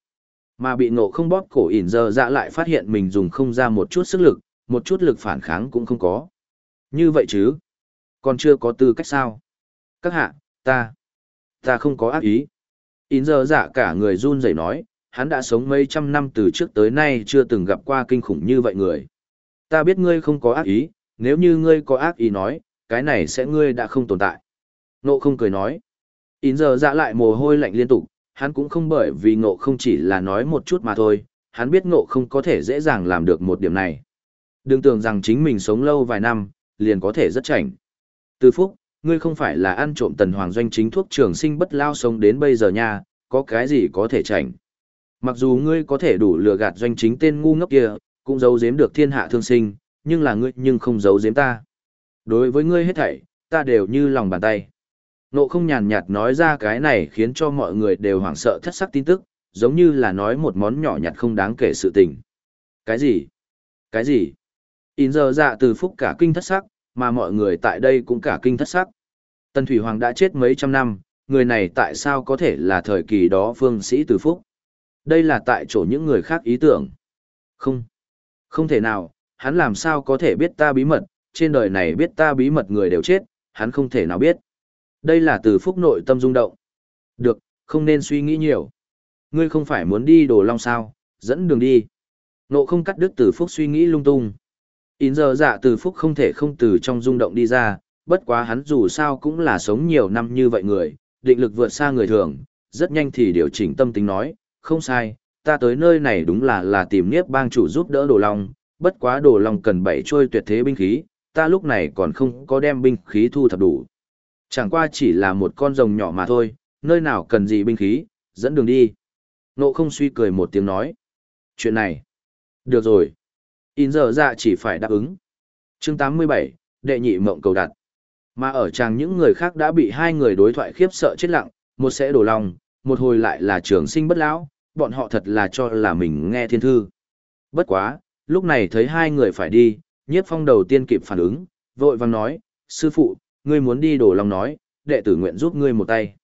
Mà bị nộ không bóp cổ ỉn giờ dạ lại phát hiện mình dùng không ra một chút sức lực, một chút lực phản kháng cũng không có. Như vậy chứ? Còn chưa có tư cách sao? Các hạ, ta, ta không có ác ý. Ín giờ dạ cả người run rẩy nói, hắn đã sống mấy trăm năm từ trước tới nay chưa từng gặp qua kinh khủng như vậy người. Ta biết ngươi không có ác ý, nếu như ngươi có ác ý nói, cái này sẽ ngươi đã không tồn tại. Nộ không cười nói. Ín giờ dạ lại mồ hôi lạnh liên tục, hắn cũng không bởi vì ngộ không chỉ là nói một chút mà thôi, hắn biết ngộ không có thể dễ dàng làm được một điểm này. Đừng tưởng rằng chính mình sống lâu vài năm, liền có thể rất chảnh. Từ phúc, ngươi không phải là ăn trộm tần hoàng doanh chính thuốc trường sinh bất lao sống đến bây giờ nha, có cái gì có thể chảnh. Mặc dù ngươi có thể đủ lừa gạt doanh chính tên ngu ngốc kia, cũng giấu giếm được thiên hạ thương sinh, nhưng là ngươi nhưng không giấu giếm ta. Đối với ngươi hết thảy, ta đều như lòng bàn tay. Nộ không nhàn nhạt nói ra cái này khiến cho mọi người đều hoảng sợ thất sắc tin tức, giống như là nói một món nhỏ nhặt không đáng kể sự tình. Cái gì? Cái gì? In giờ dạ từ phúc cả kinh thất sắc, mà mọi người tại đây cũng cả kinh thất sắc. Tần Thủy Hoàng đã chết mấy trăm năm, người này tại sao có thể là thời kỳ đó phương sĩ từ phúc? Đây là tại chỗ những người khác ý tưởng. Không, Không thể nào, hắn làm sao có thể biết ta bí mật, trên đời này biết ta bí mật người đều chết, hắn không thể nào biết. Đây là từ phúc nội tâm rung động. Được, không nên suy nghĩ nhiều. Ngươi không phải muốn đi đồ long sao, dẫn đường đi. Nộ không cắt đứt từ phúc suy nghĩ lung tung. In giờ dạ từ phúc không thể không từ trong rung động đi ra, bất quá hắn dù sao cũng là sống nhiều năm như vậy người, định lực vượt xa người thường, rất nhanh thì điều chỉnh tâm tính nói, không sai, ta tới nơi này đúng là là tìm Niếp bang chủ giúp đỡ Đồ Long, bất quá Đồ Long cần bảy trôi tuyệt thế binh khí, ta lúc này còn không có đem binh khí thu thập đủ. Chẳng qua chỉ là một con rồng nhỏ mà thôi, nơi nào cần gì binh khí, dẫn đường đi. Nộ không suy cười một tiếng nói. Chuyện này. Được rồi. In giờ dạ chỉ phải đáp ứng. chương 87, đệ nhị mộng cầu đặt. Mà ở chàng những người khác đã bị hai người đối thoại khiếp sợ chết lặng, một sẽ đổ lòng, một hồi lại là trường sinh bất lão, bọn họ thật là cho là mình nghe thiên thư. Bất quá, lúc này thấy hai người phải đi, nhiếp phong đầu tiên kịp phản ứng, vội vàng nói, sư phụ, ngươi muốn đi đổ lòng nói, đệ tử nguyện giúp ngươi một tay.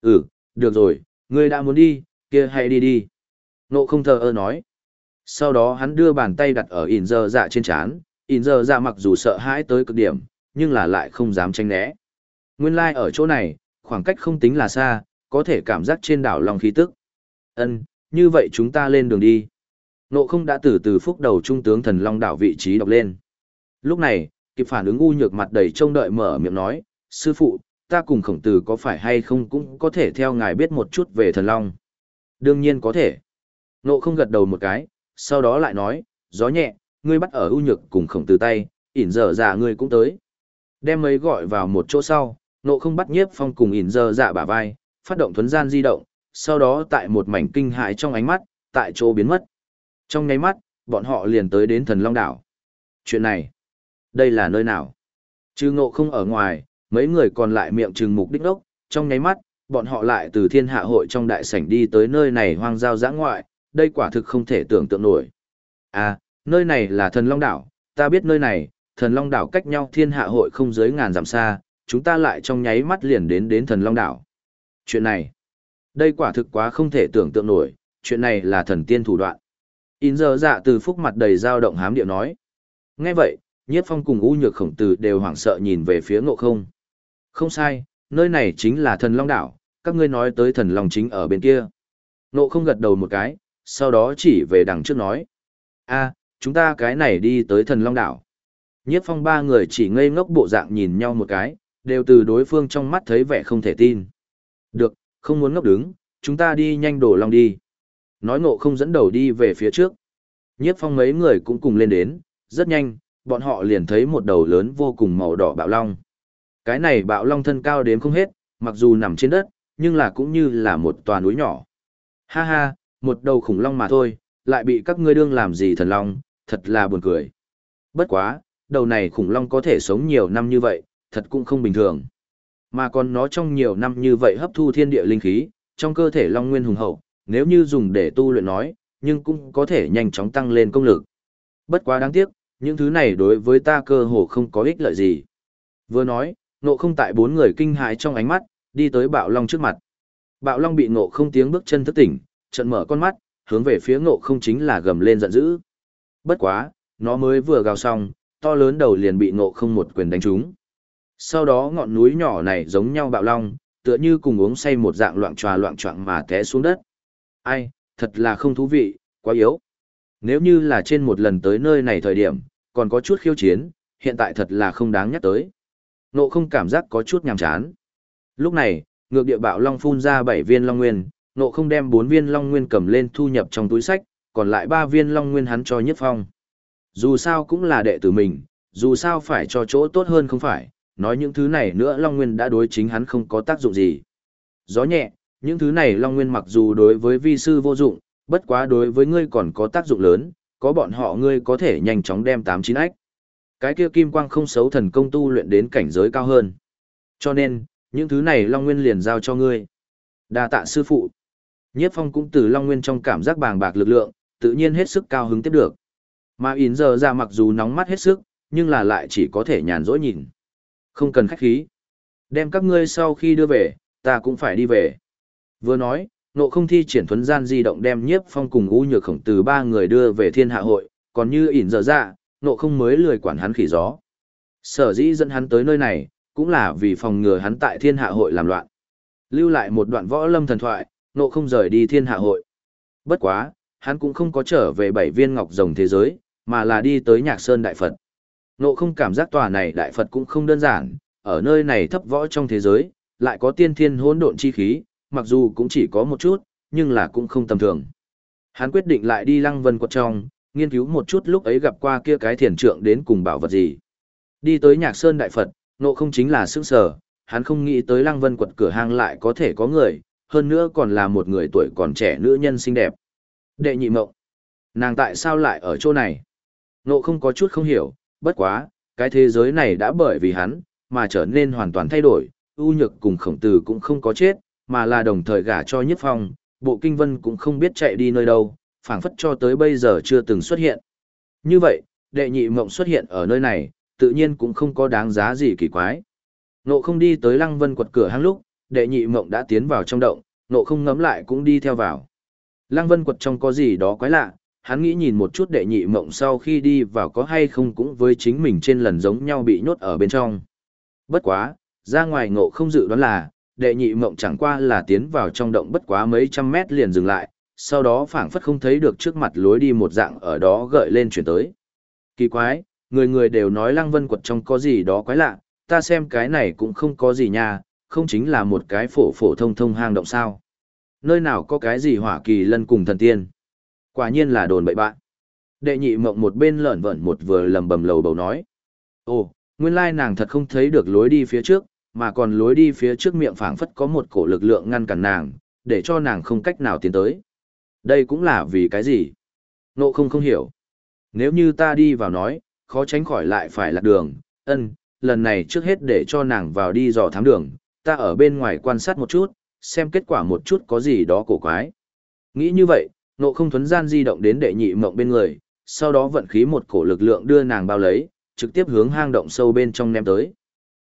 Ừ, được rồi, ngươi đã muốn đi, kia hãy đi đi. Nộ không thờ ơ nói. Sau đó hắn đưa bàn tay đặt ở ỉn giờ dạ trên chán, ỉn giờ dạ mặc dù sợ hãi tới cực điểm, nhưng là lại không dám tranh né. Nguyên lai like ở chỗ này, khoảng cách không tính là xa, có thể cảm giác trên đảo lòng khí tức. Ân, như vậy chúng ta lên đường đi. Nộ không đã từ từ phúc đầu trung tướng thần long đảo vị trí đọc lên. Lúc này, kịp phản ứng u nhược mặt đầy trông đợi mở miệng nói, sư phụ, ta cùng khổng tử có phải hay không cũng có thể theo ngài biết một chút về thần long. Đương nhiên có thể. Nộ không gật đầu một cái, sau đó lại nói, gió nhẹ, ngươi bắt ở ưu nhược cùng khổng từ tay, ỉn giờ dạ ngươi cũng tới. Đem mấy gọi vào một chỗ sau, nộ không bắt nhiếp phong cùng ỉn giờ dạ bả vai, phát động thuấn gian di động, sau đó tại một mảnh kinh hại trong ánh mắt, tại chỗ biến mất. Trong nháy mắt, bọn họ liền tới đến thần Long Đảo. Chuyện này, đây là nơi nào? Chứ ngộ không ở ngoài, mấy người còn lại miệng trừng mục đích đốc, trong nháy mắt, bọn họ lại từ thiên hạ hội trong đại sảnh đi tới nơi này hoang giao giã ngoại, đây quả thực không thể tưởng tượng nổi. À, nơi này là thần Long Đảo, ta biết nơi này, thần Long Đảo cách nhau thiên hạ hội không dưới ngàn dặm xa, chúng ta lại trong nháy mắt liền đến đến thần Long Đảo. Chuyện này, đây quả thực quá không thể tưởng tượng nổi, chuyện này là thần tiên thủ đoạn. In giờ dạ từ phúc mặt đầy dao động hám điệu nói. Nghe vậy, nhiếp phong cùng u nhược khổng tử đều hoảng sợ nhìn về phía ngộ không. Không sai, nơi này chính là thần long đảo, các ngươi nói tới thần long chính ở bên kia. Ngộ không gật đầu một cái, sau đó chỉ về đằng trước nói. a chúng ta cái này đi tới thần long đảo. Nhiếp phong ba người chỉ ngây ngốc bộ dạng nhìn nhau một cái, đều từ đối phương trong mắt thấy vẻ không thể tin. Được, không muốn ngốc đứng, chúng ta đi nhanh đổ long đi. Nói ngộ không dẫn đầu đi về phía trước. Nhiếp phong mấy người cũng cùng lên đến, rất nhanh, bọn họ liền thấy một đầu lớn vô cùng màu đỏ bạo long. Cái này bạo long thân cao đến không hết, mặc dù nằm trên đất, nhưng là cũng như là một tòa núi nhỏ. Ha ha, một đầu khủng long mà thôi, lại bị các ngươi đương làm gì thần long, thật là buồn cười. Bất quá, đầu này khủng long có thể sống nhiều năm như vậy, thật cũng không bình thường. Mà còn nó trong nhiều năm như vậy hấp thu thiên địa linh khí, trong cơ thể long nguyên hùng hậu, nếu như dùng để tu luyện nói, nhưng cũng có thể nhanh chóng tăng lên công lực. Bất quá đáng tiếc, những thứ này đối với ta cơ hồ không có ích lợi gì. Vừa nói, nộ không tại bốn người kinh hãi trong ánh mắt, đi tới bạo long trước mặt. Bạo long bị nộ không tiếng bước chân thức tỉnh, trận mở con mắt, hướng về phía Ngộ không chính là gầm lên giận dữ. Bất quá, nó mới vừa gào xong, to lớn đầu liền bị Ngộ không một quyền đánh trúng. Sau đó ngọn núi nhỏ này giống nhau bạo long, tựa như cùng uống say một dạng loạn tròa loạn trọng mà té xuống đất. Ai, thật là không thú vị, quá yếu. Nếu như là trên một lần tới nơi này thời điểm, còn có chút khiêu chiến, hiện tại thật là không đáng nhắc tới. Ngộ không cảm giác có chút nhàm chán. Lúc này, ngược địa bạo long phun ra 7 viên long nguyên, nộ không đem 4 viên long nguyên cầm lên thu nhập trong túi sách, còn lại 3 viên long nguyên hắn cho nhất phong. Dù sao cũng là đệ tử mình, dù sao phải cho chỗ tốt hơn không phải, nói những thứ này nữa long nguyên đã đối chính hắn không có tác dụng gì. Gió nhẹ, những thứ này long nguyên mặc dù đối với vi sư vô dụng, bất quá đối với ngươi còn có tác dụng lớn, có bọn họ ngươi có thể nhanh chóng đem tám chín ách. Cái kia kim quang không xấu thần công tu luyện đến cảnh giới cao hơn. Cho nên, những thứ này Long Nguyên liền giao cho ngươi. đa tạ sư phụ. Nhiếp phong cũng từ Long Nguyên trong cảm giác bàng bạc lực lượng, tự nhiên hết sức cao hứng tiếp được. Mà Yến giờ ra mặc dù nóng mắt hết sức, nhưng là lại chỉ có thể nhàn rỗi nhìn. Không cần khách khí. Đem các ngươi sau khi đưa về, ta cũng phải đi về. Vừa nói, nộ không thi triển thuấn gian di động đem nhiếp phong cùng u nhược khổng từ ba người đưa về thiên hạ hội, còn như ỉn dở dạ, nộ không mới lười quản hắn khỉ gió. Sở dĩ dẫn hắn tới nơi này, cũng là vì phòng ngừa hắn tại thiên hạ hội làm loạn. Lưu lại một đoạn võ lâm thần thoại, nộ không rời đi thiên hạ hội. Bất quá, hắn cũng không có trở về bảy viên ngọc rồng thế giới, mà là đi tới nhạc sơn đại Phật. Nộ không cảm giác tòa này đại Phật cũng không đơn giản, ở nơi này thấp võ trong thế giới, lại có tiên thiên hỗn độn chi khí, mặc dù cũng chỉ có một chút, nhưng là cũng không tầm thường. Hắn quyết định lại đi lăng vân quật trong, nghiên cứu một chút lúc ấy gặp qua kia cái thiền trượng đến cùng bảo vật gì. Đi tới nhạc sơn đại Phật, nộ không chính là sức sở, hắn không nghĩ tới lăng vân quật cửa hang lại có thể có người, hơn nữa còn là một người tuổi còn trẻ nữ nhân xinh đẹp. Đệ nhị mộng. Nàng tại sao lại ở chỗ này? Nộ không có chút không hiểu, bất quá, cái thế giới này đã bởi vì hắn, mà trở nên hoàn toàn thay đổi, ưu nhược cùng khổng tử cũng không có chết, mà là đồng thời gả cho nhất phong, bộ kinh vân cũng không biết chạy đi nơi đâu, phảng phất cho tới bây giờ chưa từng xuất hiện. Như vậy, đệ nhị mộng xuất hiện ở nơi này, tự nhiên cũng không có đáng giá gì kỳ quái. Nộ không đi tới lăng vân quật cửa hang lúc, đệ nhị mộng đã tiến vào trong động, nộ không ngấm lại cũng đi theo vào. Lăng vân quật trong có gì đó quái lạ, hắn nghĩ nhìn một chút đệ nhị mộng sau khi đi vào có hay không cũng với chính mình trên lần giống nhau bị nhốt ở bên trong. Bất quá, ra ngoài ngộ không dự đoán là, đệ nhị mộng chẳng qua là tiến vào trong động bất quá mấy trăm mét liền dừng lại, sau đó phảng phất không thấy được trước mặt lối đi một dạng ở đó gợi lên chuyển tới. Kỳ quái, người người đều nói lăng vân quật trong có gì đó quái lạ, ta xem cái này cũng không có gì nha, không chính là một cái phổ phổ thông thông hang động sao. Nơi nào có cái gì hỏa kỳ lân cùng thần tiên. Quả nhiên là đồn bậy bạn. Đệ nhị mộng một bên lợn vẩn một vừa lầm bầm lầu bầu nói. Ồ, nguyên lai nàng thật không thấy được lối đi phía trước, mà còn lối đi phía trước miệng phảng phất có một cổ lực lượng ngăn cản nàng, để cho nàng không cách nào tiến tới. Đây cũng là vì cái gì? Nộ không không hiểu. Nếu như ta đi vào nói, khó tránh khỏi lại phải lạc đường, ân, lần này trước hết để cho nàng vào đi dò thám đường, ta ở bên ngoài quan sát một chút, xem kết quả một chút có gì đó cổ quái. Nghĩ như vậy, nộ không thuấn gian di động đến đệ nhị mộng bên người, sau đó vận khí một cổ lực lượng đưa nàng bao lấy, trực tiếp hướng hang động sâu bên trong ném tới.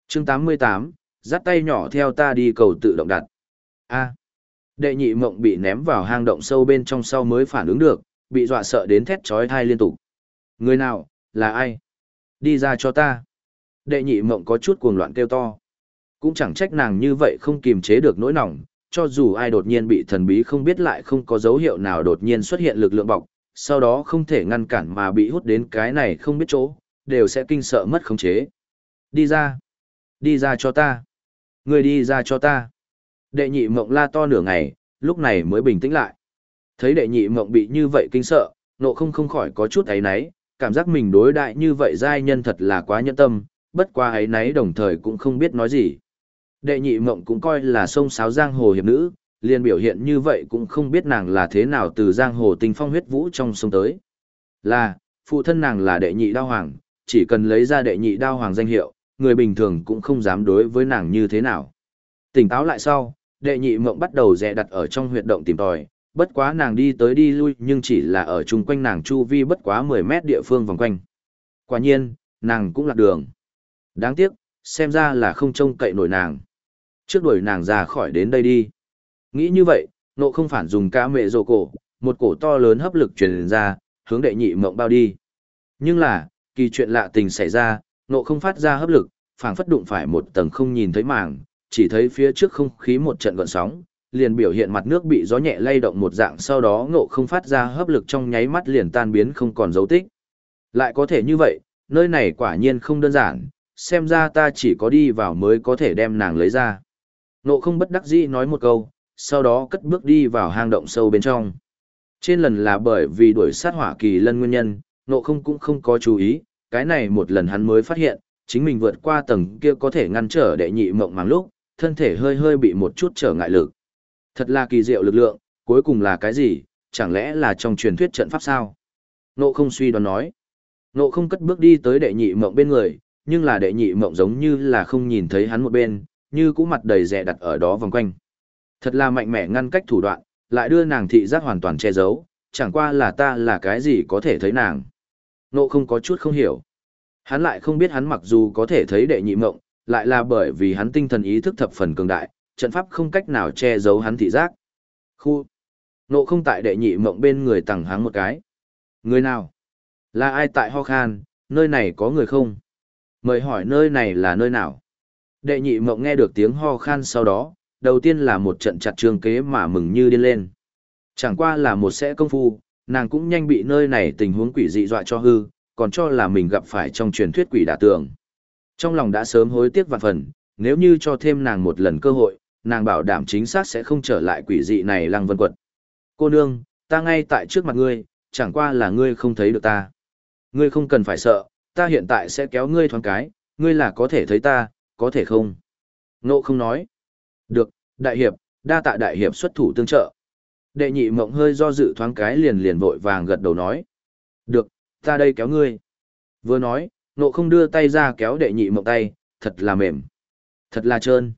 chương 88, dắt tay nhỏ theo ta đi cầu tự động đặt. A. đệ nhị mộng bị ném vào hang động sâu bên trong sau mới phản ứng được, bị dọa sợ đến thét chói thai liên tục. Người nào, là ai? Đi ra cho ta. Đệ nhị mộng có chút cuồng loạn kêu to. Cũng chẳng trách nàng như vậy không kiềm chế được nỗi lòng, cho dù ai đột nhiên bị thần bí không biết lại không có dấu hiệu nào đột nhiên xuất hiện lực lượng bọc, sau đó không thể ngăn cản mà bị hút đến cái này không biết chỗ, đều sẽ kinh sợ mất khống chế. Đi ra. Đi ra cho ta. Người đi ra cho ta. Đệ nhị mộng la to nửa ngày, lúc này mới bình tĩnh lại. Thấy đệ nhị mộng bị như vậy kinh sợ, nộ không không khỏi có chút ấy náy, cảm giác mình đối đại như vậy giai nhân thật là quá nhẫn tâm, bất qua ấy náy đồng thời cũng không biết nói gì. Đệ nhị mộng cũng coi là sông sáo giang hồ hiệp nữ, liền biểu hiện như vậy cũng không biết nàng là thế nào từ giang hồ tình phong huyết vũ trong sông tới. Là, phụ thân nàng là đệ nhị đao hoàng, chỉ cần lấy ra đệ nhị đao hoàng danh hiệu, người bình thường cũng không dám đối với nàng như thế nào. Tỉnh táo lại sau, đệ nhị mộng bắt đầu dè đặt ở trong huyệt động tìm tòi, bất quá nàng đi tới đi lui nhưng chỉ là ở chung quanh nàng chu vi bất quá 10 mét địa phương vòng quanh. Quả nhiên, nàng cũng lạc đường. Đáng tiếc, xem ra là không trông cậy nổi nàng. Trước đuổi nàng ra khỏi đến đây đi. Nghĩ như vậy, nộ không phản dùng ca mẹ rồ cổ, một cổ to lớn hấp lực truyền ra, hướng đệ nhị mộng bao đi. Nhưng là, kỳ chuyện lạ tình xảy ra, nộ không phát ra hấp lực, phảng phất đụng phải một tầng không nhìn thấy màng, chỉ thấy phía trước không khí một trận gợn sóng, liền biểu hiện mặt nước bị gió nhẹ lay động một dạng sau đó ngộ không phát ra hấp lực trong nháy mắt liền tan biến không còn dấu tích. Lại có thể như vậy, nơi này quả nhiên không đơn giản, xem ra ta chỉ có đi vào mới có thể đem nàng lấy ra. Ngộ không bất đắc dĩ nói một câu, sau đó cất bước đi vào hang động sâu bên trong. Trên lần là bởi vì đuổi sát hỏa kỳ lân nguyên nhân, ngộ không cũng không có chú ý, cái này một lần hắn mới phát hiện, chính mình vượt qua tầng kia có thể ngăn trở đệ nhị mộng màng lúc, thân thể hơi hơi bị một chút trở ngại lực. Thật là kỳ diệu lực lượng, cuối cùng là cái gì, chẳng lẽ là trong truyền thuyết trận pháp sao? Nộ không suy đoán nói. Nộ không cất bước đi tới đệ nhị mộng bên người, nhưng là đệ nhị mộng giống như là không nhìn thấy hắn một bên, như cũ mặt đầy rẻ đặt ở đó vòng quanh. Thật là mạnh mẽ ngăn cách thủ đoạn, lại đưa nàng thị giác hoàn toàn che giấu, chẳng qua là ta là cái gì có thể thấy nàng. Nộ không có chút không hiểu. Hắn lại không biết hắn mặc dù có thể thấy đệ nhị mộng, lại là bởi vì hắn tinh thần ý thức thập phần cường đại, trận pháp không cách nào che giấu hắn thị giác. Khu. Nộ không tại đệ nhị mộng bên người tẳng háng một cái. Người nào? Là ai tại ho khan, nơi này có người không? Mời hỏi nơi này là nơi nào? Đệ nhị mộng nghe được tiếng ho khan sau đó, đầu tiên là một trận chặt trường kế mà mừng như điên lên. Chẳng qua là một sẽ công phu, nàng cũng nhanh bị nơi này tình huống quỷ dị dọa cho hư, còn cho là mình gặp phải trong truyền thuyết quỷ đả tường. Trong lòng đã sớm hối tiếc vạn phần, nếu như cho thêm nàng một lần cơ hội, nàng bảo đảm chính xác sẽ không trở lại quỷ dị này lăng vân quật. Cô nương, ta ngay tại trước mặt ngươi, chẳng qua là ngươi không thấy được ta. Ngươi không cần phải sợ, ta hiện tại sẽ kéo ngươi thoáng cái, ngươi là có thể thấy ta, có thể không? Ngộ không nói. Được, đại hiệp, đa tạ đại hiệp xuất thủ tương trợ. Đệ nhị mộng hơi do dự thoáng cái liền liền vội vàng gật đầu nói. Được, ta đây kéo ngươi. Vừa nói, ngộ không đưa tay ra kéo đệ nhị mộng tay, thật là mềm. Thật là trơn.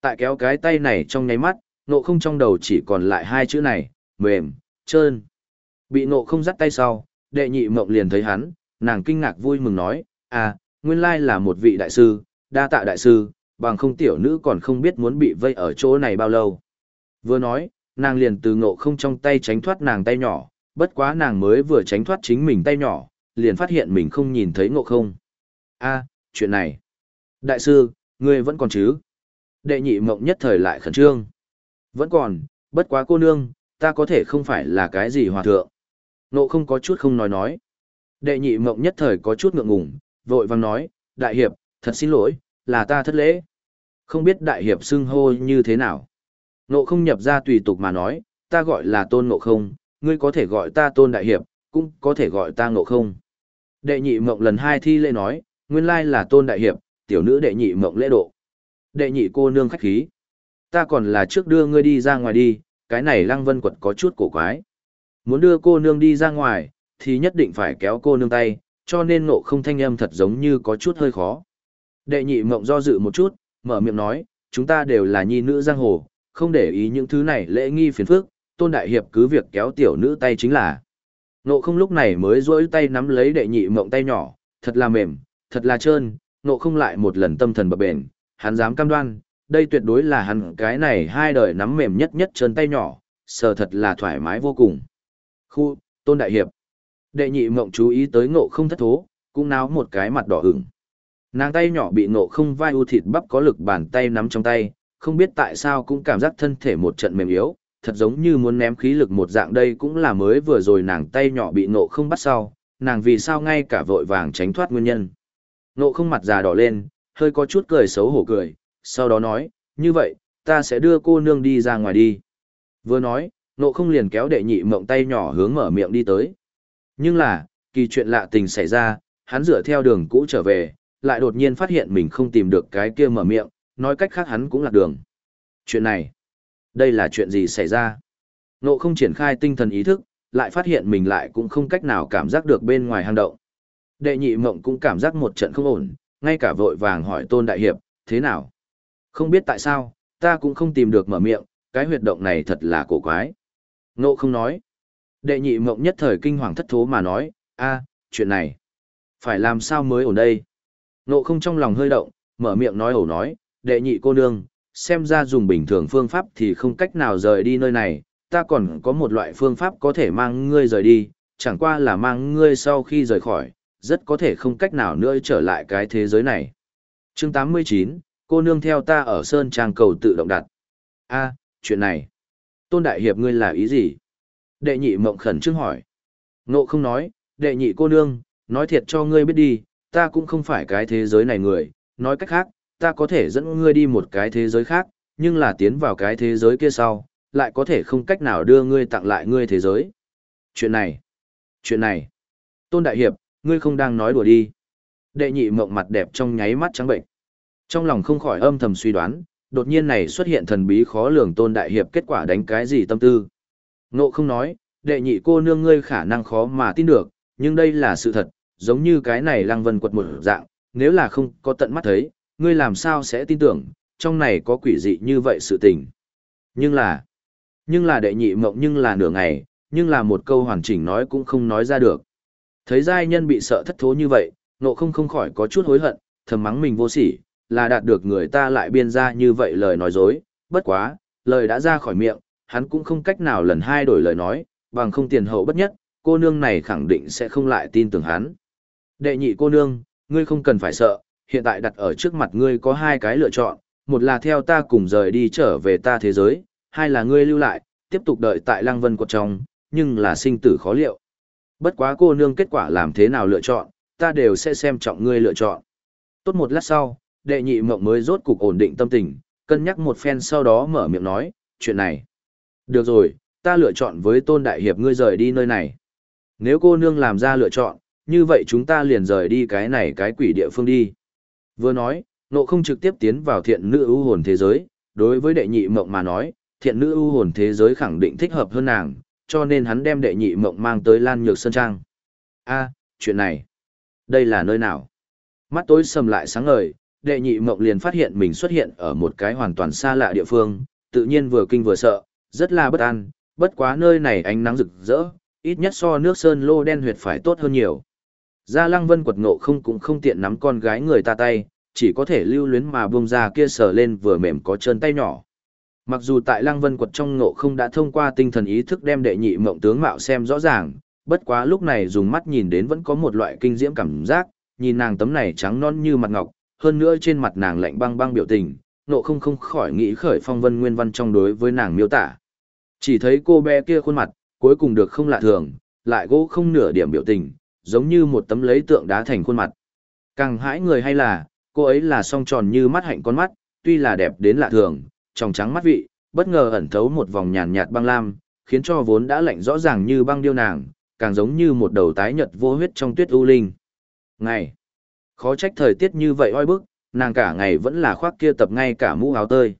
Tại kéo cái tay này trong nháy mắt, ngộ không trong đầu chỉ còn lại hai chữ này, mềm, trơn. Bị ngộ không dắt tay sau, đệ nhị mộng liền thấy hắn, nàng kinh ngạc vui mừng nói, à, nguyên lai là một vị đại sư, đa tạ đại sư, bằng không tiểu nữ còn không biết muốn bị vây ở chỗ này bao lâu. Vừa nói, nàng liền từ ngộ không trong tay tránh thoát nàng tay nhỏ, bất quá nàng mới vừa tránh thoát chính mình tay nhỏ, liền phát hiện mình không nhìn thấy ngộ không. a chuyện này. Đại sư, ngươi vẫn còn chứ? Đệ nhị mộng nhất thời lại khẩn trương. Vẫn còn, bất quá cô nương, ta có thể không phải là cái gì hòa thượng. Ngộ không có chút không nói nói. Đệ nhị mộng nhất thời có chút ngượng ngùng, vội vang nói, đại hiệp, thật xin lỗi, là ta thất lễ. Không biết đại hiệp xưng hô như thế nào. Nộ không nhập ra tùy tục mà nói, ta gọi là tôn nộ không, ngươi có thể gọi ta tôn đại hiệp, cũng có thể gọi ta nộ không. Đệ nhị mộng lần hai thi lễ nói, nguyên lai là tôn đại hiệp, tiểu nữ đệ nhị mộng lễ độ. Đệ nhị cô nương khách khí. Ta còn là trước đưa ngươi đi ra ngoài đi, cái này lăng vân quật có chút cổ quái. Muốn đưa cô nương đi ra ngoài, thì nhất định phải kéo cô nương tay, cho nên nộ không thanh âm thật giống như có chút hơi khó. Đệ nhị mộng do dự một chút, mở miệng nói, chúng ta đều là nhi nữ giang hồ, không để ý những thứ này lễ nghi phiền phức, tôn đại hiệp cứ việc kéo tiểu nữ tay chính là. Nộ không lúc này mới rỗi tay nắm lấy đệ nhị mộng tay nhỏ, thật là mềm, thật là trơn, nộ không lại một lần tâm thần bập bền, hắn dám cam đoan, đây tuyệt đối là hắn cái này hai đời nắm mềm nhất nhất trơn tay nhỏ, sờ thật là thoải mái vô cùng. Khu, tôn đại hiệp. Đệ nhị mộng chú ý tới ngộ không thất thố, cũng náo một cái mặt đỏ ửng. Nàng tay nhỏ bị ngộ không vai u thịt bắp có lực bàn tay nắm trong tay, không biết tại sao cũng cảm giác thân thể một trận mềm yếu, thật giống như muốn ném khí lực một dạng đây cũng là mới vừa rồi nàng tay nhỏ bị ngộ không bắt sau, nàng vì sao ngay cả vội vàng tránh thoát nguyên nhân. Ngộ không mặt già đỏ lên, hơi có chút cười xấu hổ cười, sau đó nói, như vậy, ta sẽ đưa cô nương đi ra ngoài đi. Vừa nói, ngộ không liền kéo đệ nhị mộng tay nhỏ hướng mở miệng đi tới. Nhưng là, kỳ chuyện lạ tình xảy ra, hắn dựa theo đường cũ trở về, lại đột nhiên phát hiện mình không tìm được cái kia mở miệng, nói cách khác hắn cũng lạc đường. Chuyện này, đây là chuyện gì xảy ra? Nộ không triển khai tinh thần ý thức, lại phát hiện mình lại cũng không cách nào cảm giác được bên ngoài hang động. Đệ nhị mộng cũng cảm giác một trận không ổn, ngay cả vội vàng hỏi tôn đại hiệp, thế nào? Không biết tại sao, ta cũng không tìm được mở miệng, cái huyệt động này thật là cổ quái. Nộ không nói. Đệ nhị mộng nhất thời kinh hoàng thất thố mà nói, a chuyện này, phải làm sao mới ổn đây? Nộ không trong lòng hơi động, mở miệng nói ẩu nói, đệ nhị cô nương, xem ra dùng bình thường phương pháp thì không cách nào rời đi nơi này, ta còn có một loại phương pháp có thể mang ngươi rời đi, chẳng qua là mang ngươi sau khi rời khỏi, rất có thể không cách nào nữa trở lại cái thế giới này. Chương 89, cô nương theo ta ở Sơn Trang cầu tự động đặt. a chuyện này. Tôn Đại Hiệp ngươi là ý gì? Đệ nhị mộng khẩn trương hỏi. Ngộ không nói, đệ nhị cô nương, nói thiệt cho ngươi biết đi, ta cũng không phải cái thế giới này người, nói cách khác, ta có thể dẫn ngươi đi một cái thế giới khác, nhưng là tiến vào cái thế giới kia sau, lại có thể không cách nào đưa ngươi tặng lại ngươi thế giới. Chuyện này, chuyện này, Tôn Đại Hiệp, ngươi không đang nói đùa đi. Đệ nhị mộng mặt đẹp trong nháy mắt trắng bệnh. Trong lòng không khỏi âm thầm suy đoán, đột nhiên này xuất hiện thần bí khó lường Tôn Đại Hiệp kết quả đánh cái gì tâm tư. Ngộ không nói, đệ nhị cô nương ngươi khả năng khó mà tin được, nhưng đây là sự thật, giống như cái này lăng vân quật một dạng, nếu là không có tận mắt thấy, ngươi làm sao sẽ tin tưởng, trong này có quỷ dị như vậy sự tình. Nhưng là, nhưng là đệ nhị mộng nhưng là nửa ngày, nhưng là một câu hoàn chỉnh nói cũng không nói ra được. Thấy giai nhân bị sợ thất thố như vậy, nộ không không khỏi có chút hối hận, thầm mắng mình vô sỉ, là đạt được người ta lại biên ra như vậy lời nói dối, bất quá, lời đã ra khỏi miệng, hắn cũng không cách nào lần hai đổi lời nói, bằng không tiền hậu bất nhất, cô nương này khẳng định sẽ không lại tin tưởng hắn. Đệ nhị cô nương, ngươi không cần phải sợ, hiện tại đặt ở trước mặt ngươi có hai cái lựa chọn, một là theo ta cùng rời đi trở về ta thế giới, hai là ngươi lưu lại, tiếp tục đợi tại Lăng Vân quật trong, nhưng là sinh tử khó liệu. Bất quá cô nương kết quả làm thế nào lựa chọn, ta đều sẽ xem trọng ngươi lựa chọn. Tốt một lát sau, đệ nhị mộng mới rốt cục ổn định tâm tình, cân nhắc một phen sau đó mở miệng nói, chuyện này. Được rồi, ta lựa chọn với tôn đại hiệp ngươi rời đi nơi này. Nếu cô nương làm ra lựa chọn, như vậy chúng ta liền rời đi cái này cái quỷ địa phương đi. Vừa nói, nộ không trực tiếp tiến vào thiện nữ ưu hồn thế giới, đối với đệ nhị mộng mà nói, thiện nữ ưu hồn thế giới khẳng định thích hợp hơn nàng, cho nên hắn đem đệ nhị mộng mang tới Lan Nhược Sơn Trang. a chuyện này, đây là nơi nào? Mắt tối sầm lại sáng ngời, đệ nhị mộng liền phát hiện mình xuất hiện ở một cái hoàn toàn xa lạ địa phương, tự nhiên vừa kinh vừa sợ, rất là bất an, bất quá nơi này ánh nắng rực rỡ, ít nhất so nước sơn lô đen huyệt phải tốt hơn nhiều. Gia Lăng Vân quật ngộ không cũng không tiện nắm con gái người ta tay, chỉ có thể lưu luyến mà buông ra kia sờ lên vừa mềm có chân tay nhỏ. Mặc dù tại Lăng Vân quật trong ngộ không đã thông qua tinh thần ý thức đem đệ nhị mộng tướng mạo xem rõ ràng, bất quá lúc này dùng mắt nhìn đến vẫn có một loại kinh diễm cảm giác, nhìn nàng tấm này trắng non như mặt ngọc, hơn nữa trên mặt nàng lạnh băng băng biểu tình, ngộ không không khỏi nghĩ khởi phong vân nguyên văn trong đối với nàng miêu tả. Chỉ thấy cô bé kia khuôn mặt, cuối cùng được không lạ thường, lại gỗ không nửa điểm biểu tình, giống như một tấm lấy tượng đá thành khuôn mặt. Càng hãi người hay là, cô ấy là song tròn như mắt hạnh con mắt, tuy là đẹp đến lạ thường, trong trắng mắt vị, bất ngờ ẩn thấu một vòng nhàn nhạt băng lam, khiến cho vốn đã lạnh rõ ràng như băng điêu nàng, càng giống như một đầu tái nhật vô huyết trong tuyết u linh. Ngày, khó trách thời tiết như vậy oi bức, nàng cả ngày vẫn là khoác kia tập ngay cả mũ áo tơi.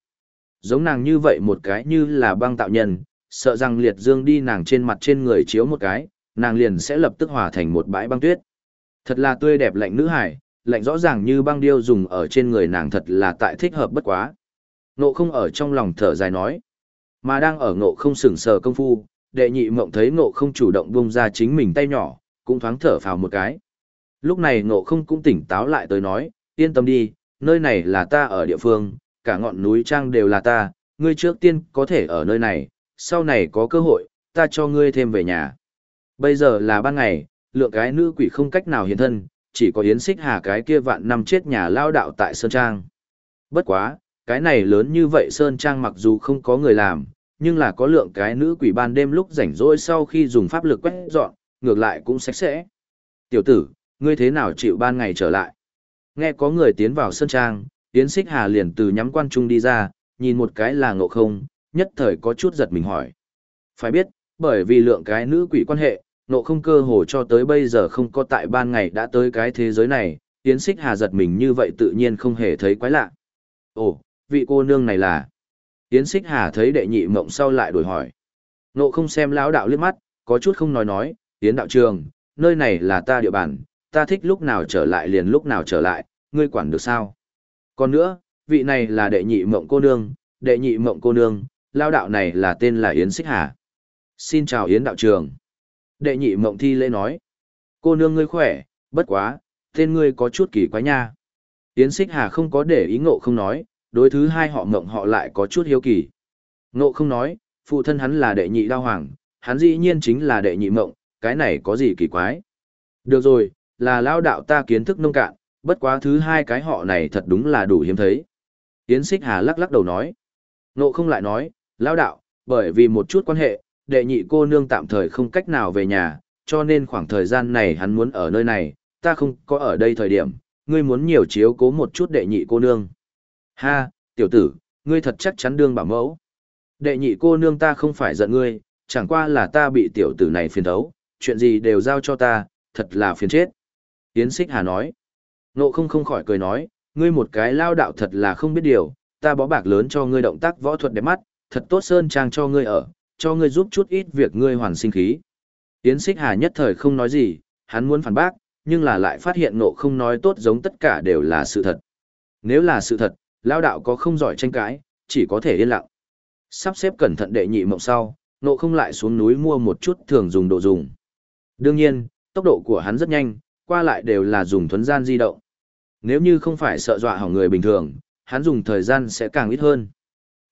Giống nàng như vậy một cái như là băng tạo nhân, sợ rằng liệt dương đi nàng trên mặt trên người chiếu một cái, nàng liền sẽ lập tức hòa thành một bãi băng tuyết. Thật là tươi đẹp lạnh nữ hải, lạnh rõ ràng như băng điêu dùng ở trên người nàng thật là tại thích hợp bất quá. Nộ không ở trong lòng thở dài nói, mà đang ở ngộ không sừng sờ công phu, đệ nhị mộng thấy ngộ không chủ động buông ra chính mình tay nhỏ, cũng thoáng thở phào một cái. Lúc này ngộ không cũng tỉnh táo lại tới nói, yên tâm đi, nơi này là ta ở địa phương, cả ngọn núi trang đều là ta, ngươi trước tiên có thể ở nơi này, sau này có cơ hội, ta cho ngươi thêm về nhà. Bây giờ là ban ngày, lượng cái nữ quỷ không cách nào hiện thân, chỉ có Yến Xích Hà cái kia vạn năm chết nhà lao đạo tại Sơn Trang. Bất quá, cái này lớn như vậy Sơn Trang mặc dù không có người làm, nhưng là có lượng cái nữ quỷ ban đêm lúc rảnh rỗi sau khi dùng pháp lực quét dọn, ngược lại cũng sạch sẽ. Tiểu tử, ngươi thế nào chịu ban ngày trở lại? Nghe có người tiến vào Sơn Trang, Yến Xích Hà liền từ nhắm quan trung đi ra, nhìn một cái là ngộ không, nhất thời có chút giật mình hỏi. Phải biết, bởi vì lượng cái nữ quỷ quan hệ, nộ không cơ hồ cho tới bây giờ không có tại ban ngày đã tới cái thế giới này, Yến Xích Hà giật mình như vậy tự nhiên không hề thấy quái lạ. Ồ, vị cô nương này là... Yến Xích Hà thấy đệ nhị mộng sau lại đổi hỏi. Nộ không xem lão đạo liếc mắt, có chút không nói nói, Yến đạo trường, nơi này là ta địa bàn, ta thích lúc nào trở lại liền lúc nào trở lại, ngươi quản được sao? Còn nữa, vị này là đệ nhị mộng cô nương, đệ nhị mộng cô nương, lão đạo này là tên là Yến Xích Hà. Xin chào Yến đạo trường. Đệ nhị mộng thi lễ nói. Cô nương ngươi khỏe, bất quá, tên ngươi có chút kỳ quái nha. Yến Xích Hà không có để ý ngộ không nói, đối thứ hai họ mộng họ lại có chút hiếu kỳ. Ngộ không nói, phụ thân hắn là đệ nhị đao hoàng, hắn dĩ nhiên chính là đệ nhị mộng, cái này có gì kỳ quái. Được rồi, là lao đạo ta kiến thức nông cạn, bất quá thứ hai cái họ này thật đúng là đủ hiếm thấy. Yến Xích Hà lắc lắc đầu nói. Ngộ không lại nói, lao đạo, bởi vì một chút quan hệ, đệ nhị cô nương tạm thời không cách nào về nhà, cho nên khoảng thời gian này hắn muốn ở nơi này, ta không có ở đây thời điểm, ngươi muốn nhiều chiếu cố một chút đệ nhị cô nương. Ha, tiểu tử, ngươi thật chắc chắn đương bảo mẫu. Đệ nhị cô nương ta không phải giận ngươi, chẳng qua là ta bị tiểu tử này phiền thấu, chuyện gì đều giao cho ta, thật là phiền chết. Yến Xích Hà nói. Nộ không không khỏi cười nói, ngươi một cái lao đạo thật là không biết điều, ta bó bạc lớn cho ngươi động tác võ thuật đẹp mắt, thật tốt sơn trang cho ngươi ở, cho ngươi giúp chút ít việc ngươi hoàn sinh khí. Yến Xích Hà nhất thời không nói gì, hắn muốn phản bác, nhưng là lại phát hiện nộ không nói tốt giống tất cả đều là sự thật. Nếu là sự thật, lao đạo có không giỏi tranh cãi, chỉ có thể yên lặng. Sắp xếp cẩn thận đệ nhị mộng sau, nộ không lại xuống núi mua một chút thường dùng đồ dùng. Đương nhiên, tốc độ của hắn rất nhanh, qua lại đều là dùng thuấn gian di động. Nếu như không phải sợ dọa hỏng người bình thường, hắn dùng thời gian sẽ càng ít hơn.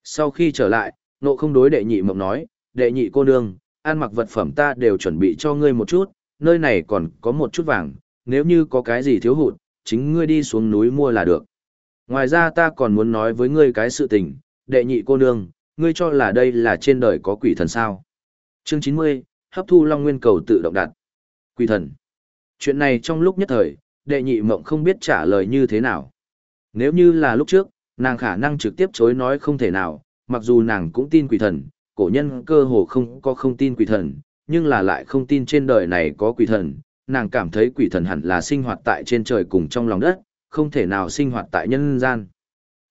Sau khi trở lại, nộ không đối đệ nhị mộng nói, đệ nhị cô nương, ăn mặc vật phẩm ta đều chuẩn bị cho ngươi một chút, nơi này còn có một chút vàng, nếu như có cái gì thiếu hụt, chính ngươi đi xuống núi mua là được. Ngoài ra ta còn muốn nói với ngươi cái sự tình, đệ nhị cô nương, ngươi cho là đây là trên đời có quỷ thần sao. Chương 90, hấp thu long nguyên cầu tự động đặt. Quỷ thần. Chuyện này trong lúc nhất thời, đệ nhị mộng không biết trả lời như thế nào. Nếu như là lúc trước, nàng khả năng trực tiếp chối nói không thể nào, mặc dù nàng cũng tin quỷ thần, cổ nhân cơ hồ không có không tin quỷ thần, nhưng là lại không tin trên đời này có quỷ thần, nàng cảm thấy quỷ thần hẳn là sinh hoạt tại trên trời cùng trong lòng đất, không thể nào sinh hoạt tại nhân gian.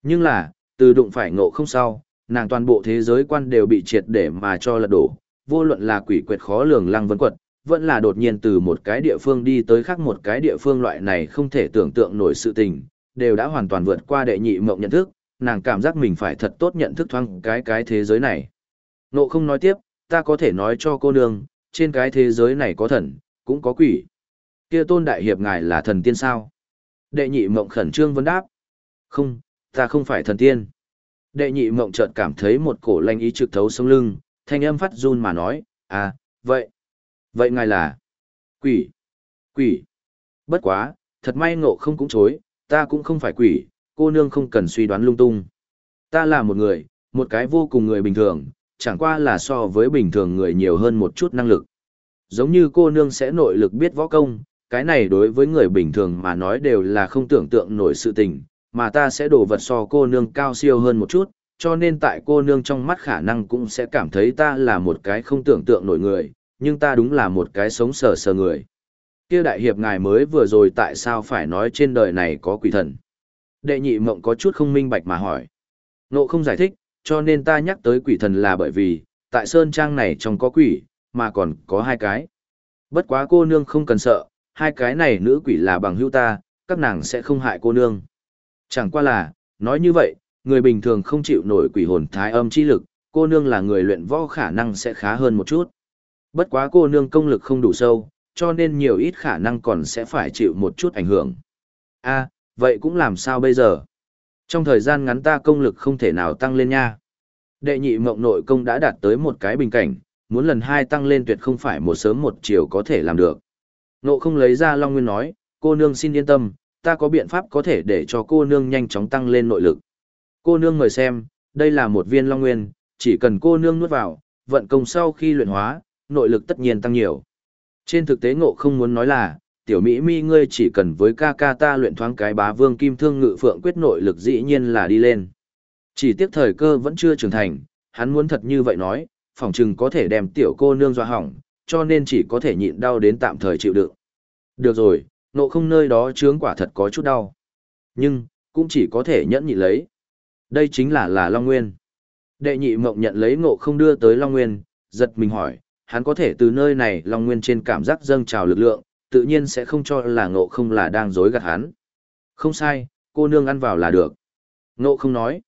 Nhưng là, từ đụng phải ngộ không sao, nàng toàn bộ thế giới quan đều bị triệt để mà cho lật đổ, vô luận là quỷ quyệt khó lường lăng vân quật, vẫn là đột nhiên từ một cái địa phương đi tới khác một cái địa phương loại này không thể tưởng tượng nổi sự tình, đều đã hoàn toàn vượt qua đệ nhị mộng nhận thức, nàng cảm giác mình phải thật tốt nhận thức thoáng cái cái thế giới này. Nộ không nói tiếp, ta có thể nói cho cô nương, trên cái thế giới này có thần, cũng có quỷ. Kia tôn đại hiệp ngài là thần tiên sao? Đệ nhị mộng khẩn trương vấn đáp. Không, ta không phải thần tiên. Đệ nhị mộng chợt cảm thấy một cổ lanh ý trực thấu sống lưng, thanh âm phát run mà nói, à, vậy. Vậy ngài là? Quỷ. Quỷ. Bất quá, thật may ngộ không cũng chối, ta cũng không phải quỷ, cô nương không cần suy đoán lung tung. Ta là một người, một cái vô cùng người bình thường, chẳng qua là so với bình thường người nhiều hơn một chút năng lực. Giống như cô nương sẽ nội lực biết võ công, cái này đối với người bình thường mà nói đều là không tưởng tượng nổi sự tình, mà ta sẽ đổ vật so cô nương cao siêu hơn một chút, cho nên tại cô nương trong mắt khả năng cũng sẽ cảm thấy ta là một cái không tưởng tượng nổi người, nhưng ta đúng là một cái sống sờ sờ người. Kia đại hiệp ngài mới vừa rồi tại sao phải nói trên đời này có quỷ thần? Đệ nhị mộng có chút không minh bạch mà hỏi. Nộ không giải thích, cho nên ta nhắc tới quỷ thần là bởi vì, tại Sơn Trang này trong có quỷ, mà còn có hai cái. Bất quá cô nương không cần sợ, hai cái này nữ quỷ là bằng hữu ta, các nàng sẽ không hại cô nương. Chẳng qua là, nói như vậy, người bình thường không chịu nổi quỷ hồn thái âm chi lực, cô nương là người luyện võ khả năng sẽ khá hơn một chút. Bất quá cô nương công lực không đủ sâu, cho nên nhiều ít khả năng còn sẽ phải chịu một chút ảnh hưởng. a vậy cũng làm sao bây giờ? Trong thời gian ngắn ta công lực không thể nào tăng lên nha. Đệ nhị mộng nội công đã đạt tới một cái bình cảnh, muốn lần hai tăng lên tuyệt không phải một sớm một chiều có thể làm được. Nộ không lấy ra Long Nguyên nói, cô nương xin yên tâm, ta có biện pháp có thể để cho cô nương nhanh chóng tăng lên nội lực. Cô nương mời xem, đây là một viên Long Nguyên, chỉ cần cô nương nuốt vào, vận công sau khi luyện hóa, nội lực tất nhiên tăng nhiều. Trên thực tế ngộ không muốn nói là, tiểu Mỹ mi ngươi chỉ cần với ca ca ta luyện thoáng cái bá vương kim thương ngự phượng quyết nội lực dĩ nhiên là đi lên. Chỉ tiếc thời cơ vẫn chưa trưởng thành, hắn muốn thật như vậy nói, phỏng chừng có thể đem tiểu cô nương dọa hỏng, cho nên chỉ có thể nhịn đau đến tạm thời chịu đựng. Được rồi, nộ không nơi đó chướng quả thật có chút đau. Nhưng, cũng chỉ có thể nhẫn nhịn lấy. Đây chính là là Long Nguyên. Đệ nhị mộng nhận lấy ngộ không đưa tới Long Nguyên, giật mình hỏi, hắn có thể từ nơi này Long Nguyên trên cảm giác dâng trào lực lượng, tự nhiên sẽ không cho là ngộ không là đang dối gạt hắn. Không sai, cô nương ăn vào là được. Ngộ không nói.